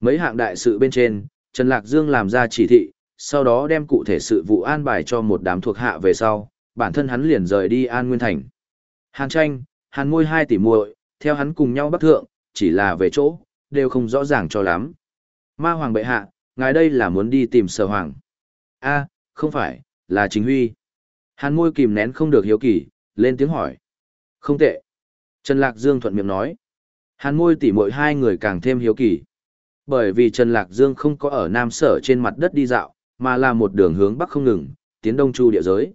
Mấy hạng đại sự bên trên, Trần Lạc Dương làm ra chỉ thị, sau đó đem cụ thể sự vụ an bài cho một đám thuộc hạ về sau, bản thân hắn liền rời đi An Nguyên Thành. Hàn tranh, hàn môi hai tỷ muội, theo hắn cùng nhau bắc thượng, chỉ là về chỗ, đều không rõ ràng cho lắm. Ma Hoàng bệ hạ, ngài đây là muốn đi tìm sở hoàng. a không phải, là chính huy. Hàn môi kìm nén không được hiếu kỳ, lên tiếng hỏi. Không tệ. Trần Lạc Dương thuận miệng nói. Hàn môi tỉ mội hai người càng thêm hiếu kỳ. Bởi vì Trần Lạc Dương không có ở Nam Sở trên mặt đất đi dạo, mà là một đường hướng Bắc không ngừng, tiến Đông Chu địa giới.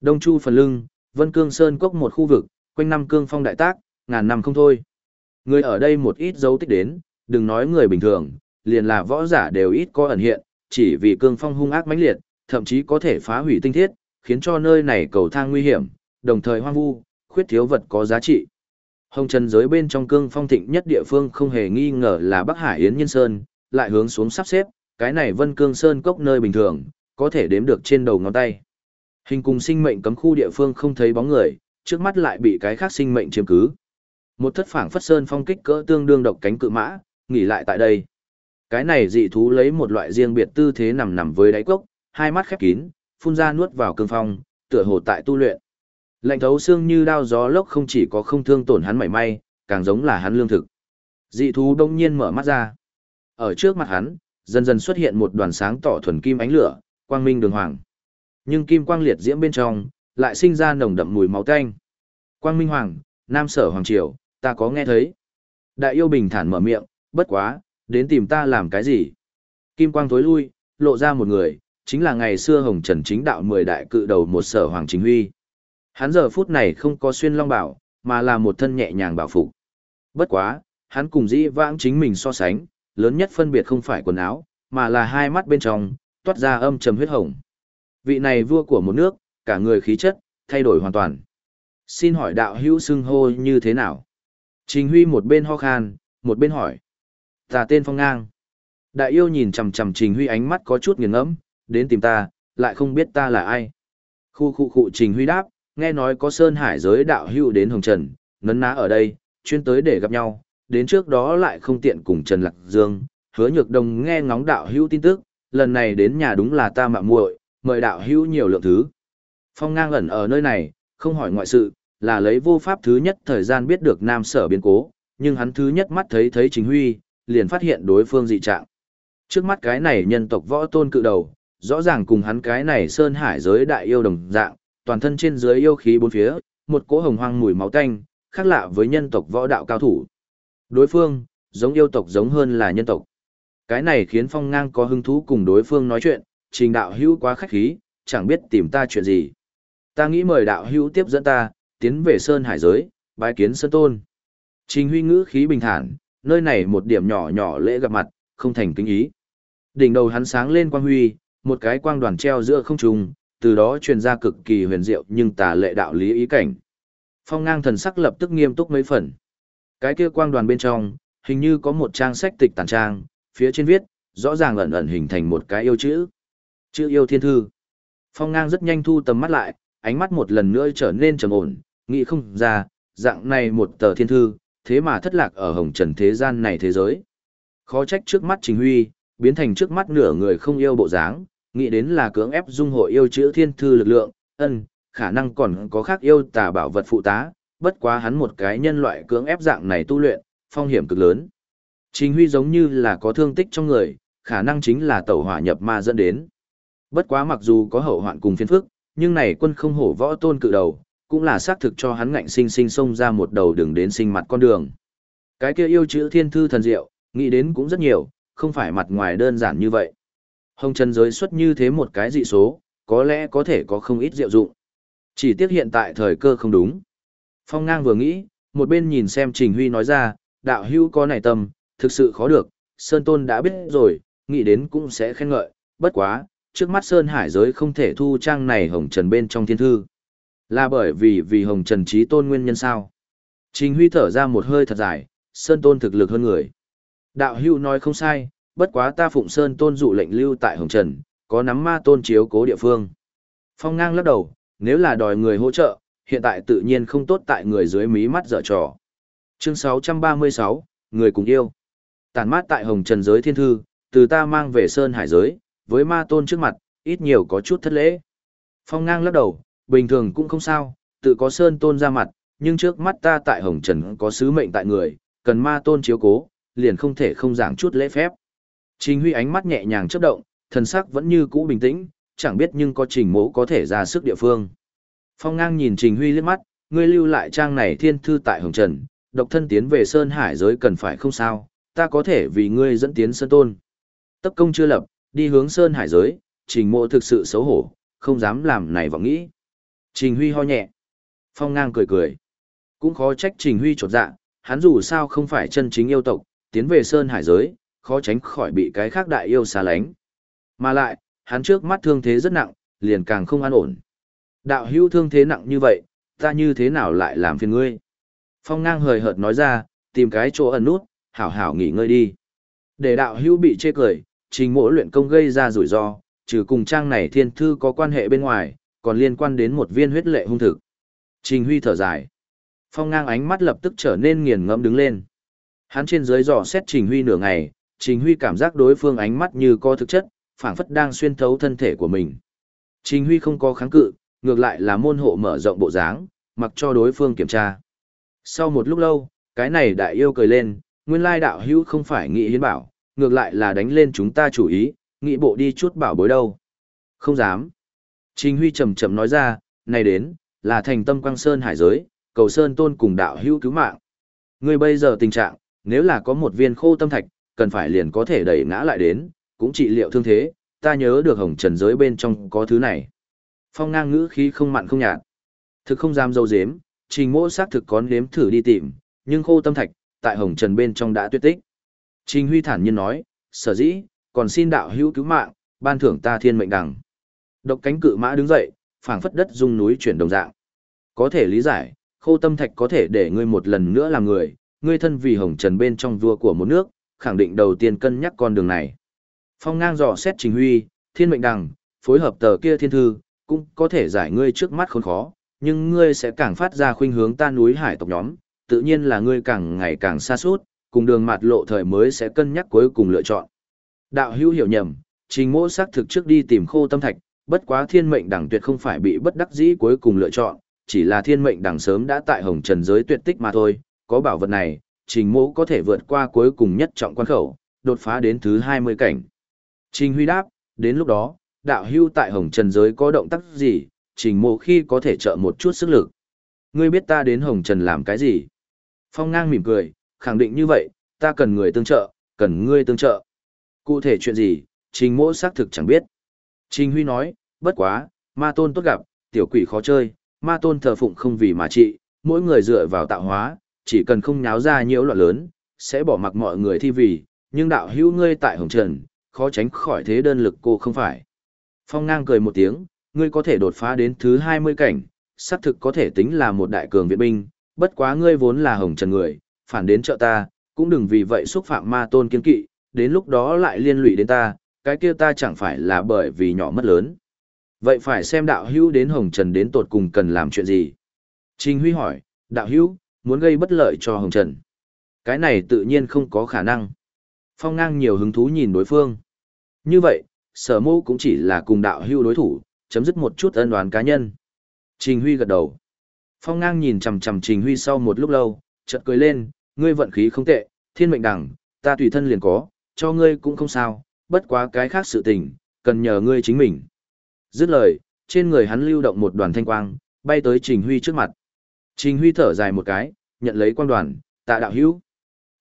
Đông Chu phần lưng, Vân Cương Sơn cốc một khu vực, quanh năm cương phong đại tác, ngàn năm không thôi. Người ở đây một ít dấu tích đến, đừng nói người bình thường, liền là võ giả đều ít có ẩn hiện, chỉ vì cương phong hung ác mãnh liệt, thậm chí có thể phá hủy tinh thiết, khiến cho nơi này cầu thang nguy hiểm, đồng thời hoang vu, khuyết thiếu vật có giá trị. Hồng Trần giới bên trong cương phong thịnh nhất địa phương không hề nghi ngờ là Bắc Hải Yến Nhân Sơn, lại hướng xuống sắp xếp, cái này Vân Cương Sơn cốc nơi bình thường, có thể đếm được trên đầu ngón tay. Hình cùng sinh mệnh cấm khu địa phương không thấy bóng người, trước mắt lại bị cái khác sinh mệnh chiếm cứ. Một thất phảng phất sơn phong kích cỡ tương đương độc cánh cự mã, nghỉ lại tại đây. Cái này dị thú lấy một loại riêng biệt tư thế nằm nằm với đáy cốc, hai mắt khép kín, phun ra nuốt vào cương phong, tựa hồ tại tu luyện. Lạnh thấu xương như đao gió lốc không chỉ có không thương tổn hắn mảy may, càng giống là hắn lương thực. Dị thú đông nhiên mở mắt ra. Ở trước mặt hắn, dần dần xuất hiện một đoàn sáng tỏ thuần kim ánh lửa, quang minh đường hoàng. Nhưng kim quang liệt diễm bên trong, lại sinh ra nồng đậm mùi máu tanh. Quang Minh Hoàng, Nam Sở Hoàng Triều, ta có nghe thấy. Đại yêu bình thản mở miệng, bất quá, đến tìm ta làm cái gì? Kim quang tối lui, lộ ra một người, chính là ngày xưa Hồng Trần chính đạo mười đại cự đầu một sở Hoàng Chính Huy. Hắn giờ phút này không có xuyên long bảo, mà là một thân nhẹ nhàng bảo phục. Bất quá, hắn cùng dĩ vãng chính mình so sánh, lớn nhất phân biệt không phải quần áo, mà là hai mắt bên trong, toát ra âm trầm huyết hồng. Vị này vua của một nước, cả người khí chất, thay đổi hoàn toàn. Xin hỏi đạo hữu xưng hô như thế nào? Trình Huy một bên ho khan, một bên hỏi. Ta tên Phong Ngang. Đại yêu nhìn chằm chằm Trình Huy ánh mắt có chút nghiền ngẫm, đến tìm ta, lại không biết ta là ai. Khu khu khu Trình Huy đáp, nghe nói có Sơn Hải giới đạo hữu đến Hồng Trần, nấn ná ở đây, chuyên tới để gặp nhau, đến trước đó lại không tiện cùng Trần Lạc Dương, hứa nhược đồng nghe ngóng đạo hữu tin tức, lần này đến nhà đúng là ta mạo muội, mời đạo hữu nhiều lượng thứ. Phong ngang ẩn ở nơi này, không hỏi ngoại sự, là lấy vô pháp thứ nhất thời gian biết được nam sở biến cố, nhưng hắn thứ nhất mắt thấy thấy chính huy, liền phát hiện đối phương dị trạng. Trước mắt cái này nhân tộc võ tôn cự đầu, rõ ràng cùng hắn cái này sơn hải giới đại yêu đồng dạng, toàn thân trên dưới yêu khí bốn phía, một cỗ hồng hoang mùi máu tanh, khác lạ với nhân tộc võ đạo cao thủ. Đối phương, giống yêu tộc giống hơn là nhân tộc. Cái này khiến phong ngang có hứng thú cùng đối phương nói chuyện, trình đạo hữu quá khách khí, chẳng biết tìm ta chuyện gì. Ta nghĩ mời đạo hữu tiếp dẫn ta, tiến về Sơn Hải giới, bái kiến Sơn Tôn. Trình huy ngữ khí bình thản, nơi này một điểm nhỏ nhỏ lễ gặp mặt, không thành kính ý. Đỉnh đầu hắn sáng lên quang huy, một cái quang đoàn treo giữa không trung, từ đó truyền ra cực kỳ huyền diệu nhưng tà lệ đạo lý ý cảnh. Phong ngang thần sắc lập tức nghiêm túc mấy phần. Cái kia quang đoàn bên trong, hình như có một trang sách tịch tàn trang, phía trên viết, rõ ràng ẩn ẩn hình thành một cái yêu chữ. Chữ yêu thiên thư. Phong ngang rất nhanh thu tầm mắt lại, ánh mắt một lần nữa trở nên trầm ổn, nghĩ không ra, dạng này một tờ thiên thư, thế mà thất lạc ở hồng trần thế gian này thế giới. Khó trách trước mắt Trình Huy, biến thành trước mắt nửa người không yêu bộ dáng, nghĩ đến là cưỡng ép dung hội yêu chữ thiên thư lực lượng, ân, khả năng còn có khác yêu tà bảo vật phụ tá, bất quá hắn một cái nhân loại cưỡng ép dạng này tu luyện, phong hiểm cực lớn. Trình Huy giống như là có thương tích trong người, khả năng chính là tẩu hỏa nhập ma dẫn đến. Bất quá mặc dù có hậu hoạn cùng phiền phức, nhưng này quân không hổ võ tôn cự đầu, cũng là xác thực cho hắn ngạnh sinh sinh xông ra một đầu đường đến sinh mặt con đường. Cái kia yêu chữ thiên thư thần diệu, nghĩ đến cũng rất nhiều, không phải mặt ngoài đơn giản như vậy. Hồng Trần giới xuất như thế một cái dị số, có lẽ có thể có không ít diệu dụng. Chỉ tiếc hiện tại thời cơ không đúng. Phong ngang vừa nghĩ, một bên nhìn xem Trình Huy nói ra, đạo hưu có này tâm, thực sự khó được, Sơn Tôn đã biết rồi, nghĩ đến cũng sẽ khen ngợi, bất quá, trước mắt Sơn Hải giới không thể thu trang này hồng trần bên trong thiên thư. Là bởi vì vì hồng trần trí tôn nguyên nhân sao. Trình Huy thở ra một hơi thật dài, Sơn Tôn thực lực hơn người. Đạo hưu nói không sai, bất quá ta phụng Sơn Tôn dụ lệnh lưu tại hồng trần, có nắm ma tôn chiếu cố địa phương. Phong ngang lắc đầu, nếu là đòi người hỗ trợ, hiện tại tự nhiên không tốt tại người dưới mí mắt dở trò. Chương 636, người cùng yêu. Tản mát tại hồng trần giới thiên thư, từ ta mang về sơn hải giới, với ma tôn trước mặt, ít nhiều có chút thất lễ. Phong ngang lắc đầu, bình thường cũng không sao, tự có sơn tôn ra mặt, nhưng trước mắt ta tại hồng trần có sứ mệnh tại người, cần ma tôn chiếu cố, liền không thể không giảng chút lễ phép. Trình Huy ánh mắt nhẹ nhàng chớp động, thần sắc vẫn như cũ bình tĩnh, chẳng biết nhưng có trình mỗ có thể ra sức địa phương. Phong ngang nhìn Trình Huy liếc mắt, ngươi lưu lại trang này thiên thư tại Hồng Trần, độc thân tiến về Sơn Hải giới cần phải không sao, ta có thể vì ngươi dẫn tiến Sơn Tôn. Tấp công chưa lập, đi hướng Sơn Hải giới, trình mộ thực sự xấu hổ, không dám làm này vọng nghĩ. Trình Huy ho nhẹ. Phong ngang cười cười. Cũng khó trách Trình Huy chột dạ, hắn dù sao không phải chân chính yêu tộc, tiến về Sơn Hải giới, khó tránh khỏi bị cái khác đại yêu xa lánh. Mà lại, hắn trước mắt thương thế rất nặng, liền càng không an ổn. Đạo hữu thương thế nặng như vậy, ta như thế nào lại làm phiền ngươi? Phong ngang hời hợt nói ra, tìm cái chỗ ẩn nút, hảo hảo nghỉ ngơi đi. Để đạo hữu bị chê cười, trình mỗi luyện công gây ra rủi ro, trừ cùng trang này thiên thư có quan hệ bên ngoài, còn liên quan đến một viên huyết lệ hung thực. Trình Huy thở dài. Phong ngang ánh mắt lập tức trở nên nghiền ngẫm đứng lên. Hắn trên dưới dò xét Trình Huy nửa ngày, Trình Huy cảm giác đối phương ánh mắt như có thực chất, phảng phất đang xuyên thấu thân thể của mình. Trình Huy không có kháng cự, ngược lại là môn hộ mở rộng bộ dáng, mặc cho đối phương kiểm tra. Sau một lúc lâu, cái này đại yêu cười lên, nguyên lai đạo hữu không phải nghĩ hiến bảo, ngược lại là đánh lên chúng ta chủ ý, nghĩ bộ đi chút bảo bối đâu. Không dám. Trình Huy chậm chậm nói ra, này đến, là thành tâm quang sơn hải giới, cầu sơn tôn cùng đạo hữu cứu mạng. Ngươi bây giờ tình trạng, nếu là có một viên khô tâm thạch, cần phải liền có thể đẩy ngã lại đến, cũng trị liệu thương thế, ta nhớ được hồng trần giới bên trong có thứ này. Phong ngang ngữ khí không mặn không nhạt. Thực không dám dâu dếm, trình mỗ xác thực có nếm thử đi tìm, nhưng khô tâm thạch, tại hồng trần bên trong đã tuyệt tích. Trình Huy thản nhiên nói, sở dĩ, còn xin đạo hữu cứu mạng, ban thưởng ta thiên mệnh đằng. Độc cánh cự mã đứng dậy, phảng phất đất dung núi chuyển đồng dạng. Có thể lý giải, khô tâm thạch có thể để ngươi một lần nữa làm người, ngươi thân vì hồng trần bên trong vua của một nước, khẳng định đầu tiên cân nhắc con đường này. Phong ngang dò xét Trình Huy, thiên mệnh đằng, phối hợp tờ kia thiên thư, cũng có thể giải ngươi trước mắt khốn khó, nhưng ngươi sẽ càng phát ra khuynh hướng ta núi hải tộc nhóm, tự nhiên là ngươi càng ngày càng xa suốt, cùng đường mặt lộ thời mới sẽ cân nhắc cuối cùng lựa chọn. Đạo hữu hiểu nhầm, trình mỗ xác thực trước đi tìm khô tâm thạch, bất quá thiên mệnh đẳng tuyệt không phải bị bất đắc dĩ cuối cùng lựa chọn, chỉ là thiên mệnh đẳng sớm đã tại hồng trần giới tuyệt tích mà thôi, có bảo vật này, trình mỗ có thể vượt qua cuối cùng nhất trọng quan khẩu, đột phá đến thứ 20 cảnh. Trình huy đáp, đến lúc đó, đạo hưu tại hồng trần giới có động tác gì, trình mộ khi có thể trợ một chút sức lực. Ngươi biết ta đến hồng trần làm cái gì? Phong ngang mỉm cười, khẳng định như vậy, ta cần người tương trợ, cần ngươi tương trợ. Cụ thể chuyện gì, trình mộ xác thực chẳng biết. Trình huy nói, bất quá, ma tôn tốt gặp, tiểu quỷ khó chơi, ma tôn thờ phụng không vì mà trị, mỗi người dựa vào tạo hóa, chỉ cần không nháo ra nhiễu loạn lớn, sẽ bỏ mặc mọi người thi vì, nhưng đạo hữu ngươi tại hồng trần, khó tránh khỏi thế đơn lực cô không phải. Phong ngang cười một tiếng, ngươi có thể đột phá đến thứ 20 cảnh, xác thực có thể tính là một đại cường viện binh, bất quá ngươi vốn là hồng trần người, phản đến trợ ta, cũng đừng vì vậy xúc phạm ma tôn kiên kỵ, đến lúc đó lại liên lụy đến ta, cái kia ta chẳng phải là bởi vì nhỏ mất lớn. Vậy phải xem đạo hữu đến hồng trần đến tột cùng cần làm chuyện gì? Trình Huy hỏi, đạo hữu, muốn gây bất lợi cho hồng trần. Cái này tự nhiên không có khả năng. Phong ngang nhiều hứng thú nhìn đối phương. Như vậy, sở mô cũng chỉ là cùng đạo hưu đối thủ, chấm dứt một chút ân đoán cá nhân. Trình Huy gật đầu. Phong ngang nhìn chằm chằm Trình Huy sau một lúc lâu, chợt cười lên, ngươi vận khí không tệ, thiên mệnh đẳng, ta tùy thân liền có, cho ngươi cũng không sao, bất quá cái khác sự tình, cần nhờ ngươi chính mình. Dứt lời, trên người hắn lưu động một đoàn thanh quang, bay tới Trình Huy trước mặt. Trình Huy thở dài một cái, nhận lấy quan đoàn, tạ đạo hữu.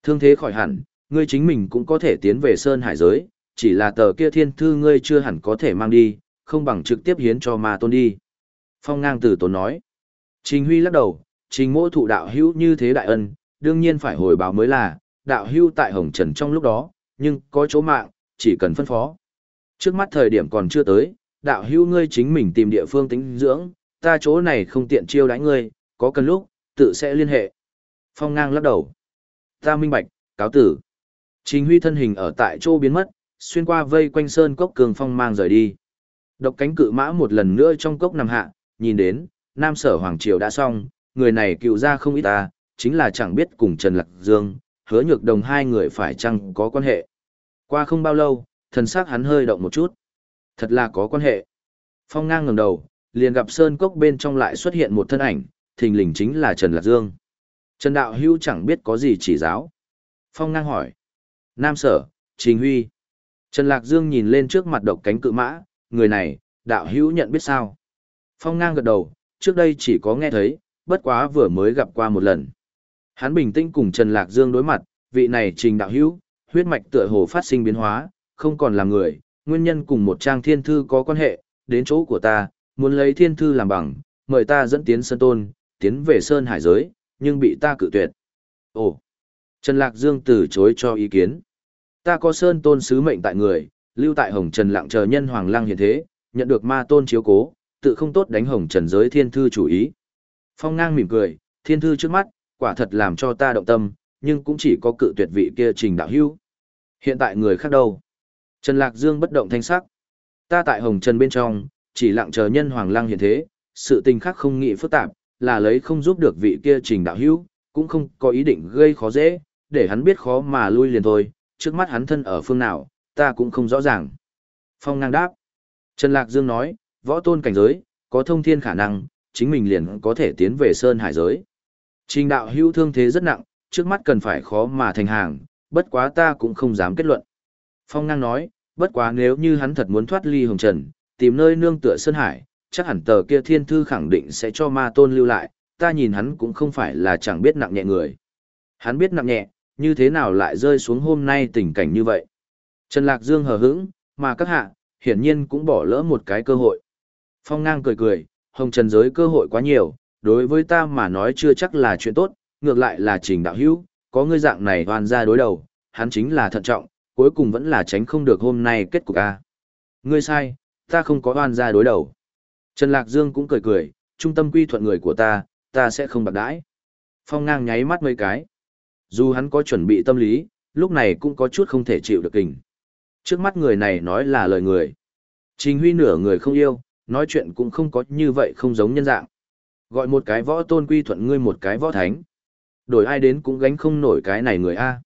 Thương thế khỏi hẳn, ngươi chính mình cũng có thể tiến về Sơn Hải giới, chỉ là tờ kia thiên thư ngươi chưa hẳn có thể mang đi, không bằng trực tiếp hiến cho ma tôn đi. Phong ngang tử tốn nói. Trình Huy lắc đầu, trình mỗ thụ đạo hữu như thế đại ân, đương nhiên phải hồi báo mới là, đạo hữu tại Hồng Trần trong lúc đó, nhưng có chỗ mạng, chỉ cần phân phó. Trước mắt thời điểm còn chưa tới, đạo hữu ngươi chính mình tìm địa phương tính dưỡng, ta chỗ này không tiện chiêu đãi ngươi, có cần lúc, tự sẽ liên hệ. Phong ngang lắc đầu. Ta minh bạch, cáo tử. Trình Huy thân hình ở tại chỗ biến mất, xuyên qua vây quanh sơn cốc cường phong mang rời đi. Độc cánh cự mã một lần nữa trong cốc nằm hạ, nhìn đến, Nam Sở Hoàng Triều đã xong, người này cựu ra không ít ta, chính là chẳng biết cùng Trần Lạc Dương, hứa nhược đồng hai người phải chăng có quan hệ. Qua không bao lâu, thần sắc hắn hơi động một chút. Thật là có quan hệ. Phong ngang ngẩng đầu, liền gặp sơn cốc bên trong lại xuất hiện một thân ảnh, thình lình chính là Trần Lạc Dương. Trần Đạo Hưu chẳng biết có gì chỉ giáo. Phong ngang hỏi. Nam sở, Trình Huy. Trần Lạc Dương nhìn lên trước mặt độc cánh cự mã, người này, đạo hữu nhận biết sao. Phong ngang gật đầu, trước đây chỉ có nghe thấy, bất quá vừa mới gặp qua một lần. Hắn bình tĩnh cùng Trần Lạc Dương đối mặt, vị này trình đạo hữu, huyết mạch tựa hồ phát sinh biến hóa, không còn là người, nguyên nhân cùng một trang thiên thư có quan hệ, đến chỗ của ta, muốn lấy thiên thư làm bằng, mời ta dẫn tiến sân Tôn, tiến về Sơn Hải giới, nhưng bị ta cự tuyệt. Ồ! Trần Lạc Dương từ chối cho ý kiến. Ta có Sơn Tôn sứ mệnh tại người, lưu tại Hồng Trần lặng chờ nhân Hoàng Lăng hiện thế, nhận được ma tôn chiếu cố, tự không tốt đánh Hồng Trần giới thiên thư chủ ý. Phong ngang mỉm cười, thiên thư trước mắt, quả thật làm cho ta động tâm, nhưng cũng chỉ có cự tuyệt vị kia trình đạo hữu. Hiện tại người khác đâu? Trần Lạc Dương bất động thanh sắc. Ta tại Hồng Trần bên trong, chỉ lặng chờ nhân Hoàng Lăng hiện thế, sự tình khác không nghĩ phức tạp, là lấy không giúp được vị kia trình đạo hữu, cũng không có ý định gây khó dễ, để hắn biết khó mà lui liền thôi, trước mắt hắn thân ở phương nào, ta cũng không rõ ràng. Phong ngang đáp. Trần Lạc Dương nói, võ tôn cảnh giới, có thông thiên khả năng, chính mình liền có thể tiến về Sơn Hải giới. Trình đạo hữu thương thế rất nặng, trước mắt cần phải khó mà thành hàng, bất quá ta cũng không dám kết luận. Phong ngang nói, bất quá nếu như hắn thật muốn thoát ly hồng trần, tìm nơi nương tựa Sơn Hải, chắc hẳn tờ kia thiên thư khẳng định sẽ cho ma tôn lưu lại, ta nhìn hắn cũng không phải là chẳng biết nặng nhẹ người. Hắn biết nặng nhẹ, như thế nào lại rơi xuống hôm nay tình cảnh như vậy. Trần Lạc Dương hờ hững, mà các hạ, hiển nhiên cũng bỏ lỡ một cái cơ hội. Phong ngang cười cười, hồng trần giới cơ hội quá nhiều, đối với ta mà nói chưa chắc là chuyện tốt, ngược lại là trình đạo hữu, có ngươi dạng này hoàn ra đối đầu, hắn chính là thận trọng, cuối cùng vẫn là tránh không được hôm nay kết cục a. Ngươi sai, ta không có hoàn ra đối đầu. Trần Lạc Dương cũng cười cười, trung tâm quy thuận người của ta, ta sẽ không bạc đãi. Phong ngang nháy mắt mấy cái. Dù hắn có chuẩn bị tâm lý, lúc này cũng có chút không thể chịu được kình. Trước mắt người này nói là lời người. Trình huy nửa người không yêu, nói chuyện cũng không có như vậy không giống nhân dạng. Gọi một cái võ tôn quy thuận ngươi một cái võ thánh. Đổi ai đến cũng gánh không nổi cái này người A.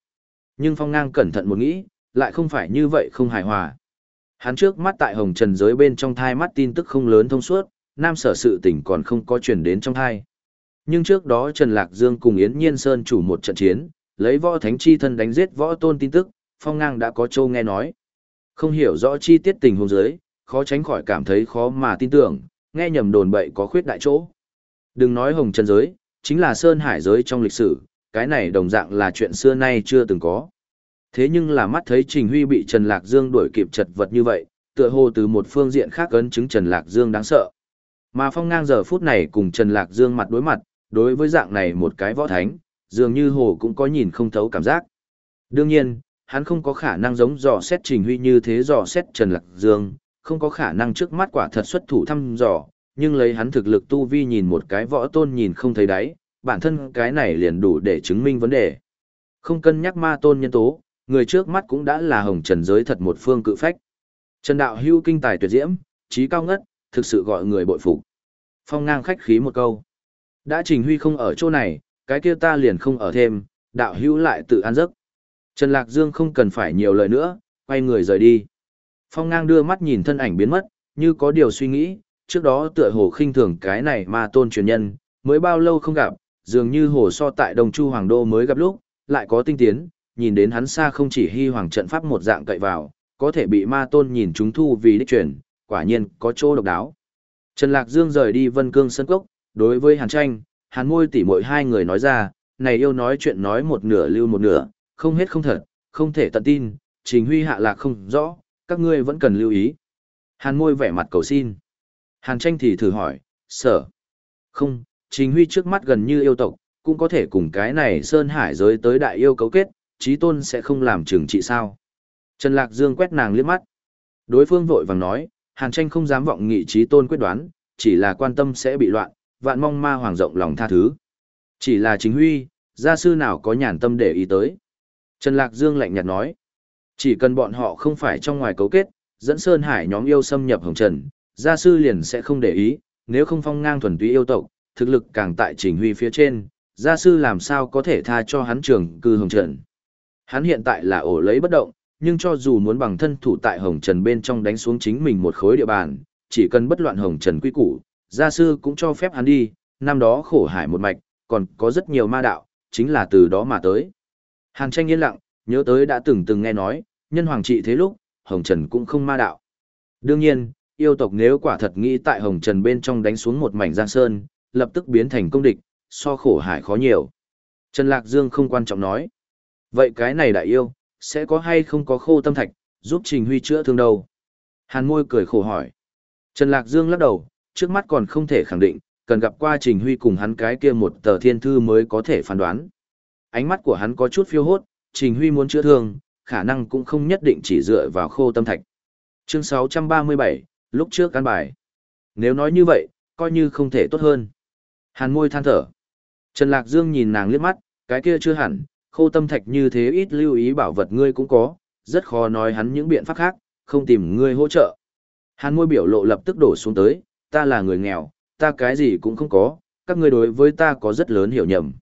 Nhưng phong ngang cẩn thận một nghĩ, lại không phải như vậy không hài hòa. Hắn trước mắt tại hồng trần giới bên trong thai mắt tin tức không lớn thông suốt, nam sở sự tình còn không có chuyển đến trong thai. Nhưng trước đó Trần Lạc Dương cùng Yến Nhiên Sơn chủ một trận chiến, lấy võ thánh chi thân đánh giết võ tôn tin tức, phong ngang đã có châu nghe nói. Không hiểu rõ chi tiết tình huống giới, khó tránh khỏi cảm thấy khó mà tin tưởng, nghe nhầm đồn bậy có khuyết đại chỗ. Đừng nói hồng trần giới, chính là sơn hải giới trong lịch sử, cái này đồng dạng là chuyện xưa nay chưa từng có. Thế nhưng là mắt thấy Trình Huy bị Trần Lạc Dương đuổi kịp chật vật như vậy, tựa hồ từ một phương diện khác ấn chứng Trần Lạc Dương đáng sợ. Mà phong ngang giờ phút này cùng Trần Lạc Dương mặt đối mặt, đối với dạng này một cái võ thánh, dường như hồ cũng có nhìn không thấu cảm giác. Đương nhiên, hắn không có khả năng giống dò xét Trình Huy như thế dò xét Trần Lạc Dương, không có khả năng trước mắt quả thật xuất thủ thăm dò, nhưng lấy hắn thực lực tu vi nhìn một cái võ tôn nhìn không thấy đáy, bản thân cái này liền đủ để chứng minh vấn đề. Không cân nhắc ma tôn nhân tố, người trước mắt cũng đã là hồng trần giới thật một phương cự phách. Trần đạo hưu kinh tài tuyệt diễm, trí cao ngất, thực sự gọi người bội phục. Phong ngang khách khí một câu. Đã Trình Huy không ở chỗ này, cái kia ta liền không ở thêm, đạo hưu lại tự an giấc. Trần Lạc Dương không cần phải nhiều lời nữa, quay người rời đi. Phong ngang đưa mắt nhìn thân ảnh biến mất, như có điều suy nghĩ, trước đó tựa hồ khinh thường cái này mà tôn truyền nhân, mới bao lâu không gặp, dường như hồ so tại Đồng Chu Hoàng Đô mới gặp lúc, lại có tinh tiến, nhìn đến hắn xa không chỉ hy hoàng trận pháp một dạng cậy vào, có thể bị ma tôn nhìn chúng thu vì đích truyền, quả nhiên có chỗ độc đáo. Trần Lạc Dương rời đi Vân Cương Sân Cốc, đối với Hàn Tranh, Hàn Môi tỉ mỗi hai người nói ra, này yêu nói chuyện nói một nửa lưu một nửa, không hết không thật, không thể tận tin, trình huy hạ lạc không rõ, các ngươi vẫn cần lưu ý. Hàn môi vẻ mặt cầu xin. Hàn tranh thì thử hỏi, sở. Không, trình huy trước mắt gần như yêu tộc, cũng có thể cùng cái này Sơn Hải giới tới đại yêu cấu kết, trí tôn sẽ không làm trừng trị sao. Trần Lạc Dương quét nàng liếc mắt. Đối phương vội vàng nói, Hàn tranh không dám vọng nghị trí tôn quyết đoán, chỉ là quan tâm sẽ bị loạn, vạn mong ma hoàng rộng lòng tha thứ. Chỉ là chính huy, gia sư nào có nhàn tâm để ý tới. Trần Lạc Dương lạnh nhạt nói, chỉ cần bọn họ không phải trong ngoài cấu kết, dẫn Sơn Hải nhóm yêu xâm nhập Hồng Trần, gia sư liền sẽ không để ý, nếu không phong ngang thuần túy yêu tộc, thực lực càng tại trình huy phía trên, gia sư làm sao có thể tha cho hắn trường cư Hồng Trần, Hắn hiện tại là ổ lấy bất động, nhưng cho dù muốn bằng thân thủ tại Hồng Trần bên trong đánh xuống chính mình một khối địa bàn, chỉ cần bất loạn Hồng Trần quy củ, gia sư cũng cho phép hắn đi, năm đó khổ hải một mạch, còn có rất nhiều ma đạo, chính là từ đó mà tới. Hàn tranh yên lặng, nhớ tới đã từng từng nghe nói, nhân hoàng trị thế lúc, Hồng Trần cũng không ma đạo. Đương nhiên, yêu tộc nếu quả thật nghĩ tại Hồng Trần bên trong đánh xuống một mảnh giang sơn, lập tức biến thành công địch, so khổ hải khó nhiều. Trần Lạc Dương không quan trọng nói. Vậy cái này đại yêu, sẽ có hay không có khô tâm thạch, giúp Trình Huy chữa thương đâu? Hàn môi cười khổ hỏi. Trần Lạc Dương lắc đầu, trước mắt còn không thể khẳng định, cần gặp qua Trình Huy cùng hắn cái kia một tờ thiên thư mới có thể phán đoán. Ánh mắt của hắn có chút phiêu hốt, Trình Huy muốn chữa thương, khả năng cũng không nhất định chỉ dựa vào khô tâm thạch. Chương 637, lúc trước căn bài. Nếu nói như vậy, coi như không thể tốt hơn. Hàn môi than thở. Trần Lạc Dương nhìn nàng liếc mắt, cái kia chưa hẳn, khô tâm thạch như thế ít lưu ý bảo vật ngươi cũng có, rất khó nói hắn những biện pháp khác, không tìm ngươi hỗ trợ. Hàn môi biểu lộ lập tức đổ xuống tới, ta là người nghèo, ta cái gì cũng không có, các ngươi đối với ta có rất lớn hiểu nhầm.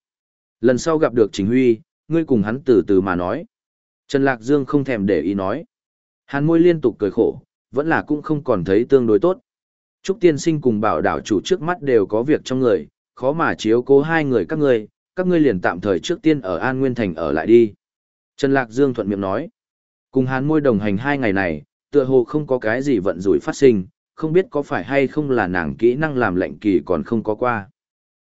Lần sau gặp được Trình Huy, ngươi cùng hắn từ từ mà nói. Trần Lạc Dương không thèm để ý nói. Hàn môi liên tục cười khổ, vẫn là cũng không còn thấy tương đối tốt. Trúc tiên sinh cùng bảo đảo chủ trước mắt đều có việc trong người, khó mà chiếu cố hai người các ngươi, các ngươi liền tạm thời trước tiên ở An Nguyên Thành ở lại đi. Trần Lạc Dương thuận miệng nói. Cùng hàn môi đồng hành hai ngày này, tựa hồ không có cái gì vận rủi phát sinh, không biết có phải hay không là nàng kỹ năng làm lệnh kỳ còn không có qua.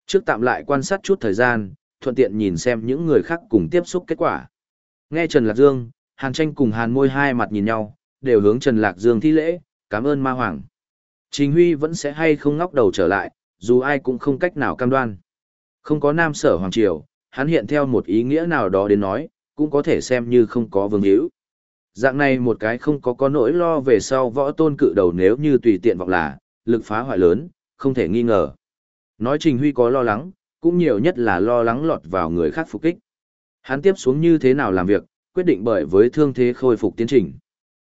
Trước tạm lại quan sát chút thời gian, thuận tiện nhìn xem những người khác cùng tiếp xúc kết quả. Nghe Trần Lạc Dương, Hàn Tranh cùng Hàn Môi hai mặt nhìn nhau, đều hướng Trần Lạc Dương thi lễ, cảm ơn Ma Hoàng. Trình Huy vẫn sẽ hay không ngóc đầu trở lại, dù ai cũng không cách nào cam đoan. Không có Nam Sở Hoàng Triều, hắn hiện theo một ý nghĩa nào đó đến nói, cũng có thể xem như không có vương hữu. Dạng này một cái không có có nỗi lo về sau võ tôn cự đầu nếu như tùy tiện vọng là, lực phá hoại lớn, không thể nghi ngờ. Nói Trình Huy có lo lắng, cũng nhiều nhất là lo lắng lọt vào người khác phục kích. Hắn tiếp xuống như thế nào làm việc, quyết định bởi với thương thế khôi phục tiến trình.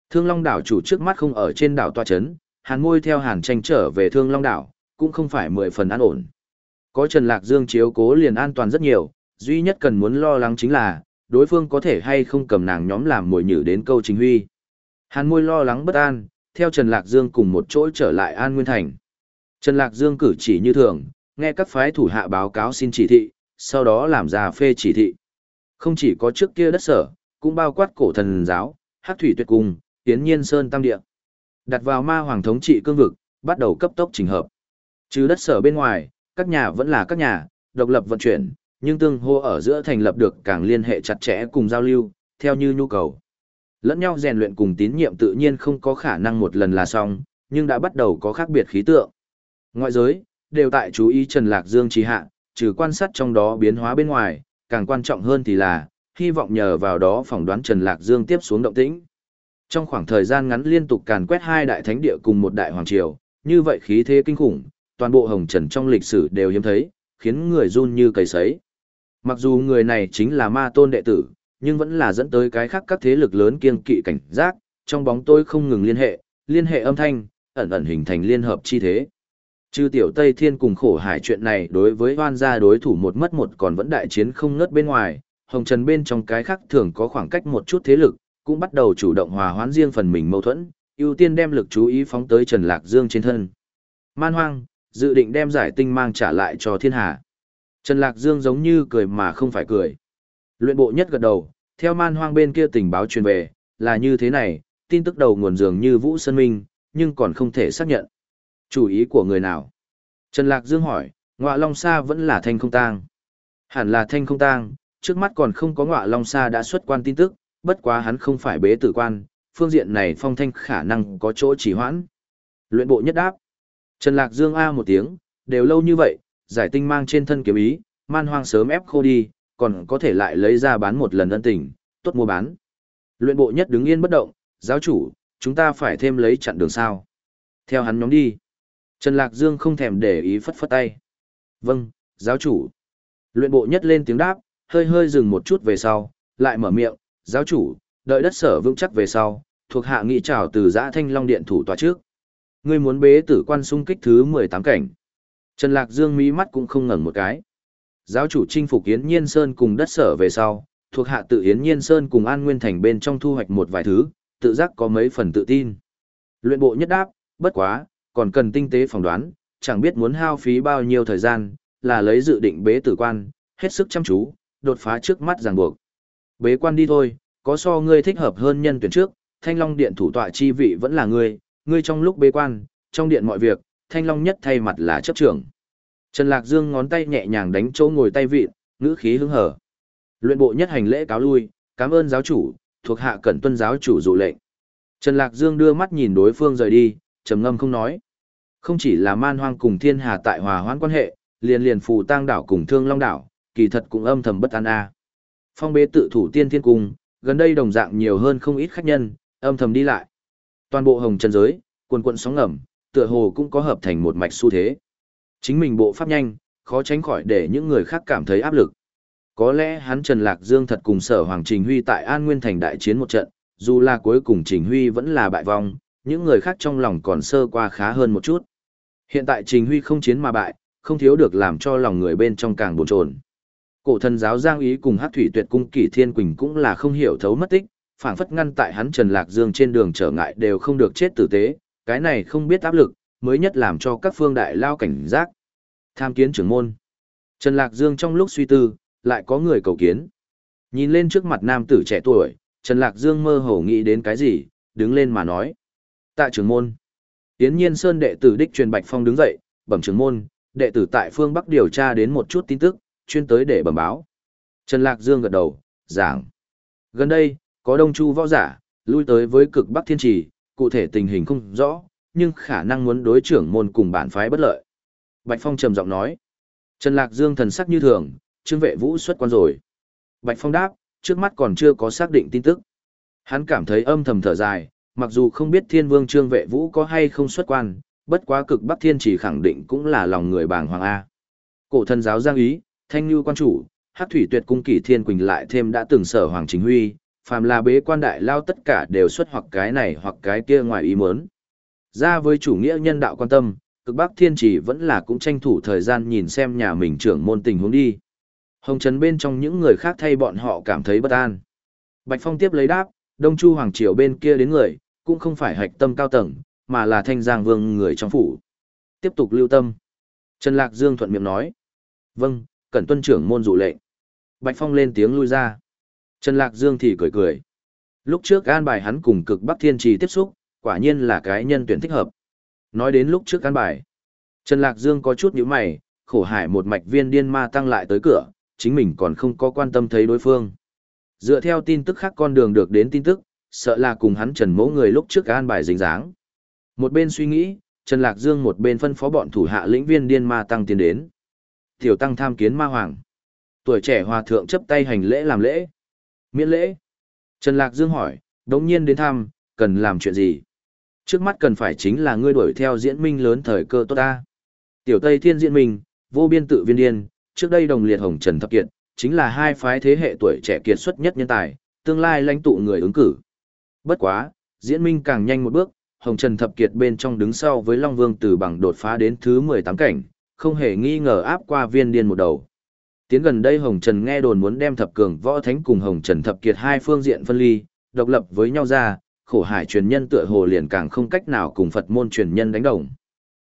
Thương Long đảo chủ trước mắt không ở trên đảo toa chấn, Hàn Ngôi theo Hàn Tranh trở về Thương Long đảo, cũng không phải mười phần an ổn. Có Trần Lạc Dương chiếu cố liền an toàn rất nhiều, duy nhất cần muốn lo lắng chính là, đối phương có thể hay không cầm nàng nhóm làm mồi nhử đến câu chính huy. Hàn môi lo lắng bất an, theo Trần Lạc Dương cùng một chỗ trở lại An Nguyên Thành. Trần Lạc Dương cử chỉ như thường, nghe các phái thủ hạ báo cáo xin chỉ thị, sau đó làm ra phê chỉ thị. Không chỉ có trước kia đất sở, cũng bao quát cổ thần giáo, hát thủy tuyệt cung, tiến nhiên sơn tam địa. Đặt vào ma hoàng thống trị cương vực, bắt đầu cấp tốc trình hợp. chứ đất sở bên ngoài, các nhà vẫn là các nhà, độc lập vận chuyển, nhưng tương hô ở giữa thành lập được càng liên hệ chặt chẽ cùng giao lưu, theo như nhu cầu. Lẫn nhau rèn luyện cùng tín nhiệm tự nhiên không có khả năng một lần là xong, nhưng đã bắt đầu có khác biệt khí tượng. Ngoại giới, đều tại chú ý Trần Lạc Dương trí hạ, trừ quan sát trong đó biến hóa bên ngoài, càng quan trọng hơn thì là, hy vọng nhờ vào đó phỏng đoán Trần Lạc Dương tiếp xuống động tĩnh. Trong khoảng thời gian ngắn liên tục càn quét hai đại thánh địa cùng một đại hoàng triều, như vậy khí thế kinh khủng, toàn bộ hồng trần trong lịch sử đều hiếm thấy, khiến người run như cầy sấy. Mặc dù người này chính là ma tôn đệ tử, nhưng vẫn là dẫn tới cái khác các thế lực lớn kiên kỵ cảnh giác, trong bóng tôi không ngừng liên hệ, liên hệ âm thanh, ẩn ẩn hình thành liên hợp chi thế. Chư tiểu Tây Thiên cùng khổ hải chuyện này đối với hoan gia đối thủ một mất một còn vẫn đại chiến không ngớt bên ngoài, hồng trần bên trong cái khác thường có khoảng cách một chút thế lực, cũng bắt đầu chủ động hòa hoãn riêng phần mình mâu thuẫn, ưu tiên đem lực chú ý phóng tới Trần Lạc Dương trên thân. Man hoang, dự định đem giải tinh mang trả lại cho thiên hạ. Trần Lạc Dương giống như cười mà không phải cười. Luyện bộ nhất gật đầu, theo man hoang bên kia tình báo truyền về, là như thế này, tin tức đầu nguồn dường như Vũ Sơn Minh, nhưng còn không thể xác nhận. Chủ ý của người nào? Trần Lạc Dương hỏi, ngọa Long Sa vẫn là thanh không tang. Hẳn là thanh không tang, trước mắt còn không có ngọa Long Sa đã xuất quan tin tức, bất quá hắn không phải bế tử quan, phương diện này phong thanh khả năng có chỗ chỉ hoãn. Luyện bộ nhất đáp. Trần Lạc Dương A một tiếng, đều lâu như vậy, giải tinh mang trên thân kiếm ý, man hoang sớm ép khô đi, còn có thể lại lấy ra bán một lần ân tình, tốt mua bán. Luyện bộ nhất đứng yên bất động, giáo chủ, chúng ta phải thêm lấy chặn đường sao. Theo hắn nhóm đi. Trần Lạc Dương không thèm để ý phất phất tay. Vâng, giáo chủ. Luyện bộ nhất lên tiếng đáp, hơi hơi dừng một chút về sau, lại mở miệng, giáo chủ, đợi đất sở vững chắc về sau, thuộc hạ nghị trào từ giã thanh long điện thủ tòa trước. Ngươi muốn bế tử quan sung kích thứ 18 cảnh. Trần Lạc Dương mí mắt cũng không ngẩn một cái. Giáo chủ chinh phục Yến Nhiên Sơn cùng đất sở về sau, thuộc hạ tự Yến Nhiên Sơn cùng An Nguyên Thành bên trong thu hoạch một vài thứ, tự giác có mấy phần tự tin. Luyện bộ nhất đáp, bất quá, còn cần tinh tế phỏng đoán, chẳng biết muốn hao phí bao nhiêu thời gian, là lấy dự định bế tử quan, hết sức chăm chú, đột phá trước mắt ràng buộc. Bế quan đi thôi, có so ngươi thích hợp hơn nhân tuyển trước, Thanh Long Điện thủ tọa chi vị vẫn là ngươi, ngươi trong lúc bế quan, trong điện mọi việc, Thanh Long nhất thay mặt là chấp trưởng. Trần Lạc Dương ngón tay nhẹ nhàng đánh chỗ ngồi tay vị, ngữ khí hứng hở. Luyện bộ nhất hành lễ cáo lui, cảm ơn giáo chủ, thuộc hạ cẩn tuân giáo chủ dụ lệnh. Trần Lạc Dương đưa mắt nhìn đối phương rời đi, trầm ngâm không nói. Không chỉ là man hoang cùng thiên hà tại hòa hoãn quan hệ, liền liền phù tang đảo cùng thương long đảo, kỳ thật cũng âm thầm bất an a. Phong bế tự thủ tiên thiên cung, gần đây đồng dạng nhiều hơn không ít khách nhân, âm thầm đi lại. Toàn bộ hồng trần giới, quần quận sóng ngầm, tựa hồ cũng có hợp thành một mạch xu thế. Chính mình bộ pháp nhanh, khó tránh khỏi để những người khác cảm thấy áp lực. Có lẽ hắn Trần Lạc Dương thật cùng sở Hoàng Trình Huy tại An Nguyên Thành đại chiến một trận, dù là cuối cùng Trình Huy vẫn là bại vong, những người khác trong lòng còn sơ qua khá hơn một chút. Hiện tại Trình Huy không chiến mà bại, không thiếu được làm cho lòng người bên trong càng buồn chồn. Cổ thần giáo Giang Ý cùng Hắc Thủy Tuyệt cung Kỷ Thiên Quỳnh cũng là không hiểu thấu mất tích, phảng phất ngăn tại hắn Trần Lạc Dương trên đường trở ngại đều không được chết tử tế, cái này không biết áp lực, mới nhất làm cho các phương đại lao cảnh giác. Tham kiến trưởng môn. Trần Lạc Dương trong lúc suy tư, lại có người cầu kiến. Nhìn lên trước mặt nam tử trẻ tuổi, Trần Lạc Dương mơ hồ nghĩ đến cái gì, đứng lên mà nói. Tạ trưởng môn. Tiến nhiên Sơn đệ tử Đích truyền Bạch Phong đứng dậy, bẩm trưởng môn, đệ tử tại phương Bắc điều tra đến một chút tin tức, chuyên tới để bẩm báo. Trần Lạc Dương gật đầu, giảng. Gần đây, có đông chu võ giả, lui tới với cực Bắc Thiên Trì, cụ thể tình hình không rõ, nhưng khả năng muốn đối trưởng môn cùng bản phái bất lợi. Bạch Phong trầm giọng nói. Trần Lạc Dương thần sắc như thường, trương vệ vũ xuất quan rồi. Bạch Phong đáp, trước mắt còn chưa có xác định tin tức. Hắn cảm thấy âm thầm thở dài, mặc dù không biết thiên vương trương vệ vũ có hay không xuất quan, bất quá cực bắc thiên chỉ khẳng định cũng là lòng người bàng hoàng A. Cổ thần giáo giang ý, thanh như quan chủ, hát thủy tuyệt cung kỷ thiên quỳnh lại thêm đã từng sở hoàng chính huy, phàm là bế quan đại lao tất cả đều xuất hoặc cái này hoặc cái kia ngoài ý muốn. Ra với chủ nghĩa nhân đạo quan tâm, cực bắc thiên chỉ vẫn là cũng tranh thủ thời gian nhìn xem nhà mình trưởng môn tình huống đi. Hồng Trấn bên trong những người khác thay bọn họ cảm thấy bất an. Bạch Phong tiếp lấy đáp, Đông Chu Hoàng Triều bên kia đến người, cũng không phải hạch tâm cao tầng, mà là thanh giang vương người trong phủ. Tiếp tục lưu tâm. Trần Lạc Dương thuận miệng nói. Vâng, cẩn tuân trưởng môn dụ lệnh. Bạch Phong lên tiếng lui ra. Trần Lạc Dương thì cười cười. Lúc trước an bài hắn cùng cực Bắc Thiên Trì tiếp xúc, quả nhiên là cái nhân tuyển thích hợp. Nói đến lúc trước an bài. Trần Lạc Dương có chút nhíu mày, khổ hải một mạch viên điên ma tăng lại tới cửa, chính mình còn không có quan tâm thấy đối phương. Dựa theo tin tức khác con đường được đến tin tức, sợ là cùng hắn Trần Mỗ người lúc trước an bài dính dáng. Một bên suy nghĩ, Trần Lạc Dương một bên phân phó bọn thủ hạ lĩnh viên điên ma tăng tiến đến. Tiểu tăng tham kiến ma hoàng. Tuổi trẻ hòa thượng chấp tay hành lễ làm lễ. Miễn lễ. Trần Lạc Dương hỏi, đống nhiên đến thăm, cần làm chuyện gì? Trước mắt cần phải chính là ngươi đuổi theo diễn minh lớn thời cơ tốt ta. Tiểu Tây Thiên diễn minh, vô biên tự viên điên, trước đây đồng liệt Hồng Trần Thập Kiệt, chính là hai phái thế hệ tuổi trẻ kiệt xuất nhất nhân tài, tương lai lãnh tụ người ứng cử. Bất quá, diễn minh càng nhanh một bước, Hồng Trần Thập Kiệt bên trong đứng sau với Long Vương từ bằng đột phá đến thứ 18 cảnh, không hề nghi ngờ áp qua viên điên một đầu. Tiến gần đây Hồng Trần nghe đồn muốn đem thập cường võ thánh cùng Hồng Trần Thập Kiệt hai phương diện phân ly, độc lập với nhau ra, khổ hải truyền nhân tựa hồ liền càng không cách nào cùng Phật môn truyền nhân đánh đồng.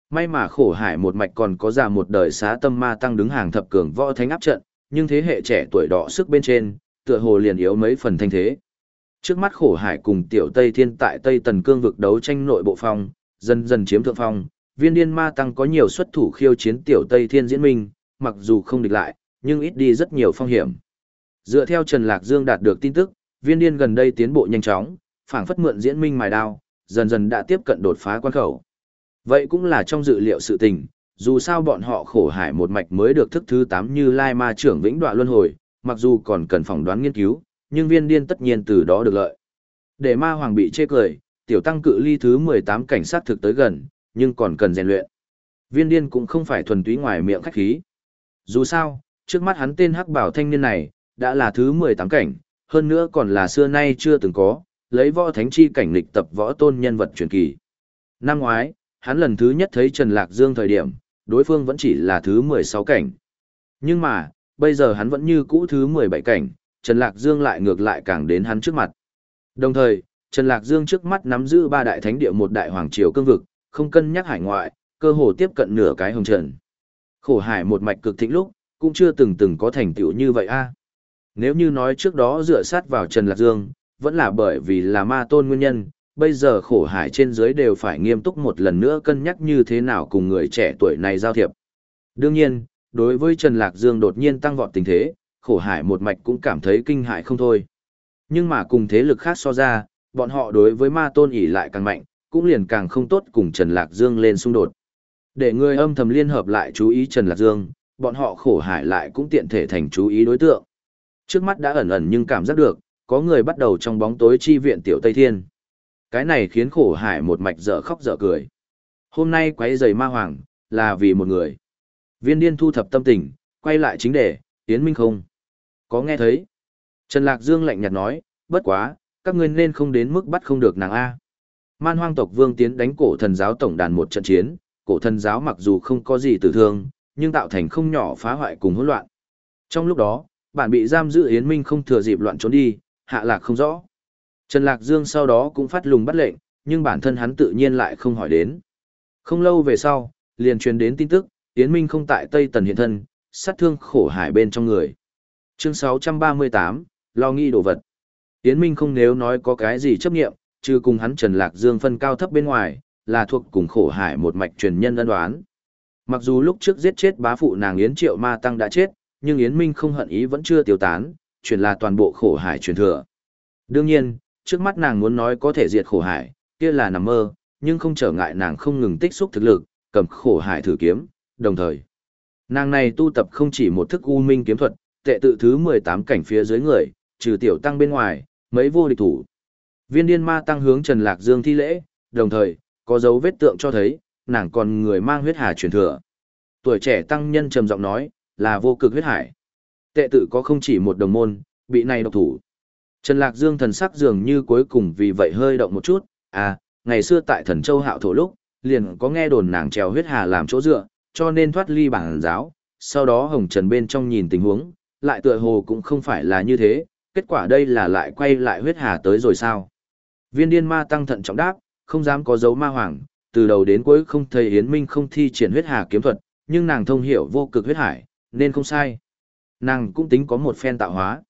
May mà khổ hải một mạch còn có già một đời xá tâm ma tăng đứng hàng thập cường võ thánh áp trận, nhưng thế hệ trẻ tuổi đỏ sức bên trên, tựa hồ liền yếu mấy phần thanh thế. Trước mắt khổ hải cùng tiểu Tây Thiên tại Tây Tần Cương vực đấu tranh nội bộ phong, dần dần chiếm thượng phong, viên điên ma tăng có nhiều xuất thủ khiêu chiến tiểu Tây Thiên diễn minh, mặc dù không địch lại, nhưng ít đi rất nhiều phong hiểm. Dựa theo Trần Lạc Dương đạt được tin tức, viên điên gần đây tiến bộ nhanh chóng, phảng phất mượn diễn minh mài đao, dần dần đã tiếp cận đột phá quan khẩu. Vậy cũng là trong dự liệu sự tình, dù sao bọn họ khổ hải một mạch mới được thức thứ 8 như Lai Ma trưởng vĩnh đoạn luân hồi, mặc dù còn cần phỏng đoán nghiên cứu, nhưng viên điên tất nhiên từ đó được lợi. Để ma hoàng bị chê cười, tiểu tăng cự ly thứ 18 cảnh sát thực tới gần, nhưng còn cần rèn luyện. Viên điên cũng không phải thuần túy ngoài miệng khách khí. Dù sao, trước mắt hắn tên hắc bảo thanh niên này, đã là thứ 18 cảnh, hơn nữa còn là xưa nay chưa từng có, lấy võ thánh chi cảnh lịch tập võ tôn nhân vật truyền kỳ. Năm ngoái, hắn lần thứ nhất thấy Trần Lạc Dương thời điểm, đối phương vẫn chỉ là thứ 16 cảnh. Nhưng mà, bây giờ hắn vẫn như cũ thứ 17 cảnh, Trần Lạc Dương lại ngược lại càng đến hắn trước mặt. Đồng thời, Trần Lạc Dương trước mắt nắm giữ ba đại thánh địa một đại hoàng triều cương vực, không cân nhắc hải ngoại, cơ hồ tiếp cận nửa cái hồng trần. Khổ hải một mạch cực thịnh lúc, cũng chưa từng từng có thành tựu như vậy a. Nếu như nói trước đó dựa sát vào Trần Lạc Dương, vẫn là bởi vì là ma tôn nguyên nhân, bây giờ khổ hải trên dưới đều phải nghiêm túc một lần nữa cân nhắc như thế nào cùng người trẻ tuổi này giao thiệp. Đương nhiên, đối với Trần Lạc Dương đột nhiên tăng vọt tình thế, khổ hải một mạch cũng cảm thấy kinh hại không thôi. Nhưng mà cùng thế lực khác so ra, bọn họ đối với ma tôn ỉ lại càng mạnh, cũng liền càng không tốt cùng Trần Lạc Dương lên xung đột. Để người âm thầm liên hợp lại chú ý Trần Lạc Dương, bọn họ khổ hải lại cũng tiện thể thành chú ý đối tượng. Trước mắt đã ẩn ẩn nhưng cảm giác được, có người bắt đầu trong bóng tối chi viện tiểu Tây Thiên. Cái này khiến khổ hải một mạch dở khóc dở cười. Hôm nay quấy giày ma hoàng, là vì một người. Viên điên thu thập tâm tình, quay lại chính đề, Yến Minh không. Có nghe thấy? Trần Lạc Dương lạnh nhạt nói, bất quá, các ngươi nên không đến mức bắt không được nàng A. Man hoang tộc vương tiến đánh cổ thần giáo tổng đàn một trận chiến, cổ thần giáo mặc dù không có gì tử thương, nhưng tạo thành không nhỏ phá hoại cùng hỗn loạn. Trong lúc đó, bản bị giam giữ Yến Minh không thừa dịp loạn trốn đi, hạ lạc không rõ. Trần Lạc Dương sau đó cũng phát lùng bắt lệnh, nhưng bản thân hắn tự nhiên lại không hỏi đến. Không lâu về sau, liền truyền đến tin tức, Yến Minh không tại Tây Tần hiện thân, sát thương khổ hải bên trong người. Chương 638, lo nghi đồ vật. Yến Minh không nếu nói có cái gì chấp nghiệm, trừ cùng hắn Trần Lạc Dương phân cao thấp bên ngoài, là thuộc cùng khổ hải một mạch truyền nhân ân đoán. Mặc dù lúc trước giết chết bá phụ nàng Yến Triệu Ma Tăng đã chết, nhưng Yến Minh không hận ý vẫn chưa tiêu tán, truyền là toàn bộ khổ hải truyền thừa. Đương nhiên, trước mắt nàng muốn nói có thể diệt khổ hải, kia là nằm mơ, nhưng không trở ngại nàng không ngừng tích xúc thực lực, cầm khổ hải thử kiếm, đồng thời. Nàng này tu tập không chỉ một thức u minh kiếm thuật, tệ tự thứ 18 cảnh phía dưới người, trừ tiểu tăng bên ngoài, mấy vô địch thủ. Viên điên ma tăng hướng Trần Lạc Dương thi lễ, đồng thời, có dấu vết tượng cho thấy, nàng còn người mang huyết hà truyền thừa. Tuổi trẻ tăng nhân trầm giọng nói, là vô cực huyết hải. Tệ tự có không chỉ một đồng môn, bị này độc thủ. Trần Lạc Dương thần sắc dường như cuối cùng vì vậy hơi động một chút, à, ngày xưa tại thần châu hạo thổ lúc, liền có nghe đồn nàng trèo huyết hà làm chỗ dựa, cho nên thoát ly bản giáo, sau đó hồng trần bên trong nhìn tình huống, lại tựa hồ cũng không phải là như thế, kết quả đây là lại quay lại huyết hà tới rồi sao. Viên điên ma tăng thận trọng đáp, không dám có dấu ma hoàng, từ đầu đến cuối không thấy Yến Minh không thi triển huyết hà kiếm thuật, nhưng nàng thông hiểu vô cực huyết hải, nên không sai. Nàng cũng tính có một phen tạo hóa.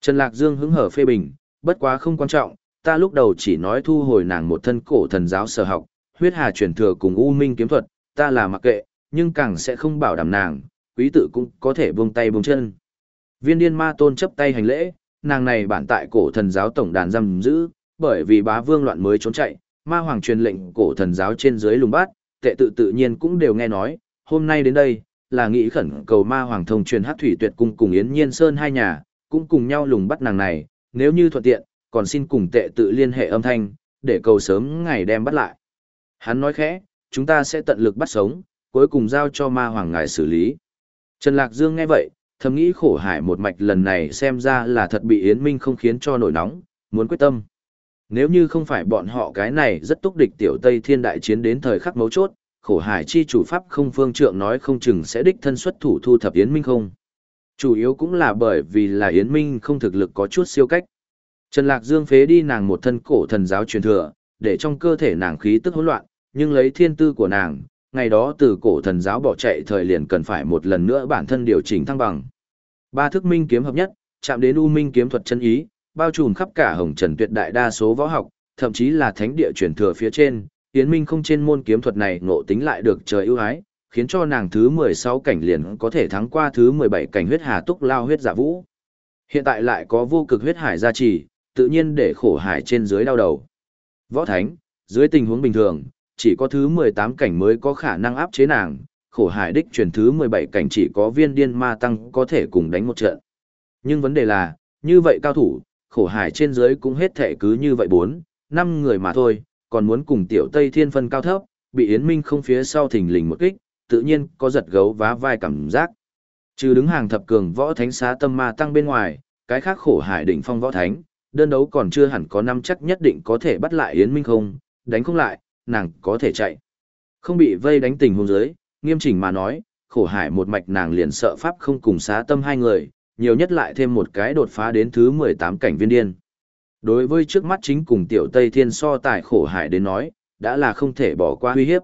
Trần Lạc Dương hứng hở phê bình, bất quá không quan trọng, ta lúc đầu chỉ nói thu hồi nàng một thân cổ thần giáo sở học, huyết hà truyền thừa cùng U Minh kiếm thuật, ta là mặc kệ, nhưng càng sẽ không bảo đảm nàng, quý tử cũng có thể buông tay buông chân. Viên điên ma tôn chấp tay hành lễ, nàng này bản tại cổ thần giáo tổng đàn giam giữ, bởi vì bá vương loạn mới trốn chạy, ma hoàng truyền lệnh cổ thần giáo trên dưới lùng bát, tệ tự tự nhiên cũng đều nghe nói, hôm nay đến đây, là nghĩ khẩn cầu ma hoàng thông truyền hát thủy tuyệt cung cùng Yến Nhiên Sơn hai nhà, cũng cùng nhau lùng bắt nàng này, nếu như thuận tiện, còn xin cùng tệ tự liên hệ âm thanh, để cầu sớm ngày đem bắt lại. Hắn nói khẽ, chúng ta sẽ tận lực bắt sống, cuối cùng giao cho ma hoàng ngài xử lý. Trần Lạc Dương nghe vậy, thầm nghĩ khổ hải một mạch lần này xem ra là thật bị Yến Minh không khiến cho nổi nóng, muốn quyết tâm. Nếu như không phải bọn họ cái này rất túc địch tiểu Tây Thiên đại chiến đến thời khắc mấu chốt, khổ hải chi chủ pháp không phương trượng nói không chừng sẽ đích thân xuất thủ thu thập Yến Minh không. Chủ yếu cũng là bởi vì là Yến Minh không thực lực có chút siêu cách. Trần Lạc Dương phế đi nàng một thân cổ thần giáo truyền thừa, để trong cơ thể nàng khí tức hỗn loạn, nhưng lấy thiên tư của nàng, ngày đó từ cổ thần giáo bỏ chạy thời liền cần phải một lần nữa bản thân điều chỉnh thăng bằng. Ba thức minh kiếm hợp nhất, chạm đến u minh kiếm thuật chân ý, bao trùm khắp cả hồng trần tuyệt đại đa số võ học, thậm chí là thánh địa truyền thừa phía trên, Yến Minh không trên môn kiếm thuật này ngộ tính lại được trời ưu ái, khiến cho nàng thứ 16 cảnh liền có thể thắng qua thứ 17 cảnh huyết hà túc lao huyết giả vũ. Hiện tại lại có vô cực huyết hải gia trì, tự nhiên để khổ hải trên dưới đau đầu. Võ thánh, dưới tình huống bình thường, chỉ có thứ 18 cảnh mới có khả năng áp chế nàng, khổ hải đích truyền thứ 17 cảnh chỉ có viên điên ma tăng có thể cùng đánh một trận. Nhưng vấn đề là, như vậy cao thủ, khổ hải trên dưới cũng hết thể cứ như vậy bốn, năm người mà thôi, còn muốn cùng tiểu Tây Thiên phân cao thấp, bị Yến Minh không phía sau thình lình một kích, tự nhiên có giật gấu vá vai cảm giác. Trừ đứng hàng thập cường võ thánh xá tâm ma tăng bên ngoài, cái khác khổ hải đỉnh phong võ thánh, đơn đấu còn chưa hẳn có năm chắc nhất định có thể bắt lại Yến Minh không, đánh không lại, nàng có thể chạy. Không bị vây đánh tình hôn giới, nghiêm chỉnh mà nói, khổ hải một mạch nàng liền sợ pháp không cùng xá tâm hai người, nhiều nhất lại thêm một cái đột phá đến thứ 18 cảnh viên điên. Đối với trước mắt chính cùng tiểu Tây Thiên so tài khổ hải đến nói, đã là không thể bỏ qua uy hiếp.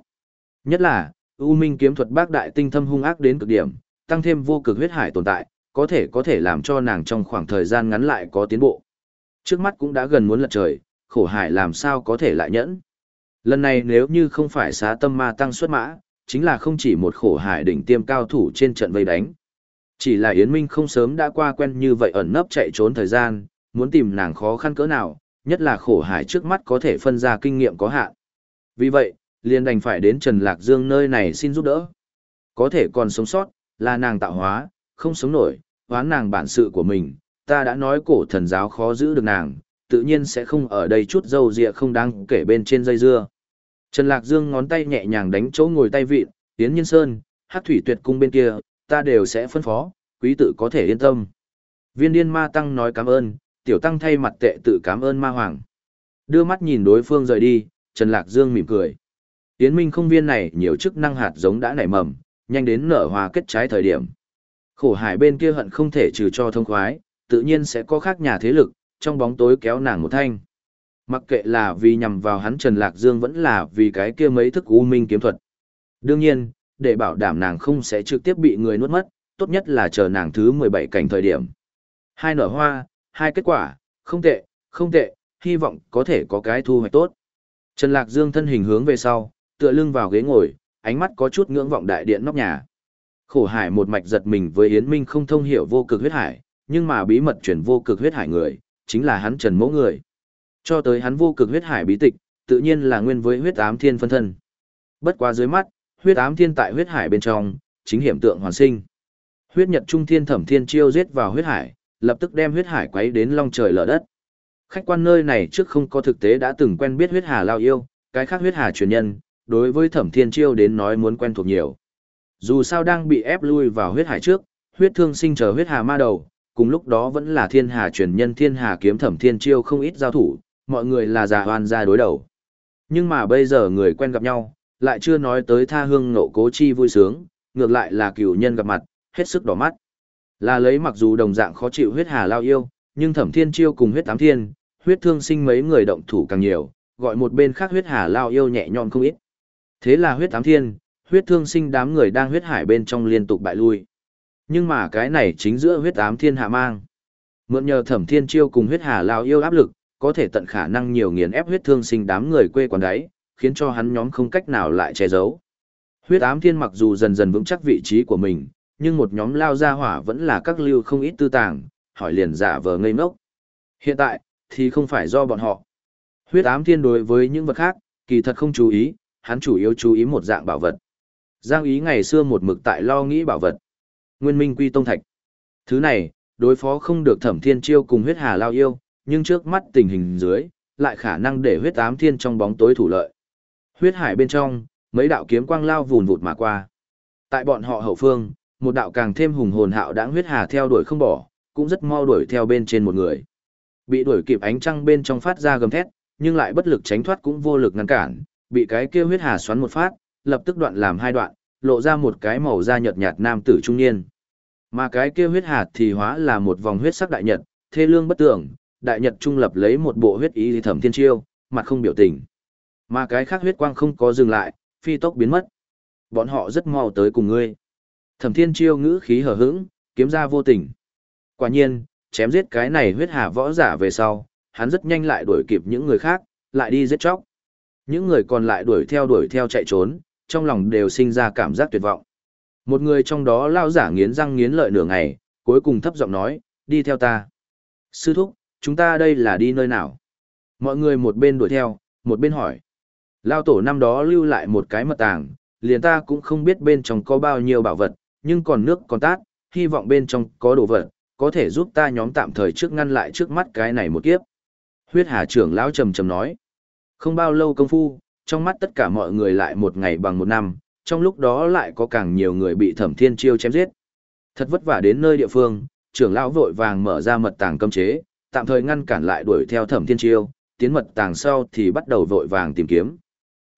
Nhất là, U Minh kiếm thuật bác đại tinh thâm hung ác đến cực điểm, tăng thêm vô cực huyết hải tồn tại, có thể có thể làm cho nàng trong khoảng thời gian ngắn lại có tiến bộ. Trước mắt cũng đã gần muốn lật trời, khổ hải làm sao có thể lại nhẫn. Lần này nếu như không phải xá tâm ma tăng xuất mã, chính là không chỉ một khổ hải đỉnh tiêm cao thủ trên trận vây đánh. Chỉ là Yến Minh không sớm đã qua quen như vậy ẩn nấp chạy trốn thời gian, muốn tìm nàng khó khăn cỡ nào, nhất là khổ hải trước mắt có thể phân ra kinh nghiệm có hạn. Vì vậy, liền đành phải đến Trần Lạc Dương nơi này xin giúp đỡ. Có thể còn sống sót, là nàng tạo hóa, không sống nổi, hoán nàng bản sự của mình, ta đã nói cổ thần giáo khó giữ được nàng, tự nhiên sẽ không ở đây chút dâu dịa không đáng kể bên trên dây dưa. Trần Lạc Dương ngón tay nhẹ nhàng đánh chỗ ngồi tay vịn, Tiến Nhân Sơn, Hát Thủy Tuyệt Cung bên kia, ta đều sẽ phân phó, quý tử có thể yên tâm. Viên điên ma tăng nói cảm ơn, tiểu tăng thay mặt tệ tự cảm ơn ma hoàng. Đưa mắt nhìn đối phương rời đi, Trần Lạc Dương mỉm cười. Yến Minh không viên này nhiều chức năng hạt giống đã nảy mầm, nhanh đến nở hoa kết trái thời điểm. Khổ hải bên kia hận không thể trừ cho thông khoái, tự nhiên sẽ có khác nhà thế lực, trong bóng tối kéo nàng một thanh. Mặc kệ là vì nhằm vào hắn Trần Lạc Dương vẫn là vì cái kia mấy thức u minh kiếm thuật. Đương nhiên, để bảo đảm nàng không sẽ trực tiếp bị người nuốt mất, tốt nhất là chờ nàng thứ 17 cảnh thời điểm. Hai nở hoa, hai kết quả, không tệ, không tệ, hy vọng có thể có cái thu hoạch tốt. Trần Lạc Dương thân hình hướng về sau, tựa lưng vào ghế ngồi, ánh mắt có chút ngưỡng vọng đại điện nóc nhà. Khổ hải một mạch giật mình với Yến Minh không thông hiểu vô cực huyết hải, nhưng mà bí mật chuyển vô cực huyết hải người, chính là hắn Trần Mẫu người. Cho tới hắn vô cực huyết hải bí tịch, tự nhiên là nguyên với huyết ám thiên phân thân. Bất quá dưới mắt, huyết ám thiên tại huyết hải bên trong, chính hiểm tượng hoàn sinh. Huyết nhật trung thiên thẩm thiên chiêu giết vào huyết hải, lập tức đem huyết hải quấy đến long trời lở đất. Khách quan nơi này trước không có thực tế đã từng quen biết huyết hà lao yêu, cái khác huyết hà truyền nhân, đối với thẩm thiên chiêu đến nói muốn quen thuộc nhiều. Dù sao đang bị ép lui vào huyết hải trước, huyết thương sinh chờ huyết hà ma đầu, cùng lúc đó vẫn là thiên hà truyền nhân thiên hà kiếm thẩm thiên chiêu không ít giao thủ, mọi người là già hoan ra đối đầu. Nhưng mà bây giờ người quen gặp nhau, lại chưa nói tới tha hương nộ cố chi vui sướng, ngược lại là cửu nhân gặp mặt, hết sức đỏ mắt. Là lấy mặc dù đồng dạng khó chịu huyết hà lao yêu, nhưng thẩm thiên chiêu cùng huyết tám thiên, huyết thương sinh mấy người động thủ càng nhiều, gọi một bên khác huyết hà lao yêu nhẹ nhõm không ít. Thế là huyết tám thiên, huyết thương sinh đám người đang huyết hải bên trong liên tục bại lui. Nhưng mà cái này chính giữa huyết tám thiên hạ mang. Mượn nhờ thẩm thiên chiêu cùng huyết hà lao yêu áp lực, có thể tận khả năng nhiều nghiền ép huyết thương sinh đám người quê quán đấy, khiến cho hắn nhóm không cách nào lại che giấu. Huyết ám thiên mặc dù dần dần vững chắc vị trí của mình, nhưng một nhóm lao ra hỏa vẫn là các lưu không ít tư tàng, hỏi liền giả vờ ngây ngốc. Hiện tại, thì không phải do bọn họ. Huyết ám thiên đối với những vật khác, kỳ thật không chú ý, hắn chủ yếu chú ý một dạng bảo vật. Giang ý ngày xưa một mực tại lo nghĩ bảo vật. Nguyên minh quy tông thạch. Thứ này, đối phó không được thẩm thiên chiêu cùng huyết hà lao yêu, nhưng trước mắt tình hình dưới, lại khả năng để huyết ám thiên trong bóng tối thủ lợi. Huyết hải bên trong, mấy đạo kiếm quang lao vùn vụt mà qua. Tại bọn họ hậu phương, một đạo càng thêm hùng hồn hạo đãng huyết hà theo đuổi không bỏ, cũng rất mau đuổi theo bên trên một người. Bị đuổi kịp ánh trăng bên trong phát ra gầm thét, nhưng lại bất lực tránh thoát cũng vô lực ngăn cản, bị cái kia huyết hà xoắn một phát, lập tức đoạn làm hai đoạn, lộ ra một cái màu da nhợt nhạt nam tử trung niên. Mà cái kia huyết hà thì hóa là một vòng huyết sắc đại nhật, thê lương bất tưởng, đại nhật trung lập lấy một bộ huyết ý thẩm thiên chiêu, mặt không biểu tình. Mà cái khác huyết quang không có dừng lại, phi tốc biến mất. Bọn họ rất mau tới cùng ngươi. Thẩm thiên chiêu ngữ khí hở hững, kiếm ra vô tình. Quả nhiên, chém giết cái này huyết hà võ giả về sau, hắn rất nhanh lại đuổi kịp những người khác, lại đi giết chóc. Những người còn lại đuổi theo đuổi theo chạy trốn, trong lòng đều sinh ra cảm giác tuyệt vọng. Một người trong đó lao giả nghiến răng nghiến lợi nửa ngày, cuối cùng thấp giọng nói, đi theo ta. Sư thúc, chúng ta đây là đi nơi nào? Mọi người một bên đuổi theo, một bên hỏi. Lao tổ năm đó lưu lại một cái mật tàng, liền ta cũng không biết bên trong có bao nhiêu bảo vật, nhưng còn nước còn tát, hy vọng bên trong có đồ vật, có thể giúp ta nhóm tạm thời trước ngăn lại trước mắt cái này một kiếp. Huyết Hà trưởng lão trầm trầm nói. Không bao lâu công phu, trong mắt tất cả mọi người lại một ngày bằng một năm, trong lúc đó lại có càng nhiều người bị thẩm thiên chiêu chém giết. Thật vất vả đến nơi địa phương, trưởng lão vội vàng mở ra mật tàng cấm chế, tạm thời ngăn cản lại đuổi theo thẩm thiên chiêu, tiến mật tàng sau thì bắt đầu vội vàng tìm kiếm.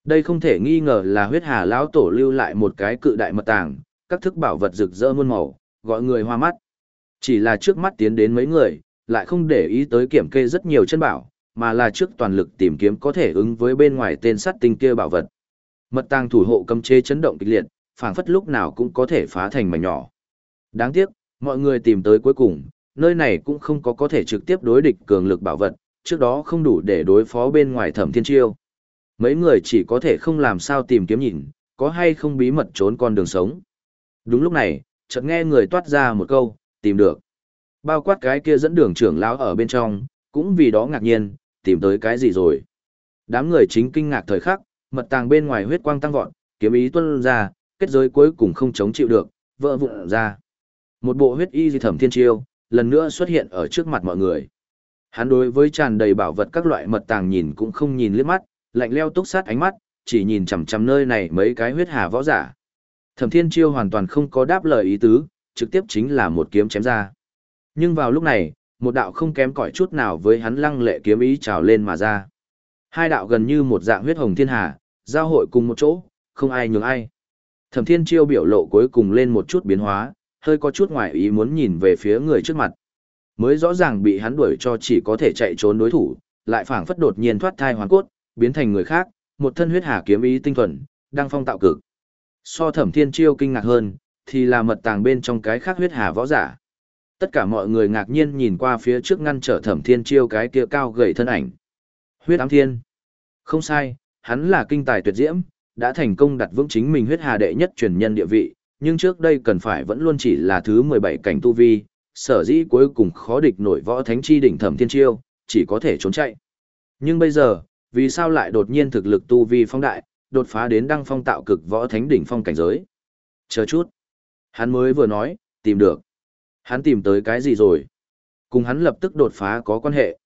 Đây không thể nghi ngờ là huyết hà lão tổ lưu lại một cái cự đại mật tàng, các thức bảo vật rực rỡ muôn màu, gọi người hoa mắt. Chỉ là trước mắt tiến đến mấy người, lại không để ý tới kiểm kê rất nhiều chân bảo, mà là trước toàn lực tìm kiếm có thể ứng với bên ngoài tên sắt tinh kia bảo vật. Mật tàng thủ hộ cầm chế chấn động kịch liệt, phảng phất lúc nào cũng có thể phá thành mảnh nhỏ. Đáng tiếc, mọi người tìm tới cuối cùng, nơi này cũng không có có thể trực tiếp đối địch cường lực bảo vật, trước đó không đủ để đối phó bên ngoài thẩm thiên chiêu. Mấy người chỉ có thể không làm sao tìm kiếm nhìn, có hay không bí mật trốn con đường sống. Đúng lúc này, chợt nghe người toát ra một câu, tìm được. Bao quát cái kia dẫn đường trưởng lão ở bên trong, cũng vì đó ngạc nhiên, tìm tới cái gì rồi. Đám người chính kinh ngạc thời khắc, mật tàng bên ngoài huyết quang tăng vọt, kiếm ý tuân ra, kết giới cuối cùng không chống chịu được, vỡ vụn ra. Một bộ huyết y di thẩm thiên chiêu, lần nữa xuất hiện ở trước mặt mọi người. Hắn đối với tràn đầy bảo vật các loại mật tàng nhìn cũng không nhìn liếc mắt, lạnh leo túc sát ánh mắt, chỉ nhìn chằm chằm nơi này mấy cái huyết hà võ giả. Thẩm Thiên Chiêu hoàn toàn không có đáp lời ý tứ, trực tiếp chính là một kiếm chém ra. Nhưng vào lúc này, một đạo không kém cỏi chút nào với hắn lăng lệ kiếm ý trào lên mà ra. Hai đạo gần như một dạng huyết hồng thiên hà, giao hội cùng một chỗ, không ai nhường ai. Thẩm Thiên Chiêu biểu lộ cuối cùng lên một chút biến hóa, hơi có chút ngoài ý muốn nhìn về phía người trước mặt. Mới rõ ràng bị hắn đuổi cho chỉ có thể chạy trốn đối thủ, lại phảng phất đột nhiên thoát thai hoàn cốt, biến thành người khác, một thân huyết hà kiếm ý tinh thuần, đang phong tạo cực. So Thẩm Thiên Chiêu kinh ngạc hơn, thì là mật tàng bên trong cái khác huyết hà võ giả. Tất cả mọi người ngạc nhiên nhìn qua phía trước ngăn trở Thẩm Thiên Chiêu cái kia cao gầy thân ảnh. Huyết ám thiên. Không sai, hắn là kinh tài tuyệt diễm, đã thành công đặt vững chính mình huyết hà đệ nhất truyền nhân địa vị, nhưng trước đây cần phải vẫn luôn chỉ là thứ 17 cảnh tu vi, sở dĩ cuối cùng khó địch nổi võ thánh chi đỉnh thẩm thiên chiêu, chỉ có thể trốn chạy. Nhưng bây giờ, vì sao lại đột nhiên thực lực tu vi phong đại, đột phá đến đăng phong tạo cực võ thánh đỉnh phong cảnh giới? Chờ chút. Hắn mới vừa nói, tìm được. Hắn tìm tới cái gì rồi? Cùng hắn lập tức đột phá có quan hệ.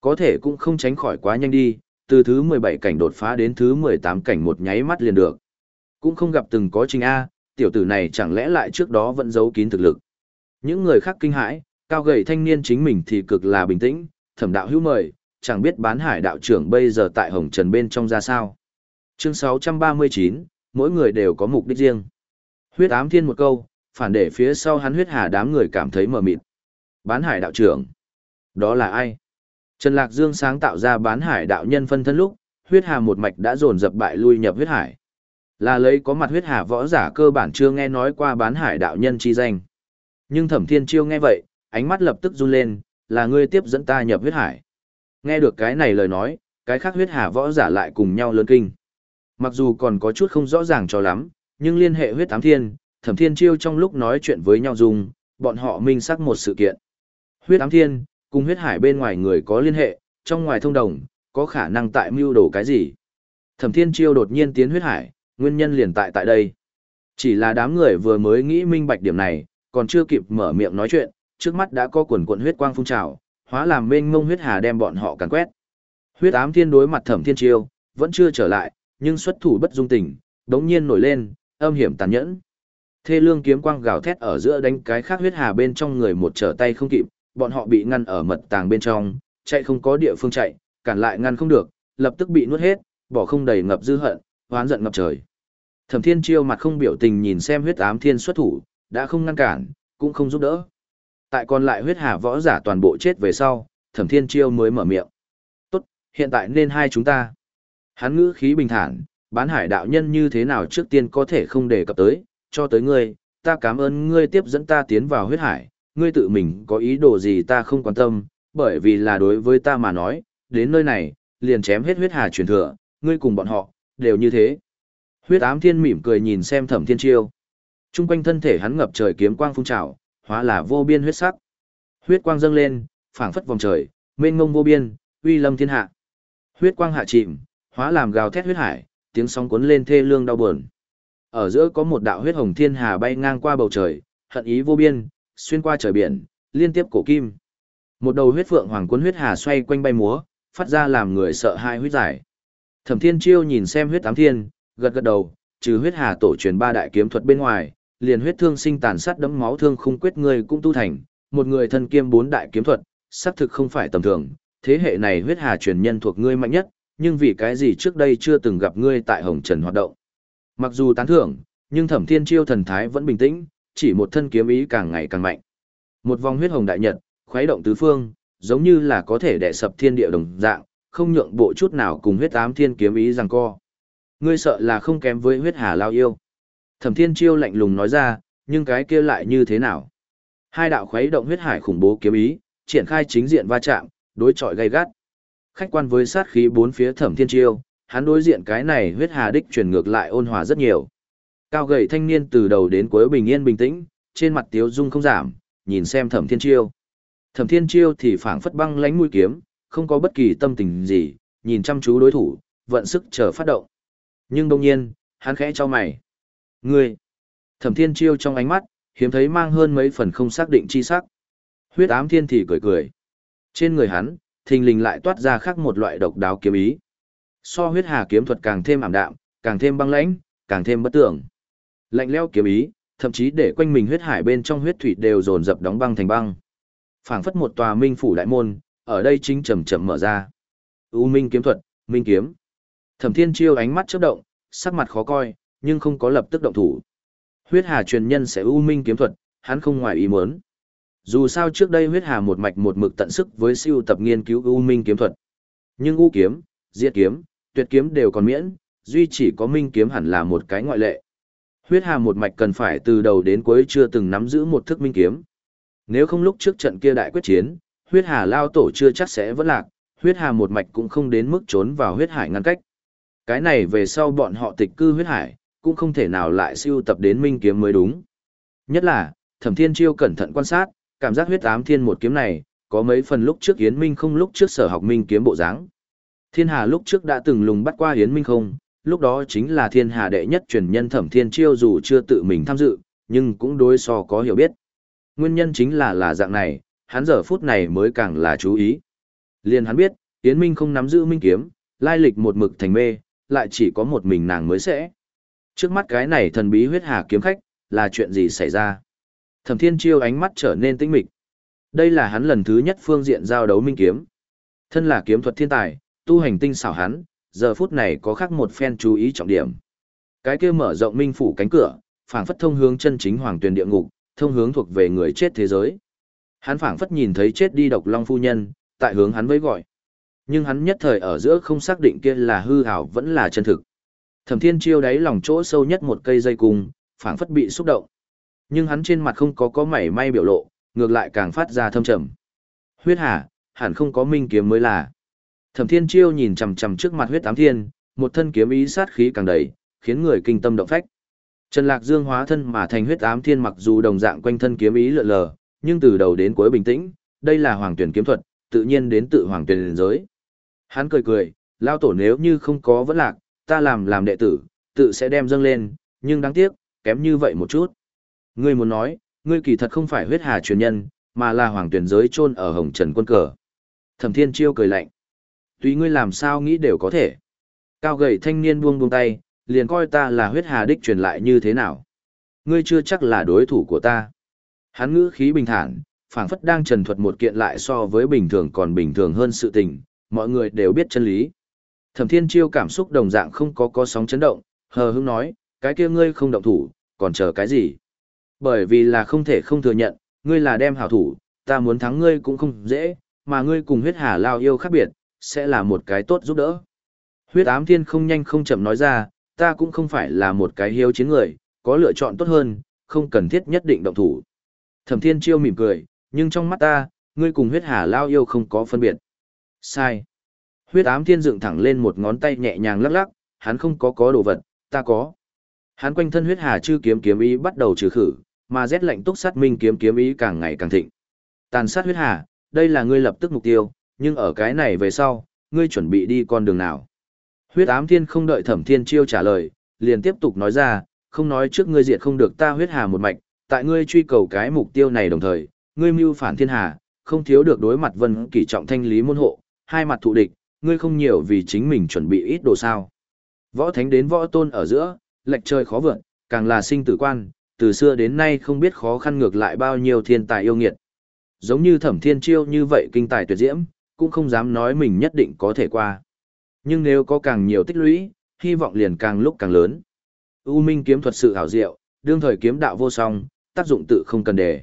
Có thể cũng không tránh khỏi quá nhanh đi, từ thứ 17 cảnh đột phá đến thứ 18 cảnh một nháy mắt liền được. Cũng không gặp từng có trình A, tiểu tử này chẳng lẽ lại trước đó vẫn giấu kín thực lực. Những người khác kinh hãi, cao gầy thanh niên chính mình thì cực là bình tĩnh, thẩm đạo hữu mời, chẳng biết bán hải đạo trưởng bây giờ tại Hồng Trần bên trong ra sao. Chương 639, mỗi người đều có mục đích riêng. Huyết ám thiên một câu, phản để phía sau hắn huyết hà đám người cảm thấy mờ mịt. Bán hải đạo trưởng. Đó là ai? Trần Lạc Dương sáng tạo ra bán hải đạo nhân phân thân lúc, huyết hà một mạch đã dồn dập bại lui nhập huyết hải. Là lấy có mặt huyết hà võ giả cơ bản chưa nghe nói qua bán hải đạo nhân chi danh. Nhưng thẩm thiên chiêu nghe vậy, ánh mắt lập tức run lên, là ngươi tiếp dẫn ta nhập huyết hải. Nghe được cái này lời nói, cái khác huyết hà võ giả lại cùng nhau lớn kinh. Mặc dù còn có chút không rõ ràng cho lắm, nhưng liên hệ huyết tám thiên, thẩm thiên chiêu trong lúc nói chuyện với nhau dùng, bọn họ minh xác một sự kiện. Huyết tám thiên, cùng huyết hải bên ngoài người có liên hệ, trong ngoài thông đồng, có khả năng tại mưu đồ cái gì. Thẩm thiên chiêu đột nhiên tiến huyết hải, nguyên nhân liền tại tại đây. Chỉ là đám người vừa mới nghĩ minh bạch điểm này, còn chưa kịp mở miệng nói chuyện, trước mắt đã có quần quận huyết quang phun trào, hóa làm mênh mông huyết hà đem bọn họ càn quét. Huyết ám thiên đối mặt thẩm thiên chiêu, vẫn chưa trở lại, nhưng xuất thủ bất dung tình, đống nhiên nổi lên, âm hiểm tàn nhẫn. Thê lương kiếm quang gào thét ở giữa đánh cái khác huyết hà bên trong người một trở tay không kịp, bọn họ bị ngăn ở mật tàng bên trong, chạy không có địa phương chạy, cản lại ngăn không được, lập tức bị nuốt hết, bỏ không đầy ngập dư hận, hoán giận ngập trời. Thẩm Thiên Chiêu mặt không biểu tình nhìn xem huyết ám thiên xuất thủ, đã không ngăn cản, cũng không giúp đỡ. Tại còn lại huyết hà võ giả toàn bộ chết về sau, Thẩm Thiên Chiêu mới mở miệng. Tốt, hiện tại nên hai chúng ta. Hắn ngữ khí bình thản, bán hải đạo nhân như thế nào trước tiên có thể không đề cập tới, cho tới ngươi, ta cảm ơn ngươi tiếp dẫn ta tiến vào huyết hải, ngươi tự mình có ý đồ gì ta không quan tâm, bởi vì là đối với ta mà nói, đến nơi này, liền chém hết huyết hà truyền thừa, ngươi cùng bọn họ, đều như thế. Huyết ám thiên mỉm cười nhìn xem thẩm thiên chiêu. Trung quanh thân thể hắn ngập trời kiếm quang phun trào, hóa là vô biên huyết sắc. Huyết quang dâng lên, phảng phất vòng trời, mênh mông vô biên, uy lâm thiên hạ. Huyết quang hạ chìm, hóa làm gào thét huyết hải, tiếng sóng cuốn lên thê lương đau buồn. Ở giữa có một đạo huyết hồng thiên hà bay ngang qua bầu trời, hận ý vô biên, xuyên qua trời biển, liên tiếp cổ kim. Một đầu huyết phượng hoàng cuốn huyết hà xoay quanh bay múa, phát ra làm người sợ hai huyết giải. Thẩm Thiên Chiêu nhìn xem huyết tám thiên, gật gật đầu, trừ huyết hà tổ truyền ba đại kiếm thuật bên ngoài, liền huyết thương sinh tàn sát đấm máu thương khung quyết ngươi cũng tu thành, một người thân kiêm bốn đại kiếm thuật, xác thực không phải tầm thường, thế hệ này huyết hà truyền nhân thuộc ngươi mạnh nhất, nhưng vì cái gì trước đây chưa từng gặp ngươi tại Hồng Trần hoạt động. Mặc dù tán thưởng, nhưng Thẩm Thiên Chiêu thần thái vẫn bình tĩnh, chỉ một thân kiếm ý càng ngày càng mạnh. Một vòng huyết hồng đại nhật, khuấy động tứ phương, giống như là có thể đè sập thiên địa đồng dạng, không nhượng bộ chút nào cùng huyết ám thiên kiếm ý rằng co. Ngươi sợ là không kém với huyết hà lao yêu. Thẩm thiên chiêu lạnh lùng nói ra, nhưng cái kia lại như thế nào? Hai đạo khuấy động huyết hải khủng bố kiếm ý, triển khai chính diện va chạm, đối chọi gay gắt. Khách quan với sát khí bốn phía thẩm thiên chiêu, hắn đối diện cái này huyết hà đích chuyển ngược lại ôn hòa rất nhiều. Cao gầy thanh niên từ đầu đến cuối bình yên bình tĩnh, trên mặt tiếu dung không giảm, nhìn xem thẩm thiên chiêu. Thẩm thiên chiêu thì phảng phất băng lánh mũi kiếm, không có bất kỳ tâm tình gì, nhìn chăm chú đối thủ, vận sức chờ phát động. Nhưng đồng nhiên, hắn khẽ cho mày. Ngươi! Thẩm thiên chiêu trong ánh mắt, hiếm thấy mang hơn mấy phần không xác định chi sắc. Huyết ám thiên thì cười cười. Trên người hắn, thình lình lại toát ra khác một loại độc đáo kiếm ý. So huyết hà kiếm thuật càng thêm ảm đạm, càng thêm băng lãnh, càng thêm bất tưởng. Lạnh lẽo kiếm ý, thậm chí để quanh mình huyết hải bên trong huyết thủy đều dồn dập đóng băng thành băng. Phảng phất một tòa minh phủ đại môn, ở đây chính chậm chậm mở ra. U Minh kiếm thuật, Minh kiếm. Thẩm Thiên Chiêu ánh mắt chớp động, sắc mặt khó coi, nhưng không có lập tức động thủ. Huyết Hà truyền nhân sẽ ưu Minh kiếm thuật, hắn không ngoài ý muốn. Dù sao trước đây huyết hà một mạch một mực tận sức với siêu tập nghiên cứu ưu Minh kiếm thuật. Nhưng U kiếm, Diệt kiếm, Tuyệt kiếm đều còn miễn, duy chỉ có Minh kiếm hẳn là một cái ngoại lệ. Huyết hà một mạch cần phải từ đầu đến cuối chưa từng nắm giữ một thức Minh kiếm. Nếu không lúc trước trận kia đại quyết chiến, huyết hà lao tổ chưa chắc sẽ vẫn lạc, huyết hà một mạch cũng không đến mức trốn vào huyết hải ngăn cách. Cái này về sau bọn họ tịch cư huyết hải, cũng không thể nào lại siêu tập đến minh kiếm mới đúng. Nhất là, thẩm thiên chiêu cẩn thận quan sát, cảm giác huyết ám thiên một kiếm này, có mấy phần lúc trước Yến Minh không lúc trước sở học minh kiếm bộ dáng. Thiên Hà lúc trước đã từng lùng bắt qua Yến Minh không, lúc đó chính là thiên hà đệ nhất truyền nhân thẩm thiên chiêu dù chưa tự mình tham dự, nhưng cũng đối so có hiểu biết. Nguyên nhân chính là là dạng này, hắn giờ phút này mới càng là chú ý. Liền hắn biết, Yến Minh không nắm giữ minh kiếm, lai lịch một mực thành mê, lại chỉ có một mình nàng mới sẽ. Trước mắt cái này thần bí huyết hà kiếm khách, là chuyện gì xảy ra? Thẩm Thiên Chiêu ánh mắt trở nên tĩnh mịch. Đây là hắn lần thứ nhất phương diện giao đấu minh kiếm. Thân là kiếm thuật thiên tài, tu hành tinh xảo hắn, giờ phút này có khác một phen chú ý trọng điểm. Cái kia mở rộng minh phủ cánh cửa, phảng phất thông hướng chân chính hoàng tuyển địa ngục, thông hướng thuộc về người chết thế giới. Hắn phảng phất nhìn thấy chết đi độc long phu nhân, tại hướng hắn với gọi. Nhưng hắn nhất thời ở giữa không xác định kia là hư ảo vẫn là chân thực. Thẩm Thiên Chiêu đáy lòng chỗ sâu nhất một cây dây cung, phảng phất bị xúc động. Nhưng hắn trên mặt không có có mảy may biểu lộ, ngược lại càng phát ra thâm trầm. Huyết Hà, hẳn không có minh kiếm mới là. Thẩm Thiên Chiêu nhìn chằm chằm trước mặt huyết ám thiên, một thân kiếm ý sát khí càng đầy, khiến người kinh tâm động phách. Trần Lạc Dương hóa thân mà thành huyết ám thiên mặc dù đồng dạng quanh thân kiếm ý lượn lờ, nhưng từ đầu đến cuối bình tĩnh, đây là hoàng tuyển kiếm thuật, tự nhiên đến tự hoàng tuyển giới. Hắn cười cười, lao tổ nếu như không có vẫn lạc, ta làm làm đệ tử, tự sẽ đem dâng lên, nhưng đáng tiếc, kém như vậy một chút. Ngươi muốn nói, ngươi kỳ thật không phải huyết hà truyền nhân, mà là hoàng tuyển giới chôn ở hồng trần quân cờ. Thẩm thiên chiêu cười lạnh. Tùy ngươi làm sao nghĩ đều có thể. Cao gầy thanh niên buông buông tay, liền coi ta là huyết hà đích truyền lại như thế nào. Ngươi chưa chắc là đối thủ của ta. Hắn ngữ khí bình thản, phảng phất đang trần thuật một kiện lại so với bình thường còn bình thường hơn sự tình, mọi người đều biết chân lý. Thẩm Thiên Chiêu cảm xúc đồng dạng không có có sóng chấn động, hờ hững nói, cái kia ngươi không động thủ, còn chờ cái gì? Bởi vì là không thể không thừa nhận, ngươi là đem hảo thủ, ta muốn thắng ngươi cũng không dễ, mà ngươi cùng huyết hà lao yêu khác biệt, sẽ là một cái tốt giúp đỡ. Huyết ám thiên không nhanh không chậm nói ra, ta cũng không phải là một cái hiếu chiến người, có lựa chọn tốt hơn, không cần thiết nhất định động thủ. Thẩm Thiên Chiêu mỉm cười, nhưng trong mắt ta, ngươi cùng huyết hà lao yêu không có phân biệt. Sai. Huyết ám thiên dựng thẳng lên một ngón tay nhẹ nhàng lắc lắc, hắn không có có đồ vật, ta có. Hắn quanh thân huyết hà chư kiếm kiếm ý bắt đầu trừ khử, mà rét lạnh túc sát minh kiếm kiếm ý càng ngày càng thịnh. Tàn sát huyết hà, đây là ngươi lập tức mục tiêu, nhưng ở cái này về sau, ngươi chuẩn bị đi con đường nào? Huyết ám thiên không đợi thẩm thiên chiêu trả lời, liền tiếp tục nói ra, không nói trước ngươi diệt không được ta huyết hà một mạch, tại ngươi truy cầu cái mục tiêu này đồng thời, ngươi mưu phản thiên hà, không thiếu được đối mặt vân kỷ trọng thanh lý môn hộ, hai mặt thụ địch, ngươi không nhiều vì chính mình chuẩn bị ít đồ sao. Võ thánh đến võ tôn ở giữa, lệch trời khó vượn, càng là sinh tử quan, từ xưa đến nay không biết khó khăn ngược lại bao nhiêu thiên tài yêu nghiệt. Giống như thẩm thiên chiêu như vậy kinh tài tuyệt diễm, cũng không dám nói mình nhất định có thể qua. Nhưng nếu có càng nhiều tích lũy, hy vọng liền càng lúc càng lớn. U Minh kiếm thuật sự hảo diệu, đương thời kiếm đạo vô song, tác dụng tự không cần đề.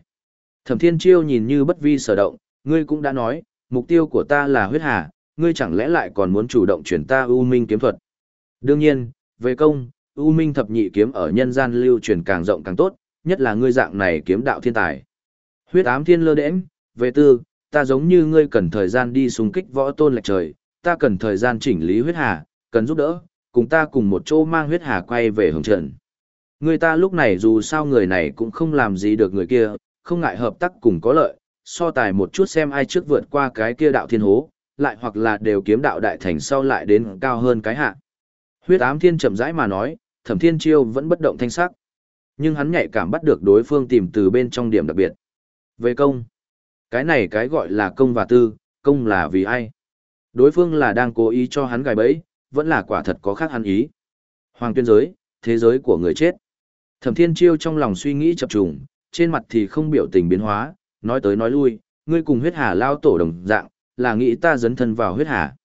Thẩm Thiên Chiêu nhìn như bất vi sở động, ngươi cũng đã nói, mục tiêu của ta là huyết hà, ngươi chẳng lẽ lại còn muốn chủ động chuyển ta U Minh kiếm thuật. Đương nhiên, về công, U Minh thập nhị kiếm ở nhân gian lưu truyền càng rộng càng tốt, nhất là ngươi dạng này kiếm đạo thiên tài. Huyết ám thiên lơ đễnh, về tư, ta giống như ngươi cần thời gian đi xung kích võ tôn lệch trời, ta cần thời gian chỉnh lý huyết hà, cần giúp đỡ, cùng ta cùng một chỗ mang huyết hà quay về hồng trận. Người ta lúc này dù sao người này cũng không làm gì được người kia, không ngại hợp tác cùng có lợi, so tài một chút xem ai trước vượt qua cái kia đạo thiên hố, lại hoặc là đều kiếm đạo đại thành sau lại đến cao hơn cái hạ. Huyết ám thiên chậm rãi mà nói, thẩm thiên chiêu vẫn bất động thanh sắc. Nhưng hắn nhạy cảm bắt được đối phương tìm từ bên trong điểm đặc biệt. Về công, cái này cái gọi là công và tư, công là vì ai? Đối phương là đang cố ý cho hắn gài bẫy, vẫn là quả thật có khác hắn ý. Hoàng tuyên giới, thế giới của người chết. Thẩm Thiên Chiêu trong lòng suy nghĩ chập trùng, trên mặt thì không biểu tình biến hóa, nói tới nói lui, ngươi cùng huyết hà lao tổ đồng dạng, là nghĩ ta dấn thân vào huyết hà.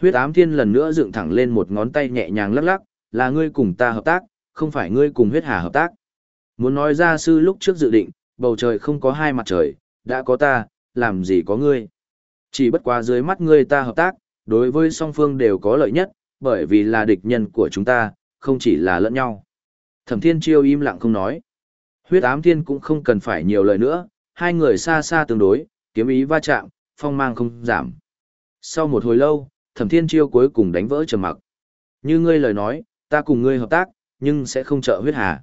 Huyết ám thiên lần nữa dựng thẳng lên một ngón tay nhẹ nhàng lắc lắc, là ngươi cùng ta hợp tác, không phải ngươi cùng huyết hà hợp tác. Muốn nói ra sư lúc trước dự định, bầu trời không có hai mặt trời, đã có ta, làm gì có ngươi. Chỉ bất quá dưới mắt ngươi ta hợp tác, đối với song phương đều có lợi nhất, bởi vì là địch nhân của chúng ta, không chỉ là lẫn nhau. Thẩm Thiên Chiêu im lặng không nói. Huyết ám thiên cũng không cần phải nhiều lời nữa, hai người xa xa tương đối, kiếm ý va chạm, phong mang không giảm. Sau một hồi lâu, Thẩm Thiên Chiêu cuối cùng đánh vỡ trầm mặc. Như ngươi lời nói, ta cùng ngươi hợp tác, nhưng sẽ không trợ huyết hà.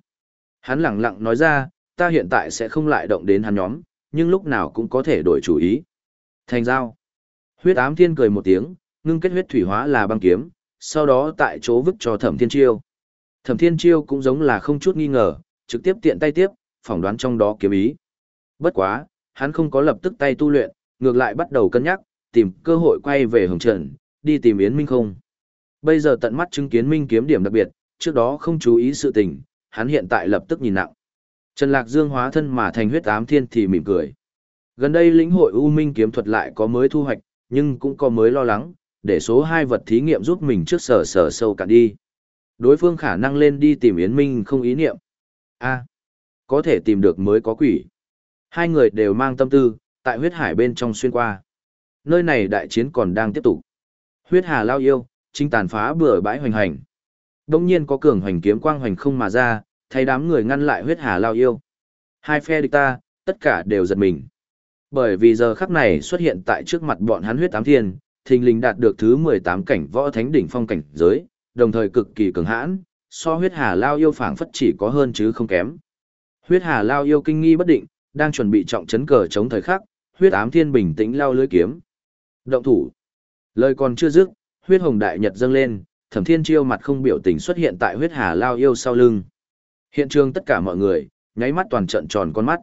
Hắn lặng lặng nói ra, ta hiện tại sẽ không lại động đến hắn nhóm, nhưng lúc nào cũng có thể đổi chủ ý. Thành giao. Huyết ám thiên cười một tiếng, ngưng kết huyết thủy hóa là băng kiếm, sau đó tại chỗ vứt cho Thẩm Thiên Chiêu. Thẩm Thiên Chiêu cũng giống là không chút nghi ngờ, trực tiếp tiện tay tiếp, phỏng đoán trong đó kiếm ý. Bất quá, hắn không có lập tức tay tu luyện, ngược lại bắt đầu cân nhắc, tìm cơ hội quay về Hồng Trần, đi tìm Yến Minh không. Bây giờ tận mắt chứng kiến Minh kiếm điểm đặc biệt, trước đó không chú ý sự tình, hắn hiện tại lập tức nhìn nặng. Trần Lạc Dương hóa thân mà thành huyết ám thiên thì mỉm cười. Gần đây lĩnh hội U Minh kiếm thuật lại có mới thu hoạch, nhưng cũng có mới lo lắng, để số 2 vật thí nghiệm giúp mình trước sở sở sâu cạn đi. Đối phương khả năng lên đi tìm Yến Minh không ý niệm. a có thể tìm được mới có quỷ. Hai người đều mang tâm tư, tại huyết hải bên trong xuyên qua. Nơi này đại chiến còn đang tiếp tục. Huyết hà lao yêu, chính tàn phá bừa bãi hoành hành. Đông nhiên có cường hoành kiếm quang hoành không mà ra, thay đám người ngăn lại huyết hà lao yêu. Hai phe địch ta, tất cả đều giật mình. Bởi vì giờ khắc này xuất hiện tại trước mặt bọn hắn huyết tám thiên, thình lình đạt được thứ 18 cảnh võ thánh đỉnh phong cảnh giới, đồng thời cực kỳ cường hãn, so huyết hà lao yêu phảng phất chỉ có hơn chứ không kém. Huyết hà lao yêu kinh nghi bất định, đang chuẩn bị trọng chấn cờ chống thời khắc, huyết ám thiên bình tĩnh lao lưới kiếm. Động thủ. Lời còn chưa dứt, huyết hồng đại nhật dâng lên, thẩm thiên chiêu mặt không biểu tình xuất hiện tại huyết hà lao yêu sau lưng. Hiện trường tất cả mọi người, nháy mắt toàn trận tròn con mắt.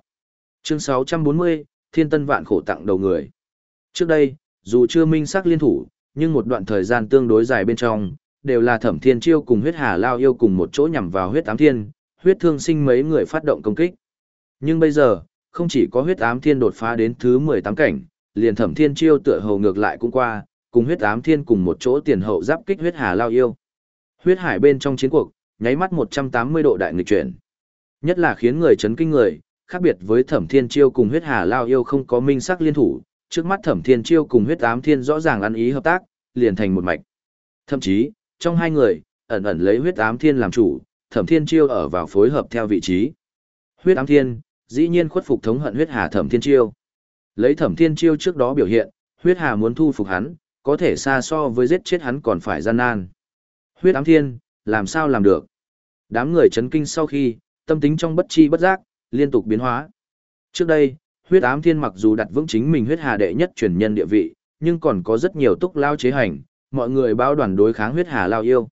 Chương 640, thiên tân vạn khổ tặng đầu người. Trước đây, dù chưa minh xác liên thủ, nhưng một đoạn thời gian tương đối dài bên trong, đều là thẩm thiên chiêu cùng huyết hà lao yêu cùng một chỗ nhằm vào huyết ám thiên, huyết thương sinh mấy người phát động công kích. Nhưng bây giờ, không chỉ có huyết ám thiên đột phá đến thứ 18 cảnh, liền thẩm thiên chiêu tựa hầu ngược lại cũng qua, cùng huyết ám thiên cùng một chỗ tiền hậu giáp kích huyết hà lao yêu. Huyết hải bên trong chiến cuộc, nháy mắt 180 độ đại nghịch chuyển. Nhất là khiến người chấn kinh người, khác biệt với thẩm thiên chiêu cùng huyết hà lao yêu không có minh sắc liên thủ, trước mắt thẩm thiên chiêu cùng huyết ám thiên rõ ràng ăn ý hợp tác, liền thành một mạch. Thậm chí, trong hai người, ẩn ẩn lấy huyết ám thiên làm chủ, thẩm thiên chiêu ở vào phối hợp theo vị trí. Huyết ám thiên, dĩ nhiên khuất phục thống hận huyết hà thẩm thiên chiêu. Lấy thẩm thiên chiêu trước đó biểu hiện, huyết hà muốn thu phục hắn, có thể xa so với giết chết hắn còn phải gian nan. Huyết ám thiên, làm sao làm được? Đám người chấn kinh sau khi, tâm tính trong bất chi bất giác, liên tục biến hóa. Trước đây, huyết ám thiên mặc dù đặt vững chính mình huyết hà đệ nhất truyền nhân địa vị, nhưng còn có rất nhiều túc lao chế hành, mọi người bao đoàn đối kháng huyết hà lao yêu.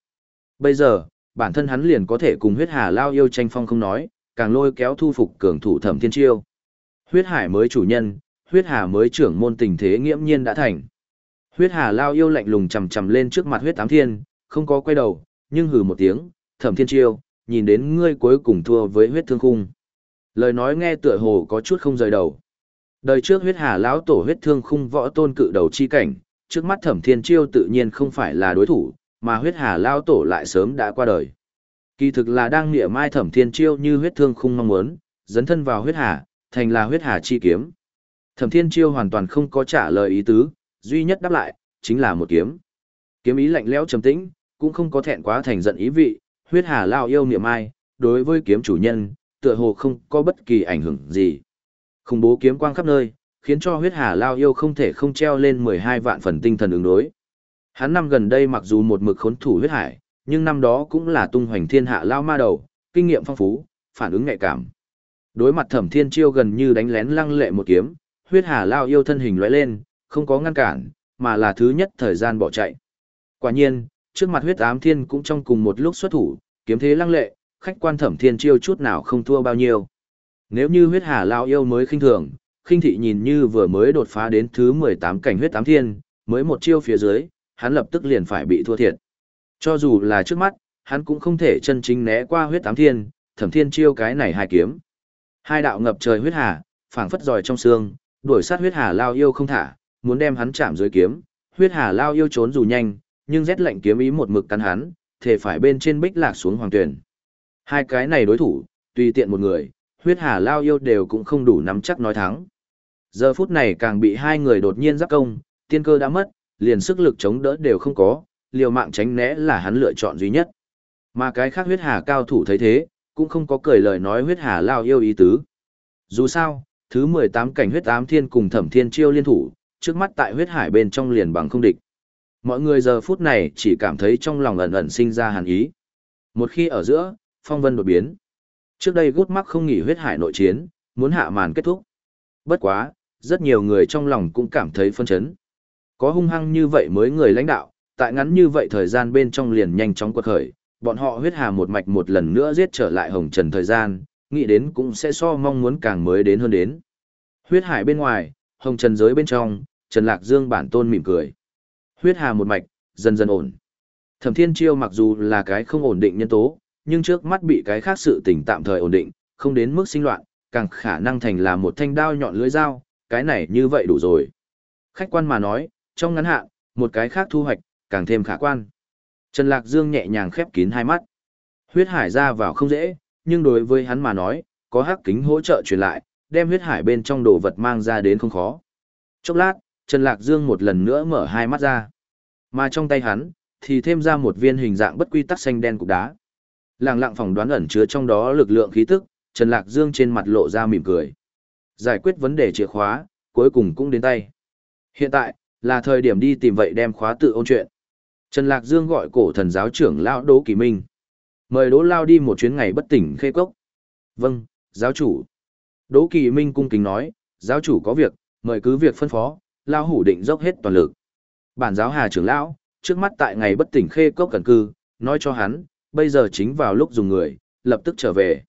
Bây giờ, bản thân hắn liền có thể cùng huyết hà lao yêu tranh phong không nói, càng lôi kéo thu phục cường thủ thẩm thiên chiêu. Huyết hải mới chủ nhân, huyết hà mới trưởng môn tình thế nghiễm nhiên đã thành. Huyết hà lao yêu lạnh lùng chầm chầm lên trước mặt huyết tám thiên, không có quay đầu, nhưng hừ một tiếng, thẩm thiên chiêu, nhìn đến ngươi cuối cùng thua với huyết thương khung. Lời nói nghe tựa hồ có chút không rời đầu. Đời trước huyết hà lão tổ huyết thương khung võ tôn cự đầu chi cảnh, trước mắt thẩm thiên chiêu tự nhiên không phải là đối thủ, mà huyết hà lao tổ lại sớm đã qua đời. Kỳ thực là đang nghĩa mai thẩm thiên chiêu như huyết thương khung mong muốn, dấn thân vào huyết hà, thành là huyết hà chi kiếm. Thẩm Thiên Chiêu hoàn toàn không có trả lời ý tứ, duy nhất đáp lại, chính là một kiếm. Kiếm ý lạnh lẽo trầm tĩnh, cũng không có thẹn quá thành giận ý vị, huyết hà lao yêu niệm ai, đối với kiếm chủ nhân, tựa hồ không có bất kỳ ảnh hưởng gì. Khủng bố kiếm quang khắp nơi, khiến cho huyết hà lao yêu không thể không treo lên 12 vạn phần tinh thần ứng đối. Hắn năm gần đây mặc dù một mực khốn thủ huyết hải, nhưng năm đó cũng là tung hoành thiên hạ lao ma đầu, kinh nghiệm phong phú, phản ứng nhạy cảm. Đối mặt thẩm thiên chiêu gần như đánh lén lăng lệ một kiếm, huyết hà lao yêu thân hình lóe lên, không có ngăn cản, mà là thứ nhất thời gian bỏ chạy. Quả nhiên, trước mặt huyết ám thiên cũng trong cùng một lúc xuất thủ, kiếm thế lăng lệ, khách quan thẩm thiên chiêu chút nào không thua bao nhiêu. Nếu như huyết hà lao yêu mới khinh thường, khinh thị nhìn như vừa mới đột phá đến thứ 18 cảnh huyết ám thiên, mới một chiêu phía dưới, hắn lập tức liền phải bị thua thiệt. Cho dù là trước mắt, hắn cũng không thể chân chính né qua huyết tám thiên, thẩm thiên chiêu cái này hai kiếm. Hai đạo ngập trời huyết hà, phảng phất giỏi trong xương, đuổi sát huyết hà lao yêu không thả, muốn đem hắn chạm dưới kiếm. Huyết hà lao yêu trốn dù nhanh, nhưng rét lạnh kiếm ý một mực cắn hắn, thể phải bên trên bích lạc xuống hoàng tuyển. Hai cái này đối thủ, tùy tiện một người, huyết hà lao yêu đều cũng không đủ nắm chắc nói thắng. Giờ phút này càng bị hai người đột nhiên giáp công, tiên cơ đã mất, liền sức lực chống đỡ đều không có, liều mạng tránh né là hắn lựa chọn duy nhất. Mà cái khác huyết hà cao thủ thấy thế, cũng không có cười lời nói huyết hà lao yêu ý tứ. Dù sao, thứ 18 cảnh huyết ám thiên cùng thẩm thiên chiêu liên thủ, trước mắt tại huyết hải bên trong liền bằng không địch. Mọi người giờ phút này chỉ cảm thấy trong lòng ẩn ẩn sinh ra hàn ý. Một khi ở giữa, phong vân đột biến. Trước đây gút mắc không nghỉ huyết hải nội chiến, muốn hạ màn kết thúc. Bất quá, rất nhiều người trong lòng cũng cảm thấy phân chấn. Có hung hăng như vậy mới người lãnh đạo, tại ngắn như vậy thời gian bên trong liền nhanh chóng quật khởi, bọn họ huyết hà một mạch một lần nữa giết trở lại hồng trần thời gian, nghĩ đến cũng sẽ so mong muốn càng mới đến hơn đến. Huyết hải bên ngoài, hồng trần giới bên trong, Trần Lạc Dương bản tôn mỉm cười. Huyết hà một mạch, dần dần ổn. Thẩm Thiên Chiêu mặc dù là cái không ổn định nhân tố, nhưng trước mắt bị cái khác sự tình tạm thời ổn định, không đến mức sinh loạn, càng khả năng thành là một thanh đao nhọn lưỡi dao, cái này như vậy đủ rồi. Khách quan mà nói, trong ngắn hạn, một cái khác thu hoạch, càng thêm khả quan. Trần Lạc Dương nhẹ nhàng khép kín hai mắt. Huyết hải ra vào không dễ, nhưng đối với hắn mà nói, có hắc kính hỗ trợ truyền lại, đem huyết hải bên trong đồ vật mang ra đến không khó. Chốc lát, Trần Lạc Dương một lần nữa mở hai mắt ra. Mà trong tay hắn, thì thêm ra một viên hình dạng bất quy tắc xanh đen cục đá. Lặng lặng phỏng đoán ẩn chứa trong đó lực lượng khí tức, Trần Lạc Dương trên mặt lộ ra mỉm cười. Giải quyết vấn đề chìa khóa, cuối cùng cũng đến tay. Hiện tại, là thời điểm đi tìm vậy đem khóa tự ôn chuyện. Trần Lạc Dương gọi cổ thần giáo trưởng Lao Đỗ Kỳ Minh. Mời Đỗ Lao đi một chuyến ngày bất tỉnh khê cốc. Vâng, giáo chủ. Đỗ Kỳ Minh cung kính nói, giáo chủ có việc, mời cứ việc phân phó, Lao Hủ định dốc hết toàn lực. Bản giáo Hà trưởng Lão, trước mắt tại ngày bất tỉnh khê cốc cần cư, nói cho hắn, bây giờ chính vào lúc dùng người, lập tức trở về.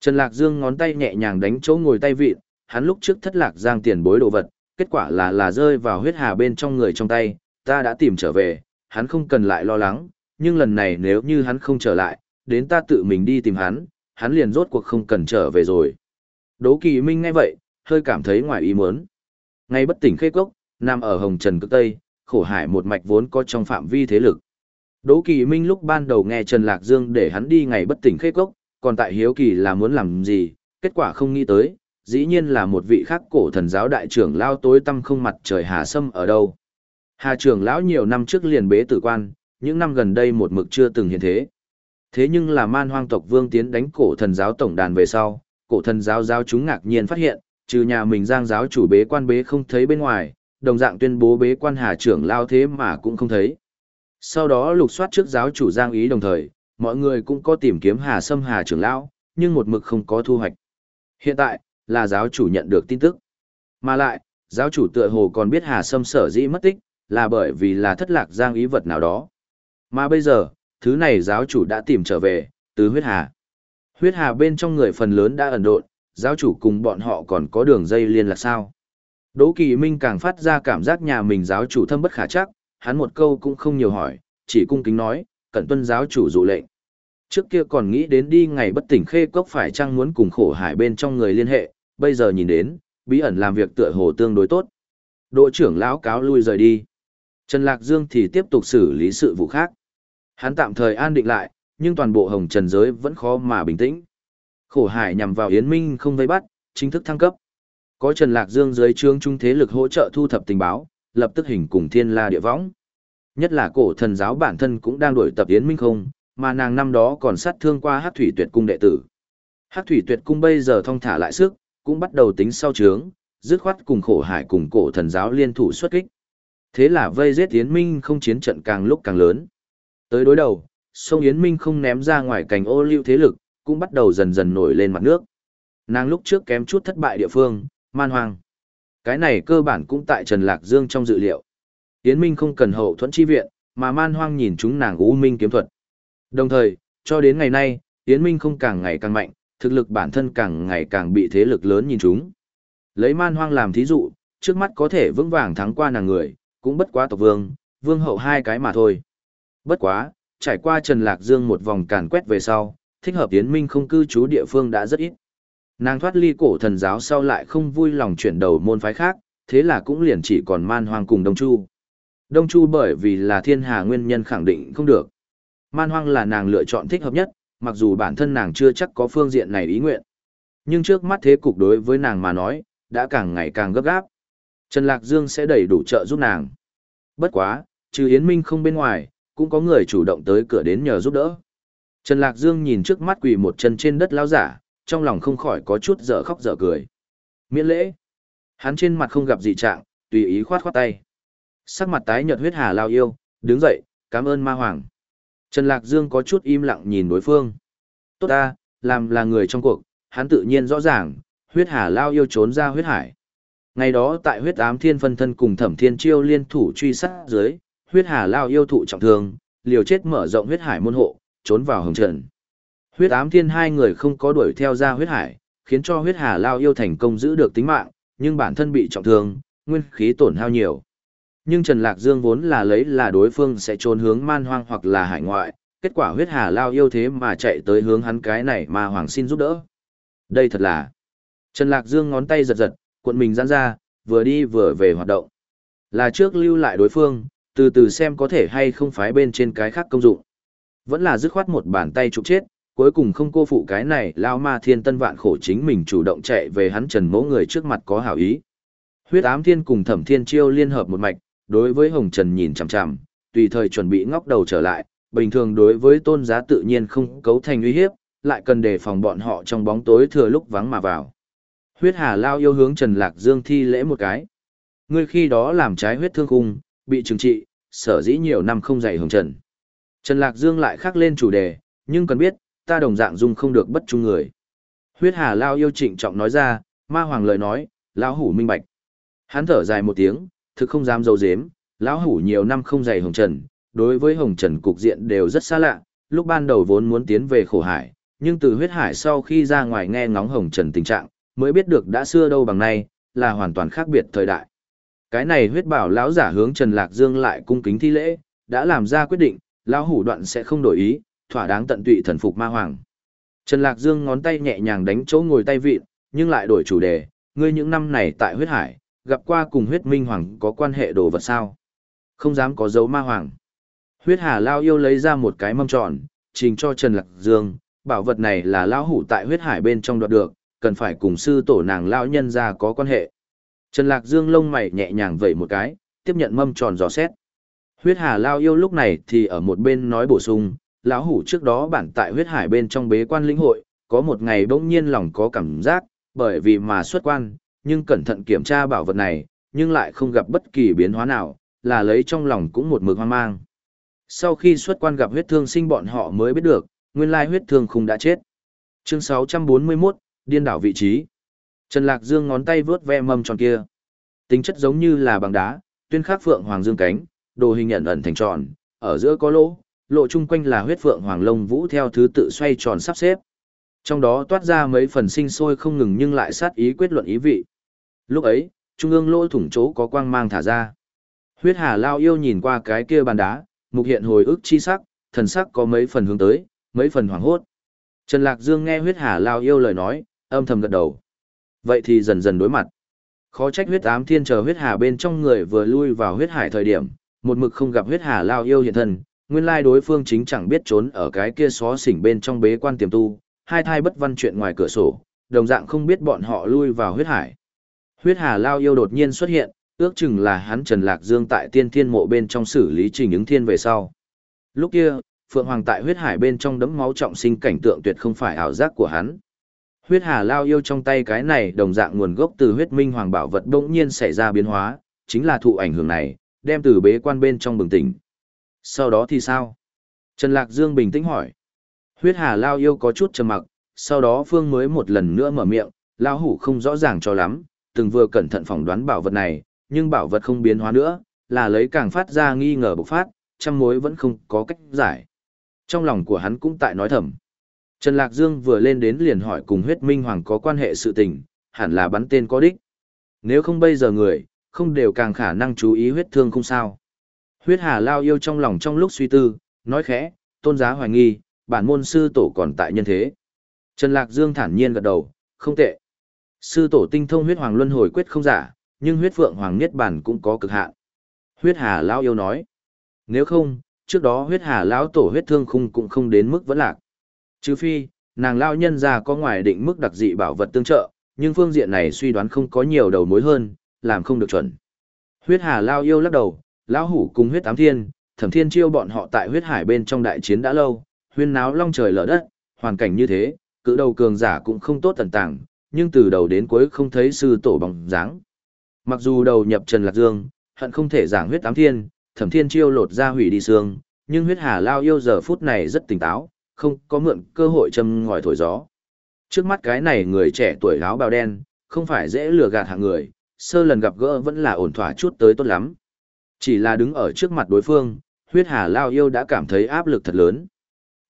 Trần Lạc Dương ngón tay nhẹ nhàng đánh chỗ ngồi tay vịt, hắn lúc trước thất lạc giang tiền bối đồ vật, kết quả là là rơi vào huyết hà bên trong người trong tay, ta đã tìm trở về, hắn không cần lại lo lắng, nhưng lần này nếu như hắn không trở lại, đến ta tự mình đi tìm hắn, hắn liền rốt cuộc không cần trở về rồi. Đỗ Kỳ Minh nghe vậy, hơi cảm thấy ngoài ý muốn. Ngay bất tỉnh khê cốc, nằm ở Hồng Trần cực Tây, khổ hải một mạch vốn có trong phạm vi thế lực. Đỗ Kỳ Minh lúc ban đầu nghe Trần Lạc Dương để hắn đi ngày bất tỉnh khê cốc, còn tại hiếu kỳ là muốn làm gì, kết quả không nghĩ tới, dĩ nhiên là một vị khác cổ thần giáo đại trưởng lao tối tâm không mặt trời Hà Sâm ở đâu. Hà trưởng lão nhiều năm trước liền bế tử quan, những năm gần đây một mực chưa từng hiện thế. Thế nhưng là man hoang tộc vương tiến đánh cổ thần giáo tổng đàn về sau, cổ thần giáo giáo chúng ngạc nhiên phát hiện, trừ nhà mình giang giáo chủ bế quan bế không thấy bên ngoài, đồng dạng tuyên bố bế quan hà trưởng lao thế mà cũng không thấy. Sau đó lục soát trước giáo chủ giang ý đồng thời, mọi người cũng có tìm kiếm hà sâm hà trưởng lão, nhưng một mực không có thu hoạch. Hiện tại, là giáo chủ nhận được tin tức. Mà lại, giáo chủ tựa hồ còn biết hà sâm sở dĩ mất tích, là bởi vì là thất lạc giang ý vật nào đó. Mà bây giờ, thứ này giáo chủ đã tìm trở về, từ huyết hà. Huyết hà bên trong người phần lớn đã ẩn độn, giáo chủ cùng bọn họ còn có đường dây liên lạc sao. Đỗ Kỳ Minh càng phát ra cảm giác nhà mình giáo chủ thâm bất khả chắc, hắn một câu cũng không nhiều hỏi, chỉ cung kính nói, cẩn tuân giáo chủ dụ lệnh. Trước kia còn nghĩ đến đi ngày bất tỉnh khê cốc phải chăng muốn cùng khổ hải bên trong người liên hệ, bây giờ nhìn đến, bí ẩn làm việc tựa hồ tương đối tốt. đội trưởng lão cáo lui rời đi. Trần Lạc Dương thì tiếp tục xử lý sự vụ khác. Hắn tạm thời an định lại, nhưng toàn bộ hồng trần giới vẫn khó mà bình tĩnh. Khổ hải nhằm vào Yến Minh không vây bắt, chính thức thăng cấp. Có Trần Lạc Dương dưới trướng trung thế lực hỗ trợ thu thập tình báo, lập tức hình cùng thiên la địa võng. Nhất là cổ thần giáo bản thân cũng đang đuổi tập Yến Minh không, mà nàng năm đó còn sát thương qua hát thủy tuyệt cung đệ tử. Hát thủy tuyệt cung bây giờ thong thả lại sức, cũng bắt đầu tính sau trướng, dứt khoát cùng khổ hải cùng cổ thần giáo liên thủ xuất kích. Thế là vây giết Yến Minh không chiến trận càng lúc càng lớn. Tới đối đầu, sông Yến Minh không ném ra ngoài cảnh ô lưu thế lực, cũng bắt đầu dần dần nổi lên mặt nước. Nàng lúc trước kém chút thất bại địa phương, man hoang. Cái này cơ bản cũng tại Trần Lạc Dương trong dự liệu. Yến Minh không cần hậu thuẫn chi viện, mà man hoang nhìn chúng nàng u minh kiếm thuật. Đồng thời, cho đến ngày nay, Yến Minh không càng ngày càng mạnh, thực lực bản thân càng ngày càng bị thế lực lớn nhìn chúng. Lấy man hoang làm thí dụ, trước mắt có thể vững vàng thắng qua nàng người, cũng bất quá tộc vương, vương hậu hai cái mà thôi. Bất quá, trải qua Trần Lạc Dương một vòng càn quét về sau, thích hợp Yến Minh không cư trú địa phương đã rất ít. Nàng thoát ly cổ thần giáo sau lại không vui lòng chuyển đầu môn phái khác, thế là cũng liền chỉ còn man hoang cùng Đông Chu. Đông Chu bởi vì là thiên hà nguyên nhân khẳng định không được. Man hoang là nàng lựa chọn thích hợp nhất, mặc dù bản thân nàng chưa chắc có phương diện này ý nguyện. Nhưng trước mắt thế cục đối với nàng mà nói, đã càng ngày càng gấp gáp. Trần Lạc Dương sẽ đầy đủ trợ giúp nàng. Bất quá, trừ Yến Minh không bên ngoài, cũng có người chủ động tới cửa đến nhờ giúp đỡ. Trần Lạc Dương nhìn trước mắt quỳ một chân trên đất lao giả, trong lòng không khỏi có chút dở khóc dở cười. Miễn lễ. Hắn trên mặt không gặp gì trạng, tùy ý khoát khoát tay. Sắc mặt tái nhợt huyết hà lao yêu, đứng dậy, cảm ơn ma hoàng. Trần Lạc Dương có chút im lặng nhìn đối phương. Tốt ta, làm là người trong cuộc, hắn tự nhiên rõ ràng, huyết hà lao yêu trốn ra huyết hải. Ngày đó tại huyết ám thiên phân thân cùng thẩm thiên chiêu liên thủ truy sát dưới, huyết hà lao yêu thụ trọng thương, liều chết mở rộng huyết hải môn hộ, trốn vào hồng trần. Huyết ám thiên hai người không có đuổi theo ra huyết hải, khiến cho huyết hà lao yêu thành công giữ được tính mạng, nhưng bản thân bị trọng thương, nguyên khí tổn hao nhiều. Nhưng Trần Lạc Dương vốn là lấy là đối phương sẽ trốn hướng man hoang hoặc là hải ngoại, kết quả huyết hà lao yêu thế mà chạy tới hướng hắn cái này mà hoàng xin giúp đỡ. Đây thật là... Trần Lạc Dương ngón tay giật giật, cuộn mình giãn ra, vừa đi vừa về hoạt động. Là trước lưu lại đối phương, từ từ xem có thể hay không phái bên trên cái khác công dụng. Vẫn là dứt khoát một bàn tay trục chết, cuối cùng không cô phụ cái này lao ma thiên tân vạn khổ chính mình chủ động chạy về hắn trần mỗ người trước mặt có hảo ý. Huyết ám thiên cùng thẩm thiên chiêu liên hợp một mạch, đối với hồng trần nhìn chằm chằm, tùy thời chuẩn bị ngóc đầu trở lại, bình thường đối với tôn giá tự nhiên không cấu thành uy hiếp, lại cần đề phòng bọn họ trong bóng tối thừa lúc vắng mà vào. Huyết hà lao yêu hướng Trần Lạc Dương thi lễ một cái. Ngươi khi đó làm trái huyết thương khung, bị trừng trị, sở dĩ nhiều năm không dạy hồng trần. Trần Lạc Dương lại khắc lên chủ đề, nhưng cần biết, ta đồng dạng dung không được bất trung người. Huyết hà lao yêu trịnh trọng nói ra, ma hoàng lời nói, lão hủ minh bạch. Hắn thở dài một tiếng, thực không dám dâu dếm, lão hủ nhiều năm không dạy hồng trần, đối với hồng trần cục diện đều rất xa lạ, lúc ban đầu vốn muốn tiến về khổ hải, nhưng từ huyết hải sau khi ra ngoài nghe ngóng hồng trần tình trạng, mới biết được đã xưa đâu bằng nay, là hoàn toàn khác biệt thời đại. Cái này huyết bảo lão giả hướng Trần Lạc Dương lại cung kính thi lễ, đã làm ra quyết định, lão hủ đoạn sẽ không đổi ý, thỏa đáng tận tụy thần phục ma hoàng. Trần Lạc Dương ngón tay nhẹ nhàng đánh chỗ ngồi tay vịn, nhưng lại đổi chủ đề, ngươi những năm này tại huyết hải, gặp qua cùng huyết minh hoàng có quan hệ đồ vật sao? Không dám có dấu ma hoàng. Huyết hà lao yêu lấy ra một cái mâm tròn, trình cho Trần Lạc Dương, bảo vật này là lão hủ tại huyết hải bên trong đoạt được, cần phải cùng sư tổ nàng lão nhân ra có quan hệ. Trần Lạc Dương lông mày nhẹ nhàng vẩy một cái, tiếp nhận mâm tròn giò xét. Huyết Hà Lao yêu lúc này thì ở một bên nói bổ sung, lão hủ trước đó bản tại huyết hải bên trong bế quan lĩnh hội, có một ngày bỗng nhiên lòng có cảm giác, bởi vì mà xuất quan, nhưng cẩn thận kiểm tra bảo vật này, nhưng lại không gặp bất kỳ biến hóa nào, là lấy trong lòng cũng một mực hoang mang. Sau khi xuất quan gặp huyết thương sinh bọn họ mới biết được, nguyên lai huyết thương không đã chết. Chương 641, điên đảo vị trí. Trần Lạc Dương ngón tay vướt ve mâm tròn kia. Tính chất giống như là bằng đá, tuyên khắc phượng hoàng dương cánh, đồ hình nhận ẩn thành tròn, ở giữa có lỗ, lộ chung quanh là huyết phượng hoàng lông vũ theo thứ tự xoay tròn sắp xếp. Trong đó toát ra mấy phần sinh sôi không ngừng nhưng lại sát ý quyết luận ý vị. Lúc ấy, trung ương lỗ thủng chỗ có quang mang thả ra. Huyết Hà Lao yêu nhìn qua cái kia bàn đá, mục hiện hồi ức chi sắc, thần sắc có mấy phần hướng tới, mấy phần hoảng hốt. Trần Lạc Dương nghe huyết Hà Lao yêu lời nói, âm thầm gật đầu. Vậy thì dần dần đối mặt. Khó trách huyết ám thiên chờ huyết hà bên trong người vừa lui vào huyết hải thời điểm, một mực không gặp huyết hà lao yêu hiện thân, nguyên lai đối phương chính chẳng biết trốn ở cái kia xó xỉnh bên trong bế quan tiềm tu, hai thai bất văn chuyện ngoài cửa sổ, đồng dạng không biết bọn họ lui vào huyết hải. Huyết hà lao yêu đột nhiên xuất hiện, ước chừng là hắn Trần Lạc Dương tại tiên thiên mộ bên trong xử lý trình ứng thiên về sau. Lúc kia, Phượng Hoàng tại huyết hải bên trong đấm máu trọng sinh cảnh tượng tuyệt không phải ảo giác của hắn. Huyết hà lao yêu trong tay cái này đồng dạng nguồn gốc từ huyết minh hoàng bảo vật bỗng nhiên xảy ra biến hóa, chính là thụ ảnh hưởng này, đem từ bế quan bên trong bừng tỉnh. Sau đó thì sao? Trần Lạc Dương bình tĩnh hỏi. Huyết hà lao yêu có chút trầm mặc, sau đó Phương mới một lần nữa mở miệng, lao hủ không rõ ràng cho lắm, từng vừa cẩn thận phỏng đoán bảo vật này, nhưng bảo vật không biến hóa nữa, là lấy càng phát ra nghi ngờ bộc phát, trăm mối vẫn không có cách giải. Trong lòng của hắn cũng tại nói thầm. Trần Lạc Dương vừa lên đến liền hỏi cùng huyết minh hoàng có quan hệ sự tình, hẳn là bắn tên có đích. Nếu không bây giờ người, không đều càng khả năng chú ý huyết thương không sao. Huyết hà lao yêu trong lòng trong lúc suy tư, nói khẽ, tôn giá hoài nghi, bản môn sư tổ còn tại nhân thế. Trần Lạc Dương thản nhiên gật đầu, không tệ. Sư tổ tinh thông huyết hoàng luân hồi quyết không giả, nhưng huyết phượng hoàng niết bản cũng có cực hạn. Huyết hà lao yêu nói, nếu không, trước đó huyết hà lão tổ huyết thương khung cũng không đến mức vẫn lạc. Trừ phi, nàng lao nhân ra có ngoài định mức đặc dị bảo vật tương trợ, nhưng phương diện này suy đoán không có nhiều đầu mối hơn, làm không được chuẩn. Huyết hà lao yêu lắc đầu, lão hủ cùng huyết ám thiên, thẩm thiên chiêu bọn họ tại huyết hải bên trong đại chiến đã lâu, huyên náo long trời lở đất, hoàn cảnh như thế, cự đầu cường giả cũng không tốt tần tàng, nhưng từ đầu đến cuối không thấy sư tổ bóng dáng. Mặc dù đầu nhập Trần Lạc Dương, hận không thể giảng huyết ám thiên, thẩm thiên chiêu lột ra hủy đi xương, nhưng huyết hà lao yêu giờ phút này rất tỉnh táo, không có mượn cơ hội châm ngòi thổi gió. Trước mắt cái này người trẻ tuổi áo bào đen, không phải dễ lừa gạt hạng người, sơ lần gặp gỡ vẫn là ổn thỏa chút tới tốt lắm. Chỉ là đứng ở trước mặt đối phương, huyết hà lao yêu đã cảm thấy áp lực thật lớn.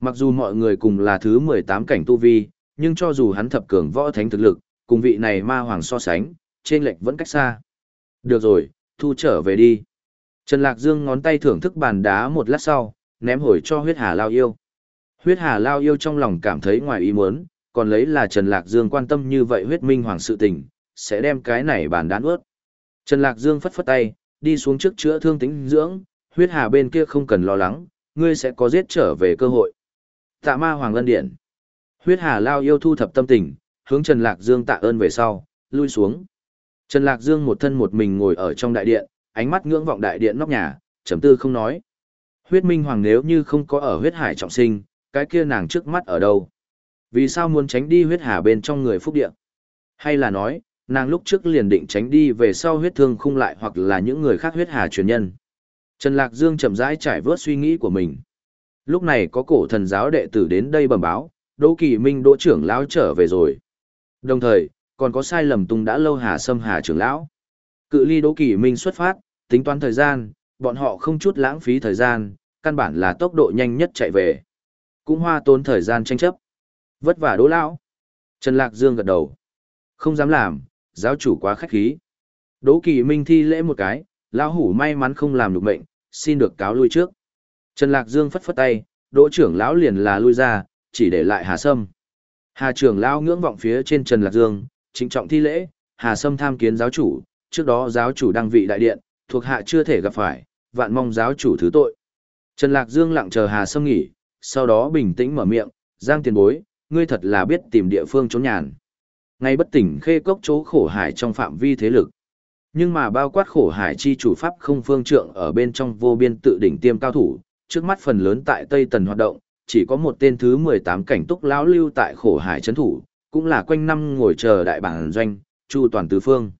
Mặc dù mọi người cùng là thứ 18 cảnh tu vi, nhưng cho dù hắn thập cường võ thánh thực lực, cùng vị này ma hoàng so sánh, trên lệch vẫn cách xa. Được rồi, thu trở về đi. Trần Lạc Dương ngón tay thưởng thức bàn đá một lát sau, ném hồi cho huyết hà lao yêu. Huyết hà lao yêu trong lòng cảm thấy ngoài ý muốn, còn lấy là Trần Lạc Dương quan tâm như vậy huyết minh hoàng sự tình, sẽ đem cái này bàn đán ướt. Trần Lạc Dương phất phất tay, đi xuống trước chữa thương tính dưỡng, huyết hà bên kia không cần lo lắng, ngươi sẽ có giết trở về cơ hội. Tạ ma hoàng lân điện. Huyết hà lao yêu thu thập tâm tình, hướng Trần Lạc Dương tạ ơn về sau, lui xuống. Trần Lạc Dương một thân một mình ngồi ở trong đại điện, ánh mắt ngưỡng vọng đại điện nóc nhà, trầm tư không nói. Huyết minh hoàng nếu như không có ở huyết hải trọng sinh, cái kia nàng trước mắt ở đâu? Vì sao muốn tránh đi huyết hà bên trong người phúc địa? Hay là nói, nàng lúc trước liền định tránh đi về sau huyết thương khung lại hoặc là những người khác huyết hà truyền nhân? Trần Lạc Dương chậm rãi trải vớt suy nghĩ của mình. Lúc này có cổ thần giáo đệ tử đến đây bẩm báo, Đỗ Kỳ Minh Đỗ trưởng lão trở về rồi. Đồng thời, còn có sai lầm tung đã lâu Hà Sâm Hà trưởng lão. Cự ly Đỗ Kỳ Minh xuất phát, tính toán thời gian, bọn họ không chút lãng phí thời gian, căn bản là tốc độ nhanh nhất chạy về. Cũng hoa tốn thời gian tranh chấp. Vất vả Đỗ lão. Trần Lạc Dương gật đầu. Không dám làm, giáo chủ quá khách khí. Đỗ Kỳ Minh thi lễ một cái, lão hủ may mắn không làm được mệnh, xin được cáo lui trước. Trần Lạc Dương phất phất tay, Đỗ trưởng lão liền là lui ra, chỉ để lại Hà Sâm. Hà trưởng lão ngưỡng vọng phía trên Trần Lạc Dương, trịnh trọng thi lễ, Hà Sâm tham kiến giáo chủ, trước đó giáo chủ đăng vị đại điện, thuộc hạ chưa thể gặp phải, vạn mong giáo chủ thứ tội. Trần Lạc Dương lặng chờ Hà Sâm nghỉ, sau đó bình tĩnh mở miệng, Giang tiền bối, ngươi thật là biết tìm địa phương trốn nhàn. Ngay bất tỉnh khê cốc chỗ khổ hải trong phạm vi thế lực. Nhưng mà bao quát khổ hải chi chủ pháp không phương trượng ở bên trong vô biên tự đỉnh tiêm cao thủ, trước mắt phần lớn tại Tây Tần hoạt động, chỉ có một tên thứ 18 cảnh túc lão lưu tại khổ hải chấn thủ, cũng là quanh năm ngồi chờ đại bản doanh, chu toàn tứ phương.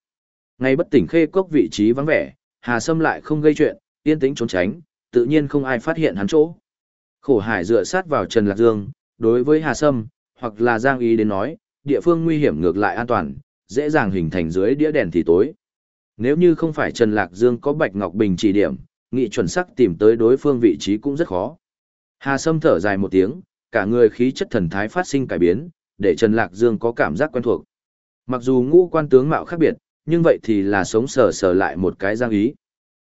Ngay bất tỉnh khê cốc vị trí vắng vẻ, Hà Sâm lại không gây chuyện, yên tĩnh trốn tránh, tự nhiên không ai phát hiện hắn chỗ. Khổ hải dựa sát vào Trần Lạc Dương, đối với Hà Sâm, hoặc là Giang Ý đến nói, địa phương nguy hiểm ngược lại an toàn, dễ dàng hình thành dưới đĩa đèn thì tối. Nếu như không phải Trần Lạc Dương có Bạch Ngọc Bình chỉ điểm, nghị chuẩn sắc tìm tới đối phương vị trí cũng rất khó. Hà Sâm thở dài một tiếng, cả người khí chất thần thái phát sinh cải biến, để Trần Lạc Dương có cảm giác quen thuộc. Mặc dù ngũ quan tướng mạo khác biệt, nhưng vậy thì là sống sờ sờ lại một cái Giang Ý.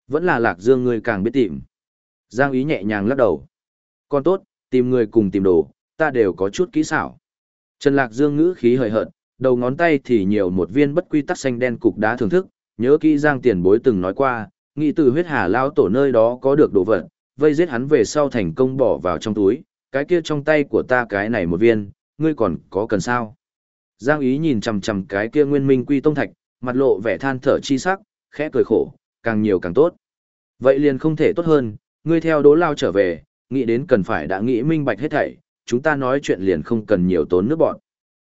Vẫn là Lạc Dương người càng biết tìm. Giang Ý nhẹ nhàng lắc đầu. Con tốt, tìm người cùng tìm đồ, ta đều có chút kỹ xảo. Trần Lạc Dương ngữ khí hời hợt, đầu ngón tay thì nhiều một viên bất quy tắc xanh đen cục đá thưởng thức, nhớ kỹ Giang Tiền Bối từng nói qua, nghĩ từ huyết hà lao tổ nơi đó có được đồ vật, vây giết hắn về sau thành công bỏ vào trong túi, cái kia trong tay của ta cái này một viên, ngươi còn có cần sao? Giang ý nhìn chằm chằm cái kia nguyên minh quy tông thạch, mặt lộ vẻ than thở chi sắc, khẽ cười khổ, càng nhiều càng tốt. Vậy liền không thể tốt hơn, ngươi theo đố lao trở về, nghĩ đến cần phải đã nghĩ minh bạch hết thảy, chúng ta nói chuyện liền không cần nhiều tốn nước bọn.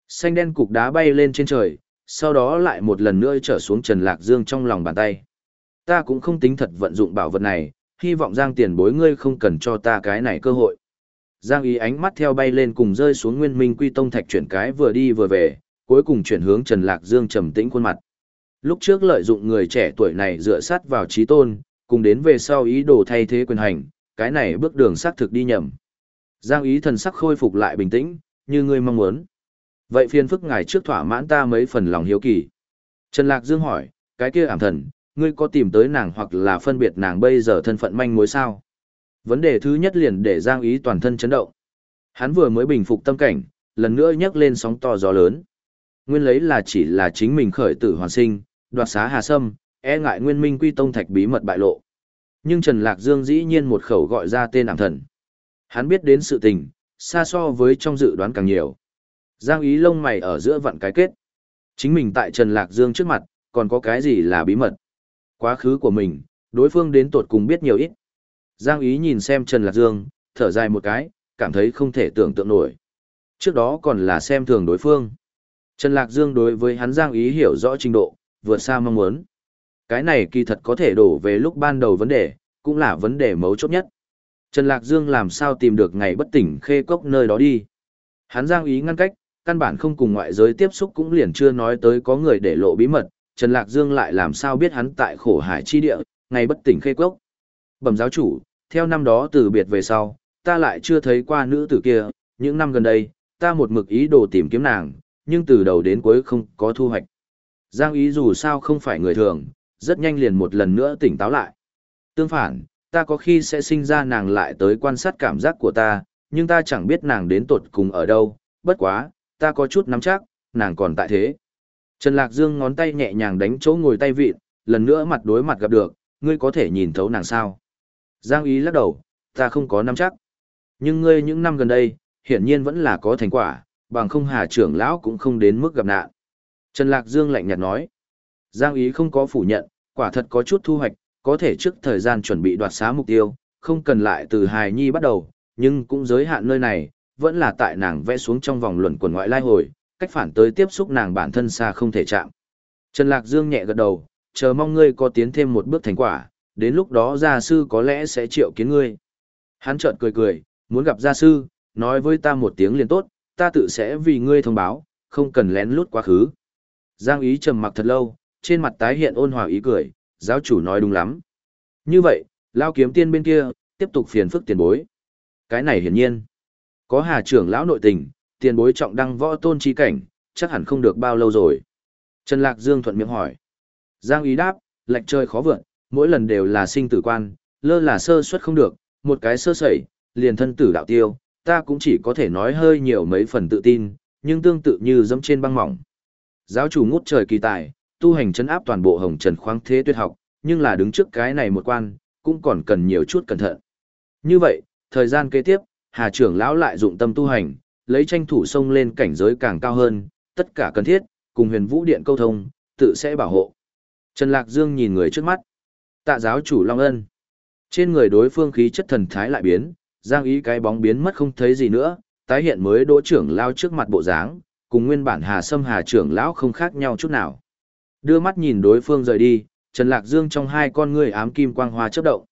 Xanh đen cục đá bay lên trên trời, sau đó lại một lần nữa trở xuống Trần Lạc Dương trong lòng bàn tay. Ta cũng không tính thật vận dụng bảo vật này, hy vọng Giang tiền bối ngươi không cần cho ta cái này cơ hội. Giang ý ánh mắt theo bay lên cùng rơi xuống nguyên minh quy tông thạch chuyển cái vừa đi vừa về, cuối cùng chuyển hướng Trần Lạc Dương trầm tĩnh khuôn mặt. Lúc trước lợi dụng người trẻ tuổi này dựa sát vào trí tôn, cùng đến về sau ý đồ thay thế quyền hành, cái này bước đường xác thực đi nhầm. Giang ý thần sắc khôi phục lại bình tĩnh, như ngươi mong muốn. Vậy phiền phức ngài trước thỏa mãn ta mấy phần lòng hiếu kỳ. Trần Lạc Dương hỏi, cái kia ảm thần, ngươi có tìm tới nàng hoặc là phân biệt nàng bây giờ thân phận manh mối sao? Vấn đề thứ nhất liền để Giang ý toàn thân chấn động. Hắn vừa mới bình phục tâm cảnh, lần nữa nhấc lên sóng to gió lớn. Nguyên lấy là chỉ là chính mình khởi tử hoàn sinh, đoạt xá hà sâm, e ngại nguyên minh quy tông thạch bí mật bại lộ. Nhưng Trần Lạc Dương dĩ nhiên một khẩu gọi ra tên ảm thần. Hắn biết đến sự tình, xa so với trong dự đoán càng nhiều. Giang ý lông mày ở giữa vặn cái kết. Chính mình tại Trần Lạc Dương trước mặt, còn có cái gì là bí mật. Quá khứ của mình, đối phương đến tột cùng biết nhiều ít. Giang ý nhìn xem Trần Lạc Dương, thở dài một cái, cảm thấy không thể tưởng tượng nổi. Trước đó còn là xem thường đối phương. Trần Lạc Dương đối với hắn Giang ý hiểu rõ trình độ, vượt xa mong muốn. Cái này kỳ thật có thể đổ về lúc ban đầu vấn đề, cũng là vấn đề mấu chốt nhất. Trần Lạc Dương làm sao tìm được ngày bất tỉnh khê cốc nơi đó đi. Hắn giang ý ngăn cách, căn bản không cùng ngoại giới tiếp xúc cũng liền chưa nói tới có người để lộ bí mật, Trần Lạc Dương lại làm sao biết hắn tại khổ hải chi địa, ngày bất tỉnh khê cốc. Bẩm giáo chủ, theo năm đó từ biệt về sau, ta lại chưa thấy qua nữ tử kia, những năm gần đây, ta một mực ý đồ tìm kiếm nàng, nhưng từ đầu đến cuối không có thu hoạch. Giang ý dù sao không phải người thường, rất nhanh liền một lần nữa tỉnh táo lại. Tương phản, ta có khi sẽ sinh ra nàng lại tới quan sát cảm giác của ta, nhưng ta chẳng biết nàng đến tột cùng ở đâu, bất quá, ta có chút nắm chắc, nàng còn tại thế. Trần Lạc Dương ngón tay nhẹ nhàng đánh chỗ ngồi tay vịn, lần nữa mặt đối mặt gặp được, ngươi có thể nhìn thấu nàng sao. Giang ý lắc đầu, ta không có nắm chắc. Nhưng ngươi những năm gần đây, hiển nhiên vẫn là có thành quả, bằng không hà trưởng lão cũng không đến mức gặp nạn. Trần Lạc Dương lạnh nhạt nói. Giang ý không có phủ nhận, quả thật có chút thu hoạch, có thể trước thời gian chuẩn bị đoạt xá mục tiêu, không cần lại từ hài nhi bắt đầu, nhưng cũng giới hạn nơi này, vẫn là tại nàng vẽ xuống trong vòng luận quần ngoại lai hồi, cách phản tới tiếp xúc nàng bản thân xa không thể chạm. Trần Lạc Dương nhẹ gật đầu, chờ mong ngươi có tiến thêm một bước thành quả, đến lúc đó gia sư có lẽ sẽ triệu kiến ngươi. Hắn chợt cười cười, muốn gặp gia sư, nói với ta một tiếng liền tốt, ta tự sẽ vì ngươi thông báo, không cần lén lút quá khứ. Giang ý trầm mặc thật lâu, trên mặt tái hiện ôn hòa ý cười, giáo chủ nói đúng lắm. Như vậy, lao kiếm tiên bên kia, tiếp tục phiền phức tiền bối. Cái này hiển nhiên. Có hà trưởng lão nội tình, tiền bối trọng đăng võ tôn chi cảnh, chắc hẳn không được bao lâu rồi. Trần Lạc Dương thuận miệng hỏi. Giang ý đáp, lệch trời khó vượn, mỗi lần đều là sinh tử quan, lơ là sơ suất không được, một cái sơ sẩy, liền thân tử đạo tiêu, ta cũng chỉ có thể nói hơi nhiều mấy phần tự tin, nhưng tương tự như dẫm trên băng mỏng. Giáo chủ ngút trời kỳ tài, tu hành chấn áp toàn bộ hồng trần khoáng thế tuyệt học, nhưng là đứng trước cái này một quan, cũng còn cần nhiều chút cẩn thận. Như vậy, thời gian kế tiếp, Hà trưởng lão lại dụng tâm tu hành, lấy tranh thủ sông lên cảnh giới càng cao hơn, tất cả cần thiết, cùng huyền vũ điện câu thông, tự sẽ bảo hộ. Trần Lạc Dương nhìn người trước mắt. Tạ giáo chủ Long Ân. Trên người đối phương khí chất thần thái lại biến, giang ý cái bóng biến mất không thấy gì nữa, tái hiện mới đỗ trưởng lao trước mặt bộ dáng, cùng nguyên bản Hà Sâm Hà trưởng lão không khác nhau chút nào. Đưa mắt nhìn đối phương rời đi, Trần Lạc Dương trong hai con ngươi ám kim quang hoa chớp động.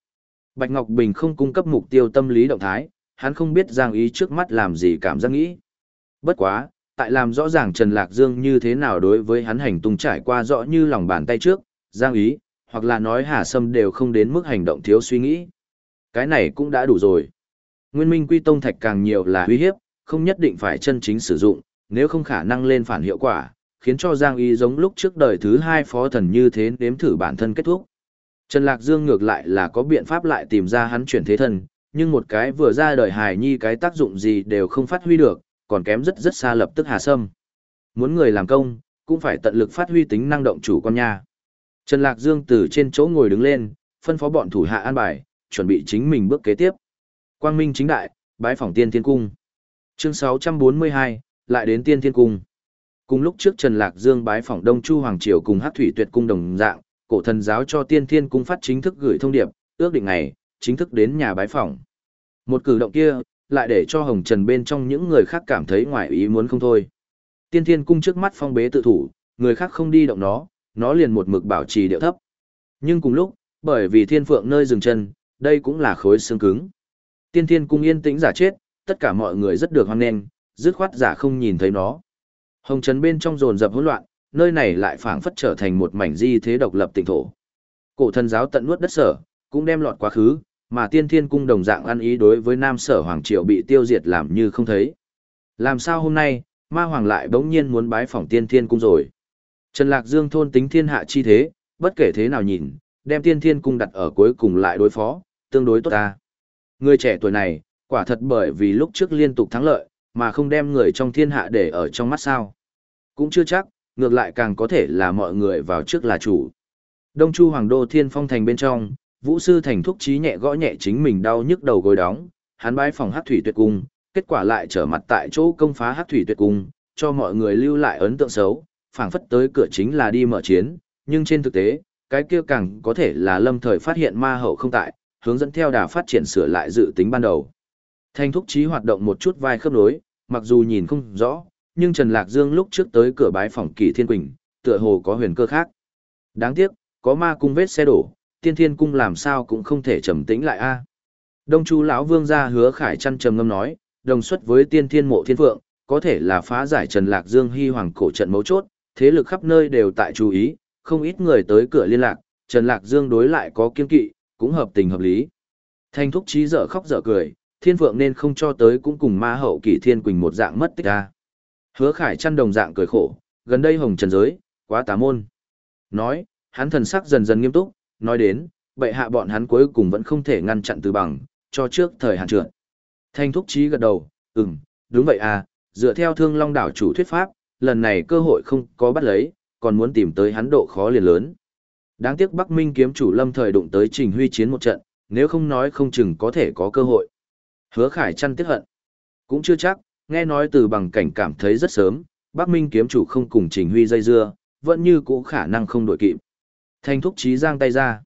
Bạch Ngọc Bình không cung cấp mục tiêu tâm lý động thái, hắn không biết Giang Ý trước mắt làm gì cảm giác nghĩ. Bất quá, tại làm rõ ràng Trần Lạc Dương như thế nào đối với hắn hành tung trải qua rõ như lòng bàn tay trước, Giang Ý, hoặc là nói Hà Sâm đều không đến mức hành động thiếu suy nghĩ. Cái này cũng đã đủ rồi. Nguyên minh quy tông thạch càng nhiều là uy hiếp, không nhất định phải chân chính sử dụng, nếu không khả năng lên phản hiệu quả, khiến cho Giang Y giống lúc trước đời thứ hai phó thần như thế nếm thử bản thân kết thúc. Trần Lạc Dương ngược lại là có biện pháp lại tìm ra hắn chuyển thế thần, nhưng một cái vừa ra đời hài nhi cái tác dụng gì đều không phát huy được, còn kém rất rất xa lập tức hà sâm. Muốn người làm công, cũng phải tận lực phát huy tính năng động chủ con nha. Trần Lạc Dương từ trên chỗ ngồi đứng lên, phân phó bọn thủ hạ an bài, chuẩn bị chính mình bước kế tiếp. Quang Minh chính đại, bái phỏng tiên thiên cung. Chương 642, lại đến tiên thiên cung. Cùng lúc trước Trần Lạc Dương bái phỏng Đông Chu Hoàng Triều cùng Hắc Thủy Tuyệt Cung đồng dạng, cổ thần giáo cho Tiên Thiên Cung phát chính thức gửi thông điệp, ước định ngày, chính thức đến nhà bái phỏng. Một cử động kia, lại để cho Hồng Trần bên trong những người khác cảm thấy ngoài ý muốn không thôi. Tiên Thiên Cung trước mắt phong bế tự thủ, người khác không đi động nó, nó liền một mực bảo trì điệu thấp. Nhưng cùng lúc, bởi vì Thiên Phượng nơi dừng chân, đây cũng là khối xương cứng. Tiên Thiên Cung yên tĩnh giả chết, tất cả mọi người rất được hoan nghênh, dứt khoát giả không nhìn thấy nó. Hồng Trần bên trong rồn rập hỗn loạn, nơi này lại phảng phất trở thành một mảnh di thế độc lập tỉnh thổ. Cổ thần giáo tận nuốt đất sở, cũng đem lọt quá khứ, mà tiên thiên cung đồng dạng ăn ý đối với nam sở hoàng triều bị tiêu diệt làm như không thấy. Làm sao hôm nay, ma hoàng lại bỗng nhiên muốn bái phỏng tiên thiên cung rồi. Trần Lạc Dương thôn tính thiên hạ chi thế, bất kể thế nào nhìn, đem tiên thiên cung đặt ở cuối cùng lại đối phó, tương đối tốt ta. Người trẻ tuổi này, quả thật bởi vì lúc trước liên tục thắng lợi, mà không đem người trong thiên hạ để ở trong mắt sao. Cũng chưa chắc, ngược lại càng có thể là mọi người vào trước là chủ. Đông Chu Hoàng Đô Thiên Phong Thành bên trong, Vũ Sư Thành thúc trí nhẹ gõ nhẹ chính mình đau nhức đầu gối đóng, hắn bái phòng hát thủy tuyệt cung, kết quả lại trở mặt tại chỗ công phá hát thủy tuyệt cung, cho mọi người lưu lại ấn tượng xấu, phảng phất tới cửa chính là đi mở chiến, nhưng trên thực tế, cái kia càng có thể là lâm thời phát hiện ma hậu không tại, hướng dẫn theo đà phát triển sửa lại dự tính ban đầu. Thanh thúc trí hoạt động một chút vai khớp nối, mặc dù nhìn không rõ, nhưng Trần Lạc Dương lúc trước tới cửa bái phòng Kỳ Thiên Quỳnh, tựa hồ có huyền cơ khác. Đáng tiếc, có ma cung vết xe đổ, Tiên Thiên cung làm sao cũng không thể trầm tĩnh lại a. Đông Chu lão vương gia hứa khải chăn trầm ngâm nói, đồng xuất với Tiên Thiên mộ thiên phượng, có thể là phá giải Trần Lạc Dương hy hoàng cổ trận mấu chốt, thế lực khắp nơi đều tại chú ý, không ít người tới cửa liên lạc, Trần Lạc Dương đối lại có kiên kỵ, cũng hợp tình hợp lý. Thanh thúc trí dở khóc dở cười, thiên phượng nên không cho tới cũng cùng ma hậu kỷ thiên quỳnh một dạng mất tích a. Hứa khải chăn đồng dạng cười khổ, gần đây hồng trần giới, quá tà môn. Nói, hắn thần sắc dần dần nghiêm túc, nói đến, bệ hạ bọn hắn cuối cùng vẫn không thể ngăn chặn từ bằng, cho trước thời hạn trượt. Thanh thúc trí gật đầu, ừm, đúng vậy à, dựa theo thương long đảo chủ thuyết pháp, lần này cơ hội không có bắt lấy, còn muốn tìm tới hắn độ khó liền lớn. Đáng tiếc Bắc Minh kiếm chủ lâm thời đụng tới Trình Huy chiến một trận, nếu không nói không chừng có thể có cơ hội. Hứa Khải chăn tiếc hận. Cũng chưa chắc, nghe nói từ bằng cảnh cảm thấy rất sớm, Bắc Minh kiếm chủ không cùng Trình Huy dây dưa, vẫn như cũ khả năng không đổi kịp. Thanh thúc trí giang tay ra.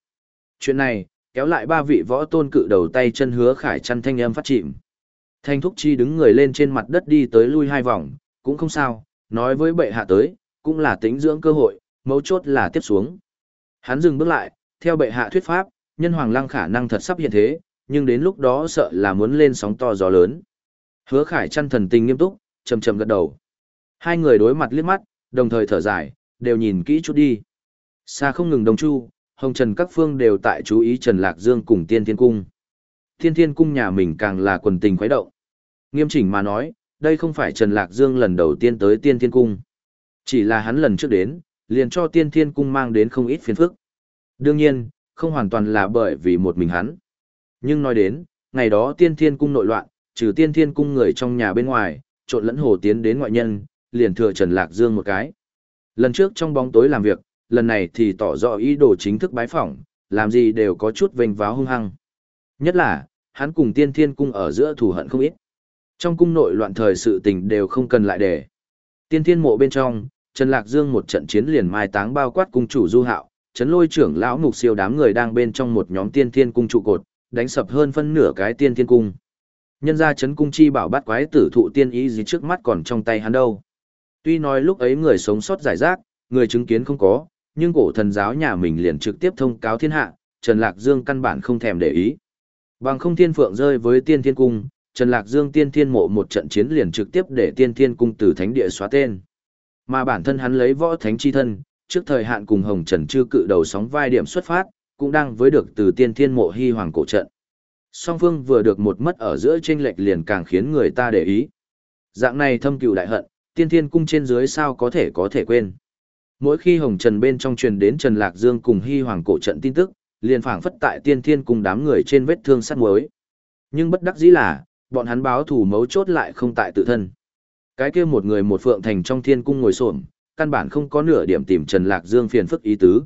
Chuyện này, kéo lại ba vị võ tôn cự đầu tay chân hứa khải chăn thanh âm phát chìm. Thanh thúc chi đứng người lên trên mặt đất đi tới lui hai vòng, cũng không sao, nói với bệ hạ tới, cũng là tính dưỡng cơ hội, mấu chốt là tiếp xuống. Hắn dừng bước lại, theo bệ hạ thuyết pháp, nhân hoàng lăng khả năng thật sắp hiện thế, nhưng đến lúc đó sợ là muốn lên sóng to gió lớn. Hứa khải chăn thần tình nghiêm túc, chầm chầm gật đầu. Hai người đối mặt liếc mắt, đồng thời thở dài, đều nhìn kỹ chút đi. Xa không ngừng đồng chu, hồng trần các phương đều tại chú ý Trần Lạc Dương cùng tiên thiên cung. Tiên thiên cung nhà mình càng là quần tình khuấy động. Nghiêm chỉnh mà nói, đây không phải Trần Lạc Dương lần đầu tiên tới tiên thiên cung. Chỉ là hắn lần trước đến, liền cho tiên thiên cung mang đến không ít phiền phức. Đương nhiên, không hoàn toàn là bởi vì một mình hắn. Nhưng nói đến, ngày đó tiên thiên cung nội loạn, trừ tiên thiên cung người trong nhà bên ngoài, trộn lẫn hồ tiến đến ngoại nhân, liền thừa Trần Lạc Dương một cái. Lần trước trong bóng tối làm việc, lần này thì tỏ rõ ý đồ chính thức bái phỏng, làm gì đều có chút vênh váo hung hăng. Nhất là, hắn cùng tiên thiên cung ở giữa thù hận không ít. Trong cung nội loạn thời sự tình đều không cần lại để. Tiên thiên mộ bên trong, Trần Lạc Dương một trận chiến liền mai táng bao quát cung chủ du hạo, chấn lôi trưởng lão mục siêu đám người đang bên trong một nhóm tiên thiên cung trụ cột, đánh sập hơn phân nửa cái tiên thiên cung. Nhân ra chấn cung chi bảo bắt quái tử thụ tiên ý gì trước mắt còn trong tay hắn đâu. Tuy nói lúc ấy người sống sót giải rác, người chứng kiến không có, nhưng cổ thần giáo nhà mình liền trực tiếp thông cáo thiên hạ, Trần Lạc Dương căn bản không thèm để ý. Bằng không thiên phượng rơi với tiên thiên cung, Trần Lạc Dương tiên thiên mộ một trận chiến liền trực tiếp để tiên thiên cung từ thánh địa xóa tên. Mà bản thân hắn lấy võ thánh chi thân, trước thời hạn cùng Hồng Trần chư cự đầu sóng vai điểm xuất phát, cũng đang với được từ tiên thiên mộ hy hoàng cổ trận. Song phương vừa được một mất ở giữa chênh lệch liền càng khiến người ta để ý. Dạng này thâm cừu đại hận, tiên thiên cung trên dưới sao có thể có thể quên. Mỗi khi Hồng Trần bên trong truyền đến Trần Lạc Dương cùng Hy Hoàng cổ trận tin tức, liền phảng phất tại tiên thiên cùng đám người trên vết thương sắt muối. Nhưng bất đắc dĩ là, bọn hắn báo thủ mấu chốt lại không tại tự thân. Cái kia một người một phượng thành trong thiên cung ngồi xổm, căn bản không có nửa điểm tìm Trần Lạc Dương phiền phức ý tứ.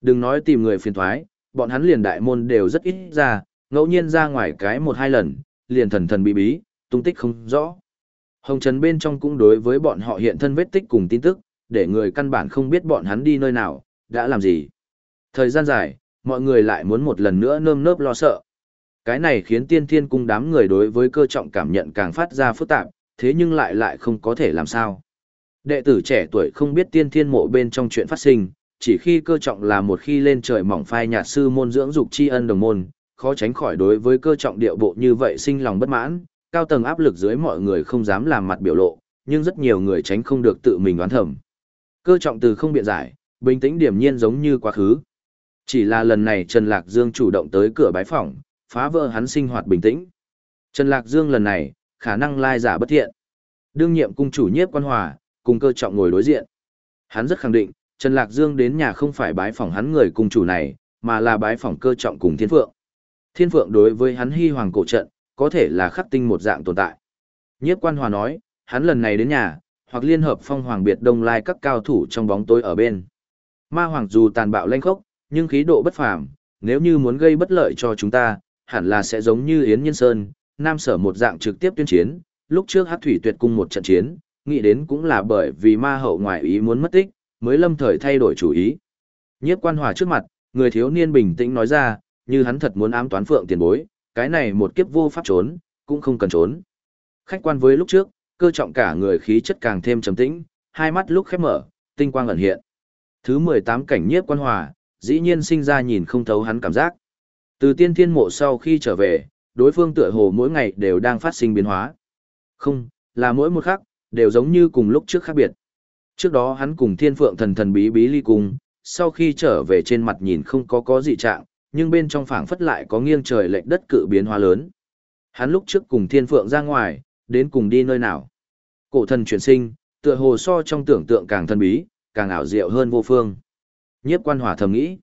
Đừng nói tìm người phiền thoái, bọn hắn liền đại môn đều rất ít ra, ngẫu nhiên ra ngoài cái một hai lần, liền thần thần bí bí, tung tích không rõ. Hồng Trần bên trong cũng đối với bọn họ hiện thân vết tích cùng tin tức, để người căn bản không biết bọn hắn đi nơi nào, đã làm gì. Thời gian dài, mọi người lại muốn một lần nữa nơm nớp lo sợ. Cái này khiến tiên thiên cung đám người đối với cơ trọng cảm nhận càng phát ra phức tạp, thế nhưng lại lại không có thể làm sao. Đệ tử trẻ tuổi không biết tiên thiên mộ bên trong chuyện phát sinh, chỉ khi cơ trọng là một khi lên trời mỏng phai nhạt sư môn dưỡng dục tri ân đồng môn, khó tránh khỏi đối với cơ trọng điệu bộ như vậy sinh lòng bất mãn, cao tầng áp lực dưới mọi người không dám làm mặt biểu lộ, nhưng rất nhiều người tránh không được tự mình đoán thầm. Cơ trọng từ không biện giải, bình tĩnh điểm nhiên giống như quá khứ. Chỉ là lần này Trần Lạc Dương chủ động tới cửa bái phỏng, phá vỡ hắn sinh hoạt bình tĩnh. Trần Lạc Dương lần này, khả năng lai giả bất thiện. Đương nhiệm cung chủ nhiếp quan hòa, cùng cơ trọng ngồi đối diện. Hắn rất khẳng định, Trần Lạc Dương đến nhà không phải bái phỏng hắn người cung chủ này, mà là bái phỏng cơ trọng cùng Thiên Phượng. Thiên Phượng đối với hắn hy hoàng cổ trận, có thể là khắc tinh một dạng tồn tại. Nhiếp quan hòa nói, hắn lần này đến nhà, hoặc liên hợp phong hoàng biệt đông lai các cao thủ trong bóng tối ở bên. Ma hoàng dù tàn bạo lanh khốc, nhưng khí độ bất phàm, nếu như muốn gây bất lợi cho chúng ta, hẳn là sẽ giống như Yến Nhân Sơn, Nam Sở một dạng trực tiếp tuyên chiến, lúc trước Hắc Thủy Tuyệt cung một trận chiến, nghĩ đến cũng là bởi vì ma hậu ngoại ý muốn mất tích, mới lâm thời thay đổi chủ ý. Nhiếp quan hòa trước mặt, người thiếu niên bình tĩnh nói ra, như hắn thật muốn ám toán phượng tiền bối, cái này một kiếp vô pháp trốn, cũng không cần trốn. Khách quan với lúc trước, cơ trọng cả người khí chất càng thêm trầm tĩnh, hai mắt lúc khép mở, tinh quang ẩn hiện. Thứ 18 cảnh nhiếp quan hòa, dĩ nhiên sinh ra nhìn không thấu hắn cảm giác. Từ tiên thiên mộ sau khi trở về, đối phương tựa hồ mỗi ngày đều đang phát sinh biến hóa. Không, là mỗi một khắc, đều giống như cùng lúc trước khác biệt. Trước đó hắn cùng thiên phượng thần thần bí bí ly cùng, sau khi trở về trên mặt nhìn không có có gì trạng, nhưng bên trong phảng phất lại có nghiêng trời lệch đất cự biến hóa lớn. Hắn lúc trước cùng thiên phượng ra ngoài, đến cùng đi nơi nào. Cổ thần chuyển sinh, tựa hồ so trong tưởng tượng càng thần bí, càng ảo diệu hơn vô phương. Nhiếp quan hòa thầm nghĩ.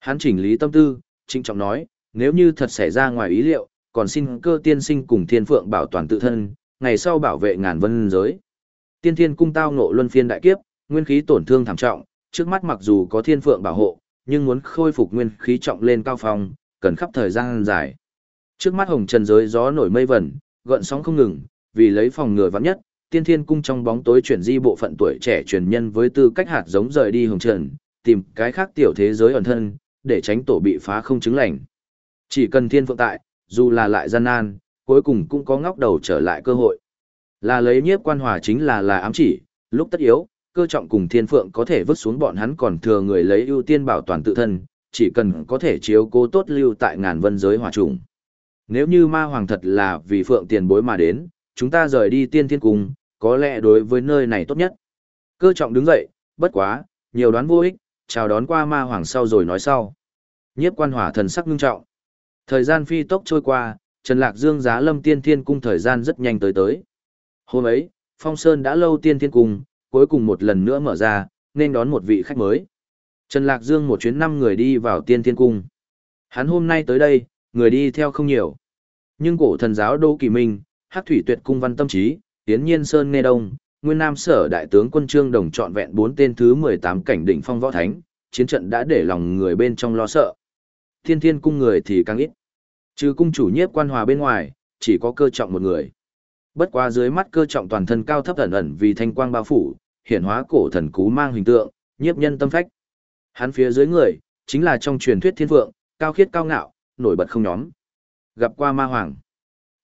Hắn chỉnh lý tâm tư, trinh trọng nói, nếu như thật xảy ra ngoài ý liệu, còn xin cơ tiên sinh cùng thiên phượng bảo toàn tự thân, ngày sau bảo vệ ngàn vân giới. Tiên thiên cung tao ngộ luân phiên đại kiếp, nguyên khí tổn thương thảm trọng, trước mắt mặc dù có thiên phượng bảo hộ, nhưng muốn khôi phục nguyên khí trọng lên cao phong, cần khắp thời gian dài. Trước mắt hồng trần giới gió nổi mây vẩn, gợn sóng không ngừng, vì lấy phòng ngừa vắng nhất, tiên thiên cung trong bóng tối chuyển di bộ phận tuổi trẻ truyền nhân với tư cách hạt giống rời đi hồng trần, tìm cái khác tiểu thế giới ẩn thân, để tránh tổ bị phá không chứng lành. Chỉ cần thiên phượng tại, dù là lại gian nan, cuối cùng cũng có ngóc đầu trở lại cơ hội. Là lấy nhiếp quan hòa chính là là ám chỉ, lúc tất yếu, cơ trọng cùng thiên phượng có thể vứt xuống bọn hắn còn thừa người lấy ưu tiên bảo toàn tự thân, chỉ cần có thể chiếu cố tốt lưu tại ngàn vân giới hỏa trùng. Nếu như ma hoàng thật là vì phượng tiền bối mà đến, chúng ta rời đi tiên thiên cung, có lẽ đối với nơi này tốt nhất. Cơ trọng đứng dậy, bất quá, nhiều đoán vô ích, chào đón qua ma hoàng sau rồi nói sau. Nhiếp quan hỏa thần sắc ngưng trọng. Thời gian phi tốc trôi qua, Trần Lạc Dương giá lâm tiên thiên cung thời gian rất nhanh tới tới. Hôm ấy, Phong Sơn đã lâu tiên thiên cung, cuối cùng một lần nữa mở ra, nên đón một vị khách mới. Trần Lạc Dương một chuyến năm người đi vào tiên thiên cung. Hắn hôm nay tới đây, người đi theo không nhiều. Nhưng cổ thần giáo Đô Kỳ Minh, Hắc Thủy Tuyệt Cung Văn Tâm Trí, Tiến Nhiên Sơn Nghe Đông, Nguyên Nam Sở Đại tướng quân Trương Đồng chọn vẹn bốn tên thứ 18 cảnh đỉnh phong võ thánh, chiến trận đã để lòng người bên trong lo sợ. Thiên Thiên cung người thì càng ít. Trừ cung chủ nhiếp quan hòa bên ngoài, chỉ có cơ trọng một người. Bất quá dưới mắt cơ trọng toàn thân cao thấp ẩn ẩn vì thanh quang bao phủ, hiển hóa cổ thần cú mang hình tượng, nhiếp nhân tâm phách. Hắn phía dưới người, chính là trong truyền thuyết thiên vượng, cao khiết cao ngạo, nổi bật không nhóm. Gặp qua ma hoàng.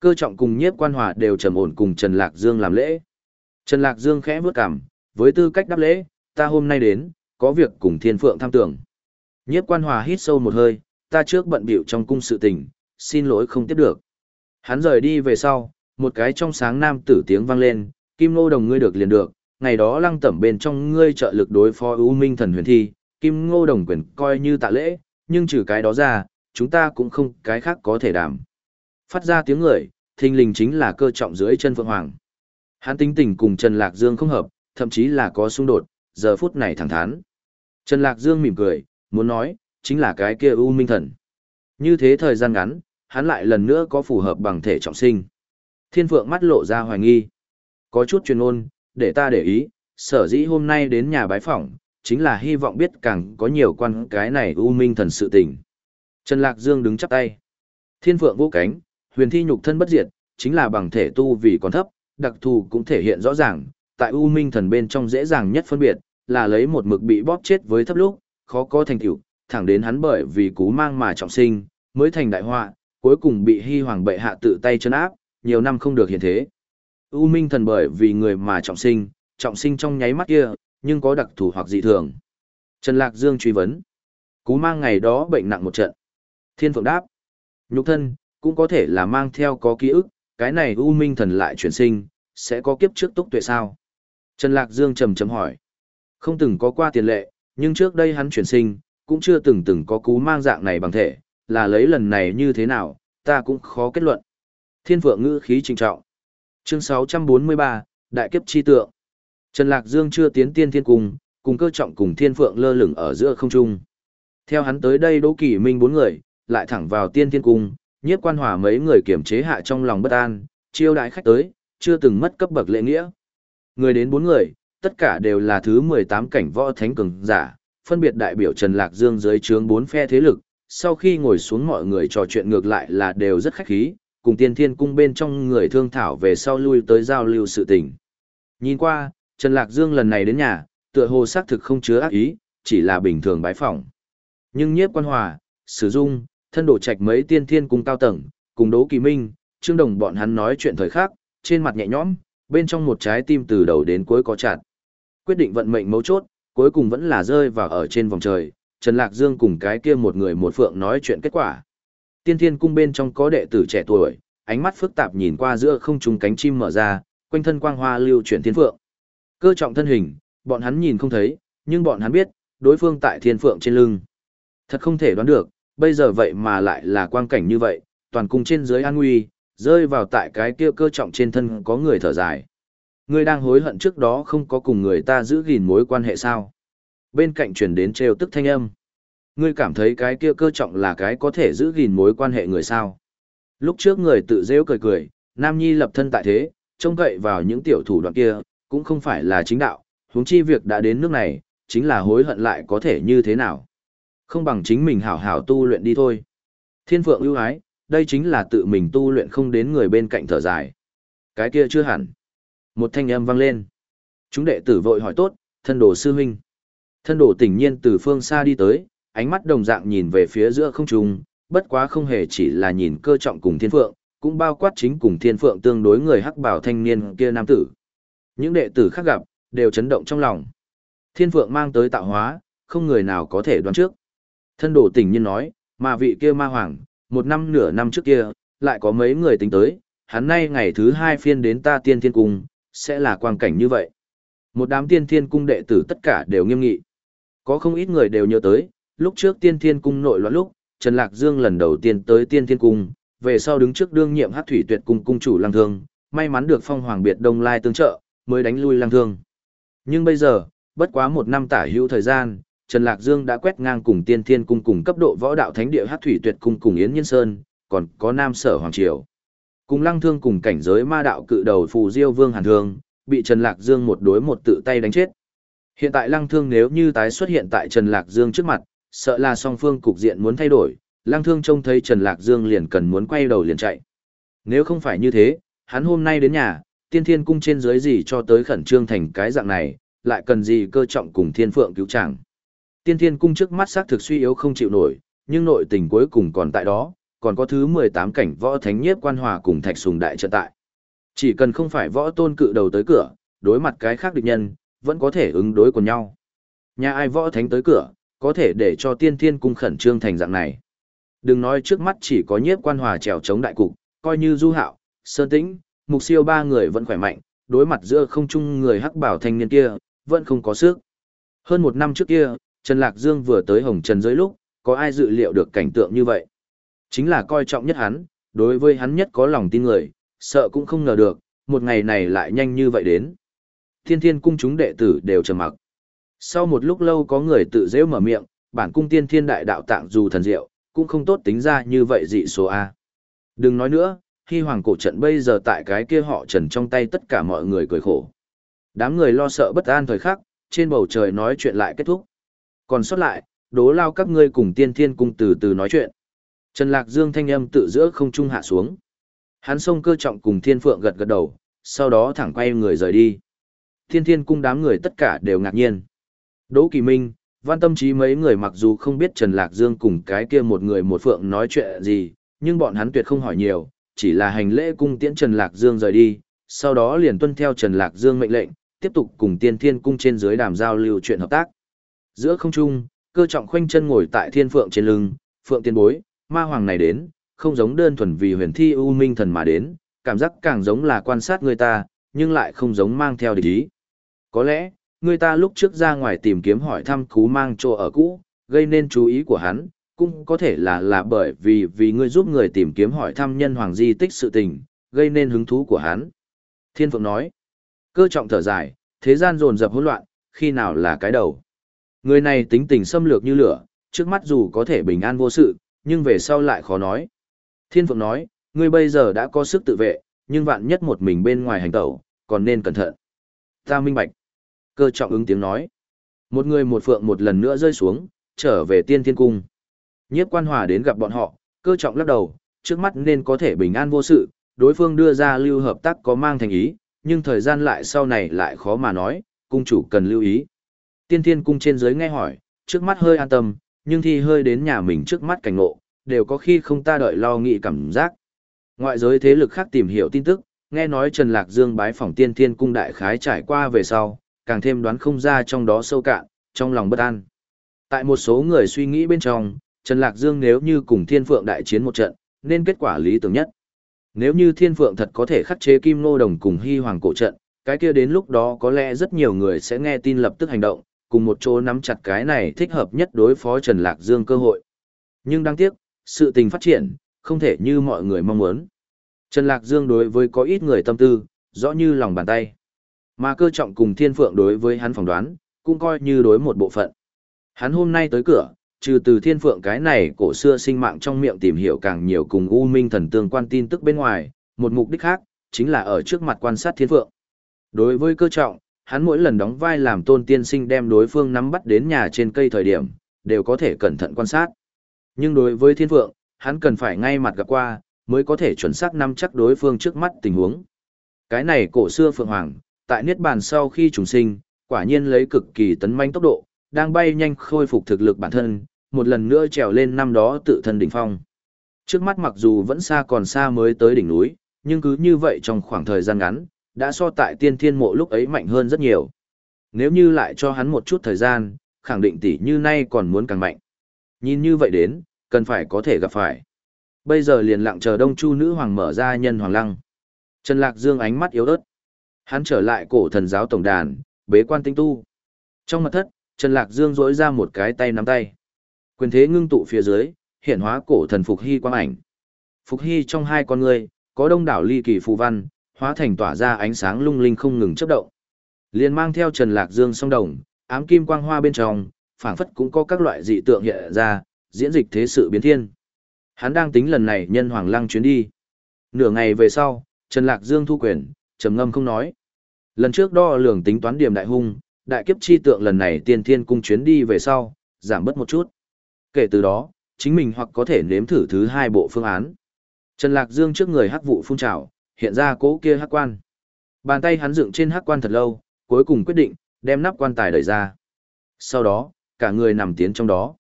Cơ trọng cùng nhiếp quan hòa đều trầm ổn cùng Trần Lạc Dương làm lễ. Trần Lạc Dương khẽ bước cằm, với tư cách đáp lễ, ta hôm nay đến, có việc cùng thiên phượng tham tưởng. Nhiếp quan hòa hít sâu một hơi, ta trước bận biểu trong cung sự tình, xin lỗi không tiếp được. Hắn rời đi về sau, một cái trong sáng nam tử tiếng vang lên, kim ngô đồng ngươi được liền được, ngày đó lăng tẩm bên trong ngươi trợ lực đối phó ưu minh thần huyền thi, kim ngô đồng quyền coi như tạ lễ, nhưng trừ cái đó ra, chúng ta cũng không cái khác có thể đảm. Phát ra tiếng người, thình lình chính là cơ trọng dưới chân Phượng Hoàng. Hắn tính tình cùng Trần Lạc Dương không hợp, thậm chí là có xung đột, giờ phút này thẳng thắn. Trần Lạc Dương mỉm cười, muốn nói, chính là cái kia U Minh Thần. Như thế thời gian ngắn, hắn lại lần nữa có phù hợp bằng thể trọng sinh. Thiên Phượng mắt lộ ra hoài nghi. Có chút truyền ôn, để ta để ý, sở dĩ hôm nay đến nhà bái phỏng, chính là hy vọng biết càng có nhiều quan cái này U Minh Thần sự tình. Trần Lạc Dương đứng chắp tay. Thiên Phượng vô cánh, huyền thi nhục thân bất diệt, chính là bằng thể tu vì còn thấp, đặc thù cũng thể hiện rõ ràng, tại U Minh thần bên trong dễ dàng nhất phân biệt, là lấy một mực bị bóp chết với thấp lúc, khó có thành tựu, thẳng đến hắn bởi vì cú mang mà trọng sinh, mới thành đại họa, cuối cùng bị Hy Hoàng bệ hạ tự tay chân áp, nhiều năm không được hiện thế. U Minh thần bởi vì người mà trọng sinh, trọng sinh trong nháy mắt kia, nhưng có đặc thù hoặc dị thường. Trần Lạc Dương truy vấn. Cú mang ngày đó bệnh nặng một trận. Thiên Phượng đáp. Nhục thân, cũng có thể là mang theo có ký ức, cái này U Minh thần lại chuyển sinh, sẽ có kiếp trước túc tuệ sao? Trần Lạc Dương trầm trầm hỏi. Không từng có qua tiền lệ, nhưng trước đây hắn chuyển sinh, cũng chưa từng từng có cú mang dạng này bằng thể, là lấy lần này như thế nào, ta cũng khó kết luận. Thiên Phượng ngữ khí trinh trọng. Chương 643, Đại kiếp chi tượng. Trần Lạc Dương chưa tiến tiên thiên cung, cùng cơ trọng cùng Thiên Phượng lơ lửng ở giữa không trung. Theo hắn tới đây Đỗ Kỳ Minh bốn người, lại thẳng vào tiên thiên cung, nhiếp quan hòa mấy người kiểm chế hạ trong lòng bất an, chiêu đại khách tới, chưa từng mất cấp bậc lễ nghĩa. Người đến bốn người, tất cả đều là thứ 18 cảnh võ thánh cường giả, phân biệt đại biểu Trần Lạc Dương dưới trướng bốn phe thế lực, sau khi ngồi xuống mọi người trò chuyện ngược lại là đều rất khách khí, cùng tiên thiên cung bên trong người thương thảo về sau lui tới giao lưu sự tình. Nhìn qua, Trần Lạc Dương lần này đến nhà, tựa hồ xác thực không chứa ác ý, chỉ là bình thường bái phỏng. Nhưng nhiếp quan hòa, sử dung, thân đổ trạch mấy tiên thiên cung cao tầng, cùng đố kỳ minh, trương đồng bọn hắn nói chuyện thời khác, trên mặt nhẹ nhõm, bên trong một trái tim từ đầu đến cuối có chặt. Quyết định vận mệnh mấu chốt, cuối cùng vẫn là rơi vào ở trên vòng trời, Trần Lạc Dương cùng cái kia một người một phượng nói chuyện kết quả. Tiên thiên cung bên trong có đệ tử trẻ tuổi, ánh mắt phức tạp nhìn qua giữa không trung cánh chim mở ra, quanh thân quang hoa lưu chuyển thiên phượng. Cơ trọng thân hình, bọn hắn nhìn không thấy, nhưng bọn hắn biết, đối phương tại thiên phượng trên lưng. Thật không thể đoán được, bây giờ vậy mà lại là quang cảnh như vậy, toàn cung trên dưới an nguy, rơi vào tại cái kia cơ trọng trên thân có người thở dài. Ngươi đang hối hận trước đó không có cùng người ta giữ gìn mối quan hệ sao? Bên cạnh truyền đến trêu tức thanh âm. Ngươi cảm thấy cái kia cơ trọng là cái có thể giữ gìn mối quan hệ người sao? Lúc trước người tự rêu cười cười, Nam Nhi lập thân tại thế, trông cậy vào những tiểu thủ đoạn kia, cũng không phải là chính đạo, huống chi việc đã đến nước này, chính là hối hận lại có thể như thế nào. Không bằng chính mình hảo hảo tu luyện đi thôi. Thiên phượng ưu ái, đây chính là tự mình tu luyện không đến người bên cạnh thở dài. Cái kia chưa hẳn. Một thanh âm vang lên. Chúng đệ tử vội hỏi tốt, thân đồ sư huynh. Thân đồ tỉnh nhiên từ phương xa đi tới, ánh mắt đồng dạng nhìn về phía giữa không trung, bất quá không hề chỉ là nhìn cơ trọng cùng thiên phượng, cũng bao quát chính cùng thiên phượng tương đối người hắc bảo thanh niên kia nam tử. Những đệ tử khác gặp, đều chấn động trong lòng. Thiên phượng mang tới tạo hóa, không người nào có thể đoán trước. Thân đồ tỉnh nhiên nói, mà vị kia ma hoàng, một năm nửa năm trước kia, lại có mấy người tính tới, hắn nay ngày thứ hai phiên đến ta tiên thiên cung, sẽ là quang cảnh như vậy. Một đám tiên thiên cung đệ tử tất cả đều nghiêm nghị. Có không ít người đều nhớ tới, lúc trước tiên thiên cung nội loạn lúc, Trần Lạc Dương lần đầu tiên tới tiên thiên cung, về sau đứng trước đương nhiệm hát thủy tuyệt cung cung chủ lăng thương, may mắn được phong hoàng biệt đông lai tương trợ, mới đánh lui lăng thương. Nhưng bây giờ, bất quá một năm tả hữu thời gian, Trần Lạc Dương đã quét ngang cùng tiên thiên cung cùng cấp độ võ đạo thánh địa hát thủy tuyệt cung cùng Yến Nhân Sơn, còn có Nam Sở Hoàng Triều. Cùng lăng thương cùng cảnh giới ma đạo cự đầu phù diêu vương hàn thương, bị Trần Lạc Dương một đối một tự tay đánh chết. Hiện tại lăng thương nếu như tái xuất hiện tại Trần Lạc Dương trước mặt, sợ là song phương cục diện muốn thay đổi, lăng thương trông thấy Trần Lạc Dương liền cần muốn quay đầu liền chạy. Nếu không phải như thế, hắn hôm nay đến nhà, tiên thiên cung trên dưới gì cho tới khẩn trương thành cái dạng này, lại cần gì cơ trọng cùng thiên phượng cứu chẳng. Tiên thiên cung trước mắt xác thực suy yếu không chịu nổi, nhưng nội tình cuối cùng còn tại đó, còn có thứ 18 cảnh võ thánh nhiếp quan hòa cùng thạch sùng đại trận tại. Chỉ cần không phải võ tôn cự đầu tới cửa, đối mặt cái khác địch nhân, vẫn có thể ứng đối của nhau. Nhà ai võ thánh tới cửa, có thể để cho tiên thiên cung khẩn trương thành dạng này. Đừng nói trước mắt chỉ có nhiếp quan hòa trèo chống đại cục, coi như du hạo, sơn tĩnh, mục siêu ba người vẫn khỏe mạnh, đối mặt giữa không chung người hắc bảo thanh niên kia, vẫn không có sức. Hơn một năm trước kia, Trần Lạc Dương vừa tới Hồng Trần giới lúc, có ai dự liệu được cảnh tượng như vậy. Chính là coi trọng nhất hắn, đối với hắn nhất có lòng tin người, sợ cũng không ngờ được, một ngày này lại nhanh như vậy đến. Thiên thiên cung chúng đệ tử đều trầm mặc. Sau một lúc lâu có người tự dễ mở miệng, bản cung tiên thiên đại đạo tạng dù thần diệu, cũng không tốt tính ra như vậy dị số A. Đừng nói nữa, khi hoàng cổ trận bây giờ tại cái kia họ trần trong tay tất cả mọi người cười khổ. Đám người lo sợ bất an thời khắc, trên bầu trời nói chuyện lại kết thúc. Còn sót lại, đố lao các ngươi cùng tiên thiên cung từ từ nói chuyện. Trần Lạc Dương thanh âm tự giữa không trung hạ xuống. Hắn sông cơ trọng cùng thiên phượng gật gật đầu, sau đó thẳng quay người rời đi. Thiên thiên cung đám người tất cả đều ngạc nhiên. Đỗ Kỳ Minh, văn tâm trí mấy người mặc dù không biết Trần Lạc Dương cùng cái kia một người một phượng nói chuyện gì, nhưng bọn hắn tuyệt không hỏi nhiều, chỉ là hành lễ cung tiễn Trần Lạc Dương rời đi, sau đó liền tuân theo Trần Lạc Dương mệnh lệnh, tiếp tục cùng tiên thiên cung trên dưới đàm giao lưu chuyện hợp tác. Giữa không trung, cơ trọng khoanh chân ngồi tại thiên phượng trên lưng, phượng tiên bối, ma hoàng này đến, không giống đơn thuần vì huyền thi u minh thần mà đến, cảm giác càng giống là quan sát người ta, nhưng lại không giống mang theo địch ý. Có lẽ, người ta lúc trước ra ngoài tìm kiếm hỏi thăm cú mang chỗ ở cũ, gây nên chú ý của hắn, cũng có thể là là bởi vì vì ngươi giúp người tìm kiếm hỏi thăm nhân hoàng di tích sự tình, gây nên hứng thú của hắn. Thiên Phượng nói, cơ trọng thở dài, thế gian rồn rập hỗn loạn, khi nào là cái đầu. Người này tính tình xâm lược như lửa, trước mắt dù có thể bình an vô sự, nhưng về sau lại khó nói. Thiên Phượng nói, ngươi bây giờ đã có sức tự vệ, nhưng vạn nhất một mình bên ngoài hành tẩu, còn nên cẩn thận. Ta minh bạch. Cơ trọng ứng tiếng nói. Một người một phượng một lần nữa rơi xuống, trở về tiên thiên cung. Nhiếp quan hòa đến gặp bọn họ, cơ trọng lắc đầu, trước mắt nên có thể bình an vô sự, đối phương đưa ra lưu hợp tác có mang thành ý, nhưng thời gian lại sau này lại khó mà nói, cung chủ cần lưu ý. Tiên thiên cung trên dưới nghe hỏi, trước mắt hơi an tâm, nhưng thi hơi đến nhà mình trước mắt cảnh ngộ, đều có khi không ta đợi lo nghĩ cảm giác. Ngoại giới thế lực khác tìm hiểu tin tức, nghe nói Trần Lạc Dương bái phỏng tiên thiên cung đại khái trải qua về sau, càng thêm đoán không ra trong đó sâu cạn, trong lòng bất an. Tại một số người suy nghĩ bên trong, Trần Lạc Dương nếu như cùng Thiên Phượng đại chiến một trận, nên kết quả lý tưởng nhất. Nếu như Thiên Phượng thật có thể khắc chế Kim Nô Đồng cùng Hy Hoàng cổ trận, cái kia đến lúc đó có lẽ rất nhiều người sẽ nghe tin lập tức hành động, cùng một chỗ nắm chặt cái này thích hợp nhất đối phó Trần Lạc Dương cơ hội. Nhưng đáng tiếc, sự tình phát triển, không thể như mọi người mong muốn. Trần Lạc Dương đối với có ít người tâm tư, rõ như lòng bàn tay. Mà cơ trọng cùng Thiên Phượng đối với hắn phỏng đoán, cũng coi như đối một bộ phận. Hắn hôm nay tới cửa, trừ từ Thiên Phượng cái này cổ xưa sinh mạng trong miệng tìm hiểu càng nhiều cùng U Minh thần tương quan tin tức bên ngoài, một mục đích khác, chính là ở trước mặt quan sát Thiên Phượng. Đối với cơ trọng, hắn mỗi lần đóng vai làm tôn tiên sinh đem đối phương nắm bắt đến nhà trên cây thời điểm, đều có thể cẩn thận quan sát. Nhưng đối với Thiên Phượng, hắn cần phải ngay mặt gặp qua, mới có thể chuẩn xác nắm chắc đối phương trước mắt tình huống. Cái này cổ xưa Phượng Hoàng, tại Niết Bàn sau khi trùng sinh, quả nhiên lấy cực kỳ tấn manh tốc độ, đang bay nhanh khôi phục thực lực bản thân, một lần nữa trèo lên năm đó tự thân đỉnh phong. Trước mắt mặc dù vẫn xa còn xa mới tới đỉnh núi, nhưng cứ như vậy trong khoảng thời gian ngắn, đã so tại tiên thiên mộ lúc ấy mạnh hơn rất nhiều. Nếu như lại cho hắn một chút thời gian, khẳng định tỷ như nay còn muốn càng mạnh. Nhìn như vậy đến, cần phải có thể gặp phải. Bây giờ liền lặng chờ đông chu nữ hoàng mở ra nhân hoàng lăng. Trần Lạc Dương ánh mắt yếu ớt. Hắn trở lại cổ thần giáo tổng đàn, bế quan tinh tu. Trong mặt thất, Trần Lạc Dương rỗi ra một cái tay nắm tay. Quyền thế ngưng tụ phía dưới, hiện hóa cổ thần Phục Hy quang ảnh. Phục Hy trong hai con người, có đông đảo ly kỳ phù văn, hóa thành tỏa ra ánh sáng lung linh không ngừng chấp động. Liền mang theo Trần Lạc Dương song đồng, ám kim quang hoa bên trong, phảng phất cũng có các loại dị tượng hiện ra, diễn dịch thế sự biến thiên. Hắn đang tính lần này nhân hoàng lăng chuyến đi. Nửa ngày về sau, Trần Lạc Dương thu quyền, trầm ngâm không nói. Lần trước đo lường tính toán điểm đại hung, đại kiếp chi tượng lần này tiên thiên cung chuyến đi về sau, giảm bớt một chút. Kể từ đó, chính mình hoặc có thể nếm thử thứ hai bộ phương án. Trần Lạc Dương trước người hắc vụ phun trào, hiện ra cố kia hắc quan. Bàn tay hắn dựng trên hắc quan thật lâu, cuối cùng quyết định, đem nắp quan tài đẩy ra. Sau đó, cả người nằm tiến trong đó.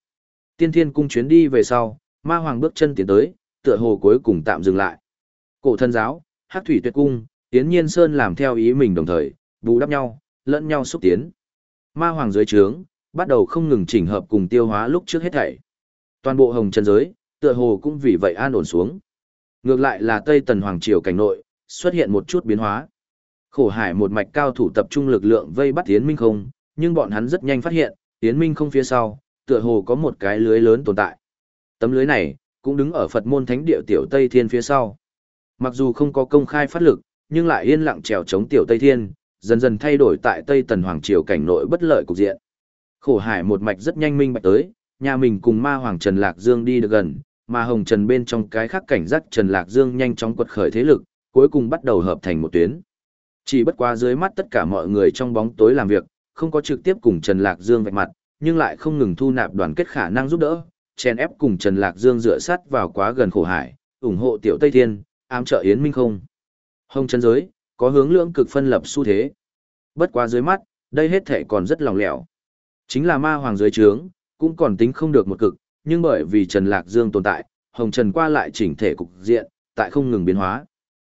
Tiên thiên cung chuyến đi về sau, ma hoàng bước chân tiến tới, tựa hồ cuối cùng tạm dừng lại. Cổ thân giáo, hắc thủy tuyệt cung, Yến nhiên sơn làm theo ý mình đồng thời, bù đắp nhau, lẫn nhau xúc tiến. Ma hoàng dưới trướng, bắt đầu không ngừng chỉnh hợp cùng tiêu hóa lúc trước hết thảy. Toàn bộ hồng chân giới, tựa hồ cũng vì vậy an ổn xuống. Ngược lại là Tây Tần Hoàng Triều cảnh nội, xuất hiện một chút biến hóa. Khổ hải một mạch cao thủ tập trung lực lượng vây bắt Tiến Minh không, nhưng bọn hắn rất nhanh phát hiện, Tiến Minh không phía sau, tựa hồ có một cái lưới lớn tồn tại. Tấm lưới này, cũng đứng ở Phật môn thánh địa tiểu Tây Thiên phía sau. Mặc dù không có công khai phát lực, nhưng lại yên lặng trèo chống tiểu Tây Thiên, dần dần thay đổi tại Tây Tần Hoàng Triều cảnh nội bất lợi cục diện. Khổ hải một mạch rất nhanh minh bạch tới, nhà mình cùng ma Hoàng Trần Lạc Dương đi được gần, mà Hồng Trần bên trong cái khác cảnh giác Trần Lạc Dương nhanh chóng quật khởi thế lực, cuối cùng bắt đầu hợp thành một tuyến. Chỉ bất quá dưới mắt tất cả mọi người trong bóng tối làm việc, không có trực tiếp cùng Trần Lạc Dương vạch mặt, nhưng lại không ngừng thu nạp đoàn kết khả năng giúp đỡ, chèn ép cùng Trần Lạc Dương dựa sát vào quá gần khổ hải, ủng hộ tiểu Tây Thiên, ám trợ Yến Minh không. Hồng chân giới, có hướng lưỡng cực phân lập xu thế. Bất quá dưới mắt, đây hết thể còn rất lòng lẻo. Chính là ma hoàng dưới trướng, cũng còn tính không được một cực, nhưng bởi vì Trần Lạc Dương tồn tại, Hồng Trần qua lại chỉnh thể cục diện, tại không ngừng biến hóa.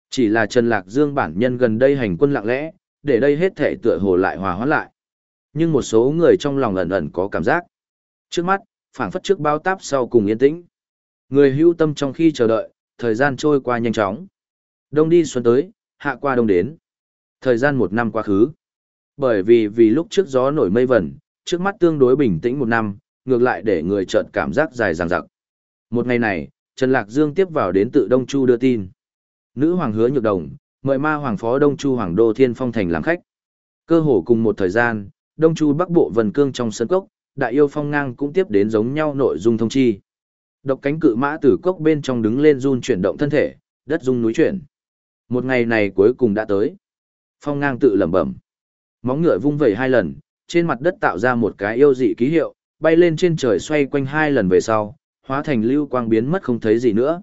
Chỉ là Trần Lạc Dương bản nhân gần đây hành quân lặng lẽ, để đây hết thể tựa hồ lại hòa hóa lại. Nhưng một số người trong lòng ẩn ẩn có cảm giác. Trước mắt, phảng phất trước bao táp sau cùng yên tĩnh. Người hưu tâm trong khi chờ đợi, thời gian trôi qua nhanh chóng. Đông đi xuân tới, hạ qua đông đến. Thời gian một năm quá khứ. Bởi vì vì lúc trước gió nổi mây vẩn, trước mắt tương đối bình tĩnh một năm, ngược lại để người chợt cảm giác dài dằng dặc. Một ngày này, Trần Lạc Dương tiếp vào đến tự Đông Chu đưa tin. Nữ hoàng hứa nhược đồng, mời ma hoàng phó Đông Chu Hoàng Đô Thiên Phong Thành làm khách. Cơ hồ cùng một thời gian, Đông Chu Bắc Bộ Vân Cương trong sân cốc, Đại yêu Phong Ngang cũng tiếp đến giống nhau nội dung thông chi. Độc cánh cự mã tử cốc bên trong đứng lên run chuyển động thân thể, đất rung núi chuyển. Một ngày này cuối cùng đã tới. Phong Ngang tự lẩm bẩm. Móng ngựa vung vẩy hai lần, trên mặt đất tạo ra một cái yêu dị ký hiệu, bay lên trên trời xoay quanh hai lần về sau, hóa thành lưu quang biến mất không thấy gì nữa.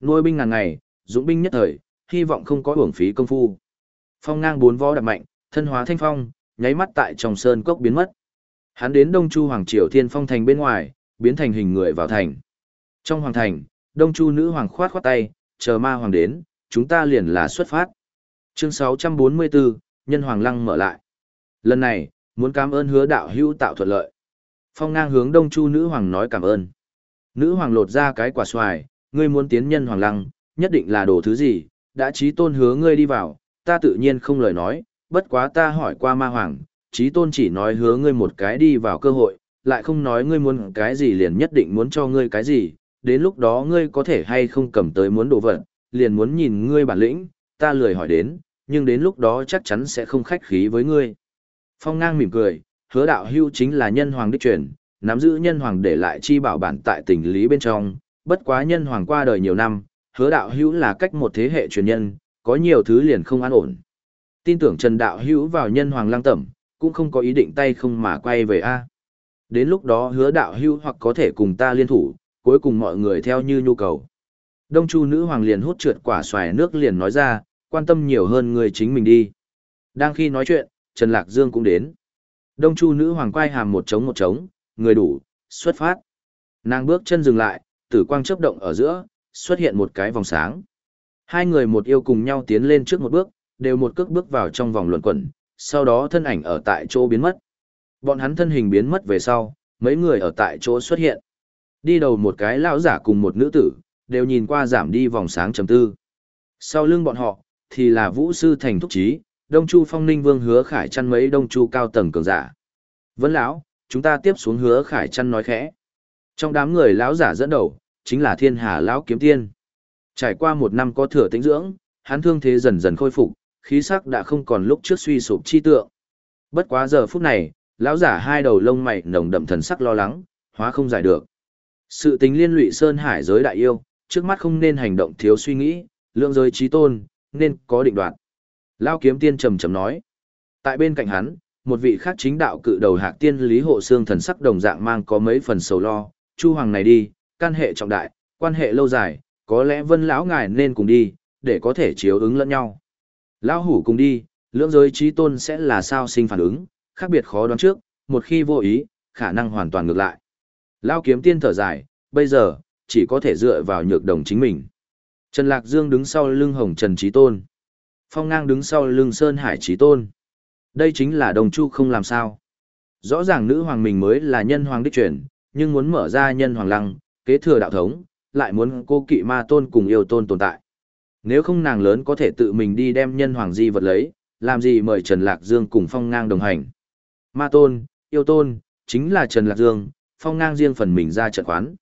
Nuôi binh ngàn ngày, dũng binh nhất thời, hy vọng không có uổng phí công phu. Phong ngang bốn võ đạp mạnh, thân hóa thanh phong, nháy mắt tại trong sơn cốc biến mất. Hắn đến Đông Chu Hoàng Triều Thiên Phong thành bên ngoài, biến thành hình người vào thành. Trong hoàng thành, Đông Chu nữ hoàng khoát khoát tay, chờ ma hoàng đến, chúng ta liền là xuất phát. Chương 644, Nhân Hoàng Lăng mở lại. Lần này, muốn cảm ơn hứa đạo hữu tạo thuận lợi. Phong ngang hướng Đông Chu nữ hoàng nói cảm ơn. Nữ hoàng lột ra cái quả xoài, ngươi muốn tiến nhân hoàng lăng, nhất định là đồ thứ gì, đã trí tôn hứa ngươi đi vào, ta tự nhiên không lời nói, bất quá ta hỏi qua ma hoàng, trí tôn chỉ nói hứa ngươi một cái đi vào cơ hội, lại không nói ngươi muốn cái gì liền nhất định muốn cho ngươi cái gì, đến lúc đó ngươi có thể hay không cầm tới muốn đồ vật, liền muốn nhìn ngươi bản lĩnh, ta lười hỏi đến, nhưng đến lúc đó chắc chắn sẽ không khách khí với ngươi. Phong ngang mỉm cười, hứa đạo hưu chính là nhân hoàng đích truyền, nắm giữ nhân hoàng để lại chi bảo bản tại tình lý bên trong, bất quá nhân hoàng qua đời nhiều năm, hứa đạo hữu là cách một thế hệ truyền nhân, có nhiều thứ liền không an ổn. Tin tưởng Trần đạo hữu vào nhân hoàng lang tẩm, cũng không có ý định tay không mà quay về a. Đến lúc đó hứa đạo hữu hoặc có thể cùng ta liên thủ, cuối cùng mọi người theo như nhu cầu. Đông Chu nữ hoàng liền hút trượt quả xoài nước liền nói ra, quan tâm nhiều hơn người chính mình đi. Đang khi nói chuyện, Trần Lạc Dương cũng đến. Đông Chu nữ hoàng quay hàm một trống một trống, người đủ, xuất phát. Nàng bước chân dừng lại, tử quang chớp động ở giữa, xuất hiện một cái vòng sáng. Hai người một yêu cùng nhau tiến lên trước một bước, đều một cước bước vào trong vòng luẩn quẩn, sau đó thân ảnh ở tại chỗ biến mất. Bọn hắn thân hình biến mất về sau, mấy người ở tại chỗ xuất hiện. Đi đầu một cái lão giả cùng một nữ tử, đều nhìn qua giảm đi vòng sáng trầm tư. Sau lưng bọn họ, thì là vũ sư thành thúc trí, Đông Chu Phong Ninh Vương hứa khải chăn mấy Đông Chu cao tầng cường giả. Vấn lão, chúng ta tiếp xuống hứa khải chăn nói khẽ. Trong đám người lão giả dẫn đầu, chính là thiên hà lão kiếm tiên. Trải qua một năm có thừa tĩnh dưỡng, hắn thương thế dần dần khôi phục, khí sắc đã không còn lúc trước suy sụp chi tượng. Bất quá giờ phút này, lão giả hai đầu lông mày nồng đậm thần sắc lo lắng, hóa không giải được. Sự tính liên lụy sơn hải giới đại yêu, trước mắt không nên hành động thiếu suy nghĩ, lượng giới trí tôn, nên có định đoạt. Lão kiếm tiên trầm trầm nói. Tại bên cạnh hắn, một vị khác chính đạo cự đầu hạc tiên lý hộ xương thần sắc đồng dạng mang có mấy phần sầu lo, chu hoàng này đi, can hệ trọng đại, quan hệ lâu dài, có lẽ vân lão ngài nên cùng đi, để có thể chiếu ứng lẫn nhau. Lão hủ cùng đi, lưỡng giới trí tôn sẽ là sao sinh phản ứng, khác biệt khó đoán trước, một khi vô ý, khả năng hoàn toàn ngược lại. Lão kiếm tiên thở dài, bây giờ, chỉ có thể dựa vào nhược đồng chính mình. Trần Lạc Dương đứng sau lưng Hồng Trần Trí Tôn. Phong Ngang đứng sau lưng Sơn Hải Trí Tôn. Đây chính là đồng chu không làm sao. Rõ ràng nữ hoàng mình mới là nhân hoàng đích truyền, nhưng muốn mở ra nhân hoàng lăng, kế thừa đạo thống, lại muốn cô kỵ ma tôn cùng yêu tôn tồn tại. Nếu không nàng lớn có thể tự mình đi đem nhân hoàng di vật lấy, làm gì mời Trần Lạc Dương cùng Phong Ngang đồng hành. Ma tôn, yêu tôn, chính là Trần Lạc Dương, Phong Ngang riêng phần mình ra trận khoán.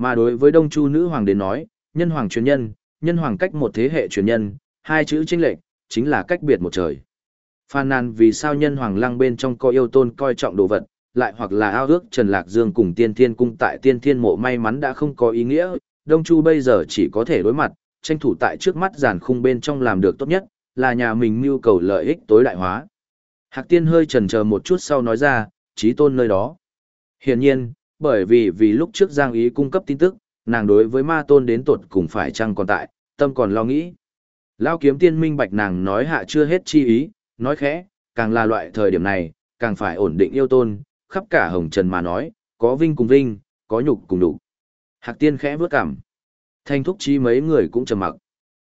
Mà đối với Đông Chu nữ hoàng đến nói, nhân hoàng truyền nhân, nhân hoàng cách một thế hệ truyền nhân, hai chữ chênh lệch, chính là cách biệt một trời. Phan Nan vì sao nhân hoàng lăng bên trong coi yêu tôn coi trọng đồ vật, lại hoặc là ao ước Trần Lạc Dương cùng tiên thiên cung tại tiên thiên mộ may mắn đã không có ý nghĩa, Đông Chu bây giờ chỉ có thể đối mặt, tranh thủ tại trước mắt giàn khung bên trong làm được tốt nhất, là nhà mình mưu cầu lợi ích tối đại hóa. Hạc tiên hơi chần chờ một chút sau nói ra, trí tôn nơi đó. Hiển nhiên, bởi vì vì lúc trước Giang Ý cung cấp tin tức, nàng đối với ma tôn đến tột cùng phải chăng còn tại, tâm còn lo nghĩ. Lao kiếm tiên minh bạch nàng nói hạ chưa hết chi ý, nói khẽ, càng là loại thời điểm này, càng phải ổn định yêu tôn, khắp cả hồng trần mà nói, có vinh cùng vinh, có nhục cùng nhục. Hạc tiên khẽ vướt cảm. Thanh thúc chi mấy người cũng trầm mặc.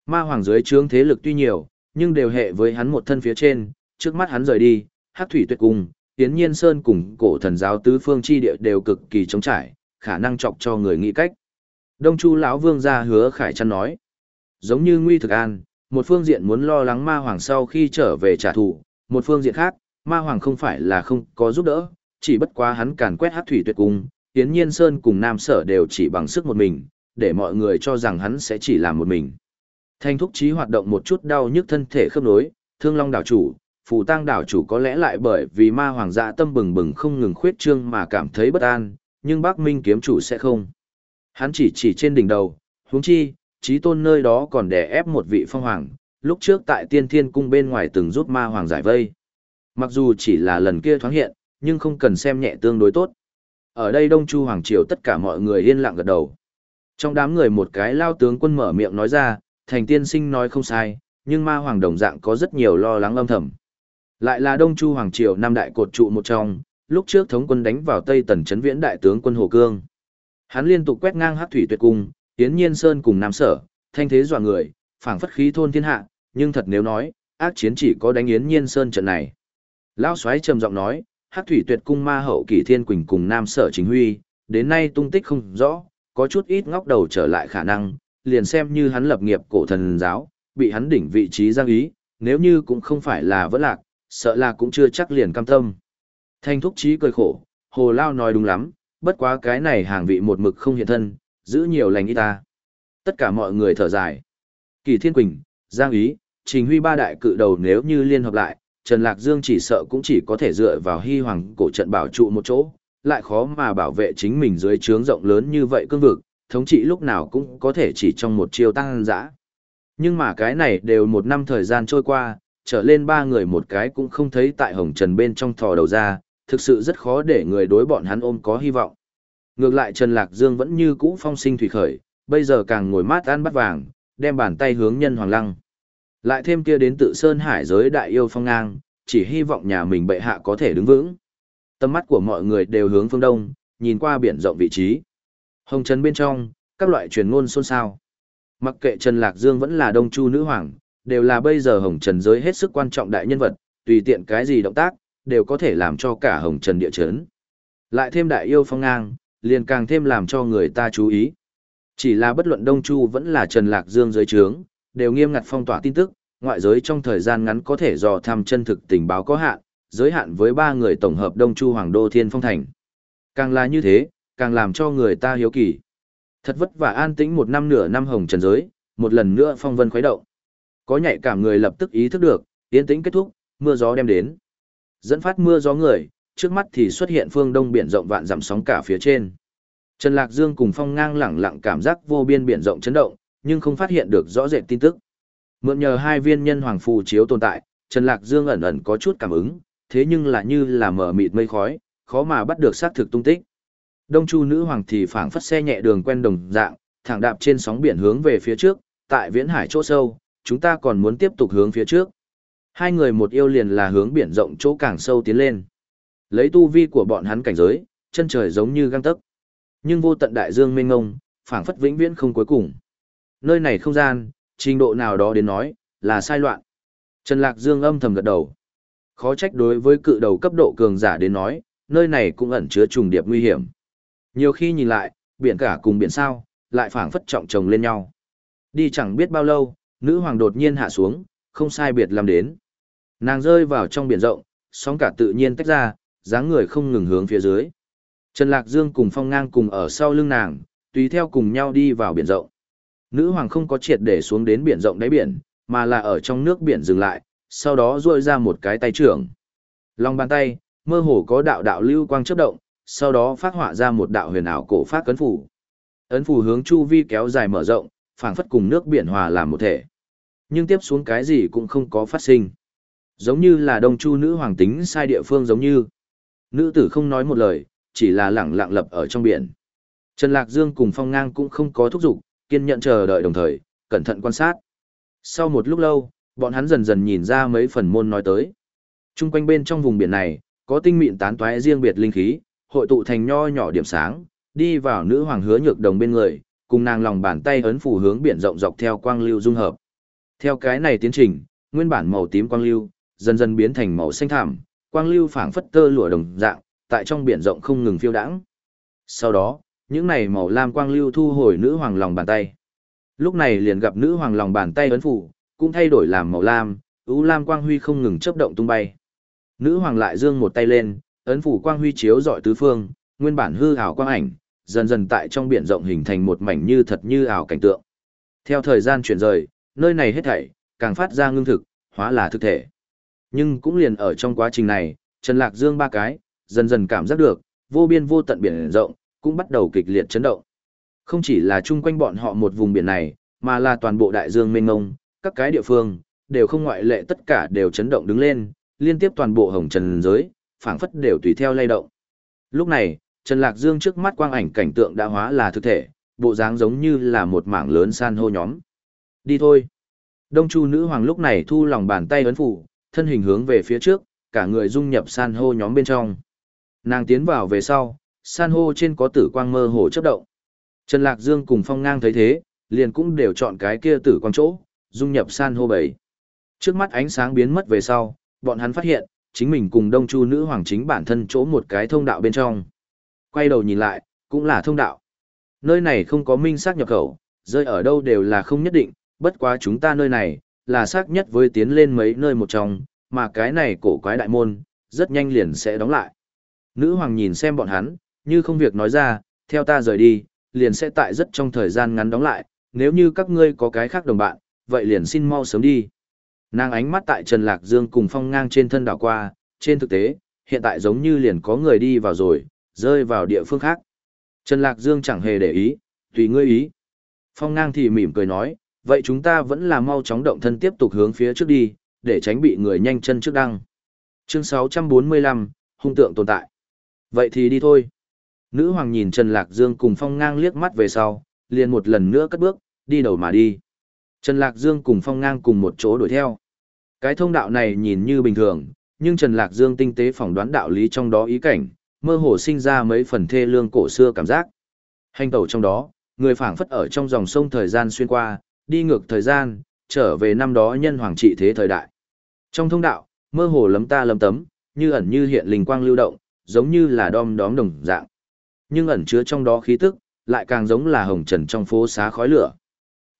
Ma hoàng dưới trướng thế lực tuy nhiều, nhưng đều hệ với hắn một thân phía trên, trước mắt hắn rời đi, Hắc thủy tuyệt cùng Yến Nhiên Sơn cùng cổ thần giáo tứ phương chi địa đều cực kỳ chống trải, khả năng chọc cho người nghĩ cách. Đông Chu lão vương gia hứa khải chăn nói, giống như nguy thực an, một phương diện muốn lo lắng ma hoàng sau khi trở về trả thù, một phương diện khác, ma hoàng không phải là không có giúp đỡ, chỉ bất quá hắn càn quét Hắc thủy tuyệt cung, Yến Nhiên Sơn cùng Nam Sở đều chỉ bằng sức một mình, để mọi người cho rằng hắn sẽ chỉ làm một mình. Thanh thúc trí hoạt động một chút đau nhức thân thể khớp nối, thương long đảo chủ, phù tang đảo chủ có lẽ lại bởi vì ma hoàng dạ tâm bừng bừng không ngừng khuyết trương mà cảm thấy bất an, nhưng bác minh kiếm chủ sẽ không. Hắn chỉ chỉ trên đỉnh đầu, huống chi, trí tôn nơi đó còn đè ép một vị phong hoàng, lúc trước tại tiên thiên cung bên ngoài từng giúp ma hoàng giải vây. Mặc dù chỉ là lần kia thoáng hiện, nhưng không cần xem nhẹ tương đối tốt. Ở đây Đông Chu Hoàng Triều tất cả mọi người yên lặng gật đầu. Trong đám người một cái lao tướng quân mở miệng nói ra, thành tiên sinh nói không sai, nhưng ma hoàng đồng dạng có rất nhiều lo lắng âm thầm. Lại là Đông Chu Hoàng Triều năm đại cột trụ một trong, lúc trước thống quân đánh vào Tây Tần Trấn Viễn đại tướng quân Hồ Cương. Hắn liên tục quét ngang Hắc Thủy Tuyệt Cung, Tiến Nhiên Sơn cùng Nam Sở, thanh thế dọa người, phảng phất khí thôn thiên hạ, nhưng thật nếu nói, ác chiến chỉ có đánh Yến Nhiên Sơn trận này. Lão soái trầm giọng nói, Hắc Thủy Tuyệt Cung Ma Hậu Kỷ Thiên Quỳnh cùng Nam Sở Chính Huy, đến nay tung tích không rõ, có chút ít ngóc đầu trở lại khả năng, liền xem như hắn lập nghiệp cổ thần giáo, bị hắn đỉnh vị trí giang ý, nếu như cũng không phải là vẫn lạc, sợ là cũng chưa chắc liền cam tâm. Thanh thúc trí cười khổ, hồ lao nói đúng lắm, bất quá cái này hàng vị một mực không hiện thân, giữ nhiều lành ít ta. Tất cả mọi người thở dài. Kỳ Thiên Quỳnh, Giang Ý, Trình Huy ba đại cự đầu nếu như liên hợp lại, Trần Lạc Dương chỉ sợ cũng chỉ có thể dựa vào hy hoàng cổ trận bảo trụ một chỗ, lại khó mà bảo vệ chính mình dưới trướng rộng lớn như vậy cương vực, thống trị lúc nào cũng có thể chỉ trong một chiêu tăng dã. Nhưng mà cái này đều một năm thời gian trôi qua, trở lên ba người một cái cũng không thấy tại hồng trần bên trong thò đầu ra, thực sự rất khó để người đối bọn hắn ôm có hy vọng. Ngược lại Trần Lạc Dương vẫn như cũ phong sinh thủy khởi, bây giờ càng ngồi mát ăn bắt vàng, đem bàn tay hướng nhân hoàng lăng. Lại thêm kia đến tự sơn hải giới đại yêu phong ngang, chỉ hy vọng nhà mình bệ hạ có thể đứng vững. Tâm mắt của mọi người đều hướng phương đông, nhìn qua biển rộng vị trí. Hồng trần bên trong, các loại truyền ngôn xôn xao. Mặc kệ Trần Lạc Dương vẫn là đông chu nữ hoàng, đều là bây giờ hồng trần giới hết sức quan trọng đại nhân vật, tùy tiện cái gì động tác, đều có thể làm cho cả hồng trần địa chấn. Lại thêm đại yêu phong ngang, liền càng thêm làm cho người ta chú ý. Chỉ là bất luận Đông Chu vẫn là Trần Lạc Dương giới trướng, đều nghiêm ngặt phong tỏa tin tức, ngoại giới trong thời gian ngắn có thể dò thăm chân thực tình báo có hạn, giới hạn với ba người tổng hợp Đông Chu Hoàng Đô Thiên Phong Thành. Càng là như thế, càng làm cho người ta hiếu kỳ. Thật vất vả an tĩnh một năm nửa năm hồng trần giới, một lần nữa phong vân khuấy động. Có nhạy cảm người lập tức ý thức được, yên tĩnh kết thúc, mưa gió đem đến. Dẫn phát mưa gió người, trước mắt thì xuất hiện phương đông biển rộng vạn dặm sóng cả phía trên. Trần Lạc Dương cùng Phong ngang lẳng lặng cảm giác vô biên biển rộng chấn động, nhưng không phát hiện được rõ rệt tin tức. Mượn nhờ hai viên nhân hoàng phù chiếu tồn tại, Trần Lạc Dương ẩn ẩn có chút cảm ứng, thế nhưng là như là mở mịt mây khói, khó mà bắt được xác thực tung tích. Đông Chu nữ hoàng thì phảng phất xe nhẹ đường quen đồng dạng, thẳng đạp trên sóng biển hướng về phía trước, tại viễn hải chỗ sâu, chúng ta còn muốn tiếp tục hướng phía trước. Hai người một yêu liền là hướng biển rộng chỗ càng sâu tiến lên. Lấy tu vi của bọn hắn cảnh giới, chân trời giống như găng tấc. Nhưng vô tận đại dương mênh ngông, phảng phất vĩnh viễn không cuối cùng. Nơi này không gian, trình độ nào đó đến nói, là sai loạn. Trần Lạc Dương âm thầm gật đầu. Khó trách đối với cự đầu cấp độ cường giả đến nói, nơi này cũng ẩn chứa trùng điệp nguy hiểm. Nhiều khi nhìn lại, biển cả cùng biển sao, lại phảng phất trọng chồng lên nhau. Đi chẳng biết bao lâu, nữ hoàng đột nhiên hạ xuống, không sai biệt làm đến. Nàng rơi vào trong biển rộng, sóng cả tự nhiên tách ra, dáng người không ngừng hướng phía dưới. Trần Lạc Dương cùng Phong Ngang cùng ở sau lưng nàng, tùy theo cùng nhau đi vào biển rộng. Nữ hoàng không có triệt để xuống đến biển rộng đáy biển, mà là ở trong nước biển dừng lại, sau đó duỗi ra một cái tay trưởng. Lòng bàn tay, mơ hồ có đạo đạo lưu quang chớp động, sau đó phát họa ra một đạo huyền ảo cổ phát cấn phủ. Ấn phủ hướng chu vi kéo dài mở rộng, phảng phất cùng nước biển hòa làm một thể. Nhưng tiếp xuống cái gì cũng không có phát sinh. Giống như là đông chu nữ hoàng tính sai địa phương giống như. Nữ tử không nói một lời, chỉ là lẳng lặng lập ở trong biển. Trần Lạc Dương cùng Phong Ngang cũng không có thúc giục, kiên nhận chờ đợi đồng thời, cẩn thận quan sát. Sau một lúc lâu, bọn hắn dần dần nhìn ra mấy phần môn nói tới. Trung quanh bên trong vùng biển này, có tinh mịn tán toái riêng biệt linh khí, hội tụ thành nho nhỏ điểm sáng, đi vào nữ hoàng hứa nhược đồng bên người, cùng nàng lòng bàn tay ấn phủ hướng biển rộng dọc theo quang lưu dung hợp. Theo cái này tiến trình, nguyên bản màu tím quang lưu, dần dần biến thành màu xanh thảm, quang lưu phảng phất tơ lụa đồng dạng, tại trong biển rộng không ngừng phiêu đãng. Sau đó, những này màu lam quang lưu thu hồi nữ hoàng lòng bàn tay. Lúc này liền gặp nữ hoàng lòng bàn tay ấn phủ, cũng thay đổi làm màu lam, u lam quang huy không ngừng chớp động tung bay. Nữ hoàng lại giương một tay lên, ấn phủ quang huy chiếu rọi tứ phương, nguyên bản hư ảo quang ảnh, dần dần tại trong biển rộng hình thành một mảnh như thật như ảo cảnh tượng. Theo thời gian chuyển rời, nơi này hết thảy càng phát ra ngưng thực, hóa là thực thể. Nhưng cũng liền ở trong quá trình này, Trần Lạc Dương ba cái, dần dần cảm giác được, vô biên vô tận biển rộng, cũng bắt đầu kịch liệt chấn động. Không chỉ là chung quanh bọn họ một vùng biển này, mà là toàn bộ đại dương mênh mông, các cái địa phương, đều không ngoại lệ tất cả đều chấn động đứng lên, liên tiếp toàn bộ hồng trần giới, phảng phất đều tùy theo lay động. Lúc này, Trần Lạc Dương trước mắt quang ảnh cảnh tượng đã hóa là thực thể, bộ dáng giống như là một mảng lớn san hô nhóm. Đi thôi. Đông Chu nữ hoàng lúc này thu lòng bàn tay ấn phủ, thân hình hướng về phía trước, cả người dung nhập san hô nhóm bên trong. Nàng tiến vào về sau, san hô trên có tử quang mơ hồ chớp động. Trần Lạc Dương cùng Phong Ngang thấy thế, liền cũng đều chọn cái kia tử quang chỗ, dung nhập san hô bảy. Trước mắt ánh sáng biến mất về sau, bọn hắn phát hiện, chính mình cùng Đông Chu nữ hoàng chính bản thân chỗ một cái thông đạo bên trong. Quay đầu nhìn lại, cũng là thông đạo. Nơi này không có minh xác nhập khẩu, rơi ở đâu đều là không nhất định, bất quá chúng ta nơi này, là xác nhất với tiến lên mấy nơi một trong, mà cái này cổ quái đại môn, rất nhanh liền sẽ đóng lại. Nữ hoàng nhìn xem bọn hắn, như không việc nói ra, theo ta rời đi, liền sẽ tại rất trong thời gian ngắn đóng lại, nếu như các ngươi có cái khác đồng bạn, vậy liền xin mau sớm đi. Nàng ánh mắt tại Trần Lạc Dương cùng phong ngang trên thân đảo qua, trên thực tế, hiện tại giống như liền có người đi vào rồi, rơi vào địa phương khác. Trần Lạc Dương chẳng hề để ý, tùy ngươi ý. Phong ngang thì mỉm cười nói, vậy chúng ta vẫn là mau chóng động thân tiếp tục hướng phía trước đi, để tránh bị người nhanh chân trước đăng. Chương 645, hung tượng tồn tại. Vậy thì đi thôi. Nữ hoàng nhìn Trần Lạc Dương cùng Phong Ngang liếc mắt về sau, liền một lần nữa cất bước, đi đầu mà đi. Trần Lạc Dương cùng Phong Ngang cùng một chỗ đuổi theo. Cái thông đạo này nhìn như bình thường, nhưng Trần Lạc Dương tinh tế phỏng đoán đạo lý trong đó ý cảnh, mơ hồ sinh ra mấy phần thê lương cổ xưa cảm giác. Hành tẩu trong đó, người phảng phất ở trong dòng sông thời gian xuyên qua, đi ngược thời gian, trở về năm đó nhân hoàng trị thế thời đại. Trong thông đạo, mơ hồ lấm ta lấm tấm, như ẩn như hiện linh quang lưu động, giống như là đom đóm đồng dạng. Nhưng ẩn chứa trong đó khí tức, lại càng giống là hồng trần trong phố xá khói lửa.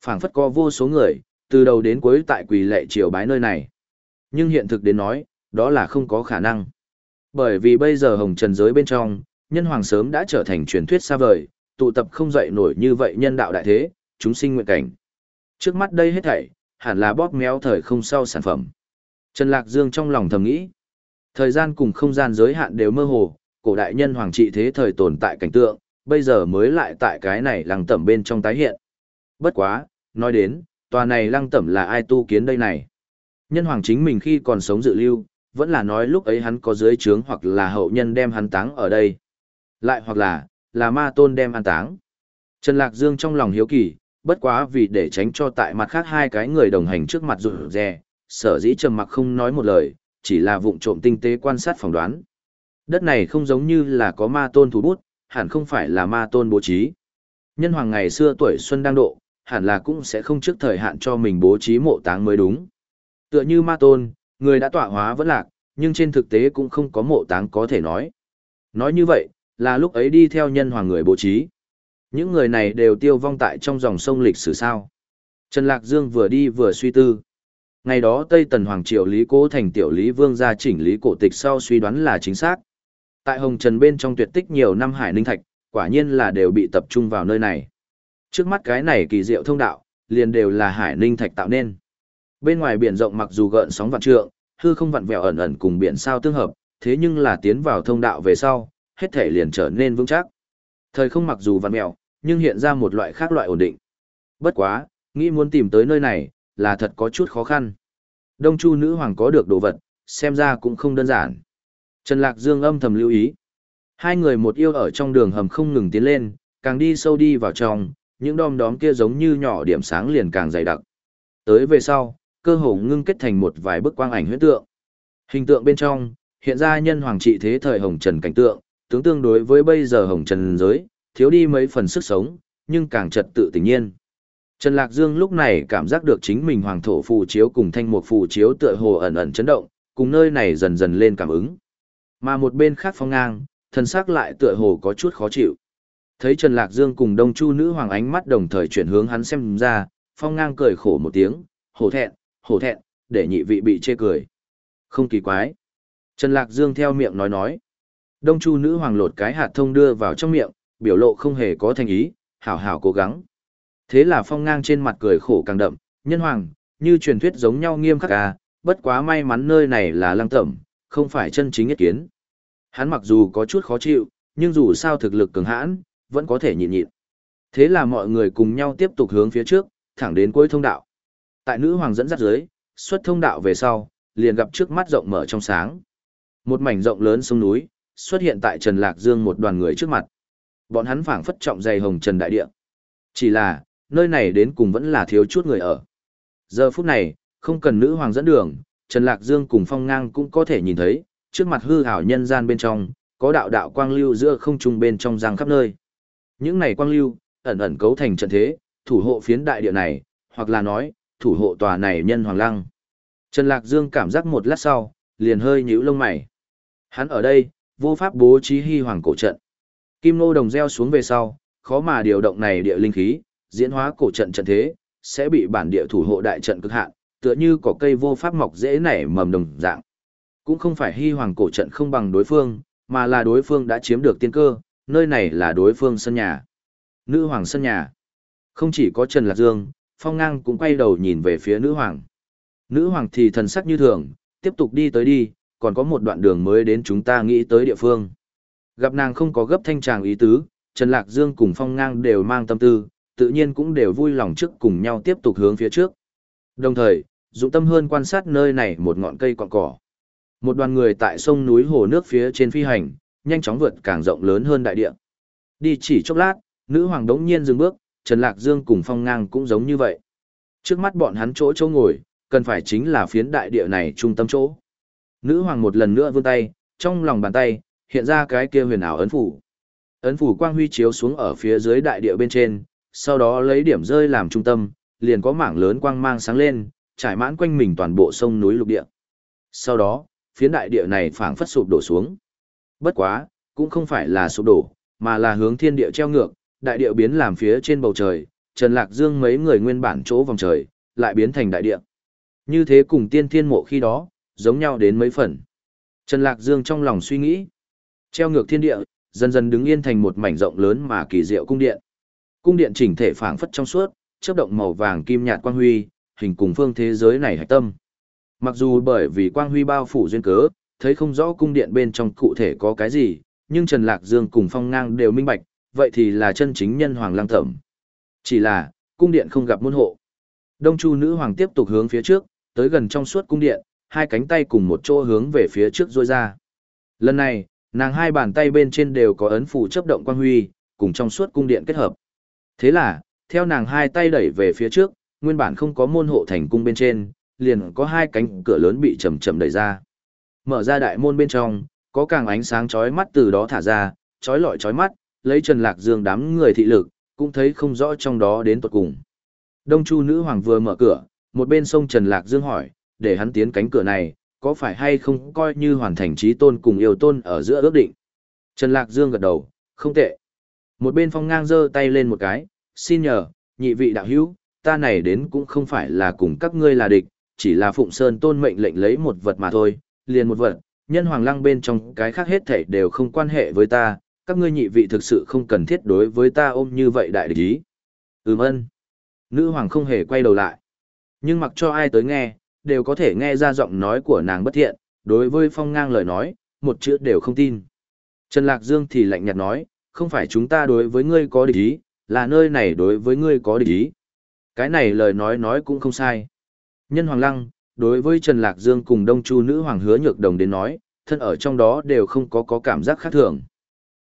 phảng phất có vô số người, từ đầu đến cuối tại quỳ lệ triều bái nơi này. Nhưng hiện thực đến nói, đó là không có khả năng. Bởi vì bây giờ hồng trần giới bên trong, nhân hoàng sớm đã trở thành truyền thuyết xa vời, tụ tập không dậy nổi như vậy nhân đạo đại thế, chúng sinh nguyện cảnh. Trước mắt đây hết thảy, hẳn là bóp méo thời không sau sản phẩm. Trần Lạc Dương trong lòng thầm nghĩ. Thời gian cùng không gian giới hạn đều mơ hồ, cổ đại nhân hoàng trị thế thời tồn tại cảnh tượng, bây giờ mới lại tại cái này lăng tẩm bên trong tái hiện. Bất quá, nói đến, tòa này lăng tẩm là ai tu kiến đây này? Nhân hoàng chính mình khi còn sống dự lưu, vẫn là nói lúc ấy hắn có dưới trướng hoặc là hậu nhân đem hắn táng ở đây. Lại hoặc là, là ma tôn đem an táng. Trần Lạc Dương trong lòng hiếu kỳ, bất quá vì để tránh cho tại mặt khác hai cái người đồng hành trước mặt rụt rè, sở dĩ trầm mặc không nói một lời, chỉ là vụng trộm tinh tế quan sát phỏng đoán. Đất này không giống như là có ma tôn thủ bút, hẳn không phải là ma tôn bố trí. Nhân hoàng ngày xưa tuổi xuân đang độ, hẳn là cũng sẽ không trước thời hạn cho mình bố trí mộ táng mới đúng. Tựa như ma tôn, người đã tọa hóa vẫn lạc, nhưng trên thực tế cũng không có mộ táng có thể nói. Nói như vậy, là lúc ấy đi theo nhân hoàng người bố trí. Những người này đều tiêu vong tại trong dòng sông lịch sử sao. Trần Lạc Dương vừa đi vừa suy tư. Ngày đó Tây Tần Hoàng Triều Lý Cố thành tiểu Lý Vương gia chỉnh lý cổ tịch sau suy đoán là chính xác. Tại Hồng Trần bên trong tuyệt tích nhiều năm hải ninh thạch, quả nhiên là đều bị tập trung vào nơi này. Trước mắt cái này kỳ diệu thông đạo, liền đều là hải ninh thạch tạo nên. Bên ngoài biển rộng mặc dù gợn sóng vạn trượng, hư không vặn vẹo ẩn ẩn cùng biển sao tương hợp, thế nhưng là tiến vào thông đạo về sau, hết thể liền trở nên vững chắc. Thời không mặc dù vặn vẹo, nhưng hiện ra một loại khác loại ổn định. Bất quá, nghĩ muốn tìm tới nơi này, là thật có chút khó khăn. Đông Chu nữ hoàng có được đồ vật, xem ra cũng không đơn giản. Trần Lạc Dương âm thầm lưu ý. Hai người một yêu ở trong đường hầm không ngừng tiến lên, càng đi sâu đi vào trong, những đom đóm kia giống như nhỏ điểm sáng liền càng dày đặc. Tới về sau, cơ hồ ngưng kết thành một vài bức quang ảnh huyễn tượng. Hình tượng bên trong, hiện ra nhân hoàng trị thế thời hồng trần cảnh tượng, tướng tương đối với bây giờ hồng trần giới, thiếu đi mấy phần sức sống, nhưng càng trật tự tự nhiên. Trần Lạc Dương lúc này cảm giác được chính mình hoàng thổ phù chiếu cùng thanh mục phù chiếu tựa hồ ẩn ẩn chấn động, cùng nơi này dần dần lên cảm ứng. Mà một bên khác phong ngang, thân xác lại tựa hồ có chút khó chịu. Thấy Trần Lạc Dương cùng Đông Chu nữ hoàng ánh mắt đồng thời chuyển hướng hắn xem ra, phong ngang cười khổ một tiếng, hổ thẹn, hổ thẹn, để nhị vị bị chê cười. Không kỳ quái. Trần Lạc Dương theo miệng nói nói. Đông Chu nữ hoàng lột cái hạt thông đưa vào trong miệng, biểu lộ không hề có thành ý, hảo hảo cố gắng. Thế là phong ngang trên mặt cười khổ càng đậm, nhân hoàng, như truyền thuyết giống nhau nghiêm khắc à, bất quá may mắn nơi này là lăng tẩm, không phải chân chính nhất kiến. Hắn mặc dù có chút khó chịu, nhưng dù sao thực lực cường hãn, vẫn có thể nhịn nhịn. Thế là mọi người cùng nhau tiếp tục hướng phía trước, thẳng đến cuối thông đạo. Tại nữ hoàng dẫn dắt dưới, xuất thông đạo về sau, liền gặp trước mắt rộng mở trong sáng. Một mảnh rộng lớn sông núi, xuất hiện tại Trần Lạc Dương một đoàn người trước mặt. Bọn hắn phảng phất trọng dày hồng trần đại địa. Chỉ là, nơi này đến cùng vẫn là thiếu chút người ở. Giờ phút này, không cần nữ hoàng dẫn đường, Trần Lạc Dương cùng Phong Ngang cũng có thể nhìn thấy, trước mặt hư ảo nhân gian bên trong, có đạo đạo quang lưu giữa không trung bên trong giang khắp nơi. Những này quang lưu, ẩn ẩn cấu thành trận thế, thủ hộ phiến đại địa này, hoặc là nói, thủ hộ tòa này nhân hoàng lăng. Trần Lạc Dương cảm giác một lát sau, liền hơi nhíu lông mày. Hắn ở đây, vô pháp bố trí hy hoàng cổ trận. Kim nô đồng gieo xuống về sau, khó mà điều động này địa linh khí, diễn hóa cổ trận trận thế, sẽ bị bản địa thủ hộ đại trận cực hạn, tựa như có cây vô pháp mọc dễ nảy mầm đồng dạng. Cũng không phải hy hoàng cổ trận không bằng đối phương, mà là đối phương đã chiếm được tiên cơ, nơi này là đối phương sân nhà. Nữ hoàng sân nhà. Không chỉ có Trần Lạc Dương, Phong Ngang cũng quay đầu nhìn về phía nữ hoàng. Nữ hoàng thì thần sắc như thường, tiếp tục đi tới đi, còn có một đoạn đường mới đến chúng ta nghĩ tới địa phương. Gặp nàng không có gấp thanh tràng ý tứ, Trần Lạc Dương cùng Phong Ngang đều mang tâm tư, tự nhiên cũng đều vui lòng trước cùng nhau tiếp tục hướng phía trước. Đồng thời, dụng tâm hơn quan sát nơi này một ngọn cây cọn cỏ. Một đoàn người tại sông núi hồ nước phía trên phi hành, nhanh chóng vượt càng rộng lớn hơn đại địa. Đi chỉ chốc lát, nữ hoàng đống nhiên dừng bước, Trần Lạc Dương cùng Phong Ngang cũng giống như vậy. Trước mắt bọn hắn chỗ chỗ ngồi, cần phải chính là phiến đại địa này trung tâm chỗ. Nữ hoàng một lần nữa vươn tay, trong lòng bàn tay, hiện ra cái kia huyền ảo ấn phủ. Ấn phủ quang huy chiếu xuống ở phía dưới đại địa bên trên, sau đó lấy điểm rơi làm trung tâm, liền có mảng lớn quang mang sáng lên, trải mãn quanh mình toàn bộ sông núi lục địa. Sau đó, phiến đại địa này phảng phất sụp đổ xuống. Bất quá, cũng không phải là sụp đổ, mà là hướng thiên địa treo ngược, đại địa biến làm phía trên bầu trời, Trần Lạc Dương mấy người nguyên bản chỗ vòng trời, lại biến thành đại địa. Như thế cùng tiên thiên mộ khi đó, giống nhau đến mấy phần. Trần Lạc Dương trong lòng suy nghĩ, treo ngược thiên địa, dần dần đứng yên thành một mảnh rộng lớn mà kỳ diệu cung điện. Cung điện chỉnh thể phảng phất trong suốt, chớp động màu vàng kim nhạt quang huy, hình cùng phương thế giới này hạch tâm. Mặc dù bởi vì quang huy bao phủ duyên cớ, thấy không rõ cung điện bên trong cụ thể có cái gì, nhưng Trần Lạc Dương cùng Phong Ngang đều minh bạch, vậy thì là chân chính nhân hoàng lang thẩm. Chỉ là, cung điện không gặp môn hộ. Đông Chu nữ hoàng tiếp tục hướng phía trước, tới gần trong suốt cung điện, hai cánh tay cùng một chỗ hướng về phía trước rôi ra. Lần này, nàng hai bàn tay bên trên đều có ấn phủ chấp động quang huy, cùng trong suốt cung điện kết hợp. Thế là, theo nàng hai tay đẩy về phía trước, nguyên bản không có môn hộ thành cung bên trên, liền có hai cánh cửa lớn bị chậm chậm đẩy ra. Mở ra đại môn bên trong, có càng ánh sáng chói mắt từ đó thả ra, chói lọi chói mắt, lấy Trần Lạc Dương đám người thị lực, cũng thấy không rõ trong đó đến tuột cùng. Đông Chu nữ hoàng vừa mở cửa, một bên sông Trần Lạc Dương hỏi, để hắn tiến cánh cửa này, có phải hay không coi như hoàn thành trí tôn cùng yêu tôn ở giữa ước định. Trần Lạc Dương gật đầu, không tệ. Một bên phong ngang giơ tay lên một cái, xin nhờ, nhị vị đạo hữu, ta này đến cũng không phải là cùng các ngươi là địch, chỉ là Phụng Sơn tôn mệnh lệnh lấy một vật mà thôi, liền một vật, nhân hoàng lăng bên trong cái khác hết thảy đều không quan hệ với ta, các ngươi nhị vị thực sự không cần thiết đối với ta ôm như vậy đại địch ý. Ừm ân. Nữ hoàng không hề quay đầu lại. Nhưng mặc cho ai tới nghe, đều có thể nghe ra giọng nói của nàng bất thiện, đối với phong ngang lời nói, một chữ đều không tin. Trần Lạc Dương thì lạnh nhạt nói, không phải chúng ta đối với ngươi có địch ý, là nơi này đối với ngươi có địch ý. Cái này lời nói nói cũng không sai. Nhân Hoàng Lăng, đối với Trần Lạc Dương cùng Đông Chu nữ hoàng hứa nhược đồng đến nói, thân ở trong đó đều không có có cảm giác khác thường.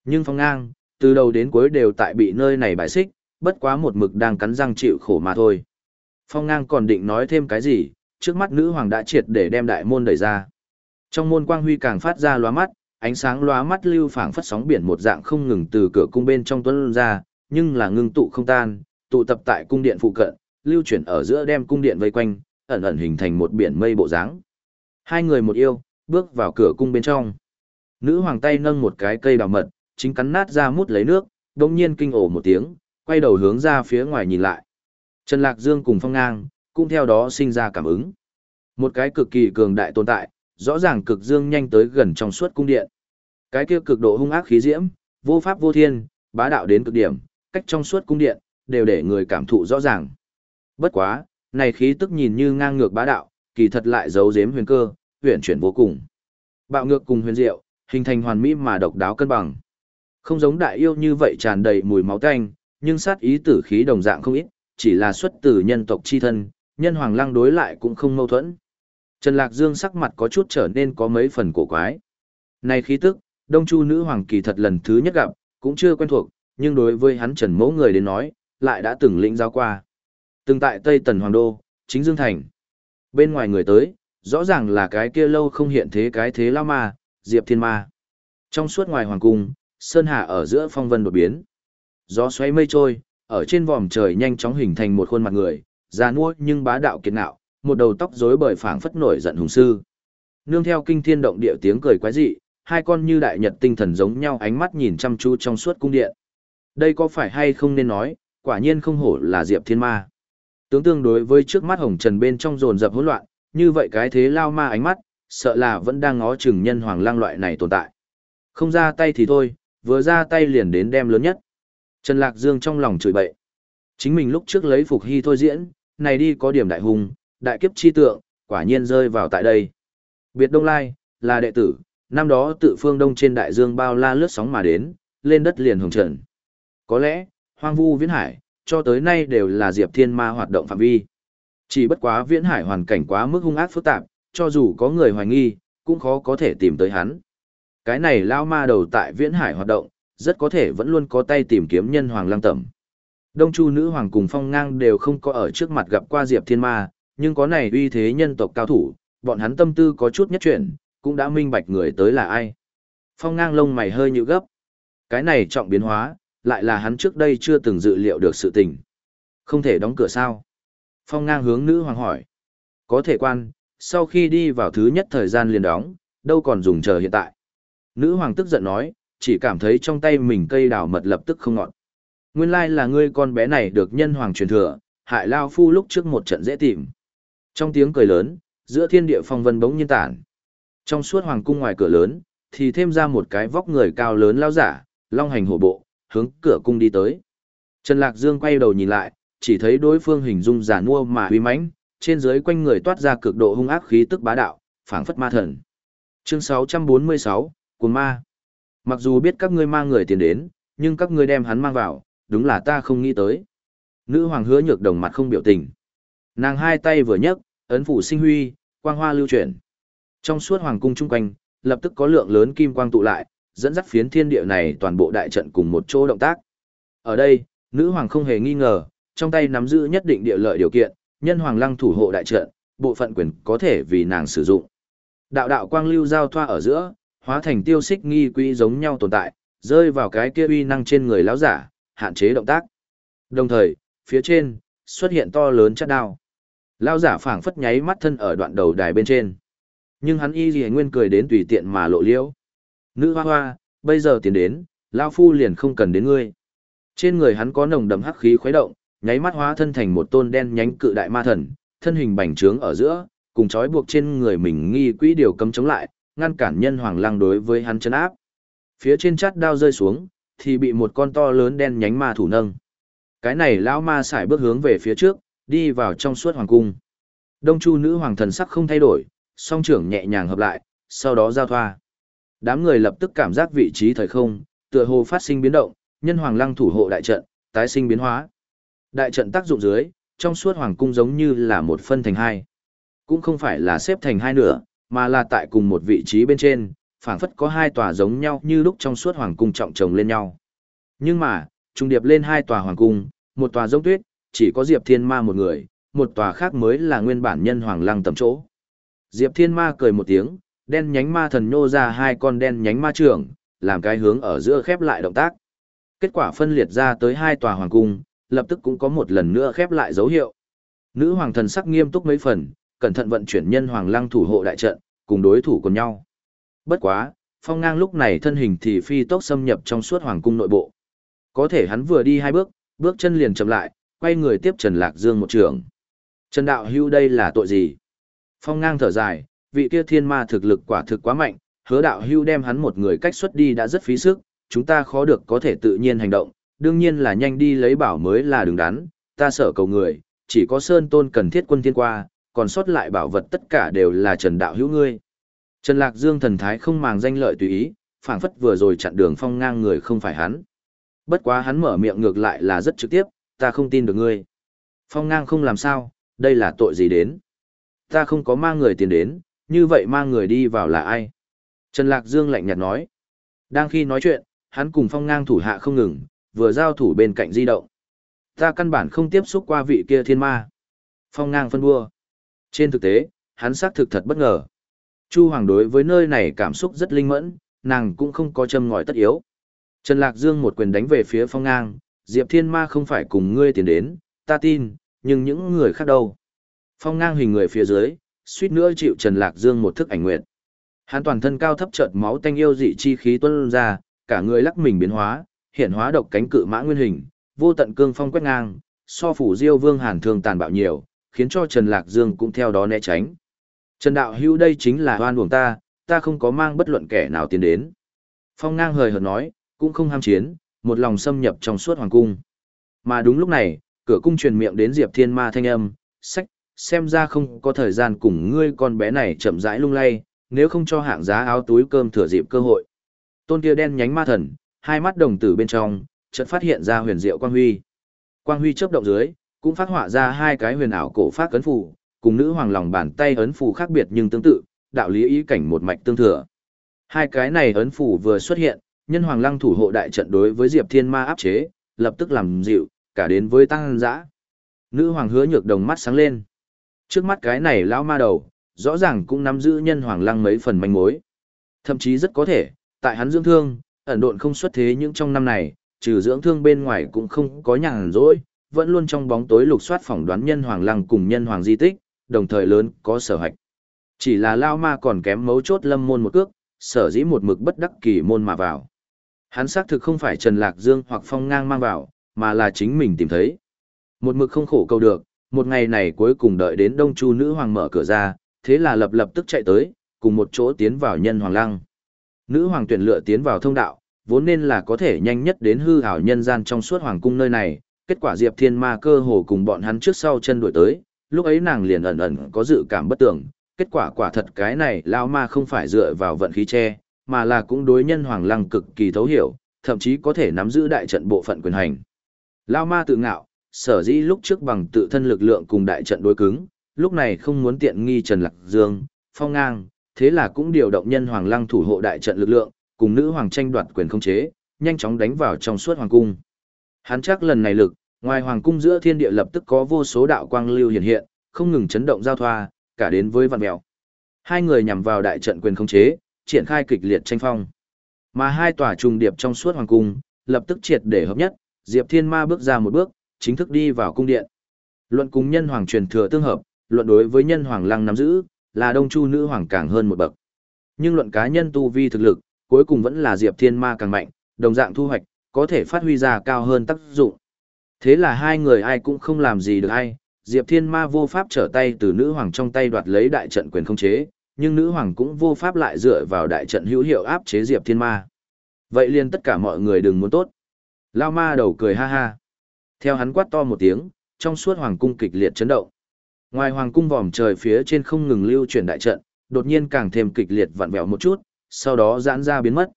Nhưng phong ngang, từ đầu đến cuối đều tại bị nơi này bại xích, bất quá một mực đang cắn răng chịu khổ mà thôi. Phong ngang còn định nói thêm cái gì, trước mắt nữ hoàng đã triệt để đem đại môn đẩy ra. Trong môn quang huy càng phát ra lóa mắt, ánh sáng lóa mắt lưu phảng phất sóng biển một dạng không ngừng từ cửa cung bên trong tuấn ra, nhưng là ngưng tụ không tan, tụ tập tại cung điện phụ cận, lưu chuyển ở giữa đem cung điện vây quanh, ẩn ẩn hình thành một biển mây bộ dáng. Hai người một yêu, bước vào cửa cung bên trong. Nữ hoàng tay nâng một cái cây đào mật, chính cắn nát ra mút lấy nước, đồng nhiên kinh ổ một tiếng, quay đầu hướng ra phía ngoài nhìn lại. Trần Lạc Dương cùng phong ngang, cũng theo đó sinh ra cảm ứng. Một cái cực kỳ cường đại tồn tại, rõ ràng cực dương nhanh tới gần trong suốt cung điện. Cái kia cực độ hung ác khí diễm, vô pháp vô thiên, bá đạo đến cực điểm, cách trong suốt cung điện, đều để người cảm thụ rõ ràng. Bất quá, này khí tức nhìn như ngang ngược bá đạo, kỳ thật lại giấu giếm huyền cơ, huyền chuyển vô cùng. Bạo ngược cùng huyền diệu, hình thành hoàn mỹ mà độc đáo cân bằng. Không giống đại yêu như vậy tràn đầy mùi máu tanh, nhưng sát ý tử khí đồng dạng không ít, chỉ là xuất từ nhân tộc chi thân, nhân hoàng lăng đối lại cũng không mâu thuẫn. Trần Lạc Dương sắc mặt có chút trở nên có mấy phần cổ quái. Này khí tức, Đông Chu nữ hoàng kỳ thật lần thứ nhất gặp, cũng chưa quen thuộc, nhưng đối với hắn Trần Mẫu người đến nói, lại đã từng lĩnh giao qua. Từng tại Tây Tần Hoàng Đô, chính Dương Thành. Bên ngoài người tới, rõ ràng là cái kia lâu không hiện thế cái thế lao ma, Diệp Thiên Ma. Trong suốt ngoài hoàng cung, Sơn Hà ở giữa phong vân đột biến. Gió xoáy mây trôi, ở trên vòm trời nhanh chóng hình thành một khuôn mặt người, già nua nhưng bá đạo kiệt ngạo, một đầu tóc rối bời phảng phất nổi giận hùng sư. Nương theo kinh thiên động địa tiếng cười quái dị, hai con như đại nhật tinh thần giống nhau ánh mắt nhìn chăm chú trong suốt cung điện. Đây có phải hay không nên nói, quả nhiên không hổ là Diệp Thiên Ma. Tướng tương đối với trước mắt hồng trần bên trong rồn rập hỗn loạn, như vậy cái thế lao ma ánh mắt, sợ là vẫn đang ngó chừng nhân hoàng lang loại này tồn tại. Không ra tay thì thôi, vừa ra tay liền đến đem lớn nhất. Trần Lạc Dương trong lòng chửi bậy. Chính mình lúc trước lấy phục hy thôi diễn, này đi có điểm đại hùng, đại kiếp chi tượng, quả nhiên rơi vào tại đây. Biệt Đông Lai, là đệ tử, năm đó tự phương đông trên đại dương bao la lướt sóng mà đến, lên đất liền hồng trần. Có lẽ, hoang vu viễn hải, cho tới nay đều là Diệp Thiên Ma hoạt động phạm vi. Chỉ bất quá viễn hải hoàn cảnh quá mức hung ác phức tạp, cho dù có người hoài nghi, cũng khó có thể tìm tới hắn. Cái này lao ma đầu tại viễn hải hoạt động, rất có thể vẫn luôn có tay tìm kiếm nhân hoàng lang tẩm. Đông Chu nữ hoàng cùng phong ngang đều không có ở trước mặt gặp qua Diệp Thiên Ma, nhưng có này uy thế nhân tộc cao thủ, bọn hắn tâm tư có chút nhất chuyển, cũng đã minh bạch người tới là ai. Phong ngang lông mày hơi nhíu gấp. Cái này trọng biến hóa, lại là hắn trước đây chưa từng dự liệu được sự tình. Không thể đóng cửa sao? Phong ngang hướng nữ hoàng hỏi. Có thể quan, sau khi đi vào thứ nhất thời gian liền đóng, đâu còn dùng chờ hiện tại. Nữ hoàng tức giận nói, chỉ cảm thấy trong tay mình cây đào mật lập tức không ngọt. Nguyên lai là ngươi con bé này được nhân hoàng truyền thừa, hại lao phu lúc trước một trận dễ tìm. Trong tiếng cười lớn, giữa thiên địa phong vân bỗng nhiên tản. Trong suốt hoàng cung ngoài cửa lớn, thì thêm ra một cái vóc người cao lớn lao giả, long hành hổ bộ, hướng cửa cung đi tới. Trần Lạc Dương quay đầu nhìn lại, chỉ thấy đối phương hình dung giả nua mà uy mãnh, trên dưới quanh người toát ra cực độ hung ác khí tức bá đạo, phảng phất ma thần. Chương 646, Cuồng Ma. Mặc dù biết các ngươi mang người tiền đến, nhưng các ngươi đem hắn mang vào, đúng là ta không nghĩ tới. Nữ hoàng hứa nhược đồng mặt không biểu tình. Nàng hai tay vừa nhấc, ấn phủ sinh huy, quang hoa lưu chuyển. Trong suốt hoàng cung chung quanh, lập tức có lượng lớn kim quang tụ lại, dẫn dắt phiến thiên địa này toàn bộ đại trận cùng một chỗ động tác. Ở đây, nữ hoàng không hề nghi ngờ, trong tay nắm giữ nhất định địa lợi điều kiện, nhân hoàng lăng thủ hộ đại trận, bộ phận quyền có thể vì nàng sử dụng. Đạo đạo quang lưu giao thoa ở giữa, hóa thành tiêu xích nghi quỹ giống nhau tồn tại, rơi vào cái kia uy năng trên người lão giả, hạn chế động tác. Đồng thời, phía trên xuất hiện to lớn chất đao. Lão giả phảng phất nháy mắt thân ở đoạn đầu đài bên trên. Nhưng hắn y gì nguyên cười đến tùy tiện mà lộ liễu. Nữ hoa hoa, bây giờ tiến đến, lão phu liền không cần đến ngươi. Trên người hắn có nồng đậm hắc khí khuấy động, nháy mắt hóa thân thành một tôn đen nhánh cự đại ma thần, thân hình bành trướng ở giữa, cùng trói buộc trên người mình nghi quỹ điều cấm chống lại, ngăn cản nhân hoàng lăng đối với hắn chấn áp. Phía trên chát đao rơi xuống, thì bị một con to lớn đen nhánh ma thủ nâng. Cái này lão ma xài bước hướng về phía trước, đi vào trong suốt hoàng cung. Đông Chu nữ hoàng thần sắc không thay đổi, song trưởng nhẹ nhàng hợp lại, sau đó giao thoa. Đám người lập tức cảm giác vị trí thời không, tựa hồ phát sinh biến động, nhân hoàng lăng thủ hộ đại trận, tái sinh biến hóa. Đại trận tác dụng dưới, trong suốt hoàng cung giống như là một phân thành hai. Cũng không phải là xếp thành hai nửa, mà là tại cùng một vị trí bên trên, phảng phất có hai tòa giống nhau như lúc trong suốt hoàng cung trọng chồng lên nhau. Nhưng mà, trung điệp lên hai tòa hoàng cung, một tòa giống tuyết, chỉ có Diệp Thiên Ma một người, một tòa khác mới là nguyên bản nhân hoàng lăng tầm chỗ. Diệp Thiên Ma cười một tiếng, đen nhánh ma thần nhô ra hai con đen nhánh ma trưởng, làm cái hướng ở giữa khép lại động tác. Kết quả phân liệt ra tới hai tòa hoàng cung, lập tức cũng có một lần nữa khép lại dấu hiệu. Nữ hoàng thần sắc nghiêm túc mấy phần, cẩn thận vận chuyển nhân hoàng lăng thủ hộ đại trận, cùng đối thủ cùng nhau. Bất quá, phong ngang lúc này thân hình thì phi tốc xâm nhập trong suốt hoàng cung nội bộ. Có thể hắn vừa đi hai bước, bước chân liền chậm lại, quay người tiếp Trần Lạc Dương một trường. Trần Đạo Hưu đây là tội gì? Phong ngang thở dài, vị kia thiên ma thực lực quả thực quá mạnh, hứa đạo hưu đem hắn một người cách xuất đi đã rất phí sức, chúng ta khó được có thể tự nhiên hành động, đương nhiên là nhanh đi lấy bảo mới là đứng đắn, ta sợ cầu người, chỉ có Sơn Tôn cần thiết quân thiên qua, còn sót lại bảo vật tất cả đều là Trần Đạo hữu ngươi. Trần Lạc Dương thần thái không màng danh lợi tùy ý, phảng phất vừa rồi chặn đường phong ngang người không phải hắn. Bất quá hắn mở miệng ngược lại là rất trực tiếp, ta không tin được ngươi. Phong ngang không làm sao, đây là tội gì đến. Ta không có mang người tiền đến, như vậy mang người đi vào là ai? Trần Lạc Dương lạnh nhạt nói. Đang khi nói chuyện, hắn cùng phong ngang thủ hạ không ngừng, vừa giao thủ bên cạnh di động. Ta căn bản không tiếp xúc qua vị kia thiên ma. Phong ngang phân vua trên thực tế, hắn xác thực thật bất ngờ. Chu Hoàng đối với nơi này cảm xúc rất linh mẫn, nàng cũng không có châm ngòi tất yếu. Trần Lạc Dương một quyền đánh về phía phong ngang, Diệp Thiên Ma không phải cùng ngươi tiến đến, ta tin, nhưng những người khác đâu. Phong ngang hình người phía dưới, suýt nữa chịu Trần Lạc Dương một thức ảnh nguyện. Hắn toàn thân cao thấp chợt máu tanh yêu dị chi khí tuôn ra, cả người lắc mình biến hóa, hiện hóa độc cánh cự mã nguyên hình, vô tận cương phong quét ngang, so phủ Diêu Vương Hàn thường tàn bạo nhiều, khiến cho Trần Lạc Dương cũng theo đó né tránh. Trần Đạo Hữu đây chính là Hoan uổng ta, ta không có mang bất luận kẻ nào tiến đến. Phong ngang hời hợt nói, cũng không ham chiến, một lòng xâm nhập trong suốt hoàng cung. Mà đúng lúc này, cửa cung truyền miệng đến Diệp Thiên Ma thanh âm, sách, xem ra không có thời gian cùng ngươi con bé này chậm rãi lung lay, nếu không cho hạng giá áo túi cơm thừa dịp cơ hội. Tôn kia đen nhánh ma thần, hai mắt đồng tử bên trong, chợt phát hiện ra huyền diệu quang huy. Quang huy chớp động dưới, cũng phát họa ra hai cái huyền ảo cổ phát ấn phù, cùng nữ hoàng lòng bàn tay ấn phù khác biệt nhưng tương tự, đạo lý ý cảnh một mạch tương thừa. Hai cái này ấn phù vừa xuất hiện, nhân hoàng lăng thủ hộ đại trận đối với Diệp Thiên Ma áp chế, lập tức làm dịu, cả đến với tăng dã. Nữ hoàng hứa nhược đồng mắt sáng lên. Trước mắt cái này lão ma đầu, rõ ràng cũng nắm giữ nhân hoàng lăng mấy phần manh mối. Thậm chí rất có thể, tại hắn dưỡng thương, ẩn độn không xuất thế những trong năm này, trừ dưỡng thương bên ngoài cũng không có nhàn rỗi, vẫn luôn trong bóng tối lục soát phỏng đoán nhân hoàng lăng cùng nhân hoàng di tích, đồng thời lớn có sở hạch. Chỉ là lao ma còn kém mấu chốt lâm môn một cước, sở dĩ một mực bất đắc kỳ môn mà vào. Hắn xác thực không phải Trần Lạc Dương hoặc Phong Ngang mang vào, mà là chính mình tìm thấy. Một mực không khổ cầu được, một ngày này cuối cùng đợi đến Đông Chu nữ hoàng mở cửa ra, thế là lập lập tức chạy tới, cùng một chỗ tiến vào nhân hoàng lăng. Nữ hoàng tuyển lựa tiến vào thông đạo, vốn nên là có thể nhanh nhất đến hư ảo nhân gian trong suốt hoàng cung nơi này, kết quả Diệp Thiên Ma cơ hồ cùng bọn hắn trước sau chân đuổi tới, lúc ấy nàng liền ẩn ẩn có dự cảm bất tưởng, kết quả quả thật cái này lão ma không phải dựa vào vận khí che, mà là cũng đối nhân hoàng lăng cực kỳ thấu hiểu, thậm chí có thể nắm giữ đại trận bộ phận quyền hành. Lão ma tự ngạo, sở dĩ lúc trước bằng tự thân lực lượng cùng đại trận đối cứng, lúc này không muốn tiện nghi Trần Lạc Dương, phong ngang, thế là cũng điều động nhân hoàng lăng thủ hộ đại trận lực lượng, cùng nữ hoàng tranh đoạt quyền không chế, nhanh chóng đánh vào trong suốt hoàng cung. Hắn chắc lần này lực, ngoài hoàng cung giữa thiên địa lập tức có vô số đạo quang lưu hiện hiện, không ngừng chấn động giao thoa, cả đến với vạn mèo. Hai người nhằm vào đại trận quyền không chế, triển khai kịch liệt tranh phong. Mà hai tòa trùng điệp trong suốt hoàng cung, lập tức triệt để hợp nhất, Diệp Thiên Ma bước ra một bước, chính thức đi vào cung điện. Luận cùng nhân hoàng truyền thừa tương hợp, luận đối với nhân hoàng lăng nắm giữ, là đông chu nữ hoàng càng hơn một bậc. Nhưng luận cá nhân tu vi thực lực, cuối cùng vẫn là Diệp Thiên Ma càng mạnh, đồng dạng thu hoạch, có thể phát huy ra cao hơn tác dụng. Thế là hai người ai cũng không làm gì được ai, Diệp Thiên Ma vô pháp trở tay từ nữ hoàng trong tay đoạt lấy đại trận quyền không chế, nhưng nữ hoàng cũng vô pháp lại dựa vào đại trận hữu hiệu áp chế Diệp Thiên Ma. Vậy liền tất cả mọi người đừng muốn tốt. Lao ma đầu cười ha ha. Theo hắn quát to một tiếng, trong suốt hoàng cung kịch liệt chấn động. Ngoài hoàng cung vòm trời phía trên không ngừng lưu chuyển đại trận, đột nhiên càng thêm kịch liệt vặn vẹo một chút, sau đó giãn ra biến mất.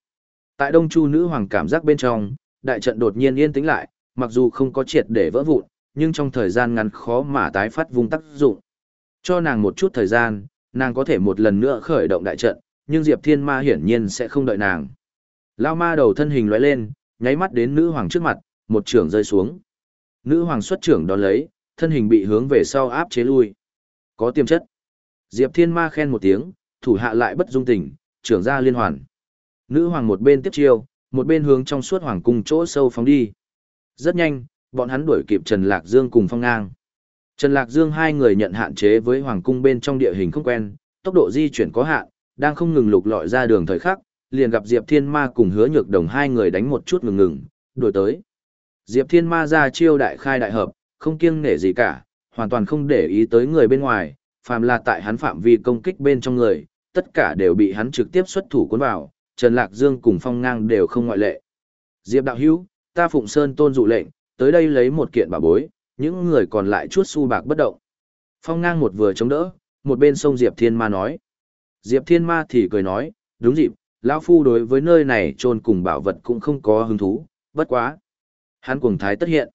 Tại Đông Chu nữ hoàng cảm giác bên trong, đại trận đột nhiên yên tĩnh lại, mặc dù không có triệt để vỡ vụn, nhưng trong thời gian ngắn khó mà tái phát vung tác dụng. Cho nàng một chút thời gian, nàng có thể một lần nữa khởi động đại trận, nhưng Diệp Thiên Ma hiển nhiên sẽ không đợi nàng. Lao ma đầu thân hình lóe lên, nháy mắt đến nữ hoàng trước mặt, một trưởng rơi xuống. Nữ hoàng xuất trưởng đón lấy, thân hình bị hướng về sau áp chế lui. Có tiềm chất. Diệp Thiên Ma khen một tiếng, thủ hạ lại bất dung tình, trưởng ra liên hoàn. Nữ hoàng một bên tiếp chiêu, một bên hướng trong suốt hoàng cung chỗ sâu phóng đi. Rất nhanh, bọn hắn đuổi kịp Trần Lạc Dương cùng Phong Ngang. Trần Lạc Dương hai người nhận hạn chế với hoàng cung bên trong địa hình không quen, tốc độ di chuyển có hạn, đang không ngừng lục lọi ra đường thời khắc, liền gặp Diệp Thiên Ma cùng Hứa Nhược Đồng hai người đánh một chút ngừng ngừng, đuổi tới. Diệp Thiên Ma ra chiêu đại khai đại hợp, không kiêng nể gì cả, hoàn toàn không để ý tới người bên ngoài, phàm là tại hắn phạm vi công kích bên trong người, tất cả đều bị hắn trực tiếp xuất thủ cuốn vào, Trần Lạc Dương cùng Phong Ngang đều không ngoại lệ. Diệp đạo hữu, ta Phụng Sơn tôn dụ lệnh, tới đây lấy một kiện bảo bối, những người còn lại chuốt xu bạc bất động. Phong Ngang một vừa chống đỡ, một bên sông Diệp Thiên Ma nói. Diệp Thiên Ma thì cười nói, đúng dịp, lão phu đối với nơi này trôn cùng bảo vật cũng không có hứng thú, bất quá. Hắn cuồng thái tất hiện.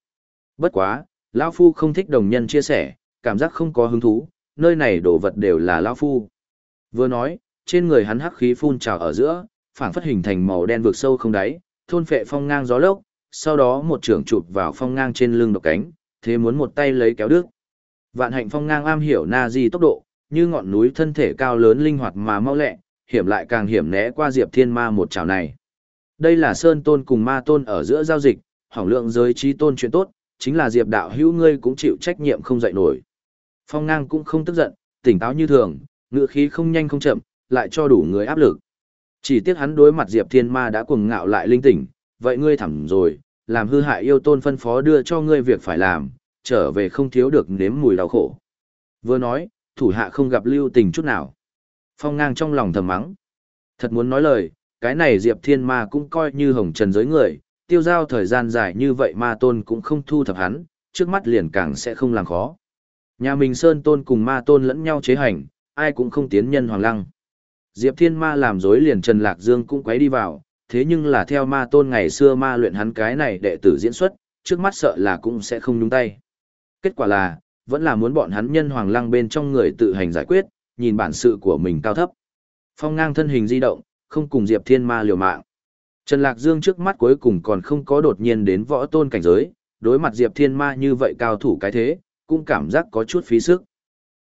Bất quá, lão phu không thích đồng nhân chia sẻ, cảm giác không có hứng thú, nơi này đồ vật đều là lão phu. Vừa nói, trên người hắn hắc khí phun trào ở giữa, phảng phất hình thành màu đen vực sâu không đáy, thôn phệ phong ngang gió lốc, sau đó một trưởng chụp vào phong ngang trên lưng độc cánh, thế muốn một tay lấy kéo đứt. Vạn hạnh phong ngang am hiểu na di tốc độ, như ngọn núi thân thể cao lớn linh hoạt mà mau lẹ, hiểm lại càng hiểm né qua Diệp Thiên Ma một chảo này. Đây là Sơn Tôn cùng Ma Tôn ở giữa giao dịch, hỏng lượng giới trí tôn chuyện tốt, chính là Diệp đạo hữu ngươi cũng chịu trách nhiệm không dậy nổi. Phong ngang cũng không tức giận, tỉnh táo như thường, ngựa khí không nhanh không chậm, lại cho đủ người áp lực. Chỉ tiếc hắn đối mặt Diệp Thiên Ma đã cuồng ngạo lại linh tỉnh, vậy ngươi thẳng rồi, làm hư hại yêu tôn phân phó đưa cho ngươi việc phải làm, trở về không thiếu được nếm mùi đau khổ. Vừa nói, thủ hạ không gặp lưu tình chút nào. Phong ngang trong lòng thầm mắng. Thật muốn nói lời, cái này Diệp Thiên Ma cũng coi như hồng trần giới người, tiêu giao thời gian dài như vậy ma tôn cũng không thu thập hắn, trước mắt liền càng sẽ không làm khó. Nhà mình Sơn Tôn cùng ma tôn lẫn nhau chế hành, ai cũng không tiến nhân hoàng lăng. Diệp Thiên Ma làm dối liền Trần Lạc Dương cũng quấy đi vào, thế nhưng là theo ma tôn ngày xưa ma luyện hắn cái này đệ tử diễn xuất, trước mắt sợ là cũng sẽ không nhúng tay. Kết quả là, vẫn là muốn bọn hắn nhân hoàng lăng bên trong người tự hành giải quyết, nhìn bản sự của mình cao thấp. Phong ngang thân hình di động, không cùng Diệp Thiên Ma liều mạng. Trần Lạc Dương trước mắt cuối cùng còn không có đột nhiên đến võ tôn cảnh giới, đối mặt Diệp Thiên Ma như vậy cao thủ cái thế, cũng cảm giác có chút phí sức.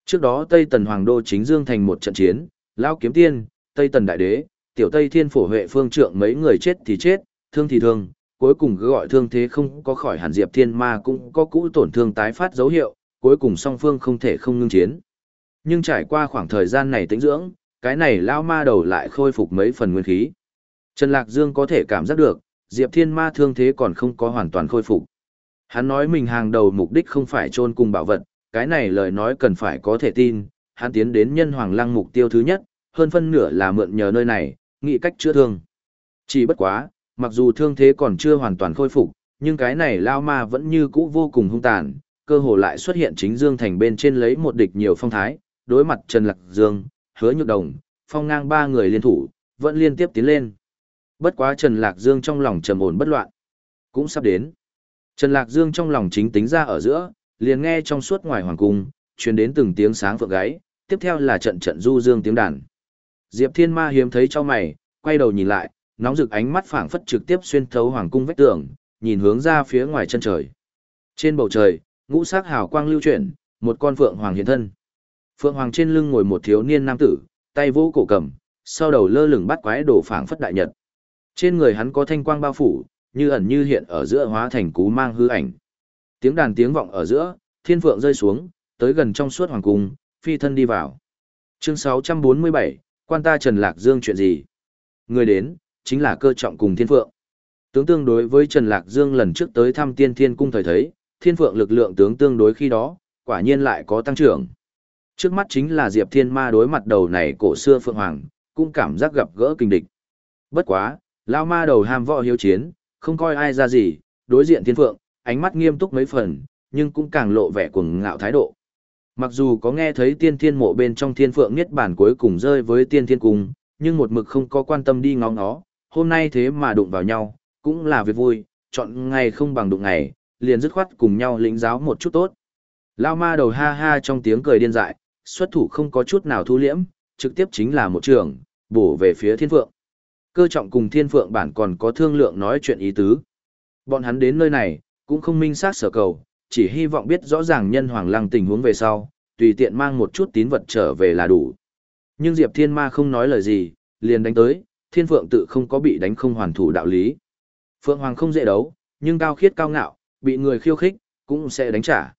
Trước đó Tây Tần Hoàng Đô chính dương thành một trận chiến, Lao Kiếm Tiên, Tây Tần Đại Đế, Tiểu Tây Thiên Phổ Huệ Phương Trượng mấy người chết thì chết, thương thì thương, cuối cùng cứ gọi thương thế không có khỏi hẳn Diệp Thiên Ma cũng có cũ tổn thương tái phát dấu hiệu, cuối cùng song phương không thể không ngưng chiến. Nhưng trải qua khoảng thời gian này tĩnh dưỡng, cái này lao ma đầu lại khôi phục mấy phần nguyên khí. Trần Lạc Dương có thể cảm giác được, Diệp Thiên Ma thương thế còn không có hoàn toàn khôi phục. Hắn nói mình hàng đầu mục đích không phải chôn cùng bảo vật, cái này lời nói cần phải có thể tin, hắn tiến đến nhân hoàng lăng mục tiêu thứ nhất, hơn phân nửa là mượn nhờ nơi này, nghĩ cách chữa thương. Chỉ bất quá, mặc dù thương thế còn chưa hoàn toàn khôi phục, nhưng cái này lao ma vẫn như cũ vô cùng hung tàn, cơ hồ lại xuất hiện chính Dương Thành bên trên lấy một địch nhiều phong thái, đối mặt Trần Lạc Dương, Hứa Nhược Đồng, phong ngang ba người liên thủ, vẫn liên tiếp tiến lên. Bất quá Trần Lạc Dương trong lòng trầm ổn bất loạn, cũng sắp đến. Trần Lạc Dương trong lòng chính tính ra ở giữa, liền nghe trong suốt ngoài hoàng cung, truyền đến từng tiếng sáng phượng gáy, tiếp theo là trận trận du dương tiếng đàn. Diệp Thiên Ma hiếm thấy cho mày, quay đầu nhìn lại, nóng rực ánh mắt phảng phất trực tiếp xuyên thấu hoàng cung vách tường, nhìn hướng ra phía ngoài chân trời. Trên bầu trời, ngũ sắc hào quang lưu chuyển, một con phượng hoàng hiện thân. Phượng hoàng trên lưng ngồi một thiếu niên nam tử, tay vỗ cổ cầm, sau đầu lơ lửng bắt quái đổ phảng phất đại nhật. Trên người hắn có thanh quang bao phủ, như ẩn như hiện ở giữa hóa thành cú mang hư ảnh. Tiếng đàn tiếng vọng ở giữa, thiên phượng rơi xuống, tới gần trong suốt hoàng cung, phi thân đi vào. Chương 647, quan ta Trần Lạc Dương chuyện gì? Người đến, chính là cơ trọng cùng thiên phượng. Tướng tương đối với Trần Lạc Dương lần trước tới thăm tiên thiên cung thời thấy, thiên phượng lực lượng tướng tương đối khi đó, quả nhiên lại có tăng trưởng. Trước mắt chính là Diệp Thiên Ma đối mặt đầu này cổ xưa phượng hoàng, cũng cảm giác gặp gỡ kinh địch. Bất quá, lao ma đầu ham võ hiếu chiến, không coi ai ra gì, đối diện thiên phượng, ánh mắt nghiêm túc mấy phần, nhưng cũng càng lộ vẻ cuồng ngạo thái độ. Mặc dù có nghe thấy tiên thiên mộ bên trong thiên phượng niết bản cuối cùng rơi với tiên thiên cung, nhưng một mực không có quan tâm đi ngóng nó, hôm nay thế mà đụng vào nhau, cũng là việc vui, chọn ngày không bằng đụng ngày, liền dứt khoát cùng nhau lĩnh giáo một chút tốt. Lao ma đầu ha ha trong tiếng cười điên dại, xuất thủ không có chút nào thu liễm, trực tiếp chính là một trường, bổ về phía thiên phượng. Cơ trọng cùng thiên phượng bản còn có thương lượng nói chuyện ý tứ. Bọn hắn đến nơi này, cũng không minh sát sở cầu, chỉ hy vọng biết rõ ràng nhân hoàng lăng tình huống về sau, tùy tiện mang một chút tín vật trở về là đủ. Nhưng Diệp Thiên Ma không nói lời gì, liền đánh tới, Thiên Phượng tự không có bị đánh không hoàn thủ đạo lý. Phượng Hoàng không dễ đấu, nhưng cao khiết cao ngạo, bị người khiêu khích, cũng sẽ đánh trả.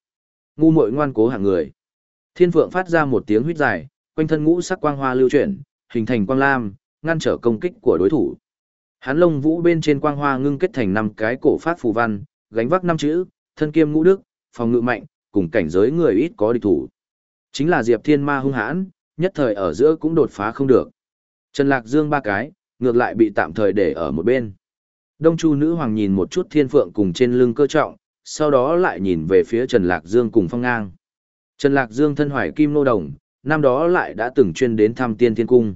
Ngu muội ngoan cố hạng người. Thiên Phượng phát ra một tiếng huyết dài, quanh thân ngũ sắc quang hoa lưu chuyển, hình thành quang lam, ngăn trở công kích của đối thủ. Hắn lông vũ bên trên quang hoa ngưng kết thành năm cái cổ phát phù văn, gánh vác năm chữ, thân kiêm ngũ đức, phòng ngự mạnh, cùng cảnh giới người ít có địch thủ. Chính là Diệp Thiên Ma hung hãn, nhất thời ở giữa cũng đột phá không được. Trần Lạc Dương ba cái, ngược lại bị tạm thời để ở một bên. Đông Chu nữ hoàng nhìn một chút Thiên Phượng cùng trên lưng cơ trọng, sau đó lại nhìn về phía Trần Lạc Dương cùng Phong Ngang. Trần Lạc Dương thân hoài kim nô đồng, năm đó lại đã từng chuyên đến thăm Tiên Thiên cung.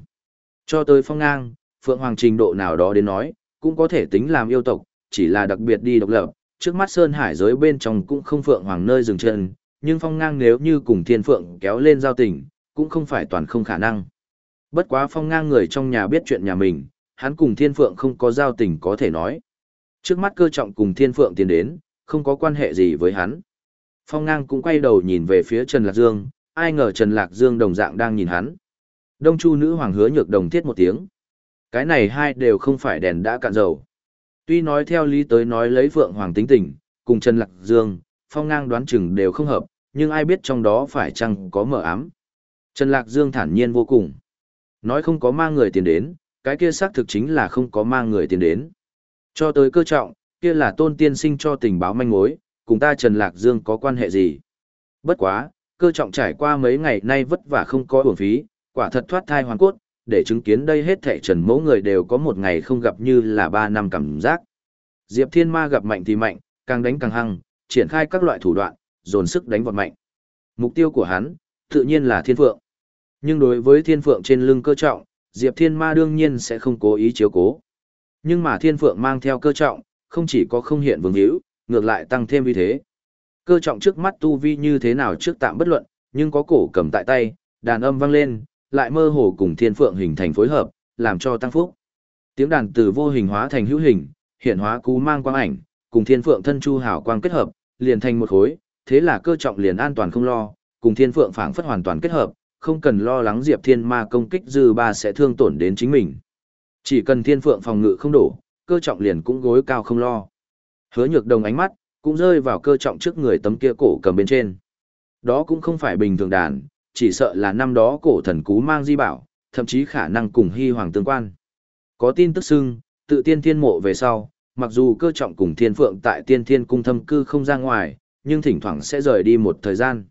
Cho tới Phong Ngang, Phượng Hoàng trình độ nào đó đến nói, cũng có thể tính làm yêu tộc, chỉ là đặc biệt đi độc lập, trước mắt Sơn Hải giới bên trong cũng không Phượng Hoàng nơi dừng chân, nhưng Phong Ngang nếu như cùng Thiên Phượng kéo lên giao tình, cũng không phải toàn không khả năng. Bất quá Phong Ngang người trong nhà biết chuyện nhà mình, hắn cùng Thiên Phượng không có giao tình có thể nói. Trước mắt cơ trọng cùng Thiên Phượng tiến đến, không có quan hệ gì với hắn. Phong Ngang cũng quay đầu nhìn về phía Trần Lạc Dương, ai ngờ Trần Lạc Dương đồng dạng đang nhìn hắn. Đông Chu nữ hoàng hứa nhược đồng thiết một tiếng. Cái này hai đều không phải đèn đã cạn dầu. Tuy nói theo lý tới nói lấy Phượng Hoàng tính tình, cùng Trần Lạc Dương, Phong Ngang đoán chừng đều không hợp, nhưng ai biết trong đó phải chăng có mở ám. Trần Lạc Dương thản nhiên vô cùng. Nói không có mang người tiền đến, cái kia xác thực chính là không có mang người tiền đến. Cho tới cơ trọng, kia là tôn tiên sinh cho tình báo manh mối, cùng ta Trần Lạc Dương có quan hệ gì. Bất quá, cơ trọng trải qua mấy ngày nay vất vả không có uổng phí, quả thật thoát thai hoàn cốt, để chứng kiến đây hết thệ trần mẫu người đều có một ngày không gặp như là ba năm cảm giác. Diệp Thiên Ma gặp mạnh thì mạnh, càng đánh càng hăng, triển khai các loại thủ đoạn, dồn sức đánh vọt mạnh. Mục tiêu của hắn, tự nhiên là Thiên Phượng. Nhưng đối với Thiên Phượng trên lưng cơ trọng, Diệp Thiên Ma đương nhiên sẽ không cố ý chiếu cố. Nhưng mà Thiên Phượng mang theo cơ trọng, không chỉ có không hiện vương hữu, ngược lại tăng thêm uy thế. Cơ trọng trước mắt tu vi như thế nào trước tạm bất luận, nhưng có cổ cầm tại tay, đàn âm vang lên, lại mơ hồ cùng thiên phượng hình thành phối hợp, làm cho tăng phúc. Tiếng đàn từ vô hình hóa thành hữu hình, hiện hóa cú mang quang ảnh, cùng thiên phượng thân chu hảo quang kết hợp, liền thành một khối, thế là cơ trọng liền an toàn không lo, cùng thiên phượng phảng phất hoàn toàn kết hợp, không cần lo lắng diệp thiên ma công kích dư ba sẽ thương tổn đến chính mình. Chỉ cần thiên phượng phòng ngự không đổ, cơ trọng liền cũng gối cao không lo. Hứa nhược đồng ánh mắt, cũng rơi vào cơ trọng trước người tấm kia cổ cầm bên trên. Đó cũng không phải bình thường đàn, chỉ sợ là năm đó cổ thần cú mang di bảo, thậm chí khả năng cùng hy hoàng tương quan. Có tin tức xưng, tự tiên thiên mộ về sau, mặc dù cơ trọng cùng thiên phượng tại tiên thiên cung thâm cư không ra ngoài, nhưng thỉnh thoảng sẽ rời đi một thời gian.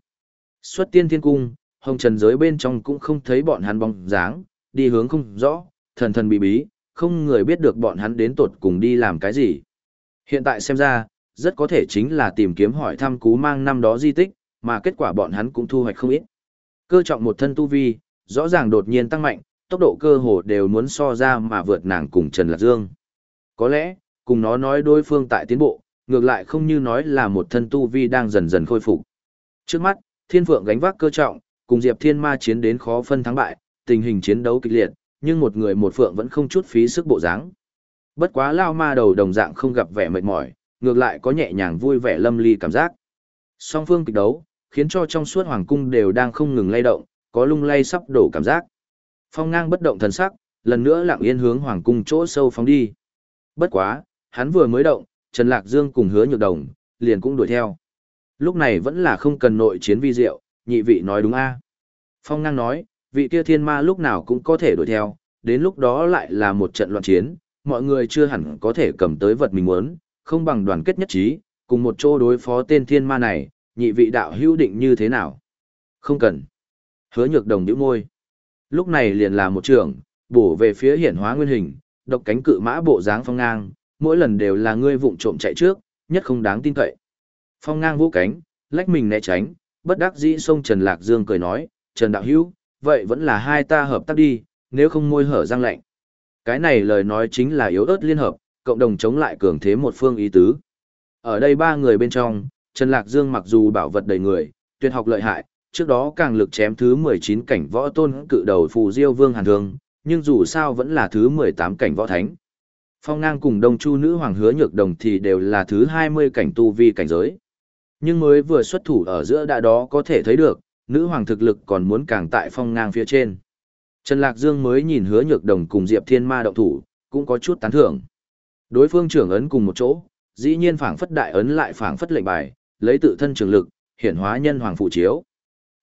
Xuất tiên thiên cung, hồng trần giới bên trong cũng không thấy bọn hắn bóng dáng, đi hướng không rõ, thần thần bí bí, không người biết được bọn hắn đến tột cùng đi làm cái gì. Hiện tại xem ra, rất có thể chính là tìm kiếm hỏi thăm cú mang năm đó di tích, mà kết quả bọn hắn cũng thu hoạch không ít. Cơ trọng một thân tu vi, rõ ràng đột nhiên tăng mạnh, tốc độ cơ hồ đều muốn so ra mà vượt nàng cùng Trần Lạc Dương. Có lẽ, cùng nó nói đối phương tại tiến bộ, ngược lại không như nói là một thân tu vi đang dần dần khôi phục. Trước mắt, Thiên Phượng gánh vác cơ trọng, cùng Diệp Thiên Ma chiến đến khó phân thắng bại, tình hình chiến đấu kịch liệt, nhưng một người một phượng vẫn không chút phí sức bộ dáng. Bất quá lao ma đầu đồng dạng không gặp vẻ mệt mỏi, ngược lại có nhẹ nhàng vui vẻ lâm ly cảm giác. Song phương kịch đấu, khiến cho trong suốt hoàng cung đều đang không ngừng lay động, có lung lay sắp đổ cảm giác. Phong ngang bất động thần sắc, lần nữa lặng yên hướng hoàng cung chỗ sâu phóng đi. Bất quá, hắn vừa mới động, Trần Lạc Dương cùng hứa nhược đồng, liền cũng đuổi theo. Lúc này vẫn là không cần nội chiến vi diệu, nhị vị nói đúng a Phong ngang nói, vị kia thiên ma lúc nào cũng có thể đuổi theo, đến lúc đó lại là một trận loạn chiến, mọi người chưa hẳn có thể cầm tới vật mình muốn, không bằng đoàn kết nhất trí, cùng một chỗ đối phó tên thiên ma này, nhị vị đạo hữu định như thế nào? Không cần. Hứa nhược đồng nhíu môi. Lúc này liền là một trường, bổ về phía hiển hóa nguyên hình, độc cánh cự mã bộ dáng phong ngang, mỗi lần đều là ngươi vụng trộm chạy trước, nhất không đáng tin cậy. Phong ngang vũ cánh, lách mình né tránh, bất đắc dĩ xông Trần Lạc Dương cười nói, Trần Đạo Hữu vậy vẫn là hai ta hợp tác đi, nếu không môi hở răng lạnh. Cái này lời nói chính là yếu ớt liên hợp, cộng đồng chống lại cường thế một phương ý tứ. Ở đây ba người bên trong, Trần Lạc Dương mặc dù bảo vật đầy người, tuyệt học lợi hại, trước đó càng lực chém thứ 19 cảnh võ tôn cự đầu phù diêu vương hàn thương, nhưng dù sao vẫn là thứ 18 cảnh võ thánh. Phong ngang cùng đông chu nữ hoàng hứa nhược đồng thì đều là thứ 20 cảnh tu vi cảnh giới. Nhưng mới vừa xuất thủ ở giữa đã đó có thể thấy được, nữ hoàng thực lực còn muốn càng tại phong ngang phía trên. Trần Lạc Dương mới nhìn hứa nhược đồng cùng Diệp Thiên Ma động thủ, cũng có chút tán thưởng. Đối phương trưởng ấn cùng một chỗ, dĩ nhiên phảng phất đại ấn lại phảng phất lệnh bài, lấy tự thân trường lực, hiển hóa nhân hoàng phụ chiếu.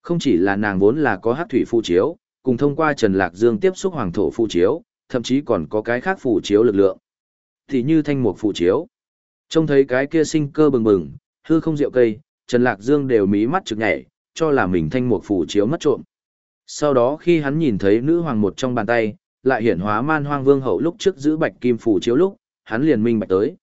Không chỉ là nàng vốn là có hắc thủy phụ chiếu, cùng thông qua Trần Lạc Dương tiếp xúc hoàng thổ phụ chiếu, thậm chí còn có cái khác phụ chiếu lực lượng. Thì như thanh mục phụ chiếu. Trông thấy cái kia sinh cơ bừng bừng, hư không rượu cây, Trần Lạc Dương đều mí mắt trực nhảy, cho là mình thanh mục phụ chiếu mất trộm. Sau đó khi hắn nhìn thấy nữ hoàng một trong bàn tay, lại hiển hóa man hoang vương hậu lúc trước giữ bạch kim phủ chiếu lúc, hắn liền minh bạch tới.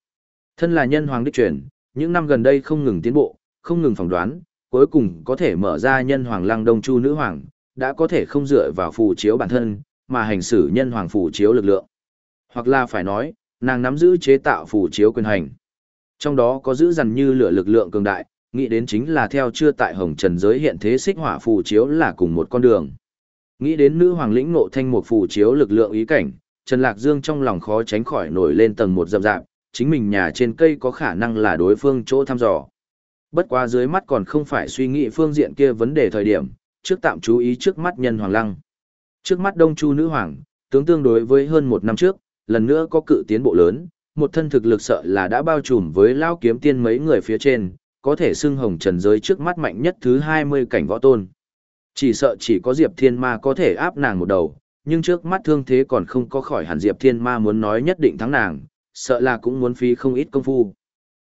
Thân là nhân hoàng đích truyền, những năm gần đây không ngừng tiến bộ, không ngừng phỏng đoán, cuối cùng có thể mở ra nhân hoàng lăng đông chu nữ hoàng, đã có thể không dựa vào phù chiếu bản thân, mà hành xử nhân hoàng phù chiếu lực lượng. Hoặc là phải nói, nàng nắm giữ chế tạo phù chiếu quyền hành. Trong đó có giữ dằn như lửa lực lượng cường đại, nghĩ đến chính là theo chưa tại hồng trần giới hiện thế xích hỏa phù chiếu là cùng một con đường. Nghĩ đến nữ hoàng lĩnh ngộ thanh một phù chiếu lực lượng ý cảnh, Trần Lạc Dương trong lòng khó tránh khỏi nổi lên tầng một dập dạp, chính mình nhà trên cây có khả năng là đối phương chỗ thăm dò. Bất quá dưới mắt còn không phải suy nghĩ phương diện kia vấn đề thời điểm, trước tạm chú ý trước mắt nhân hoàng lăng. Trước mắt đông chu nữ hoàng, tướng tương đối với hơn một năm trước, lần nữa có cự tiến bộ lớn, một thân thực lực sợ là đã bao trùm với lao kiếm tiên mấy người phía trên, có thể xưng hồng trần giới trước mắt mạnh nhất thứ 20 cảnh võ tôn. Chỉ sợ chỉ có Diệp Thiên Ma có thể áp nàng một đầu, nhưng trước mắt thương thế còn không có khỏi hẳn Diệp Thiên Ma muốn nói nhất định thắng nàng, sợ là cũng muốn phí không ít công phu.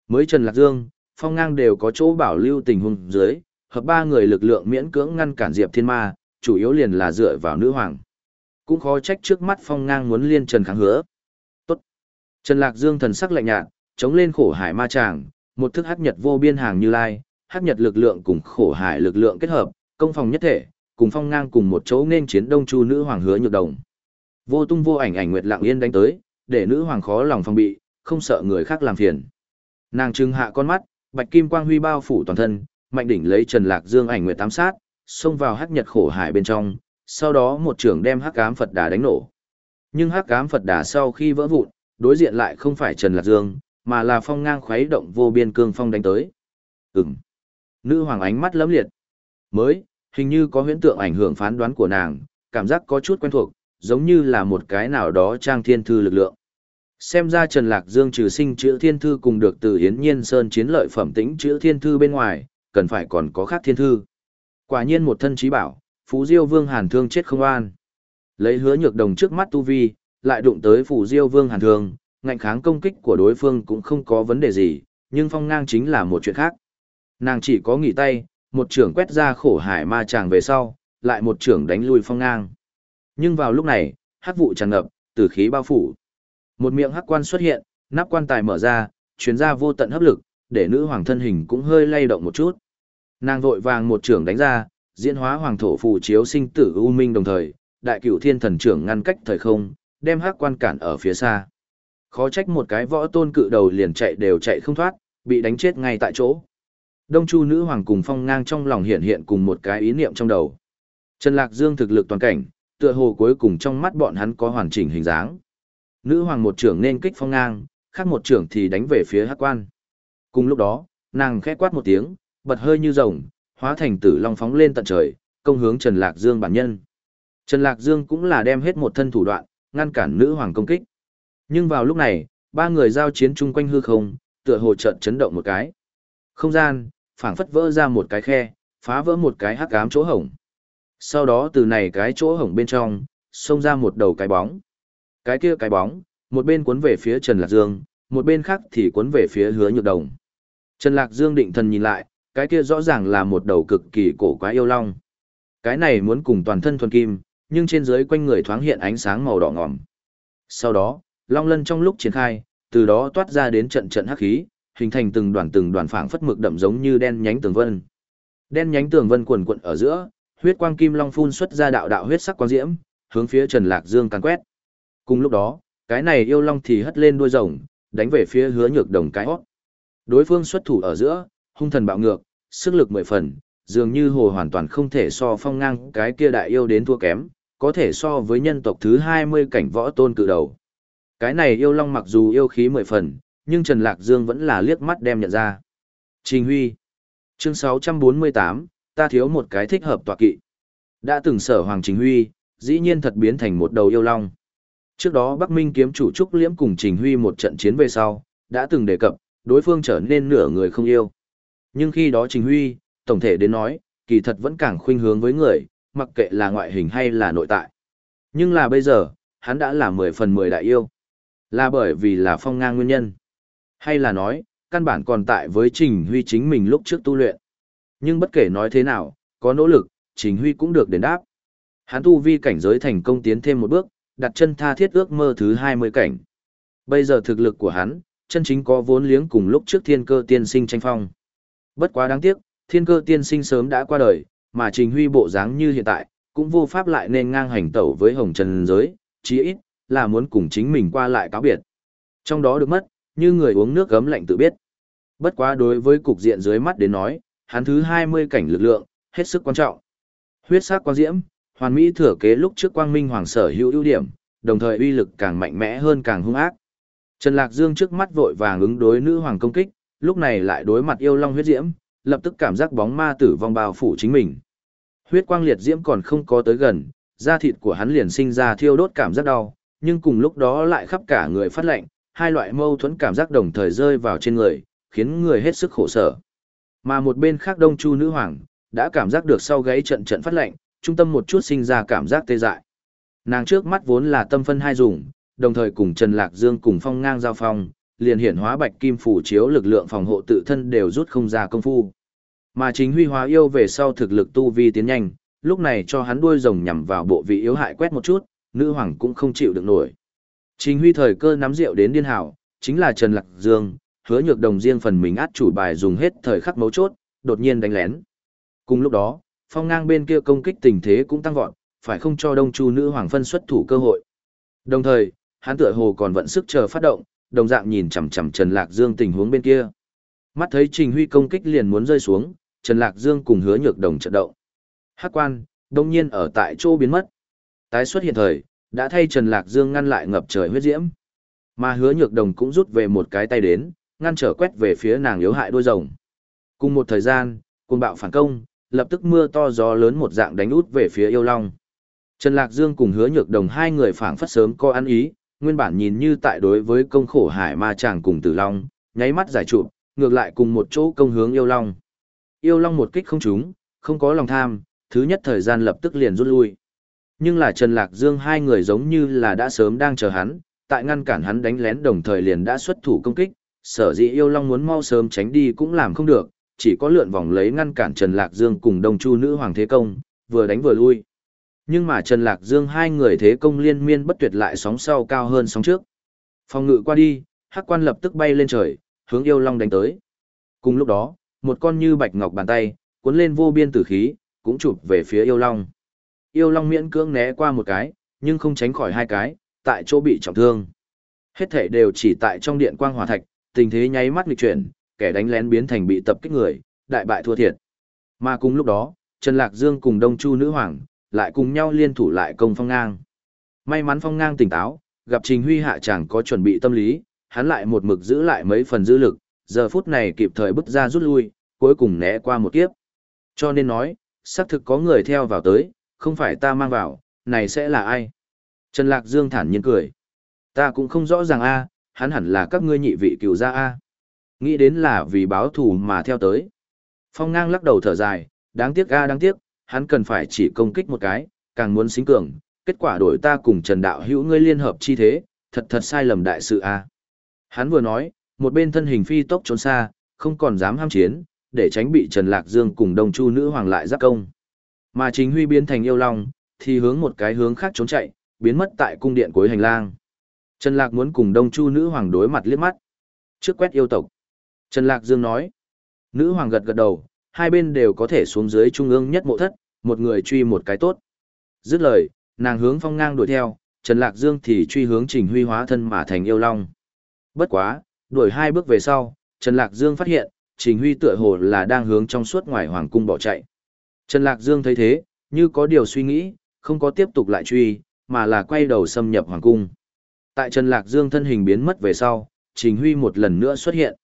Mới Trần Lạc Dương, Phong Ngang đều có chỗ bảo lưu tình huống dưới, hợp ba người lực lượng miễn cưỡng ngăn cản Diệp Thiên Ma, chủ yếu liền là dựa vào nữ hoàng. Cũng khó trách trước mắt Phong Ngang muốn liên Trần kháng hứa. Tốt. Trần Lạc Dương thần sắc lạnh nhạt, chống lên khổ hải ma tràng, một thức hắc nhật vô biên hàng như lai, hắc nhật lực lượng cùng khổ hải lực lượng kết hợp, công phòng nhất thể, cùng phong ngang cùng một chỗ nên chiến đông chu nữ hoàng hứa nhược đồng. Vô tung vô ảnh ảnh nguyệt lặng yên đánh tới, để nữ hoàng khó lòng phòng bị, không sợ người khác làm phiền. Nàng trưng hạ con mắt, bạch kim quang huy bao phủ toàn thân, mạnh đỉnh lấy Trần Lạc Dương ảnh nguyệt tám sát, xông vào hắc nhật khổ hải bên trong, sau đó một trưởng đem hắc ám Phật đà đánh nổ. Nhưng hắc ám Phật đà sau khi vỡ vụn, đối diện lại không phải Trần Lạc Dương, mà là phong ngang khuấy động vô biên cương phong đánh tới. Ừm. Nữ hoàng ánh mắt lấm liệt. Mới, hình như có huyễn tượng ảnh hưởng phán đoán của nàng, cảm giác có chút quen thuộc, giống như là một cái nào đó trang thiên thư lực lượng. Xem ra Trần Lạc Dương trừ sinh chữ thiên thư cùng được từ Hiến Nhiên Sơn chiến lợi phẩm tĩnh chữ thiên thư bên ngoài, cần phải còn có khác thiên thư. Quả nhiên một thân trí bảo, Phú Diêu Vương Hàn Thương chết không an. Lấy hứa nhược đồng trước mắt tu vi, lại đụng tới Phú Diêu Vương Hàn Thương, ngạnh kháng công kích của đối phương cũng không có vấn đề gì, nhưng phong ngang chính là một chuyện khác. Nàng chỉ có nghỉ tay, một trưởng quét ra khổ hải ma chàng về sau, lại một trưởng đánh lui phong ngang. Nhưng vào lúc này, hắc vụ tràn ngập, tử khí bao phủ. Một miệng hắc quan xuất hiện, nắp quan tài mở ra, chuyến ra vô tận hấp lực, để nữ hoàng thân hình cũng hơi lay động một chút. Nàng vội vàng một trưởng đánh ra, diễn hóa hoàng thổ phù chiếu sinh tử u minh đồng thời, đại cửu thiên thần trưởng ngăn cách thời không, đem hắc quan cản ở phía xa. Khó trách một cái võ tôn cự đầu liền chạy đều chạy không thoát, bị đánh chết ngay tại chỗ. Đông Chu nữ hoàng cùng phong ngang trong lòng hiện hiện cùng một cái ý niệm trong đầu. Trần Lạc Dương thực lực toàn cảnh, tựa hồ cuối cùng trong mắt bọn hắn có hoàn chỉnh hình dáng. Nữ hoàng một trưởng nên kích phong ngang, khác một trưởng thì đánh về phía hắc quan. Cùng lúc đó, nàng khẽ quát một tiếng, bật hơi như rồng, hóa thành tử long phóng lên tận trời, công hướng Trần Lạc Dương bản nhân. Trần Lạc Dương cũng là đem hết một thân thủ đoạn, ngăn cản nữ hoàng công kích. Nhưng vào lúc này, ba người giao chiến chung quanh hư không, tựa hồ trận chấn động một cái. Không gian, phảng phất vỡ ra một cái khe, phá vỡ một cái hắc ám chỗ hổng. Sau đó từ này cái chỗ hổng bên trong, xông ra một đầu cái bóng. Cái kia cái bóng, một bên cuốn về phía Trần Lạc Dương, một bên khác thì cuốn về phía hứa nhược đồng. Trần Lạc Dương định thần nhìn lại, cái kia rõ ràng là một đầu cực kỳ cổ quái yêu long. Cái này muốn cùng toàn thân thuần kim, nhưng trên dưới quanh người thoáng hiện ánh sáng màu đỏ ngòm. Sau đó, long lân trong lúc triển khai, từ đó toát ra đến trận trận hắc khí, hình thành từng đoàn từng đoàn phảng phất mực đậm giống như đen nhánh tường vân. Đen nhánh tường vân quần quận ở giữa, huyết quang kim long phun xuất ra đạo đạo huyết sắc quang diễm, hướng phía Trần Lạc Dương càn quét. Cùng lúc đó, cái này yêu long thì hất lên đuôi rồng, đánh về phía Hứa Nhược Đồng cái hót. Đối phương xuất thủ ở giữa, hung thần bạo ngược, sức lực mười phần, dường như hồ hoàn toàn không thể so phong ngang cái kia đại yêu đến thua kém, có thể so với nhân tộc thứ 20 cảnh võ tôn cự đầu. Cái này yêu long mặc dù yêu khí mười phần, nhưng Trần Lạc Dương vẫn là liếc mắt đem nhận ra. Trình Huy. Chương 648, ta thiếu một cái thích hợp tọa kỵ. Đã từng sở Hoàng Trình Huy, dĩ nhiên thật biến thành một đầu yêu long. Trước đó Bắc Minh kiếm chủ Trúc Liễm cùng Trình Huy một trận chiến về sau, đã từng đề cập, đối phương trở nên nửa người không yêu. Nhưng khi đó Trình Huy, tổng thể đến nói, kỳ thật vẫn càng khuynh hướng với người, mặc kệ là ngoại hình hay là nội tại. Nhưng là bây giờ, hắn đã là 10 phần 10 đại yêu. Là bởi vì là phong ngang nguyên nhân. Hay là nói, căn bản còn tại với Trình Huy chính mình lúc trước tu luyện. Nhưng bất kể nói thế nào, có nỗ lực, Trình Huy cũng được đền đáp. Hắn tu vi cảnh giới thành công tiến thêm một bước, đặt chân tha thiết ước mơ thứ 20 cảnh. Bây giờ thực lực của hắn, chân chính có vốn liếng cùng lúc trước thiên cơ tiên sinh tranh phong. Bất quá đáng tiếc, thiên cơ tiên sinh sớm đã qua đời, mà Trình Huy bộ dáng như hiện tại, cũng vô pháp lại nên ngang hành tẩu với hồng trần giới, chí ít, là muốn cùng chính mình qua lại cáo biệt. Trong đó được mất, như người uống nước gấm lạnh tự biết. Bất quá đối với cục diện dưới mắt đến nói, hắn thứ 20 cảnh lực lượng, hết sức quan trọng. Huyết sắc quang diễm, hoàn mỹ thừa kế lúc trước quang minh hoàng sở hữu ưu điểm, đồng thời uy lực càng mạnh mẽ hơn càng hung ác. Trần Lạc Dương trước mắt vội vàng ứng đối nữ hoàng công kích, lúc này lại đối mặt yêu long huyết diễm, lập tức cảm giác bóng ma tử vong bao phủ chính mình. Huyết quang liệt diễm còn không có tới gần, da thịt của hắn liền sinh ra thiêu đốt cảm giác đau, nhưng cùng lúc đó lại khắp cả người phát lạnh, hai loại mâu thuẫn cảm giác đồng thời rơi vào trên người, khiến người hết sức khổ sở. Mà một bên khác Đông Chu nữ hoàng, đã cảm giác được sau gáy trận trận phát lạnh, trung tâm một chút sinh ra cảm giác tê dại. Nàng trước mắt vốn là tâm phân hai dùng, đồng thời cùng Trần Lạc Dương cùng phong ngang giao phong, liền hiển hóa bạch kim phủ chiếu lực lượng phòng hộ tự thân đều rút không ra công phu. Mà chính huy hóa yêu về sau thực lực tu vi tiến nhanh, lúc này cho hắn đuôi rồng nhằm vào bộ vị yếu hại quét một chút, nữ hoàng cũng không chịu được nổi. Chính huy thời cơ nắm rượu đến điên hảo, chính là Trần Lạc Dương, hứa nhược đồng riêng phần mình át chủ bài dùng hết thời khắc mấu chốt, đột nhiên đánh lén. Cùng lúc đó, phong ngang bên kia công kích tình thế cũng tăng vọt, phải không cho đông chu nữ hoàng phân xuất thủ cơ hội. Đồng thời, hắn tựa hồ còn vận sức chờ phát động, đồng dạng nhìn chằm chằm Trần Lạc Dương tình huống bên kia. Mắt thấy Trình Huy công kích liền muốn rơi xuống, Trần Lạc Dương cùng hứa nhược đồng trận động. Hắc quan, đông nhiên ở tại chỗ biến mất. Tái xuất hiện thời, đã thay Trần Lạc Dương ngăn lại ngập trời huyết diễm. Mà hứa nhược đồng cũng rút về một cái tay đến, ngăn trở quét về phía nàng yếu hại đôi rồng. Cùng một thời gian, cuồng bạo phản công, lập tức mưa to gió lớn một dạng đánh út về phía yêu long. Trần Lạc Dương cùng hứa nhược đồng hai người phản phất sớm có ăn ý, nguyên bản nhìn như tại đối với công khổ hải ma chàng cùng tử long, nháy mắt giải trụ, ngược lại cùng một chỗ công hướng yêu long. Yêu long một kích không trúng, không có lòng tham, thứ nhất thời gian lập tức liền rút lui. Nhưng là Trần Lạc Dương hai người giống như là đã sớm đang chờ hắn, tại ngăn cản hắn đánh lén đồng thời liền đã xuất thủ công kích, sở dĩ yêu long muốn mau sớm tránh đi cũng làm không được, chỉ có lượn vòng lấy ngăn cản Trần Lạc Dương cùng Đông Chu nữ hoàng thế công, vừa đánh vừa lui. Nhưng mà Trần Lạc Dương hai người thế công liên miên bất tuyệt lại sóng sau cao hơn sóng trước. Phòng ngự qua đi, hắc quan lập tức bay lên trời, hướng yêu long đánh tới. Cùng lúc đó, một con như bạch ngọc bàn tay, cuốn lên vô biên tử khí, cũng chụp về phía yêu long. Yêu long miễn cưỡng né qua một cái, nhưng không tránh khỏi hai cái, tại chỗ bị trọng thương. Hết thể đều chỉ tại trong điện quang hỏa thạch, tình thế nháy mắt nghịch chuyển, kẻ đánh lén biến thành bị tập kích người, đại bại thua thiệt. Mà cùng lúc đó, Trần Lạc Dương cùng Đông Chu nữ hoàng, lại cùng nhau liên thủ lại công phong ngang. May mắn phong ngang tỉnh táo, gặp Trình Huy hạ chẳng có chuẩn bị tâm lý, hắn lại một mực giữ lại mấy phần dư lực, giờ phút này kịp thời bứt ra rút lui, cuối cùng né qua một kiếp. Cho nên nói, xác thực có người theo vào tới, không phải ta mang vào, này sẽ là ai? Trần Lạc Dương thản nhiên cười. Ta cũng không rõ ràng a, hắn hẳn là các ngươi nhị vị cựu gia a. Nghĩ đến là vì báo thù mà theo tới. Phong ngang lắc đầu thở dài, đáng tiếc a đáng tiếc, hắn cần phải chỉ công kích một cái, càng muốn xính cường, kết quả đổi ta cùng Trần Đạo hữu ngươi liên hợp chi thế, thật thật sai lầm đại sự a. Hắn vừa nói, một bên thân hình phi tốc trốn xa, không còn dám ham chiến, để tránh bị Trần Lạc Dương cùng Đông Chu nữ hoàng lại giáp công. Mà chính huy biến thành yêu long, thì hướng một cái hướng khác trốn chạy, biến mất tại cung điện cuối hành lang. Trần Lạc muốn cùng Đông Chu nữ hoàng đối mặt liếc mắt. Trước quét yêu tộc. Trần Lạc Dương nói. Nữ hoàng gật gật đầu, hai bên đều có thể xuống dưới trung ương nhất mộ thất, một người truy một cái tốt. Dứt lời, nàng hướng phong ngang đuổi theo, Trần Lạc Dương thì truy hướng Trình Huy hóa thân mà thành yêu long. Bất quá, đuổi hai bước về sau, Trần Lạc Dương phát hiện, Trình Huy tựa hồ là đang hướng trong suốt ngoài hoàng cung bỏ chạy. Trần Lạc Dương thấy thế, như có điều suy nghĩ, không có tiếp tục lại truy, mà là quay đầu xâm nhập hoàng cung. Tại Trần Lạc Dương thân hình biến mất về sau, Trình Huy một lần nữa xuất hiện.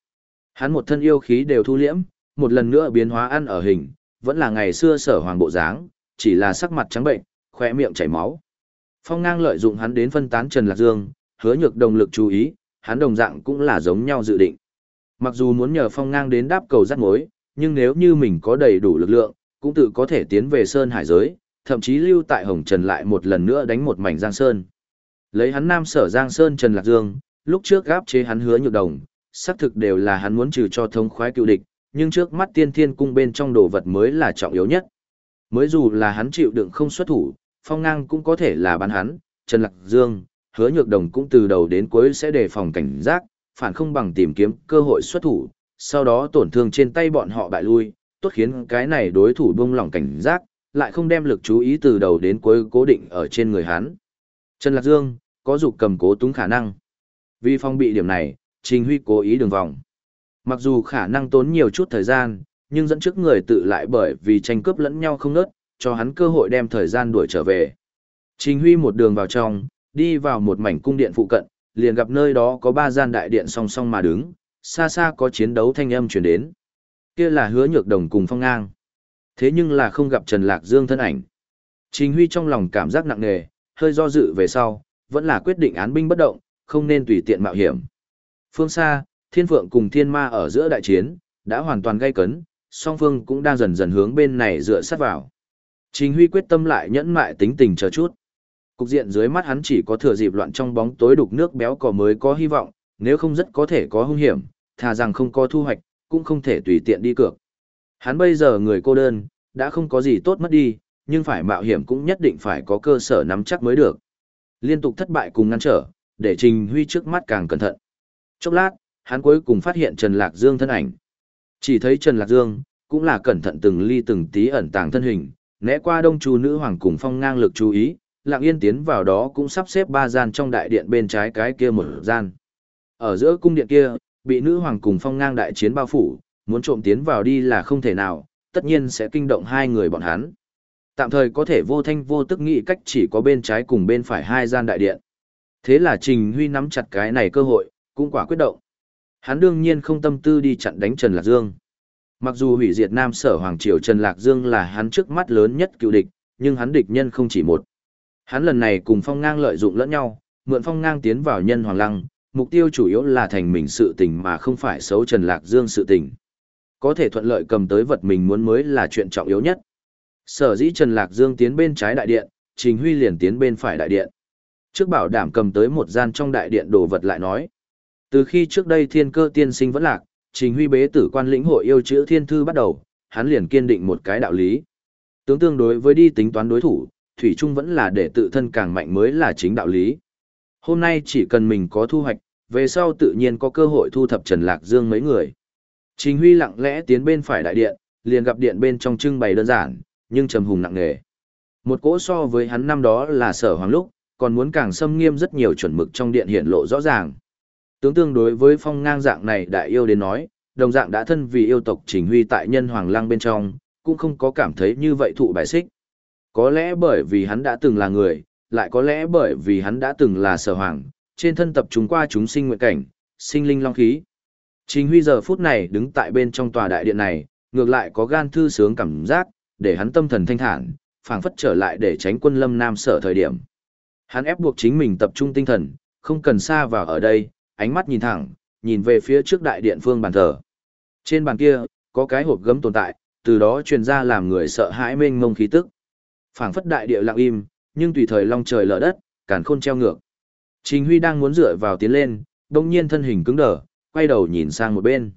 Hắn một thân yêu khí đều thu liễm, một lần nữa biến hóa ăn ở hình, vẫn là ngày xưa sở hoàng bộ dáng, chỉ là sắc mặt trắng bệnh, khỏe miệng chảy máu. Phong ngang lợi dụng hắn đến phân tán Trần Lạc Dương, hứa nhược đồng lực chú ý, hắn đồng dạng cũng là giống nhau dự định. Mặc dù muốn nhờ phong ngang đến đáp cầu rắc mối, nhưng nếu như mình có đầy đủ lực lượng, cũng tự có thể tiến về Sơn Hải giới, thậm chí lưu tại Hồng Trần lại một lần nữa đánh một mảnh Giang Sơn. Lấy hắn nam sở Giang Sơn Trần Lạc Dương, lúc trước gáp chế hắn hứa nhược đồng, xác thực đều là hắn muốn trừ cho thống khoái cựu địch, nhưng trước mắt tiên thiên cung bên trong đồ vật mới là trọng yếu nhất. Mới dù là hắn chịu đựng không xuất thủ, phong ngang cũng có thể là bán hắn, Trần Lạc Dương, hứa nhược đồng cũng từ đầu đến cuối sẽ đề phòng cảnh giác, phản không bằng tìm kiếm cơ hội xuất thủ, sau đó tổn thương trên tay bọn họ bại lui, tốt khiến cái này đối thủ buông lỏng cảnh giác, lại không đem lực chú ý từ đầu đến cuối cố định ở trên người hắn. Trần Lạc Dương, có dục cầm cố túng khả năng. Vì phong bị điểm này, Trình Huy cố ý đường vòng. Mặc dù khả năng tốn nhiều chút thời gian, nhưng dẫn trước người tự lại bởi vì tranh cướp lẫn nhau không nớt, cho hắn cơ hội đem thời gian đuổi trở về. Trình Huy một đường vào trong, đi vào một mảnh cung điện phụ cận, liền gặp nơi đó có ba gian đại điện song song mà đứng, xa xa có chiến đấu thanh âm truyền đến. Kia là hứa nhược đồng cùng phong ngang. Thế nhưng là không gặp Trần Lạc Dương thân ảnh. Trình Huy trong lòng cảm giác nặng nề, hơi do dự về sau, vẫn là quyết định án binh bất động, không nên tùy tiện mạo hiểm. Phương xa, Thiên Phượng cùng Thiên Ma ở giữa đại chiến, đã hoàn toàn gây cấn, song phương cũng đang dần dần hướng bên này dựa sát vào. Trình Huy quyết tâm lại nhẫn mại tính tình chờ chút. Cục diện dưới mắt hắn chỉ có thừa dịp loạn trong bóng tối đục nước béo cò mới có hy vọng, nếu không rất có thể có hung hiểm, thà rằng không có thu hoạch, cũng không thể tùy tiện đi cược. Hắn bây giờ người cô đơn, đã không có gì tốt mất đi, nhưng phải mạo hiểm cũng nhất định phải có cơ sở nắm chắc mới được. Liên tục thất bại cùng ngăn trở, để Trình Huy trước mắt càng cẩn thận. Chốc lát, hắn cuối cùng phát hiện Trần Lạc Dương thân ảnh. Chỉ thấy Trần Lạc Dương, cũng là cẩn thận từng ly từng tí ẩn tàng thân hình, né qua đông chu nữ hoàng cùng phong ngang lực chú ý, lặng yên tiến vào đó cũng sắp xếp ba gian trong đại điện bên trái cái kia một gian. Ở giữa cung điện kia, bị nữ hoàng cùng phong ngang đại chiến bao phủ, muốn trộm tiến vào đi là không thể nào, tất nhiên sẽ kinh động hai người bọn hắn. Tạm thời có thể vô thanh vô tức nghĩ cách chỉ có bên trái cùng bên phải hai gian đại điện. Thế là Trình Huy nắm chặt cái này cơ hội, cũng quả quyết động. Hắn đương nhiên không tâm tư đi chặn đánh Trần Lạc Dương. Mặc dù hủy diệt Nam Sở Hoàng Triều Trần Lạc Dương là hắn trước mắt lớn nhất cựu địch, nhưng hắn địch nhân không chỉ một. Hắn lần này cùng phong ngang lợi dụng lẫn nhau, mượn phong ngang tiến vào nhân hoàng lăng, mục tiêu chủ yếu là thành mình sự tình mà không phải xấu Trần Lạc Dương sự tình. Có thể thuận lợi cầm tới vật mình muốn mới là chuyện trọng yếu nhất. Sở dĩ Trần Lạc Dương tiến bên trái đại điện, Trình Huy liền tiến bên phải đại điện. Trước bảo đảm cầm tới một gian trong đại điện đồ vật lại nói. Từ khi trước đây thiên cơ tiên sinh vẫn lạc, Trình Huy bế tử quan lĩnh hội yêu chữ thiên thư bắt đầu, hắn liền kiên định một cái đạo lý. Tướng tương đối với đi tính toán đối thủ, Thủy Trung vẫn là để tự thân càng mạnh mới là chính đạo lý. Hôm nay chỉ cần mình có thu hoạch, về sau tự nhiên có cơ hội thu thập Trần Lạc Dương mấy người. Trình Huy lặng lẽ tiến bên phải đại điện, liền gặp điện bên trong trưng bày đơn giản, nhưng trầm hùng nặng nề. Một cỗ so với hắn năm đó là sở hoàng lúc, còn muốn càng xâm nghiêm rất nhiều chuẩn mực trong điện hiện lộ rõ ràng. Tướng tương đối với phong ngang dạng này đại yêu đến nói, đồng dạng đã thân vì yêu tộc Trình Huy tại nhân hoàng lang bên trong, cũng không có cảm thấy như vậy thụ bài xích. Có lẽ bởi vì hắn đã từng là người, lại có lẽ bởi vì hắn đã từng là sở hoàng, trên thân tập trung qua chúng sinh nguyện cảnh, sinh linh long khí. Trình Huy giờ phút này đứng tại bên trong tòa đại điện này, ngược lại có gan thư sướng cảm giác, để hắn tâm thần thanh thản, phảng phất trở lại để tránh quân lâm nam sở thời điểm. Hắn ép buộc chính mình tập trung tinh thần, không cần xa vào ở đây, ánh mắt nhìn thẳng, nhìn về phía trước đại điện phương bàn thờ. Trên bàn kia, có cái hộp gấm tồn tại, từ đó truyền ra làm người sợ hãi mênh mông khí tức. Phảng phất đại địa lặng im, nhưng tùy thời long trời lở đất, càn khôn treo ngược. Trình Huy đang muốn dựa vào tiến lên, đột nhiên thân hình cứng đờ, quay đầu nhìn sang một bên.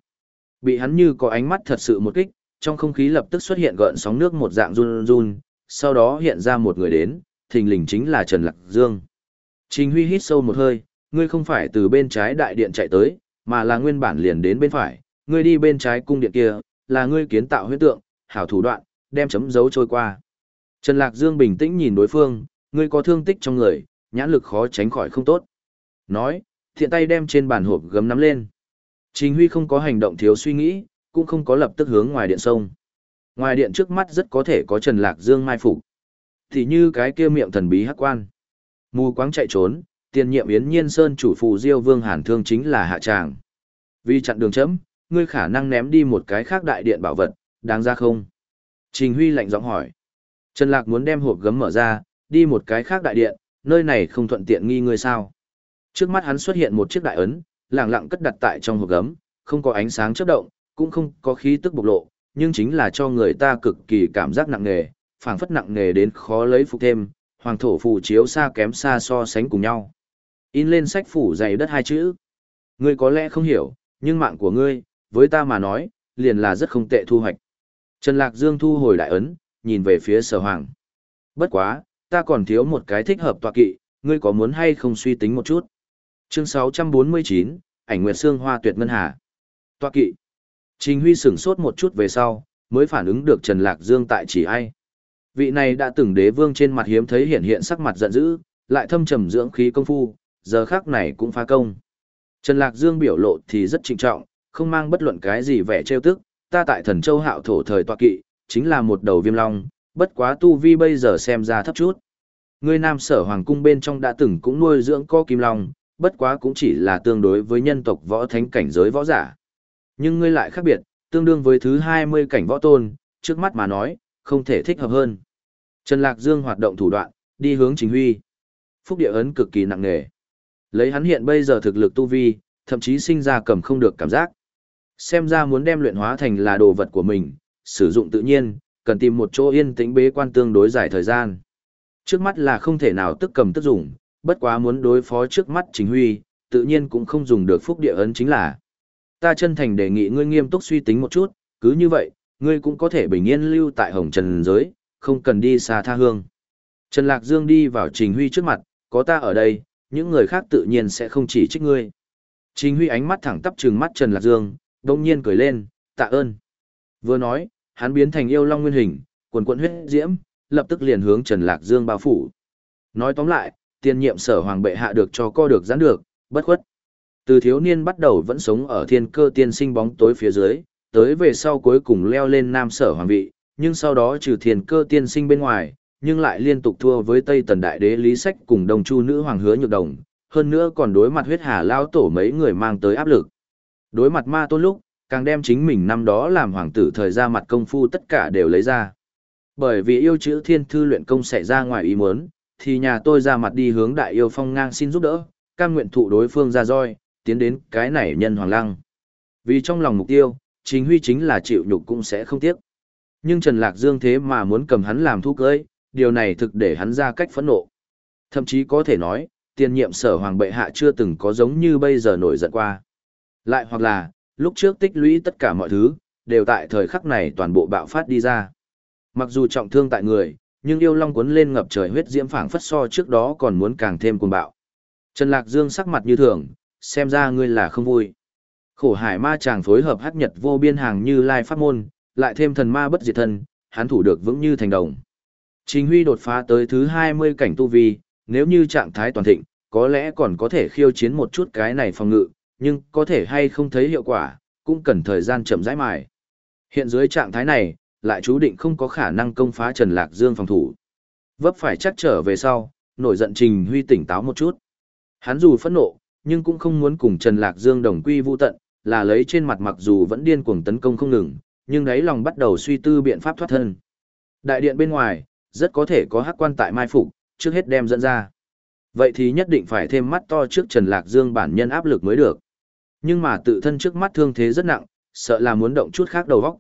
Bị hắn như có ánh mắt thật sự một kích, trong không khí lập tức xuất hiện gợn sóng nước một dạng run run, sau đó hiện ra một người đến, thình lình chính là Trần Lạc Dương. Trình Huy hít sâu một hơi, ngươi không phải từ bên trái đại điện chạy tới, mà là nguyên bản liền đến bên phải, ngươi đi bên trái cung điện kia, là ngươi kiến tạo huyết tượng, hảo thủ đoạn, đem chấm dấu trôi qua. Trần Lạc Dương bình tĩnh nhìn đối phương, ngươi có thương tích trong người, nhãn lực khó tránh khỏi không tốt. Nói, thiện tay đem trên bàn hộp gấm nắm lên. Trình Huy không có hành động thiếu suy nghĩ, cũng không có lập tức hướng ngoài điện sông. Ngoài điện trước mắt rất có thể có Trần Lạc Dương mai phục. Thì như cái kia miệng thần bí hắc quan. Mù quáng chạy trốn, tiền nhiệm Yến Nhiên Sơn chủ phù Diêu Vương Hàn Thương chính là hạ tràng. Vì chặn đường chấm, ngươi khả năng ném đi một cái khác đại điện bảo vật, đáng ra không? Trình Huy lạnh giọng hỏi. Trần Lạc muốn đem hộp gấm mở ra, đi một cái khác đại điện, nơi này không thuận tiện nghi ngươi sao. Trước mắt hắn xuất hiện một chiếc đại ấn, lặng lặng cất đặt tại trong hộp gấm, không có ánh sáng chớp động, cũng không có khí tức bộc lộ, nhưng chính là cho người ta cực kỳ cảm giác nặng nề, phảng phất nặng nề đến khó lấy phục thêm, hoàng thổ phù chiếu xa kém xa so sánh cùng nhau. In lên sách phủ dày đất hai chữ. Ngươi có lẽ không hiểu, nhưng mạng của ngươi, với ta mà nói, liền là rất không tệ thu hoạch. Trần Lạc Dương thu hồi đại ấn, nhìn về phía sở hoàng. Bất quá, ta còn thiếu một cái thích hợp tọa kỵ, ngươi có muốn hay không suy tính một chút. Chương 649, ảnh Nguyệt Sương Hoa Tuyệt Ngân Hà. Tọa kỵ. Trình Huy sửng sốt một chút về sau, mới phản ứng được Trần Lạc Dương tại chỉ ai. Vị này đã từng đế vương trên mặt hiếm thấy hiện hiện sắc mặt giận dữ, lại thâm trầm dưỡng khí công phu, giờ khác này cũng phá công. Trần Lạc Dương biểu lộ thì rất trịnh trọng, không mang bất luận cái gì vẻ trêu tức, ta tại thần châu hạo thổ thời tọa kỵ, chính là một đầu viêm long, bất quá tu vi bây giờ xem ra thấp chút. Ngươi nam sở hoàng cung bên trong đã từng cũng nuôi dưỡng co kim long, bất quá cũng chỉ là tương đối với nhân tộc võ thánh cảnh giới võ giả. Nhưng ngươi lại khác biệt, tương đương với thứ 20 cảnh võ tôn, trước mắt mà nói, không thể thích hợp hơn. Trần Lạc Dương hoạt động thủ đoạn, đi hướng chính huy. Phúc địa ấn cực kỳ nặng nề. Lấy hắn hiện bây giờ thực lực tu vi, thậm chí sinh ra cầm không được cảm giác. Xem ra muốn đem luyện hóa thành là đồ vật của mình, sử dụng tự nhiên, cần tìm một chỗ yên tĩnh bế quan tương đối dài thời gian. Trước mắt là không thể nào tức cầm tức dùng, bất quá muốn đối phó trước mắt chính huy, tự nhiên cũng không dùng được phúc địa ấn chính là. Ta chân thành đề nghị ngươi nghiêm túc suy tính một chút, cứ như vậy, ngươi cũng có thể bình yên lưu tại hồng trần giới, không cần đi xa tha hương. Trần Lạc Dương đi vào Trình Huy trước mặt, có ta ở đây, những người khác tự nhiên sẽ không chỉ trích ngươi. Trình Huy ánh mắt thẳng tắp trừng mắt Trần Lạc Dương, đồng nhiên cười lên, tạ ơn. Vừa nói, hắn biến thành yêu long nguyên hình, quần quận huyết diễm, lập tức liền hướng Trần Lạc Dương bao phủ. Nói tóm lại, tiền nhiệm sở hoàng bệ hạ được cho co được giãn được, bất khuất. Từ thiếu niên bắt đầu vẫn sống ở thiên cơ tiên sinh bóng tối phía dưới, tới về sau cuối cùng leo lên nam sở hoàng vị, nhưng sau đó trừ thiên cơ tiên sinh bên ngoài, nhưng lại liên tục thua với Tây Tần Đại Đế Lý Sách cùng đồng chu nữ hoàng hứa nhược đồng, hơn nữa còn đối mặt huyết hà lao tổ mấy người mang tới áp lực. Đối mặt ma tôn lúc, càng đem chính mình năm đó làm hoàng tử thời ra mặt công phu tất cả đều lấy ra. Bởi vì yêu chữ thiên thư luyện công xảy ra ngoài ý muốn, thì nhà tôi ra mặt đi hướng đại yêu phong ngang xin giúp đỡ, cam nguyện thụ đối phương ra roi, tiến đến cái này nhân hoàng lăng. Vì trong lòng mục tiêu, chính huy chính là chịu nhục cũng sẽ không tiếc. Nhưng Trần Lạc Dương thế mà muốn cầm hắn làm thu cưới, điều này thực để hắn ra cách phẫn nộ. Thậm chí có thể nói, tiền nhiệm sở hoàng bệ hạ chưa từng có giống như bây giờ nổi giận qua. Lại hoặc là, lúc trước tích lũy tất cả mọi thứ, đều tại thời khắc này toàn bộ bạo phát đi ra. Mặc dù trọng thương tại người, nhưng yêu long cuốn lên ngập trời huyết diễm phảng phất so trước đó còn muốn càng thêm cuồng bạo. Trần Lạc Dương sắc mặt như thường, xem ra ngươi là không vui. Khổ hải ma chàng phối hợp hắc nhật vô biên hàng như lai pháp môn, lại thêm thần ma bất diệt thân, hắn thủ được vững như thành đồng. Trình Huy đột phá tới thứ 20 cảnh tu vi, nếu như trạng thái toàn thịnh, có lẽ còn có thể khiêu chiến một chút cái này phòng ngự, nhưng có thể hay không thấy hiệu quả, cũng cần thời gian chậm rãi mài. Hiện dưới trạng thái này, lại chú định không có khả năng công phá Trần Lạc Dương phòng thủ. Vấp phải chắc trở về sau, nổi giận Trình Huy tỉnh táo một chút. Hắn dù phẫn nộ, nhưng cũng không muốn cùng Trần Lạc Dương đồng quy vu tận, là lấy trên mặt mặc dù vẫn điên cuồng tấn công không ngừng, nhưng đáy lòng bắt đầu suy tư biện pháp thoát thân. Đại điện bên ngoài, rất có thể có hắc quan tại mai phục, trước hết đem dẫn ra. Vậy thì nhất định phải thêm mắt to trước Trần Lạc Dương bản nhân áp lực mới được. Nhưng mà tự thân trước mắt thương thế rất nặng, sợ là muốn động chút khác đầu vóc.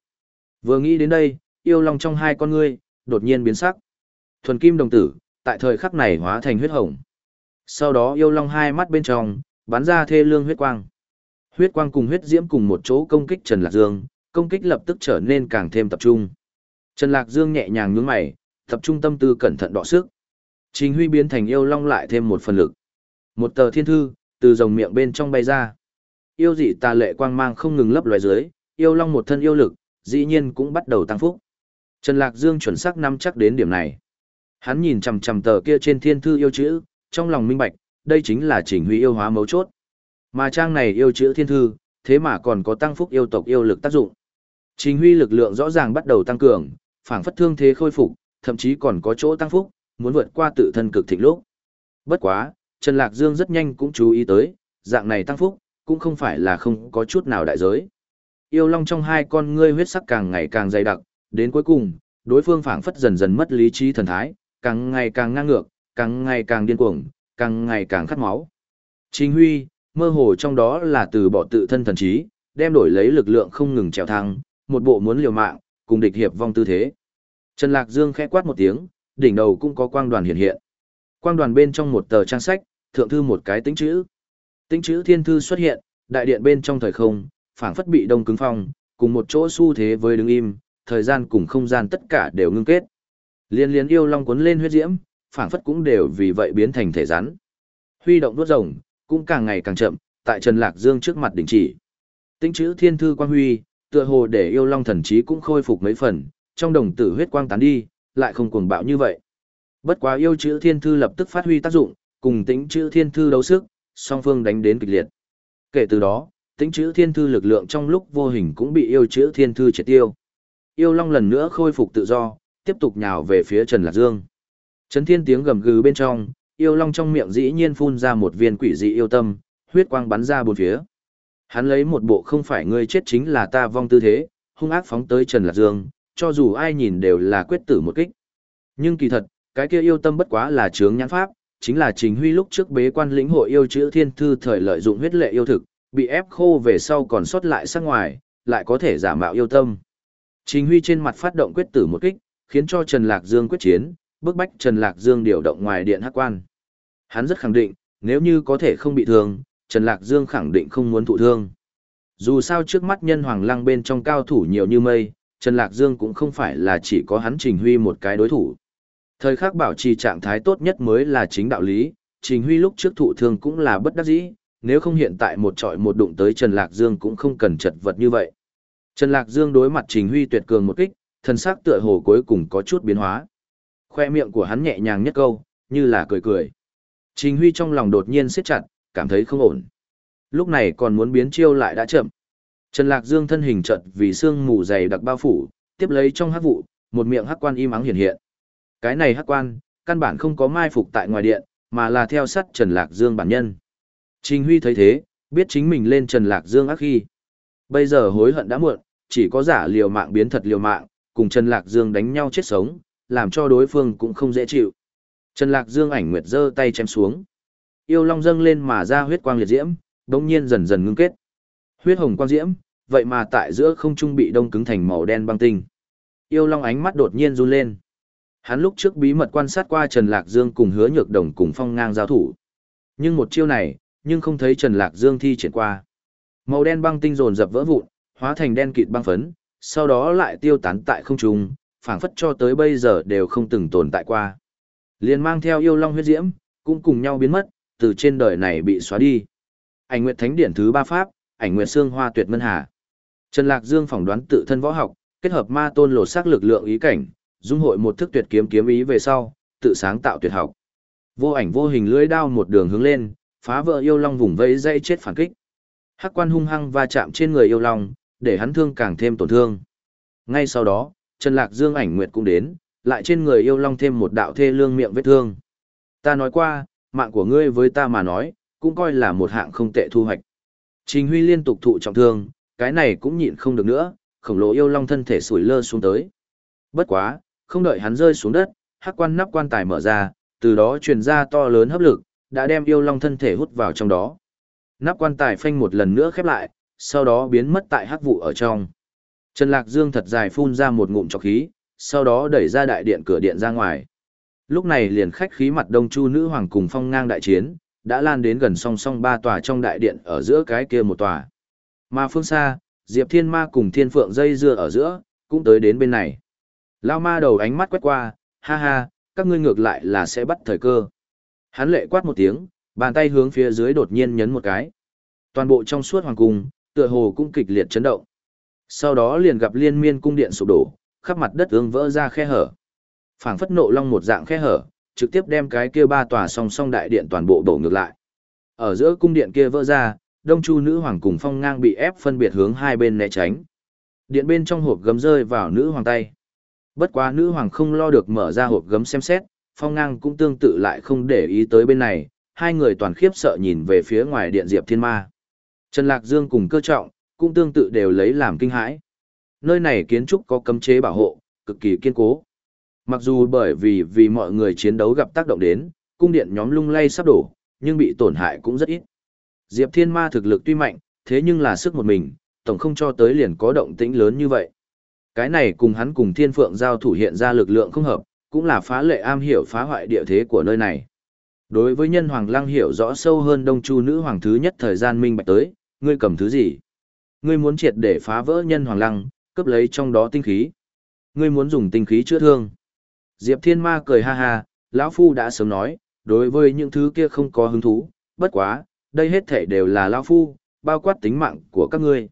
Vừa nghĩ đến đây, yêu long trong hai con ngươi, đột nhiên biến sắc. Thuần kim đồng tử, tại thời khắc này hóa thành huyết hồng. Sau đó yêu long hai mắt bên trong, bắn ra thê lương huyết quang. Huyết quang cùng huyết diễm cùng một chỗ công kích Trần Lạc Dương, công kích lập tức trở nên càng thêm tập trung. Trần Lạc Dương nhẹ nhàng nhướng mày, tập trung tâm tư cẩn thận đọ sức. Trình Huy biến thành yêu long lại thêm một phần lực. Một tờ thiên thư, từ rồng miệng bên trong bay ra. Yêu dị tà lệ quang mang không ngừng lấp loài dưới, yêu long một thân yêu lực, dĩ nhiên cũng bắt đầu tăng phúc. Trần Lạc Dương chuẩn xác nắm chắc đến điểm này. Hắn nhìn chằm chằm tờ kia trên thiên thư yêu chữ, trong lòng minh bạch, đây chính là Trình Huy yêu hóa mấu chốt. Mà trang này yêu chữ thiên thư, thế mà còn có tăng phúc yêu tộc yêu lực tác dụng. Trình Huy lực lượng rõ ràng bắt đầu tăng cường, phảng phất thương thế khôi phục, thậm chí còn có chỗ tăng phúc, muốn vượt qua tự thân cực thịnh lúc. Bất quá, Trần Lạc Dương rất nhanh cũng chú ý tới, dạng này tăng phúc, cũng không phải là không có chút nào đại giới. yêu long trong hai con ngươi huyết sắc càng ngày càng dày đặc, đến cuối cùng, đối phương phảng phất dần dần mất lý trí thần thái, càng ngày càng ngang ngược, càng ngày càng điên cuồng, càng ngày càng khát máu. Trình Huy, mơ hồ trong đó là từ bỏ tự thân thần trí, đem đổi lấy lực lượng không ngừng trèo thăng, một bộ muốn liều mạng, cùng địch hiệp vong tư thế. Trần Lạc Dương khẽ quát một tiếng, đỉnh đầu cũng có quang đoàn hiện hiện. Quang đoàn bên trong một tờ trang sách, thượng thư một cái tính chữ. Tính chữ thiên thư xuất hiện, đại điện bên trong thời không, phảng phất bị đông cứng phong, cùng một chỗ xu thế với đứng im, thời gian cùng không gian tất cả đều ngưng kết. Liên liên yêu long cuốn lên huyết diễm, phảng phất cũng đều vì vậy biến thành thể rắn. Huy động đuốt rồng, cũng càng ngày càng chậm, tại Trần Lạc Dương trước mặt đình chỉ. Tinh chữ thiên thư quang huy, tựa hồ để yêu long thần trí cũng khôi phục mấy phần, trong đồng tử huyết quang tán đi, lại không cuồng bạo như vậy. Bất quá yêu chữ thiên thư lập tức phát huy tác dụng, cùng tính chữ thiên thư đấu sức, song phương đánh đến kịch liệt. Kể từ đó, tính chữ thiên thư lực lượng trong lúc vô hình cũng bị yêu chữ thiên thư triệt tiêu. Yêu long lần nữa khôi phục tự do, tiếp tục nhào về phía Trần Lạc Dương. Trấn thiên tiếng gầm gừ bên trong, yêu long trong miệng dĩ nhiên phun ra một viên quỷ dị yêu tâm, huyết quang bắn ra bốn phía. Hắn lấy một bộ không phải ngươi chết chính là ta vong tư thế, hung ác phóng tới Trần Lạc Dương, cho dù ai nhìn đều là quyết tử một kích. Nhưng kỳ thật, cái kia yêu tâm bất quá là chướng nhãn pháp, chính là Trình Huy lúc trước bế quan lĩnh hội yêu chữ thiên thư thời lợi dụng huyết lệ yêu thực, bị ép khô về sau còn sót lại sắc ngoài, lại có thể giả mạo yêu tâm. Trình Huy trên mặt phát động quyết tử một kích, khiến cho Trần Lạc Dương quyết chiến, bức bách Trần Lạc Dương điều động ngoài điện hắc quan. Hắn rất khẳng định, nếu như có thể không bị thương, Trần Lạc Dương khẳng định không muốn thụ thương. Dù sao trước mắt nhân hoàng lăng bên trong cao thủ nhiều như mây, Trần Lạc Dương cũng không phải là chỉ có hắn Trình Huy một cái đối thủ. Thời khắc bảo trì trạng thái tốt nhất mới là chính đạo lý, Trình Huy lúc trước thụ thương cũng là bất đắc dĩ, nếu không hiện tại một trọi một đụng tới Trần Lạc Dương cũng không cần chật vật như vậy. Trần Lạc Dương đối mặt Trình Huy tuyệt cường một kích, thân xác tựa hồ cuối cùng có chút biến hóa. Khoe miệng của hắn nhẹ nhàng nhất câu, như là cười cười. Trình Huy trong lòng đột nhiên siết chặt, cảm thấy không ổn. Lúc này còn muốn biến chiêu lại đã chậm. Trần Lạc Dương thân hình chợt vì xương mù dày đặc bao phủ, tiếp lấy trong hắc vụ, một miệng hắc quan im ắng hiện hiện. Cái này hắc quan, căn bản không có mai phục tại ngoài điện, mà là theo sát Trần Lạc Dương bản nhân. Trình Huy thấy thế, biết chính mình lên Trần Lạc Dương ác khi. Bây giờ hối hận đã muộn, chỉ có giả liều mạng biến thật liều mạng, cùng Trần Lạc Dương đánh nhau chết sống, làm cho đối phương cũng không dễ chịu. Trần Lạc Dương ảnh nguyệt giơ tay chém xuống. Yêu long dâng lên mà ra huyết quang liệt diễm, đống nhiên dần dần ngưng kết. Huyết hồng quang diễm, vậy mà tại giữa không trung bị đông cứng thành màu đen băng tinh. Yêu long ánh mắt đột nhiên run lên. Hắn lúc trước bí mật quan sát qua Trần Lạc Dương cùng hứa nhược đồng cùng phong ngang giao thủ. Nhưng một chiêu này, nhưng không thấy Trần Lạc Dương thi triển qua. Màu đen băng tinh dồn dập vỡ vụn, hóa thành đen kịt băng phấn, sau đó lại tiêu tán tại không trung, phảng phất cho tới bây giờ đều không từng tồn tại qua. Liền mang theo yêu long huyết diễm, cũng cùng nhau biến mất, từ trên đời này bị xóa đi. Ảnh Nguyệt Thánh Điển thứ ba pháp, Ảnh Nguyệt Xương Hoa Tuyệt Ngân Hà. Trần Lạc Dương phỏng đoán tự thân võ học, kết hợp ma tôn lột xác lực lượng ý cảnh, dung hội một thức tuyệt kiếm kiếm ý về sau, tự sáng tạo tuyệt học. Vô ảnh vô hình lưỡi đao một đường hướng lên, phá vỡ yêu long vùng vây dây chết phản kích. Hắc quan hung hăng va chạm trên người yêu long, để hắn thương càng thêm tổn thương. Ngay sau đó, Trần Lạc Dương ảnh nguyệt cũng đến, lại trên người yêu long thêm một đạo thê lương miệng vết thương. Ta nói qua, mạng của ngươi với ta mà nói, cũng coi là một hạng không tệ thu hoạch. Trình Huy liên tục thụ trọng thương, cái này cũng nhịn không được nữa, khổng lồ yêu long thân thể sủi lơ xuống tới. Bất quá, không đợi hắn rơi xuống đất, hắc quan nắp quan tài mở ra, từ đó truyền ra to lớn hấp lực, đã đem yêu long thân thể hút vào trong đó. Nắp quan tài phanh một lần nữa khép lại, sau đó biến mất tại hắc vụ ở trong. Trần Lạc Dương thật dài phun ra một ngụm trọc khí, sau đó đẩy ra đại điện cửa điện ra ngoài. Lúc này liền khách khí mặt đông chu nữ hoàng cùng phong ngang đại chiến, đã lan đến gần song song ba tòa trong đại điện ở giữa cái kia một tòa. Mà phương xa, Diệp Thiên Ma cùng Thiên Phượng dây dưa ở giữa, cũng tới đến bên này. Lao ma đầu ánh mắt quét qua, ha ha, các ngươi ngược lại là sẽ bắt thời cơ. Hắn lệ quát một tiếng, bàn tay hướng phía dưới đột nhiên nhấn một cái. Toàn bộ trong suốt hoàng cung, tựa hồ cũng kịch liệt chấn động. Sau đó liền gặp liên miên cung điện sụp đổ, khắp mặt đất ương vỡ ra khe hở. Phảng phất nộ long một dạng khe hở, trực tiếp đem cái kia ba tòa song song đại điện toàn bộ đổ ngược lại. Ở giữa cung điện kia vỡ ra, Đông Chu nữ hoàng cùng Phong Ngang bị ép phân biệt hướng hai bên né tránh. Điện bên trong hộp gấm rơi vào nữ hoàng tay. Bất quá nữ hoàng không lo được mở ra hộp gấm xem xét, Phong Ngang cũng tương tự lại không để ý tới bên này, hai người toàn khiếp sợ nhìn về phía ngoài điện Diệp Thiên Ma. Trần Lạc Dương cùng cơ trọng, cũng tương tự đều lấy làm kinh hãi. Nơi này kiến trúc có cấm chế bảo hộ, cực kỳ kiên cố. Mặc dù bởi vì vì mọi người chiến đấu gặp tác động đến, cung điện nhóm lung lay sắp đổ, nhưng bị tổn hại cũng rất ít. Diệp Thiên Ma thực lực tuy mạnh, thế nhưng là sức một mình, tổng không cho tới liền có động tĩnh lớn như vậy. Cái này cùng hắn cùng Thiên Phượng giao thủ hiện ra lực lượng không hợp, cũng là phá lệ am hiểu phá hoại địa thế của nơi này. Đối với nhân hoàng lăng hiểu rõ sâu hơn đông chu nữ hoàng thứ nhất thời gian minh bạch tới, ngươi cầm thứ gì? Ngươi muốn triệt để phá vỡ nhân hoàng lăng, cướp lấy trong đó tinh khí. Ngươi muốn dùng tinh khí chữa thương. Diệp Thiên Ma cười ha ha, lão phu đã sớm nói, đối với những thứ kia không có hứng thú, bất quá, đây hết thể đều là lão phu, bao quát tính mạng của các ngươi.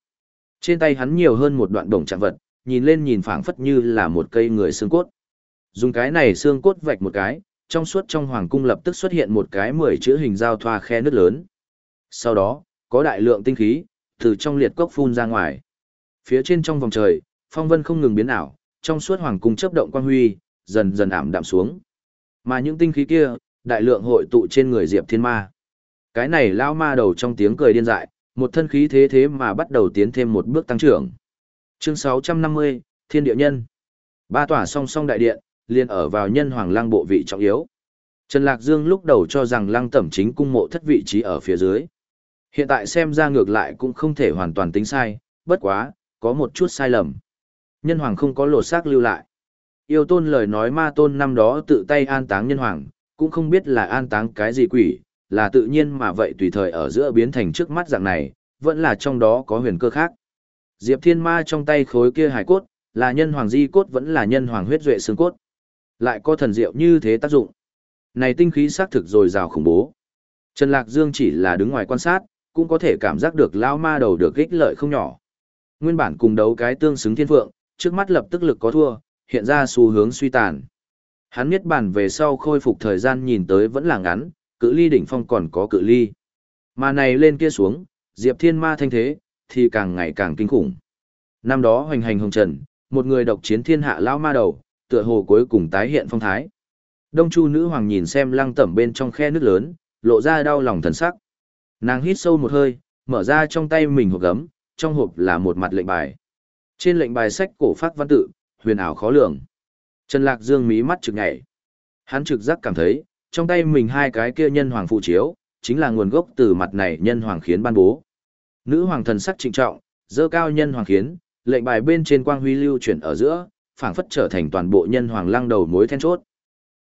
Trên tay hắn nhiều hơn một đoạn đồng trạng vật, nhìn lên nhìn phảng phất như là một cây người xương cốt. Dùng cái này xương cốt vạch một cái, trong suốt trong hoàng cung lập tức xuất hiện một cái mười chữ hình giao thoa khe nước lớn. Sau đó, có đại lượng tinh khí, từ trong liệt cốc phun ra ngoài. Phía trên trong vòng trời, phong vân không ngừng biến ảo, trong suốt hoàng cung chớp động quang huy, dần dần ảm đạm xuống. Mà những tinh khí kia, đại lượng hội tụ trên người Diệp Thiên Ma. Cái này lao ma đầu trong tiếng cười điên dại, một thân khí thế thế mà bắt đầu tiến thêm một bước tăng trưởng. Chương 650, Thiên Địa Nhân. Ba tòa song song đại điện, liền ở vào nhân hoàng lang bộ vị trọng yếu. Trần Lạc Dương lúc đầu cho rằng lang tẩm chính cung mộ thất vị trí ở phía dưới. Hiện tại xem ra ngược lại cũng không thể hoàn toàn tính sai, bất quá, có một chút sai lầm. Nhân hoàng không có lột xác lưu lại. Yêu tôn lời nói ma tôn năm đó tự tay an táng nhân hoàng, cũng không biết là an táng cái gì quỷ, là tự nhiên mà vậy tùy thời ở giữa biến thành trước mắt dạng này, vẫn là trong đó có huyền cơ khác. Diệp Thiên Ma trong tay khối kia hải cốt, là nhân hoàng di cốt vẫn là nhân hoàng huyết duệ xương cốt. Lại có thần diệu như thế tác dụng. Này tinh khí xác thực rồi rào khủng bố. Trần Lạc Dương chỉ là đứng ngoài quan sát, cũng có thể cảm giác được lao ma đầu được ích lợi không nhỏ. Nguyên bản cùng đấu cái tương xứng thiên phượng, trước mắt lập tức lực có thua, hiện ra xu hướng suy tàn. Hắn niết bàn về sau khôi phục thời gian nhìn tới vẫn là ngắn, cự ly đỉnh phong còn có cự ly. Mà này lên kia xuống, Diệp Thiên Ma thanh thế, thì càng ngày càng kinh khủng. Năm đó hoành hành hồng trần, một người độc chiến thiên hạ lao ma đầu, tựa hồ cuối cùng tái hiện phong thái. Đông Chu nữ hoàng nhìn xem lăng tẩm bên trong khe nước lớn, lộ ra đau lòng thần sắc. Nàng hít sâu một hơi, mở ra trong tay mình hộp gấm, trong hộp là một mặt lệnh bài. Trên lệnh bài sách cổ phát văn tự, huyền ảo khó lường. Trần Lạc Dương mí mắt trực nhảy. Hắn trực giác cảm thấy, trong tay mình hai cái kia nhân hoàng phụ chiếu, chính là nguồn gốc từ mặt này nhân hoàng khiến ban bố. Nữ hoàng thần sắc trịnh trọng, dơ cao nhân hoàng khiến, lệnh bài bên trên quang huy lưu chuyển ở giữa, phảng phất trở thành toàn bộ nhân hoàng lăng đầu mối then chốt.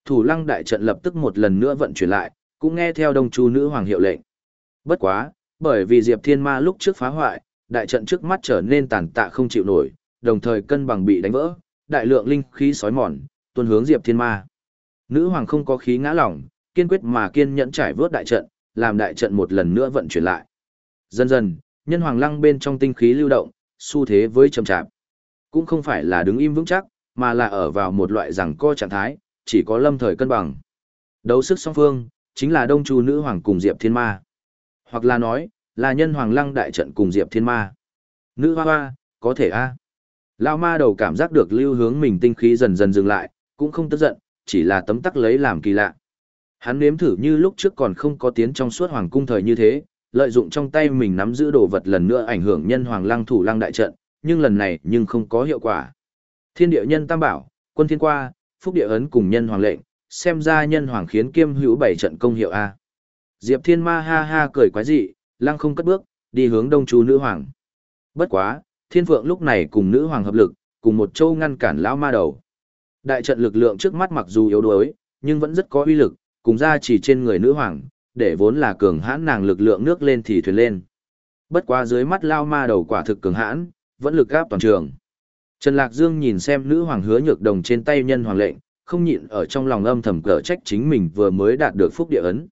Thủ lăng đại trận lập tức một lần nữa vận chuyển lại, cũng nghe theo đông chu nữ hoàng hiệu lệnh. Bất quá, bởi vì Diệp Thiên Ma lúc trước phá hoại, đại trận trước mắt trở nên tàn tạ không chịu nổi, đồng thời cân bằng bị đánh vỡ, đại lượng linh khí sói mòn, tuôn hướng Diệp Thiên Ma. Nữ hoàng không có khí ngã lỏng, kiên quyết mà kiên nhẫn trải vớt đại trận, làm đại trận một lần nữa vận chuyển lại. Dần dần, nhân hoàng lăng bên trong tinh khí lưu động, xu thế với chậm chạp. Cũng không phải là đứng im vững chắc, mà là ở vào một loại rằng co trạng thái, chỉ có lâm thời cân bằng. Đấu sức song phương, chính là Đông Chu nữ hoàng cùng Diệp Thiên Ma. Hoặc là nói, là nhân hoàng lăng đại trận cùng Diệp Thiên Ma. Nữ hoa hoa, có thể a. À. Lão ma đầu cảm giác được lưu hướng mình tinh khí dần dần dừng lại, cũng không tức giận, chỉ là tấm tắc lấy làm kỳ lạ. Hắn nếm thử như lúc trước còn không có tiến trong suốt hoàng cung thời như thế, lợi dụng trong tay mình nắm giữ đồ vật lần nữa ảnh hưởng nhân hoàng lăng thủ lăng đại trận, nhưng lần này nhưng không có hiệu quả. Thiên địa nhân tam bảo, quân thiên qua, phúc địa ấn cùng nhân hoàng lệnh, xem ra nhân hoàng khiến kiêm hữu bảy trận công hiệu A. Diệp thiên ma ha ha cười quái dị, lăng không cất bước, đi hướng đông chú nữ hoàng. Bất quá, thiên phượng lúc này cùng nữ hoàng hợp lực, cùng một châu ngăn cản lão ma đầu. Đại trận lực lượng trước mắt mặc dù yếu đuối, nhưng vẫn rất có uy lực, cùng ra chỉ trên người nữ hoàng, để vốn là cường hãn nàng lực lượng nước lên thì thuyền lên. Bất quá dưới mắt lao ma đầu quả thực cường hãn, vẫn lực gáp toàn trường. Trần Lạc Dương nhìn xem nữ hoàng hứa nhược đồng trên tay nhân hoàng lệnh, không nhịn ở trong lòng âm thầm cỡ trách chính mình vừa mới đạt được phúc địa ấn.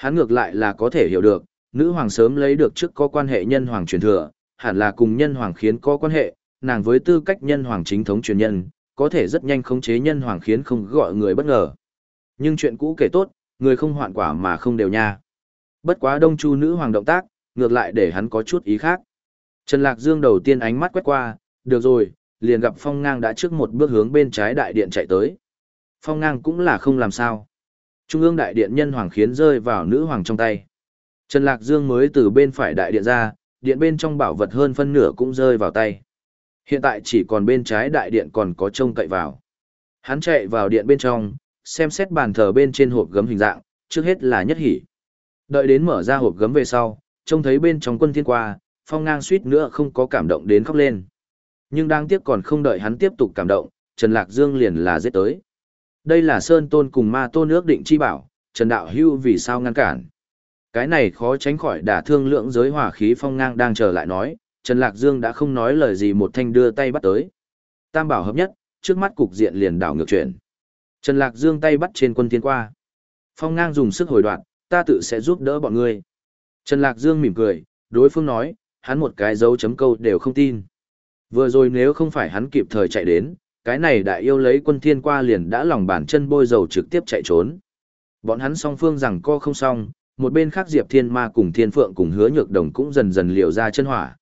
Hắn ngược lại là có thể hiểu được, nữ hoàng sớm lấy được trước có quan hệ nhân hoàng truyền thừa, hẳn là cùng nhân hoàng khiến có quan hệ, nàng với tư cách nhân hoàng chính thống truyền nhân, có thể rất nhanh khống chế nhân hoàng khiến không gọi người bất ngờ. Nhưng chuyện cũ kể tốt, người không hoạn quả mà không đều nha. Bất quá đông chu nữ hoàng động tác, ngược lại để hắn có chút ý khác. Trần Lạc Dương đầu tiên ánh mắt quét qua, được rồi, liền gặp Phong Ngang đã trước một bước hướng bên trái đại điện chạy tới. Phong Ngang cũng là không làm sao. Trung ương đại điện nhân hoàng khiến rơi vào nữ hoàng trong tay. Trần Lạc Dương mới từ bên phải đại điện ra, điện bên trong bảo vật hơn phân nửa cũng rơi vào tay. Hiện tại chỉ còn bên trái đại điện còn có trông cậy vào. Hắn chạy vào điện bên trong, xem xét bàn thờ bên trên hộp gấm hình dạng, trước hết là nhất hỉ. Đợi đến mở ra hộp gấm về sau, trông thấy bên trong quân thiên qua, phong ngang suýt nữa không có cảm động đến khóc lên. Nhưng đang tiếc còn không đợi hắn tiếp tục cảm động, Trần Lạc Dương liền là giết tới. Đây là Sơn Tôn cùng Ma Tôn ước định chi bảo, Trần Đạo Hưu vì sao ngăn cản. Cái này khó tránh khỏi đả thương lượng giới hỏa khí phong ngang đang trở lại nói, Trần Lạc Dương đã không nói lời gì một thanh đưa tay bắt tới. Tam bảo hợp nhất, trước mắt cục diện liền đảo ngược chuyển. Trần Lạc Dương tay bắt trên quân thiên qua. Phong ngang dùng sức hồi đoạn, ta tự sẽ giúp đỡ bọn ngươi. Trần Lạc Dương mỉm cười, đối phương nói, hắn một cái dấu chấm câu đều không tin. Vừa rồi nếu không phải hắn kịp thời chạy đến, cái này đại yêu lấy quân thiên qua liền đã lòng bàn chân bôi dầu trực tiếp chạy trốn. Bọn hắn song phương rằng co không xong, một bên khác Diệp Thiên Ma cùng Thiên Phượng cùng hứa nhược đồng cũng dần dần liều ra chân hỏa.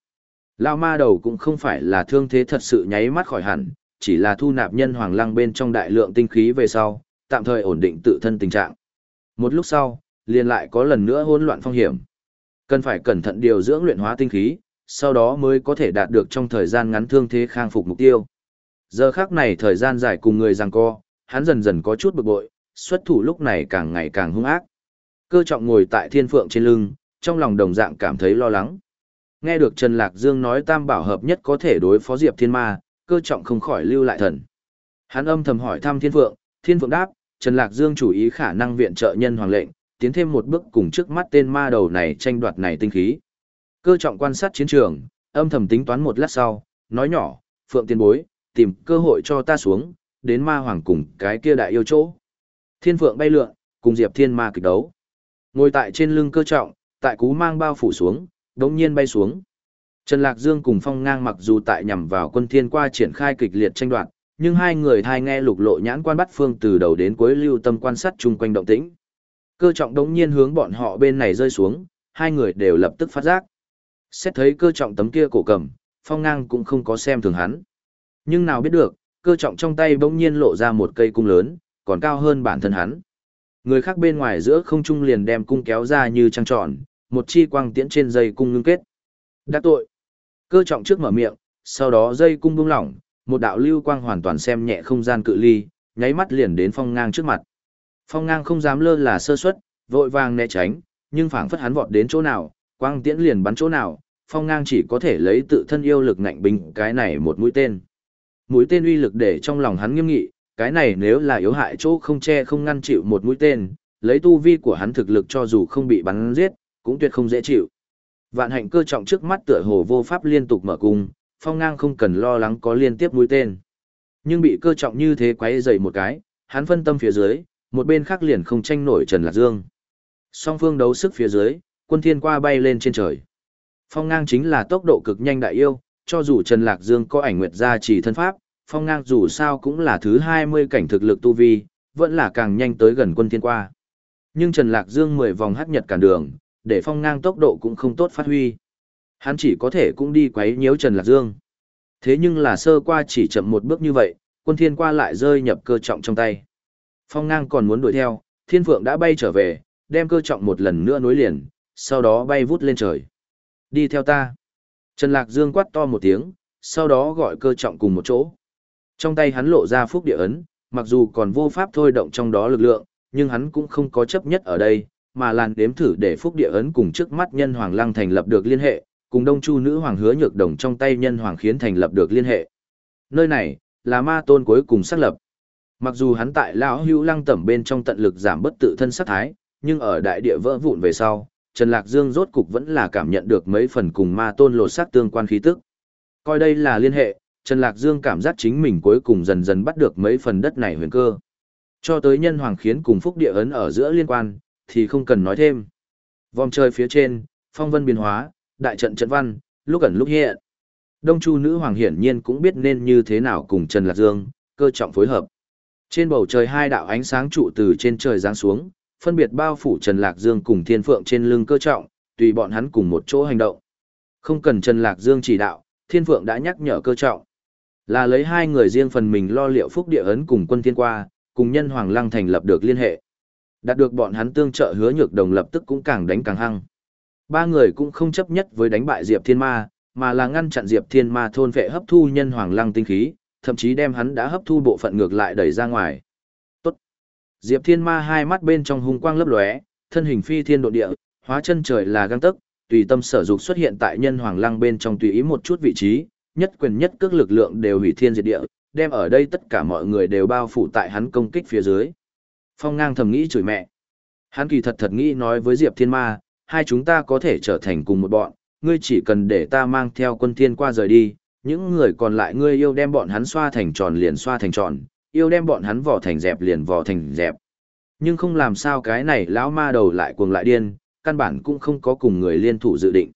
Lao ma đầu cũng không phải là thương thế thật sự nháy mắt khỏi hẳn, chỉ là thu nạp nhân hoàng lăng bên trong đại lượng tinh khí về sau, tạm thời ổn định tự thân tình trạng. Một lúc sau, liền lại có lần nữa hỗn loạn phong hiểm. Cần phải cẩn thận điều dưỡng luyện hóa tinh khí, sau đó mới có thể đạt được trong thời gian ngắn thương thế khang phục mục tiêu. Giờ khác này thời gian dài cùng người giằng co, hắn dần dần có chút bực bội, xuất thủ lúc này càng ngày càng hung ác. Cơ trọng ngồi tại thiên phượng trên lưng, trong lòng đồng dạng cảm thấy lo lắng. Nghe được Trần Lạc Dương nói tam bảo hợp nhất có thể đối phó Diệp Thiên Ma, cơ trọng không khỏi lưu lại thần. Hắn âm thầm hỏi thăm Thiên Phượng, Thiên Phượng đáp, Trần Lạc Dương chủ ý khả năng viện trợ nhân hoàng lệnh, tiến thêm một bước cùng trước mắt tên ma đầu này tranh đoạt này tinh khí. Cơ trọng quan sát chiến trường, âm thầm tính toán một lát sau, nói nhỏ, Phượng tiên bối, tìm cơ hội cho ta xuống, đến ma hoàng cùng cái kia đại yêu chỗ. Thiên Phượng bay lượn, cùng Diệp Thiên ma kịch đấu. Ngồi tại trên lưng cơ trọng, tại cú mang bao phủ xuống, đống nhiên bay xuống. Trần Lạc Dương cùng Phong Ngang mặc dù tại nhằm vào quân thiên qua triển khai kịch liệt tranh đoạt, nhưng hai người thai nghe lục lộ nhãn quan bắt phương từ đầu đến cuối lưu tâm quan sát chung quanh động tĩnh. Cơ trọng đống nhiên hướng bọn họ bên này rơi xuống, hai người đều lập tức phát giác. Xét thấy cơ trọng tấm kia cổ cầm, Phong Ngang cũng không có xem thường hắn. Nhưng nào biết được, cơ trọng trong tay bỗng nhiên lộ ra một cây cung lớn, còn cao hơn bản thân hắn. Người khác bên ngoài giữa không trung liền đem cung kéo ra như trăng tròn, một chi quang tiễn trên dây cung ngưng kết. Đã tội. Cơ trọng trước mở miệng, sau đó dây cung bung lỏng, một đạo lưu quang hoàn toàn xem nhẹ không gian cự ly, nháy mắt liền đến phong ngang trước mặt. Phong ngang không dám lơ là sơ suất, vội vàng né tránh, nhưng phảng phất hắn vọt đến chỗ nào, quang tiễn liền bắn chỗ nào, phong ngang chỉ có thể lấy tự thân yêu lực ngạnh bình cái này một mũi tên. Mũi tên uy lực để trong lòng hắn nghiêm nghị, cái này nếu là yếu hại chỗ không che không ngăn chịu một mũi tên, lấy tu vi của hắn thực lực cho dù không bị bắn giết, cũng tuyệt không dễ chịu. Vạn hạnh cơ trọng trước mắt tựa hồ vô pháp liên tục mở cung, phong ngang không cần lo lắng có liên tiếp mũi tên. Nhưng bị cơ trọng như thế quấy dày một cái, hắn phân tâm phía dưới, một bên khác liền không tranh nổi Trần Lạc Dương. Song phương đấu sức phía dưới, quân thiên qua bay lên trên trời. Phong ngang chính là tốc độ cực nhanh đại yêu, cho dù Trần Lạc Dương có ảnh nguyệt gia chỉ thân pháp, phong ngang dù sao cũng là thứ 20 cảnh thực lực tu vi, vẫn là càng nhanh tới gần quân thiên qua. Nhưng Trần Lạc Dương 10 vòng hắc nhật cản đường, để phong ngang tốc độ cũng không tốt phát huy. Hắn chỉ có thể cũng đi quấy nhiễu Trần Lạc Dương. Thế nhưng là sơ qua chỉ chậm một bước như vậy, quân thiên qua lại rơi nhập cơ trọng trong tay. Phong ngang còn muốn đuổi theo, thiên phượng đã bay trở về, đem cơ trọng một lần nữa nối liền, sau đó bay vút lên trời. Đi theo ta. Trần Lạc Dương quát to một tiếng, sau đó gọi cơ trọng cùng một chỗ. Trong tay hắn lộ ra phúc địa ấn, mặc dù còn vô pháp thôi động trong đó lực lượng, nhưng hắn cũng không có chấp nhất ở đây, mà làn đếm thử để phúc địa ấn cùng trước mắt nhân hoàng lăng thành lập được liên hệ, cùng đông chu nữ hoàng hứa nhược đồng trong tay nhân hoàng khiến thành lập được liên hệ. Nơi này, là ma tôn cuối cùng xác lập. Mặc dù hắn tại lão hữu lăng tẩm bên trong tận lực giảm bất tự thân sát thái, nhưng ở đại địa vỡ vụn về sau, Trần Lạc Dương rốt cục vẫn là cảm nhận được mấy phần cùng ma tôn lột xác tương quan khí tức. Coi đây là liên hệ, Trần Lạc Dương cảm giác chính mình cuối cùng dần dần bắt được mấy phần đất này huyền cơ. Cho tới nhân hoàng khiến cùng phúc địa ấn ở giữa liên quan, thì không cần nói thêm. Vòng trời phía trên, phong vân biến hóa, đại trận trận văn, lúc ẩn lúc hiện. Đông Chu nữ hoàng hiển nhiên cũng biết nên như thế nào cùng Trần Lạc Dương, cơ trọng phối hợp. Trên bầu trời hai đạo ánh sáng trụ từ trên trời giáng xuống, phân biệt bao phủ Trần Lạc Dương cùng Thiên Phượng trên lưng cơ trọng, tùy bọn hắn cùng một chỗ hành động. Không cần Trần Lạc Dương chỉ đạo, Thiên Phượng đã nhắc nhở cơ trọng. Là lấy hai người riêng phần mình lo liệu phúc địa ấn cùng quân thiên qua, cùng nhân hoàng lăng thành lập được liên hệ. Đạt được bọn hắn tương trợ hứa nhược đồng lập tức cũng càng đánh càng hăng. Ba người cũng không chấp nhất với đánh bại Diệp Thiên Ma, mà là ngăn chặn Diệp Thiên Ma thôn vệ hấp thu nhân hoàng lăng tinh khí, thậm chí đem hắn đã hấp thu bộ phận ngược lại đẩy ra ngoài. Diệp Thiên Ma hai mắt bên trong hung quang lấp lóe, thân hình phi thiên độ địa, hóa chân trời là găng tấc, tùy tâm sở dục xuất hiện tại nhân hoàng lăng bên trong tùy ý một chút vị trí, nhất quyền nhất cước lực lượng đều hủy thiên diệt địa, đem ở đây tất cả mọi người đều bao phủ tại hắn công kích phía dưới. Phong ngang thầm nghĩ chửi mẹ. Hắn kỳ thật thật nghĩ nói với Diệp Thiên Ma, hai chúng ta có thể trở thành cùng một bọn, ngươi chỉ cần để ta mang theo quân thiên qua rời đi, những người còn lại ngươi yêu đem bọn hắn xoa thành tròn liền xoa thành tròn, yêu đem bọn hắn vò thành dẹp liền vò thành dẹp. Nhưng không làm sao cái này lão ma đầu lại cuồng lại điên, căn bản cũng không có cùng người liên thủ dự định.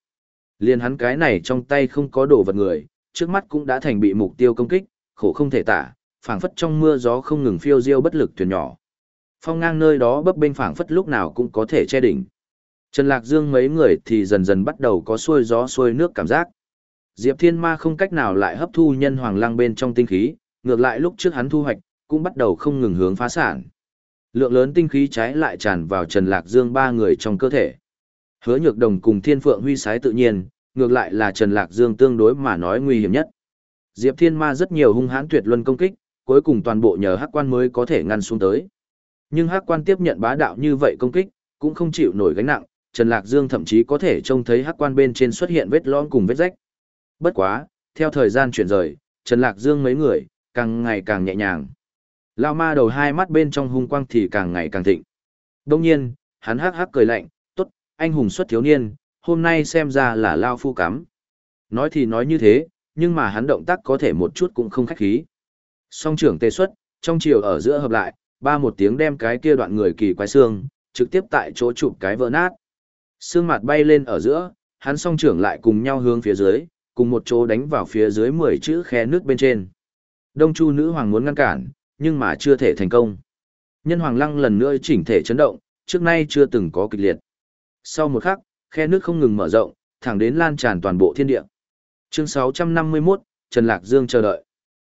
Liên hắn cái này trong tay không có đồ vật người, trước mắt cũng đã thành bị mục tiêu công kích, khổ không thể tả, phảng phất trong mưa gió không ngừng phiêu diêu bất lực thuyền nhỏ. Phong ngang nơi đó bấp bênh phảng phất lúc nào cũng có thể che đỉnh. Trần Lạc Dương mấy người thì dần dần bắt đầu có xuôi gió xuôi nước cảm giác. Diệp Thiên Ma không cách nào lại hấp thu nhân hoàng lăng bên trong tinh khí, ngược lại lúc trước hắn thu hoạch, cũng bắt đầu không ngừng hướng phá sản. Lượng lớn tinh khí trái lại tràn vào Trần Lạc Dương ba người trong cơ thể. Hứa Nhược Đồng cùng Thiên Phượng huy sái tự nhiên, ngược lại là Trần Lạc Dương tương đối mà nói nguy hiểm nhất. Diệp Thiên Ma rất nhiều hung hãn tuyệt luân công kích, cuối cùng toàn bộ nhờ Hắc Quan mới có thể ngăn xuống tới. Nhưng Hắc Quan tiếp nhận bá đạo như vậy công kích, cũng không chịu nổi gánh nặng, Trần Lạc Dương thậm chí có thể trông thấy Hắc Quan bên trên xuất hiện vết lõm cùng vết rách. Bất quá, theo thời gian chuyển rời, Trần Lạc Dương mấy người, càng ngày càng nhẹ nhàng. Lao ma đầu hai mắt bên trong hung quang thì càng ngày càng thịnh. Đông nhiên, hắn hắc hắc cười lạnh, tốt, anh hùng xuất thiếu niên, hôm nay xem ra là Lao phu cắm. Nói thì nói như thế, nhưng mà hắn động tác có thể một chút cũng không khách khí. Song trưởng tê xuất, trong chiều ở giữa hợp lại, ba một tiếng đem cái kia đoạn người kỳ quái xương, trực tiếp tại chỗ chụp cái vỡ nát. Xương mặt bay lên ở giữa, hắn song trưởng lại cùng nhau hướng phía dưới, cùng một chỗ đánh vào phía dưới 10 chữ khe nước bên trên. Đông Chu nữ hoàng muốn ngăn cản, nhưng mà chưa thể thành công. Nhân hoàng lăng lần nữa chỉnh thể chấn động, trước nay chưa từng có kịch liệt. Sau một khắc, khe nước không ngừng mở rộng, thẳng đến lan tràn toàn bộ thiên địa. Chương 651, Trần Lạc Dương chờ đợi.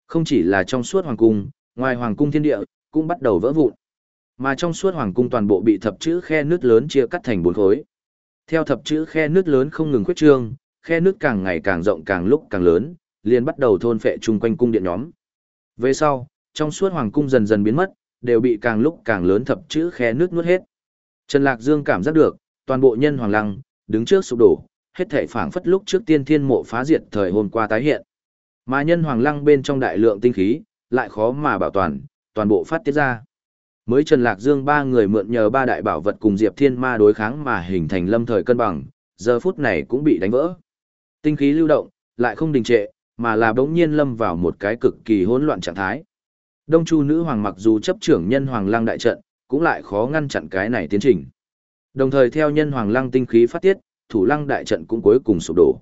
Không chỉ là trong suốt hoàng cung, ngoài hoàng cung thiên địa, cũng bắt đầu vỡ vụn. Mà trong suốt hoàng cung toàn bộ bị thập chữ khe nước lớn chia cắt thành bốn khối. Theo thập chữ khe nước lớn không ngừng khuyết trương, khe nước càng ngày càng rộng càng lúc càng lớn, liền bắt đầu thôn phệ chung quanh cung điện nhóm. Về sau, trong suốt hoàng cung dần dần biến mất, đều bị càng lúc càng lớn thập chữ khe nước nuốt hết. Trần Lạc Dương cảm giác được, toàn bộ nhân hoàng lăng, đứng trước sụp đổ, hết thể phảng phất lúc trước tiên thiên mộ phá diệt thời hôm qua tái hiện. Mà nhân hoàng lăng bên trong đại lượng tinh khí, lại khó mà bảo toàn, toàn bộ phát tiết ra. Mới Trần Lạc Dương ba người mượn nhờ ba đại bảo vật cùng Diệp Thiên Ma đối kháng mà hình thành lâm thời cân bằng, giờ phút này cũng bị đánh vỡ. Tinh khí lưu động, lại không đình trệ, mà là bỗng nhiên lâm vào một cái cực kỳ hỗn loạn trạng thái. Đông Chu nữ hoàng mặc dù chấp trưởng nhân hoàng lăng đại trận, cũng lại khó ngăn chặn cái này tiến trình. Đồng thời theo nhân hoàng lăng tinh khí phát tiết, thủ lăng đại trận cũng cuối cùng sụp đổ.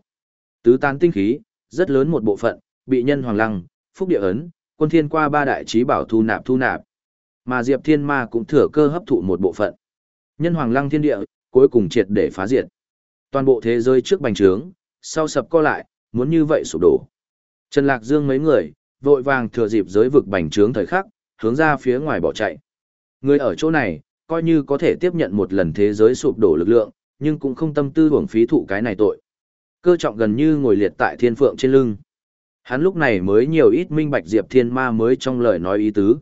Tứ tán tinh khí, rất lớn một bộ phận, bị nhân hoàng lăng, phúc địa ấn, quân thiên qua ba đại trí bảo thu nạp thu nạp. Mà Diệp Thiên Ma cũng thừa cơ hấp thụ một bộ phận. Nhân hoàng lăng thiên địa, cuối cùng triệt để phá diệt. Toàn bộ thế giới trước bành trướng, sau sập co lại, muốn như vậy sụp đổ. Trần Lạc Dương mấy người, vội vàng thừa dịp giới vực bành trướng thời khắc, hướng ra phía ngoài bỏ chạy. Người ở chỗ này, coi như có thể tiếp nhận một lần thế giới sụp đổ lực lượng, nhưng cũng không tâm tư hưởng phí thụ cái này tội. Cơ trọng gần như ngồi liệt tại thiên phượng trên lưng. Hắn lúc này mới nhiều ít minh bạch Diệp Thiên Ma mới trong lời nói ý tứ.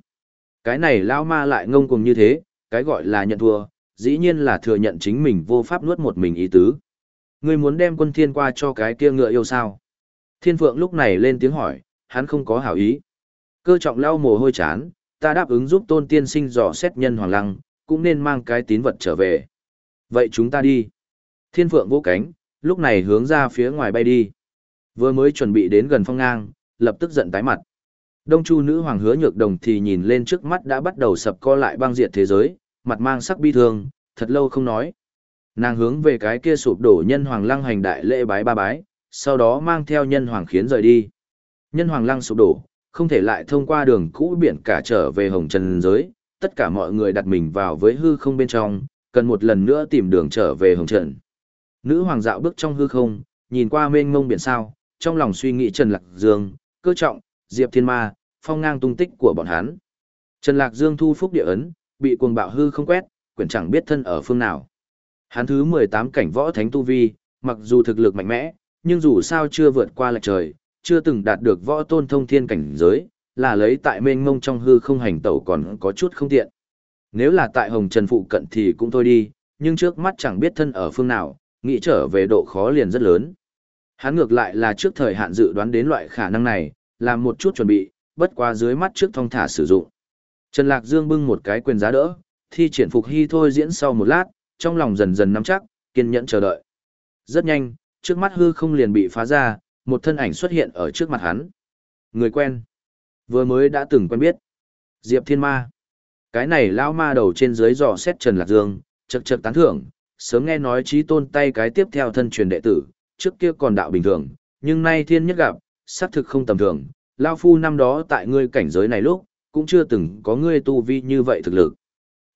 Cái này lao ma lại ngông cuồng như thế, cái gọi là nhận thua, dĩ nhiên là thừa nhận chính mình vô pháp nuốt một mình ý tứ. Ngươi muốn đem quân thiên qua cho cái kia ngựa yêu sao? Thiên Phượng lúc này lên tiếng hỏi, hắn không có hảo ý. Cơ trọng lau mồ hôi chán, ta đáp ứng giúp tôn tiên sinh dò xét nhân hoàng lăng, cũng nên mang cái tín vật trở về. Vậy chúng ta đi. Thiên Phượng vỗ cánh, lúc này hướng ra phía ngoài bay đi. Vừa mới chuẩn bị đến gần phong ngang, lập tức giận tái mặt. Đông Chu nữ hoàng hứa nhược đồng thì nhìn lên trước mắt đã bắt đầu sập co lại băng diệt thế giới, mặt mang sắc bi thương, thật lâu không nói. Nàng hướng về cái kia sụp đổ nhân hoàng lăng hành đại lễ bái ba bái, sau đó mang theo nhân hoàng khiến rời đi. Nhân hoàng lăng sụp đổ, không thể lại thông qua đường cũ biển cả trở về hồng trần giới, tất cả mọi người đặt mình vào với hư không bên trong, cần một lần nữa tìm đường trở về hồng trần. Nữ hoàng dạo bước trong hư không, nhìn qua mênh mông biển sao, trong lòng suy nghĩ Trần Lạc Dương, cơ trọng, Diệp Thiên Ma, phong ngang tung tích của bọn hắn. Trần Lạc Dương thu phúc địa ấn, bị cuồng bạo hư không quét, quyển chẳng biết thân ở phương nào. Hắn thứ 18 cảnh võ thánh tu vi, mặc dù thực lực mạnh mẽ, nhưng dù sao chưa vượt qua lệch trời, chưa từng đạt được võ tôn thông thiên cảnh giới, là lấy tại mênh mông trong hư không hành tẩu còn có chút không tiện. Nếu là tại Hồng Trần phụ cận thì cũng thôi đi, nhưng trước mắt chẳng biết thân ở phương nào, nghĩ trở về độ khó liền rất lớn. Hắn ngược lại là trước thời hạn dự đoán đến loại khả năng này, làm một chút chuẩn bị, bất quá dưới mắt trước thông thả sử dụng. Trần Lạc Dương bưng một cái quyền giá đỡ, thi triển phục hy thôi diễn sau một lát, trong lòng dần dần nắm chắc, kiên nhẫn chờ đợi. Rất nhanh, trước mắt hư không liền bị phá ra, một thân ảnh xuất hiện ở trước mặt hắn. Người quen. Vừa mới đã từng quen biết. Diệp Thiên Ma. Cái này lão ma đầu trên dưới dò xét Trần Lạc Dương, chật chật tán thưởng, sớm nghe nói trí tôn tay cái tiếp theo thân truyền đệ tử, trước kia còn đạo bình thường, nhưng nay thiên nhất gặp, xác thực không tầm thường, Lao Phu năm đó tại ngươi cảnh giới này lúc, cũng chưa từng có ngươi tu vi như vậy thực lực.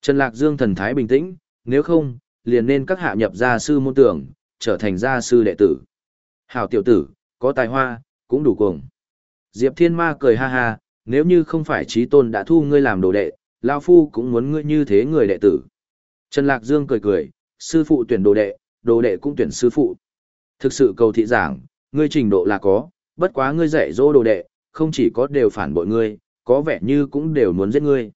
Trần Lạc Dương thần thái bình tĩnh, nếu không, liền nên các hạ nhập gia sư môn tưởng, trở thành gia sư đệ tử. Hảo tiểu tử, có tài hoa, cũng đủ cuồng. Diệp Thiên Ma cười ha ha, nếu như không phải trí tôn đã thu ngươi làm đồ đệ, Lao Phu cũng muốn ngươi như thế người đệ tử. Trần Lạc Dương cười cười, sư phụ tuyển đồ đệ, đồ đệ cũng tuyển sư phụ. Thực sự cầu thị giảng, ngươi trình độ là có, bất quá ngươi dạy dỗ đồ đệ, không chỉ có đều phản bội ngươi, có vẻ như cũng đều muốn giết ngươi.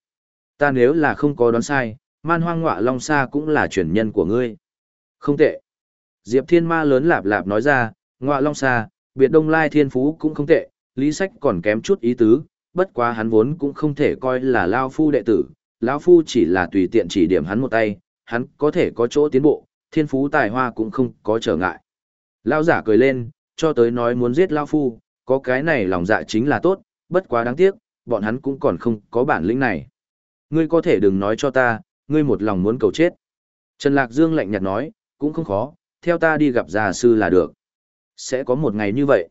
Ta nếu là không có đoán sai, man hoang ngọa long sa cũng là truyền nhân của ngươi. Không tệ. Diệp Thiên Ma lớn lạp lạp nói ra, ngọa long sa, biệt đông lai thiên phú cũng không tệ, lý sách còn kém chút ý tứ, bất quá hắn vốn cũng không thể coi là lao phu đệ tử, lão phu chỉ là tùy tiện chỉ điểm hắn một tay, hắn có thể có chỗ tiến bộ, thiên phú tài hoa cũng không có trở ngại. Lao giả cười lên, cho tới nói muốn giết Lao Phu, có cái này lòng dạ chính là tốt, bất quá đáng tiếc, bọn hắn cũng còn không có bản lĩnh này. Ngươi có thể đừng nói cho ta, ngươi một lòng muốn cầu chết. Trần Lạc Dương lạnh nhạt nói, cũng không khó, theo ta đi gặp già sư là được. Sẽ có một ngày như vậy.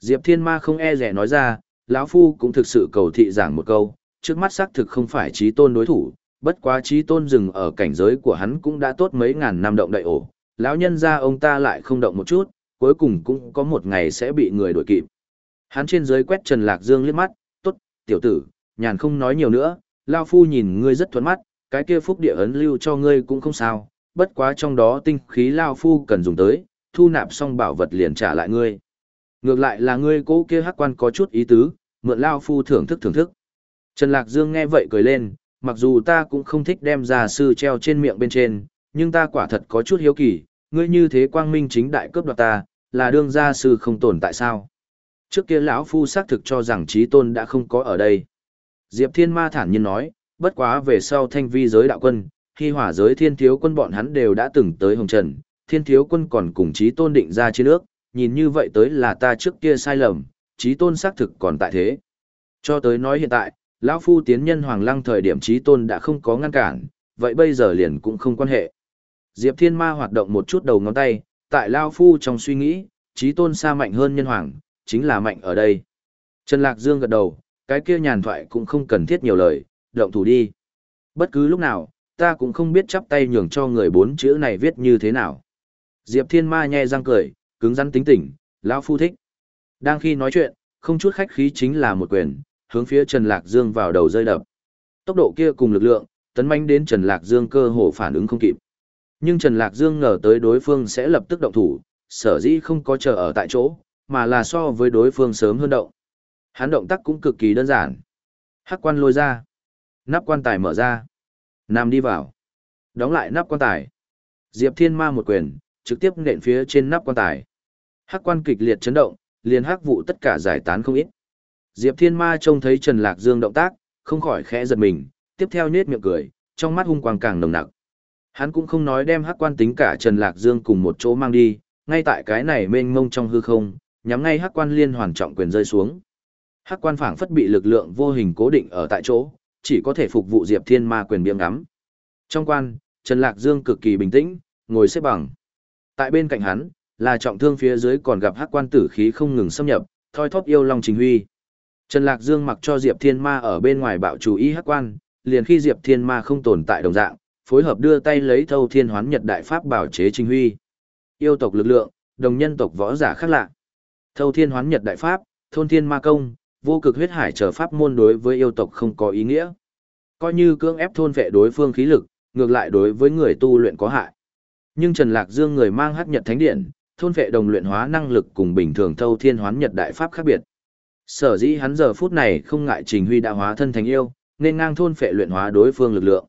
Diệp Thiên Ma không e rẻ nói ra, lão Phu cũng thực sự cầu thị giảng một câu, trước mắt xác thực không phải trí tôn đối thủ, bất quá trí tôn dừng ở cảnh giới của hắn cũng đã tốt mấy ngàn năm động đại ổ, lão nhân ra ông ta lại không động một chút, cuối cùng cũng có một ngày sẽ bị người đuổi kịp. Hắn trên dưới quét Trần Lạc Dương liếc mắt, tốt, tiểu tử, nhàn không nói nhiều nữa, Lao Phu nhìn ngươi rất thuận mắt, cái kia phúc địa ấn lưu cho ngươi cũng không sao, bất quá trong đó tinh khí Lao Phu cần dùng tới, thu nạp xong bảo vật liền trả lại ngươi. Ngược lại là ngươi cố kia hắc quan có chút ý tứ, mượn Lao Phu thưởng thức thưởng thức. Trần Lạc Dương nghe vậy cười lên, mặc dù ta cũng không thích đem ra sư treo trên miệng bên trên, nhưng ta quả thật có chút hiếu kỳ, ngươi như thế quang minh chính đại cướp đoạt ta, là đương gia sư không tồn tại sao? Trước kia lão phu xác thực cho rằng trí tôn đã không có ở đây. Diệp Thiên Ma thản nhiên nói, bất quá về sau thanh vi giới đạo quân, hy hỏa giới thiên thiếu quân bọn hắn đều đã từng tới hồng trần, thiên thiếu quân còn cùng trí tôn định ra chiến ước, nhìn như vậy tới là ta trước kia sai lầm, trí tôn xác thực còn tại thế. Cho tới nói hiện tại, lão phu tiến nhân hoàng lăng thời điểm trí tôn đã không có ngăn cản, vậy bây giờ liền cũng không quan hệ. Diệp Thiên Ma hoạt động một chút đầu ngón tay, tại Lao Phu trong suy nghĩ, trí tôn xa mạnh hơn nhân hoàng, chính là mạnh ở đây. Trần Lạc Dương gật đầu, cái kia nhàn thoại cũng không cần thiết nhiều lời, động thủ đi. Bất cứ lúc nào, ta cũng không biết chắp tay nhường cho người bốn chữ này viết như thế nào. Diệp Thiên Ma nhe răng cười, cứng rắn tính tỉnh, lão Phu thích. Đang khi nói chuyện, không chút khách khí chính là một quyền, hướng phía Trần Lạc Dương vào đầu rơi đập. Tốc độ kia cùng lực lượng, tấn manh đến Trần Lạc Dương cơ hồ phản ứng không kịp. Nhưng Trần Lạc Dương ngờ tới đối phương sẽ lập tức động thủ, sở dĩ không có chờ ở tại chỗ, mà là so với đối phương sớm hơn động. Hắn động tác cũng cực kỳ đơn giản. Hắc quan lôi ra. Nắp quan tài mở ra. Nam đi vào. Đóng lại nắp quan tài. Diệp Thiên Ma một quyền, trực tiếp nện phía trên nắp quan tài. Hắc quan kịch liệt chấn động, liền hắc vụ tất cả giải tán không ít. Diệp Thiên Ma trông thấy Trần Lạc Dương động tác, không khỏi khẽ giật mình, tiếp theo nhếch miệng cười, trong mắt hung quang càng nồng nặc. Hắn cũng không nói đem hắc quan tính cả Trần Lạc Dương cùng một chỗ mang đi, ngay tại cái này mênh mông trong hư không, nhắm ngay hắc quan liên hoàn trọng quyền rơi xuống. Hắc quan phảng phất bị lực lượng vô hình cố định ở tại chỗ, chỉ có thể phục vụ Diệp Thiên Ma quyền biếng ngắm. Trong quan, Trần Lạc Dương cực kỳ bình tĩnh, ngồi xếp bằng. Tại bên cạnh hắn, là trọng thương phía dưới còn gặp hắc quan tử khí không ngừng xâm nhập, thoi thóp yêu long trình huy. Trần Lạc Dương mặc cho Diệp Thiên Ma ở bên ngoài bạo chú ý hắc quan, liền khi Diệp Thiên Ma không tồn tại đồng dạng, phối hợp đưa tay lấy thâu thiên hoán nhật đại pháp bảo chế trình huy. Yêu tộc lực lượng, đồng nhân tộc võ giả khác lạ. Thâu thiên hoán nhật đại pháp, thôn thiên ma công, vô cực huyết hải chờ pháp môn đối với yêu tộc không có ý nghĩa. Coi như cưỡng ép thôn vệ đối phương khí lực, ngược lại đối với người tu luyện có hại. Nhưng Trần Lạc Dương người mang hắc nhật thánh điện, thôn vệ đồng luyện hóa năng lực cùng bình thường thâu thiên hoán nhật đại pháp khác biệt. Sở dĩ hắn giờ phút này không ngại Trình Huy đã hóa thân thành yêu, nên ngang thôn phệ luyện hóa đối phương lực lượng.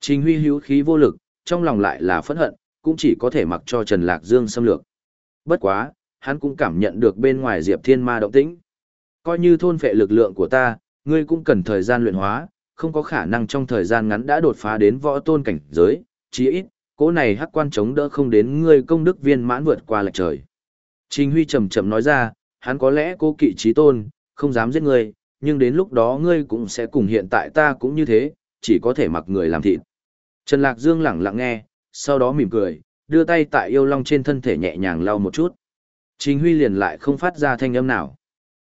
Trình Huy hữu khí vô lực, trong lòng lại là phẫn hận, cũng chỉ có thể mặc cho Trần Lạc Dương xâm lược. Bất quá, hắn cũng cảm nhận được bên ngoài Diệp Thiên Ma động tĩnh. Coi như thôn phệ lực lượng của ta, ngươi cũng cần thời gian luyện hóa, không có khả năng trong thời gian ngắn đã đột phá đến võ tôn cảnh giới, chí ít, cỗ này hắc quan chống đỡ không đến ngươi công đức viên mãn vượt qua lệch trời. Trình Huy chậm chậm nói ra, hắn có lẽ cố kỵ trí tôn, không dám giết ngươi, nhưng đến lúc đó ngươi cũng sẽ cùng hiện tại ta cũng như thế, chỉ có thể mặc người làm thịt. Trần Lạc Dương lẳng lặng nghe, sau đó mỉm cười, đưa tay tại yêu long trên thân thể nhẹ nhàng lau một chút. Trình Huy liền lại không phát ra thanh âm nào.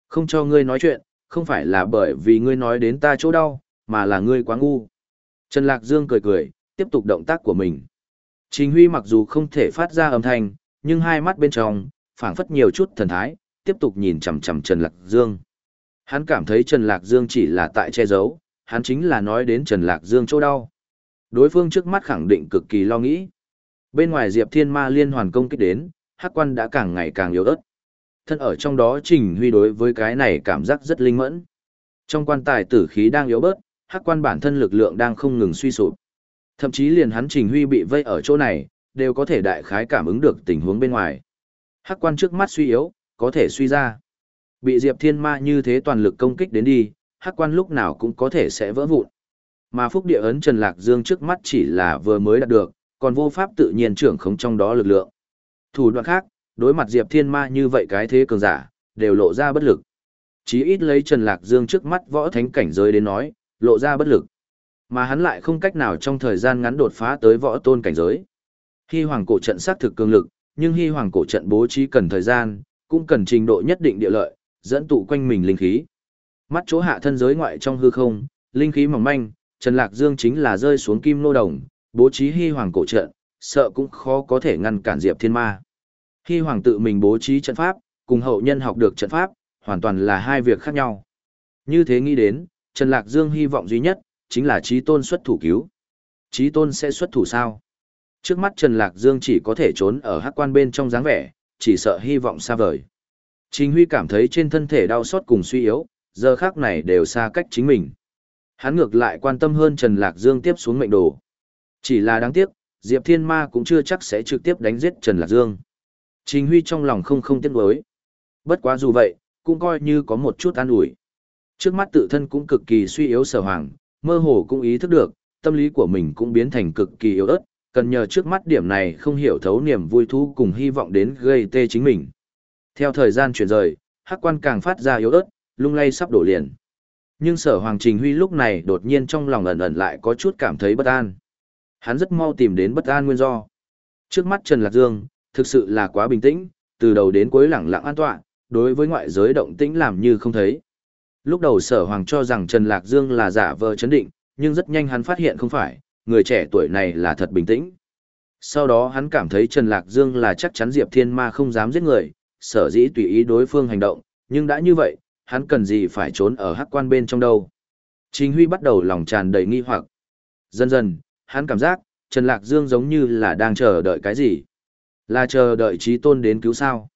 Không cho ngươi nói chuyện, không phải là bởi vì ngươi nói đến ta chỗ đau, mà là ngươi quá ngu. Trần Lạc Dương cười cười, tiếp tục động tác của mình. Trình Huy mặc dù không thể phát ra âm thanh, nhưng hai mắt bên trong, phảng phất nhiều chút thần thái, tiếp tục nhìn chằm chằm Trần Lạc Dương. Hắn cảm thấy Trần Lạc Dương chỉ là tại che giấu, hắn chính là nói đến Trần Lạc Dương chỗ đau. Đối phương trước mắt khẳng định cực kỳ lo nghĩ. Bên ngoài Diệp Thiên Ma liên hoàn công kích đến, Hắc Quan đã càng ngày càng yếu ớt. Thân ở trong đó Trình Huy đối với cái này cảm giác rất linh mẫn. Trong quan tài tử khí đang yếu bớt, Hắc Quan bản thân lực lượng đang không ngừng suy sụp. Thậm chí liền hắn Trình Huy bị vây ở chỗ này, đều có thể đại khái cảm ứng được tình huống bên ngoài. Hắc Quan trước mắt suy yếu, có thể suy ra. Bị Diệp Thiên Ma như thế toàn lực công kích đến đi, hắc quan lúc nào cũng có thể sẽ vỡ vụn. Mà phúc địa ấn Trần Lạc Dương trước mắt chỉ là vừa mới đạt được, còn vô pháp tự nhiên trưởng khống trong đó lực lượng. Thủ đoạn khác, đối mặt Diệp Thiên Ma như vậy cái thế cường giả, đều lộ ra bất lực. Chí ít lấy Trần Lạc Dương trước mắt võ thánh cảnh giới đến nói, lộ ra bất lực. Mà hắn lại không cách nào trong thời gian ngắn đột phá tới võ tôn cảnh giới. Hy hoàng cổ trận sát thực cường lực, nhưng hy hoàng cổ trận bố trí cần thời gian, cũng cần trình độ nhất định địa lợi, dẫn tụ quanh mình linh khí. Mắt chỗ hạ thân giới ngoại trong hư không, linh khí mỏng manh, Trần Lạc Dương chính là rơi xuống kim nô đồng, bố trí hy hoàng cổ trận, sợ cũng khó có thể ngăn cản Diệp Thiên Ma. Hy hoàng tự mình bố trí trận pháp, cùng hậu nhân học được trận pháp, hoàn toàn là hai việc khác nhau. Như thế nghĩ đến, Trần Lạc Dương hy vọng duy nhất, chính là trí tôn xuất thủ cứu. Trí tôn sẽ xuất thủ sao? Trước mắt Trần Lạc Dương chỉ có thể trốn ở hắc quan bên trong dáng vẻ, chỉ sợ hy vọng xa vời. Trình Huy cảm thấy trên thân thể đau xót cùng suy yếu, giờ khác này đều xa cách chính mình. Hắn ngược lại quan tâm hơn Trần Lạc Dương tiếp xuống mệnh đồ. Chỉ là đáng tiếc, Diệp Thiên Ma cũng chưa chắc sẽ trực tiếp đánh giết Trần Lạc Dương. Trình Huy trong lòng không không tiếc nuối. Bất quá dù vậy, cũng coi như có một chút an ủi. Trước mắt tự thân cũng cực kỳ suy yếu sở hoàng, mơ hồ cũng ý thức được, tâm lý của mình cũng biến thành cực kỳ yếu ớt, cần nhờ trước mắt điểm này không hiểu thấu niềm vui thú cùng hy vọng đến gây tê chính mình. Theo thời gian chuyển rời, hắc quan càng phát ra yếu ớt, lung lay sắp đổ liền. Nhưng sở Hoàng Trình Huy lúc này đột nhiên trong lòng ẩn ẩn lại có chút cảm thấy bất an. Hắn rất mau tìm đến bất an nguyên do. Trước mắt Trần Lạc Dương, thực sự là quá bình tĩnh, từ đầu đến cuối lẳng lặng an toàn, đối với ngoại giới động tĩnh làm như không thấy. Lúc đầu sở hoàng cho rằng Trần Lạc Dương là giả vờ chấn định, nhưng rất nhanh hắn phát hiện không phải, người trẻ tuổi này là thật bình tĩnh. Sau đó hắn cảm thấy Trần Lạc Dương là chắc chắn Diệp Thiên Ma không dám giết người, sở dĩ tùy ý đối phương hành động, nhưng đã như vậy, hắn cần gì phải trốn ở hắc quan bên trong đâu. Trình Huy bắt đầu lòng tràn đầy nghi hoặc. Dần dần, hắn cảm giác, Trần Lạc Dương giống như là đang chờ đợi cái gì. Là chờ đợi trí tôn đến cứu sao.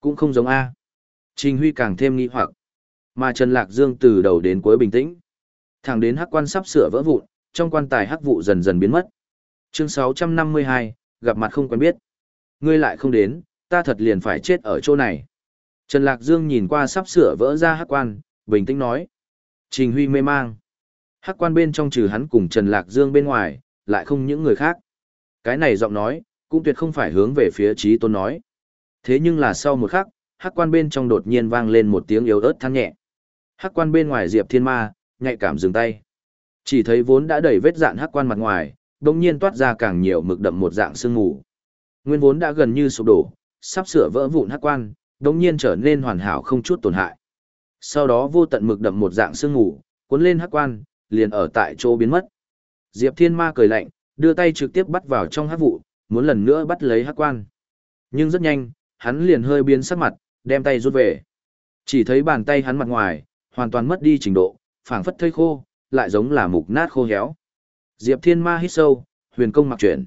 Cũng không giống A. Trình Huy càng thêm nghi hoặc. Mà Trần Lạc Dương từ đầu đến cuối bình tĩnh. Thẳng đến hắc quan sắp sửa vỡ vụn, trong quan tài hắc vụ dần dần biến mất. Chương 652, gặp mặt không quen biết. Ngươi lại không đến, ta thật liền phải chết ở chỗ này. Trần Lạc Dương nhìn qua sắp sửa vỡ ra hắc quan, bình tĩnh nói. Trình Huy mê mang. Hắc quan bên trong trừ hắn cùng Trần Lạc Dương bên ngoài, lại không những người khác. Cái này giọng nói, cũng tuyệt không phải hướng về phía trí tôn nói. Thế nhưng là sau một khắc, hắc quan bên trong đột nhiên vang lên một tiếng yếu ớt than nhẹ. Hắc quan bên ngoài Diệp Thiên Ma, nhạy cảm dừng tay. Chỉ thấy vốn đã đầy vết dạn hắc quan mặt ngoài, đồng nhiên toát ra càng nhiều mực đậm một dạng sương mù. Nguyên vốn đã gần như sụp đổ, sắp sửa vỡ vụn hắc quan, đồng nhiên trở nên hoàn hảo không chút tổn hại. Sau đó vô tận mực đậm một dạng sương mù, cuốn lên hắc quan, liền ở tại chỗ biến mất. Diệp Thiên Ma cười lạnh, đưa tay trực tiếp bắt vào trong hắc vụ, muốn lần nữa bắt lấy hắc quan. Nhưng rất nhanh, hắn liền hơi biến sắc mặt, đem tay rút về. Chỉ thấy bàn tay hắn mặt ngoài, hoàn toàn mất đi trình độ, phảng phất thây khô, lại giống là mục nát khô héo. Diệp Thiên Ma hít sâu, huyền công mặc chuyển.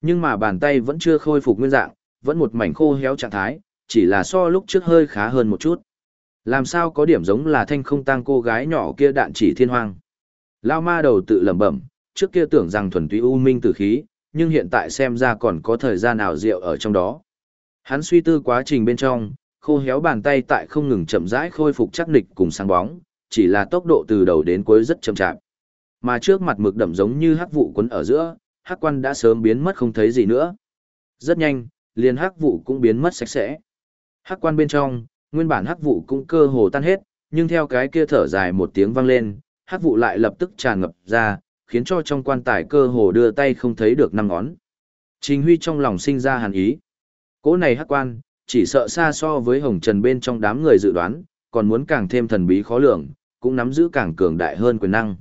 Nhưng mà bàn tay vẫn chưa khôi phục nguyên dạng, vẫn một mảnh khô héo trạng thái, chỉ là so lúc trước hơi khá hơn một chút. Làm sao có điểm giống là thanh không tang cô gái nhỏ kia đạn chỉ thiên hoang. Lao ma đầu tự lẩm bẩm, trước kia tưởng rằng thuần túy u minh tử khí, nhưng hiện tại xem ra còn có thời gian nào rượu ở trong đó. Hắn suy tư quá trình bên trong, khô héo bàn tay tại không ngừng chậm rãi khôi phục chắc nịch cùng sáng bóng, chỉ là tốc độ từ đầu đến cuối rất chậm chạp. Mà trước mặt mực đậm giống như hắc vụ quấn ở giữa, hắc quan đã sớm biến mất không thấy gì nữa. Rất nhanh, liền hắc vụ cũng biến mất sạch sẽ. Hắc quan bên trong, nguyên bản hắc vụ cũng cơ hồ tan hết, nhưng theo cái kia thở dài một tiếng vang lên, hắc vụ lại lập tức tràn ngập ra, khiến cho trong quan tài cơ hồ đưa tay không thấy được năm ngón. Trình Huy trong lòng sinh ra hàn ý. Cỗ này hắc quan, chỉ sợ xa so với hồng trần bên trong đám người dự đoán, còn muốn càng thêm thần bí khó lường, cũng nắm giữ càng cường đại hơn quyền năng.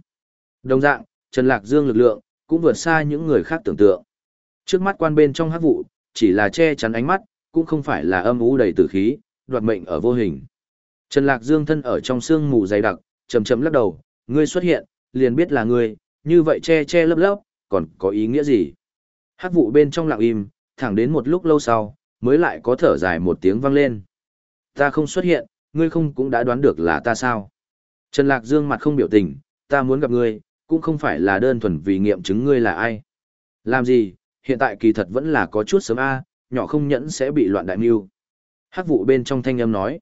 Đồng dạng, Trần Lạc Dương lực lượng, cũng vượt xa những người khác tưởng tượng. Trước mắt quan bên trong hắc vụ, chỉ là che chắn ánh mắt, cũng không phải là âm u đầy tử khí, đoạt mệnh ở vô hình. Trần Lạc Dương thân ở trong sương mù dày đặc, chầm chầm lắc đầu, ngươi xuất hiện, liền biết là ngươi, như vậy che che lấp lấp, còn có ý nghĩa gì? hát vụ bên trong lặng im, thẳng đến một lúc lâu sau, mới lại có thở dài một tiếng vang lên. Ta không xuất hiện, ngươi không cũng đã đoán được là ta sao? Trần Lạc Dương mặt không biểu tình, ta muốn gặp ngươi, cũng không phải là đơn thuần vì nghiệm chứng ngươi là ai. Làm gì, hiện tại kỳ thật vẫn là có chút sớm a, nhỏ không nhẫn sẽ bị loạn đại mưu. hát vụ bên trong thanh âm nói.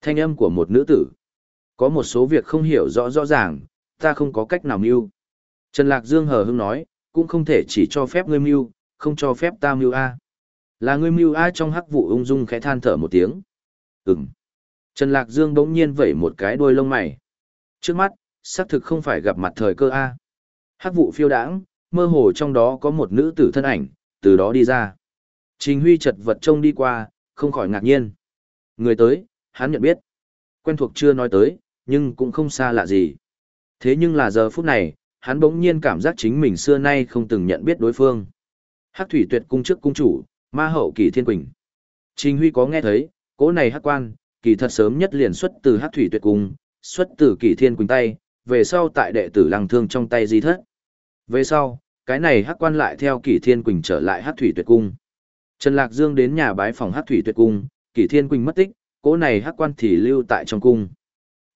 Thanh âm của một nữ tử. Có một số việc không hiểu rõ rõ ràng, ta không có cách nào mưu. Trần Lạc Dương hờ hững nói, cũng không thể chỉ cho phép ngươi mưu, không cho phép ta mưu a. Là ngươi mưu a trong hắc vụ ung dung khẽ than thở một tiếng. Ừm. Trần Lạc Dương bỗng nhiên vẩy một cái đuôi lông mày. Trước mắt, xác thực không phải gặp mặt thời cơ A. Hắc vụ phiêu đãng, mơ hồ trong đó có một nữ tử thân ảnh, từ đó đi ra. Trình Huy chật vật trông đi qua, không khỏi ngạc nhiên. Người tới, hắn nhận biết. Quen thuộc chưa nói tới, nhưng cũng không xa lạ gì. Thế nhưng là giờ phút này, hắn bỗng nhiên cảm giác chính mình xưa nay không từng nhận biết đối phương. Hắc thủy tuyệt cung trước cung chủ, ma hậu kỳ thiên quỳnh. Trình Huy có nghe thấy, cỗ này hắc quan, kỳ thật sớm nhất liền xuất từ Hắc thủy tuyệt cung, xuất từ kỳ thiên quỳnh tay, về sau tại đệ tử lăng thương trong tay di thất. Về sau, cái này hắc quan lại theo kỳ thiên quỳnh trở lại hắc thủy tuyệt cung. Trần Lạc Dương đến nhà bái phòng hắc thủy tuyệt cung, kỳ thiên quỳnh mất tích, cỗ này hắc quan thì lưu tại trong cung.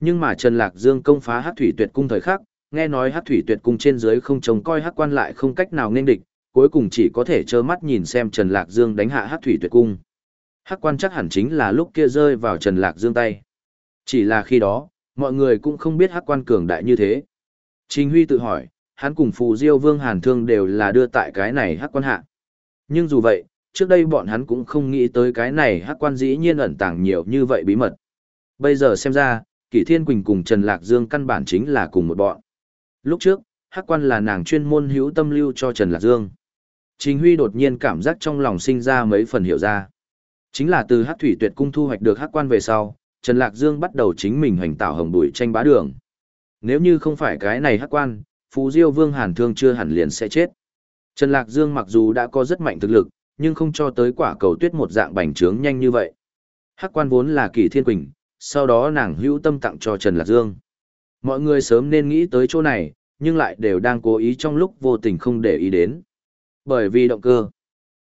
Nhưng mà Trần Lạc Dương công phá hắc thủy tuyệt cung thời khắc, nghe nói hắc thủy tuyệt cung trên dưới không trông coi hắc quan lại không cách nào nên địch, cuối cùng chỉ có thể trơ mắt nhìn xem Trần Lạc Dương đánh hạ hắc thủy tuyệt cung. Hắc quan chắc hẳn chính là lúc kia rơi vào Trần Lạc Dương tay. Chỉ là khi đó, mọi người cũng không biết hắc quan cường đại như thế. Trình Huy tự hỏi, hắn cùng Phù Diêu Vương Hàn Thương đều là đưa tại cái này hắc quan hạ. Nhưng dù vậy, trước đây bọn hắn cũng không nghĩ tới cái này hắc quan dĩ nhiên ẩn tàng nhiều như vậy bí mật. Bây giờ xem ra, Kỷ Thiên Quỳnh cùng Trần Lạc Dương căn bản chính là cùng một bọn. Lúc trước, hắc quan là nàng chuyên môn hữu tâm lưu cho Trần Lạc Dương. Trình Huy đột nhiên cảm giác trong lòng sinh ra mấy phần hiểu ra. Chính là từ hắc thủy tuyệt cung thu hoạch được hắc quan về sau, Trần Lạc Dương bắt đầu chính mình hành tạo hồng bụi tranh bá đường. Nếu như không phải cái này hắc quan, Phú Diêu Vương Hàn Thương chưa hẳn liền sẽ chết. Trần Lạc Dương mặc dù đã có rất mạnh thực lực, nhưng không cho tới quả cầu tuyết một dạng bành trướng nhanh như vậy. Hắc quan vốn là kỳ thiên quỳnh, sau đó nàng hữu tâm tặng cho Trần Lạc Dương. Mọi người sớm nên nghĩ tới chỗ này, nhưng lại đều đang cố ý trong lúc vô tình không để ý đến. Bởi vì động cơ,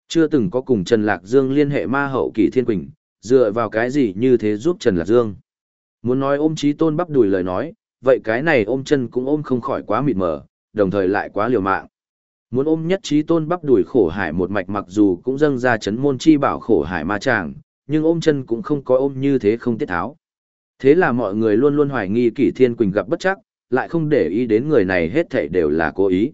chưa từng có cùng Trần Lạc Dương liên hệ ma hậu kỳ thiên quỳnh, dựa vào cái gì như thế giúp Trần Lạc Dương. Muốn nói ôm trí tôn bắp đùi lời nói, vậy cái này ôm chân cũng ôm không khỏi quá mịt mờ, đồng thời lại quá liều mạng. Muốn ôm nhất trí tôn bắp đùi khổ hải một mạch mặc dù cũng dâng ra chấn môn chi bảo khổ hải ma chàng, nhưng ôm chân cũng không có ôm như thế không tiết tháo. Thế là mọi người luôn luôn hoài nghi kỷ thiên quỳnh gặp bất chắc, lại không để ý đến người này hết thảy đều là cố ý.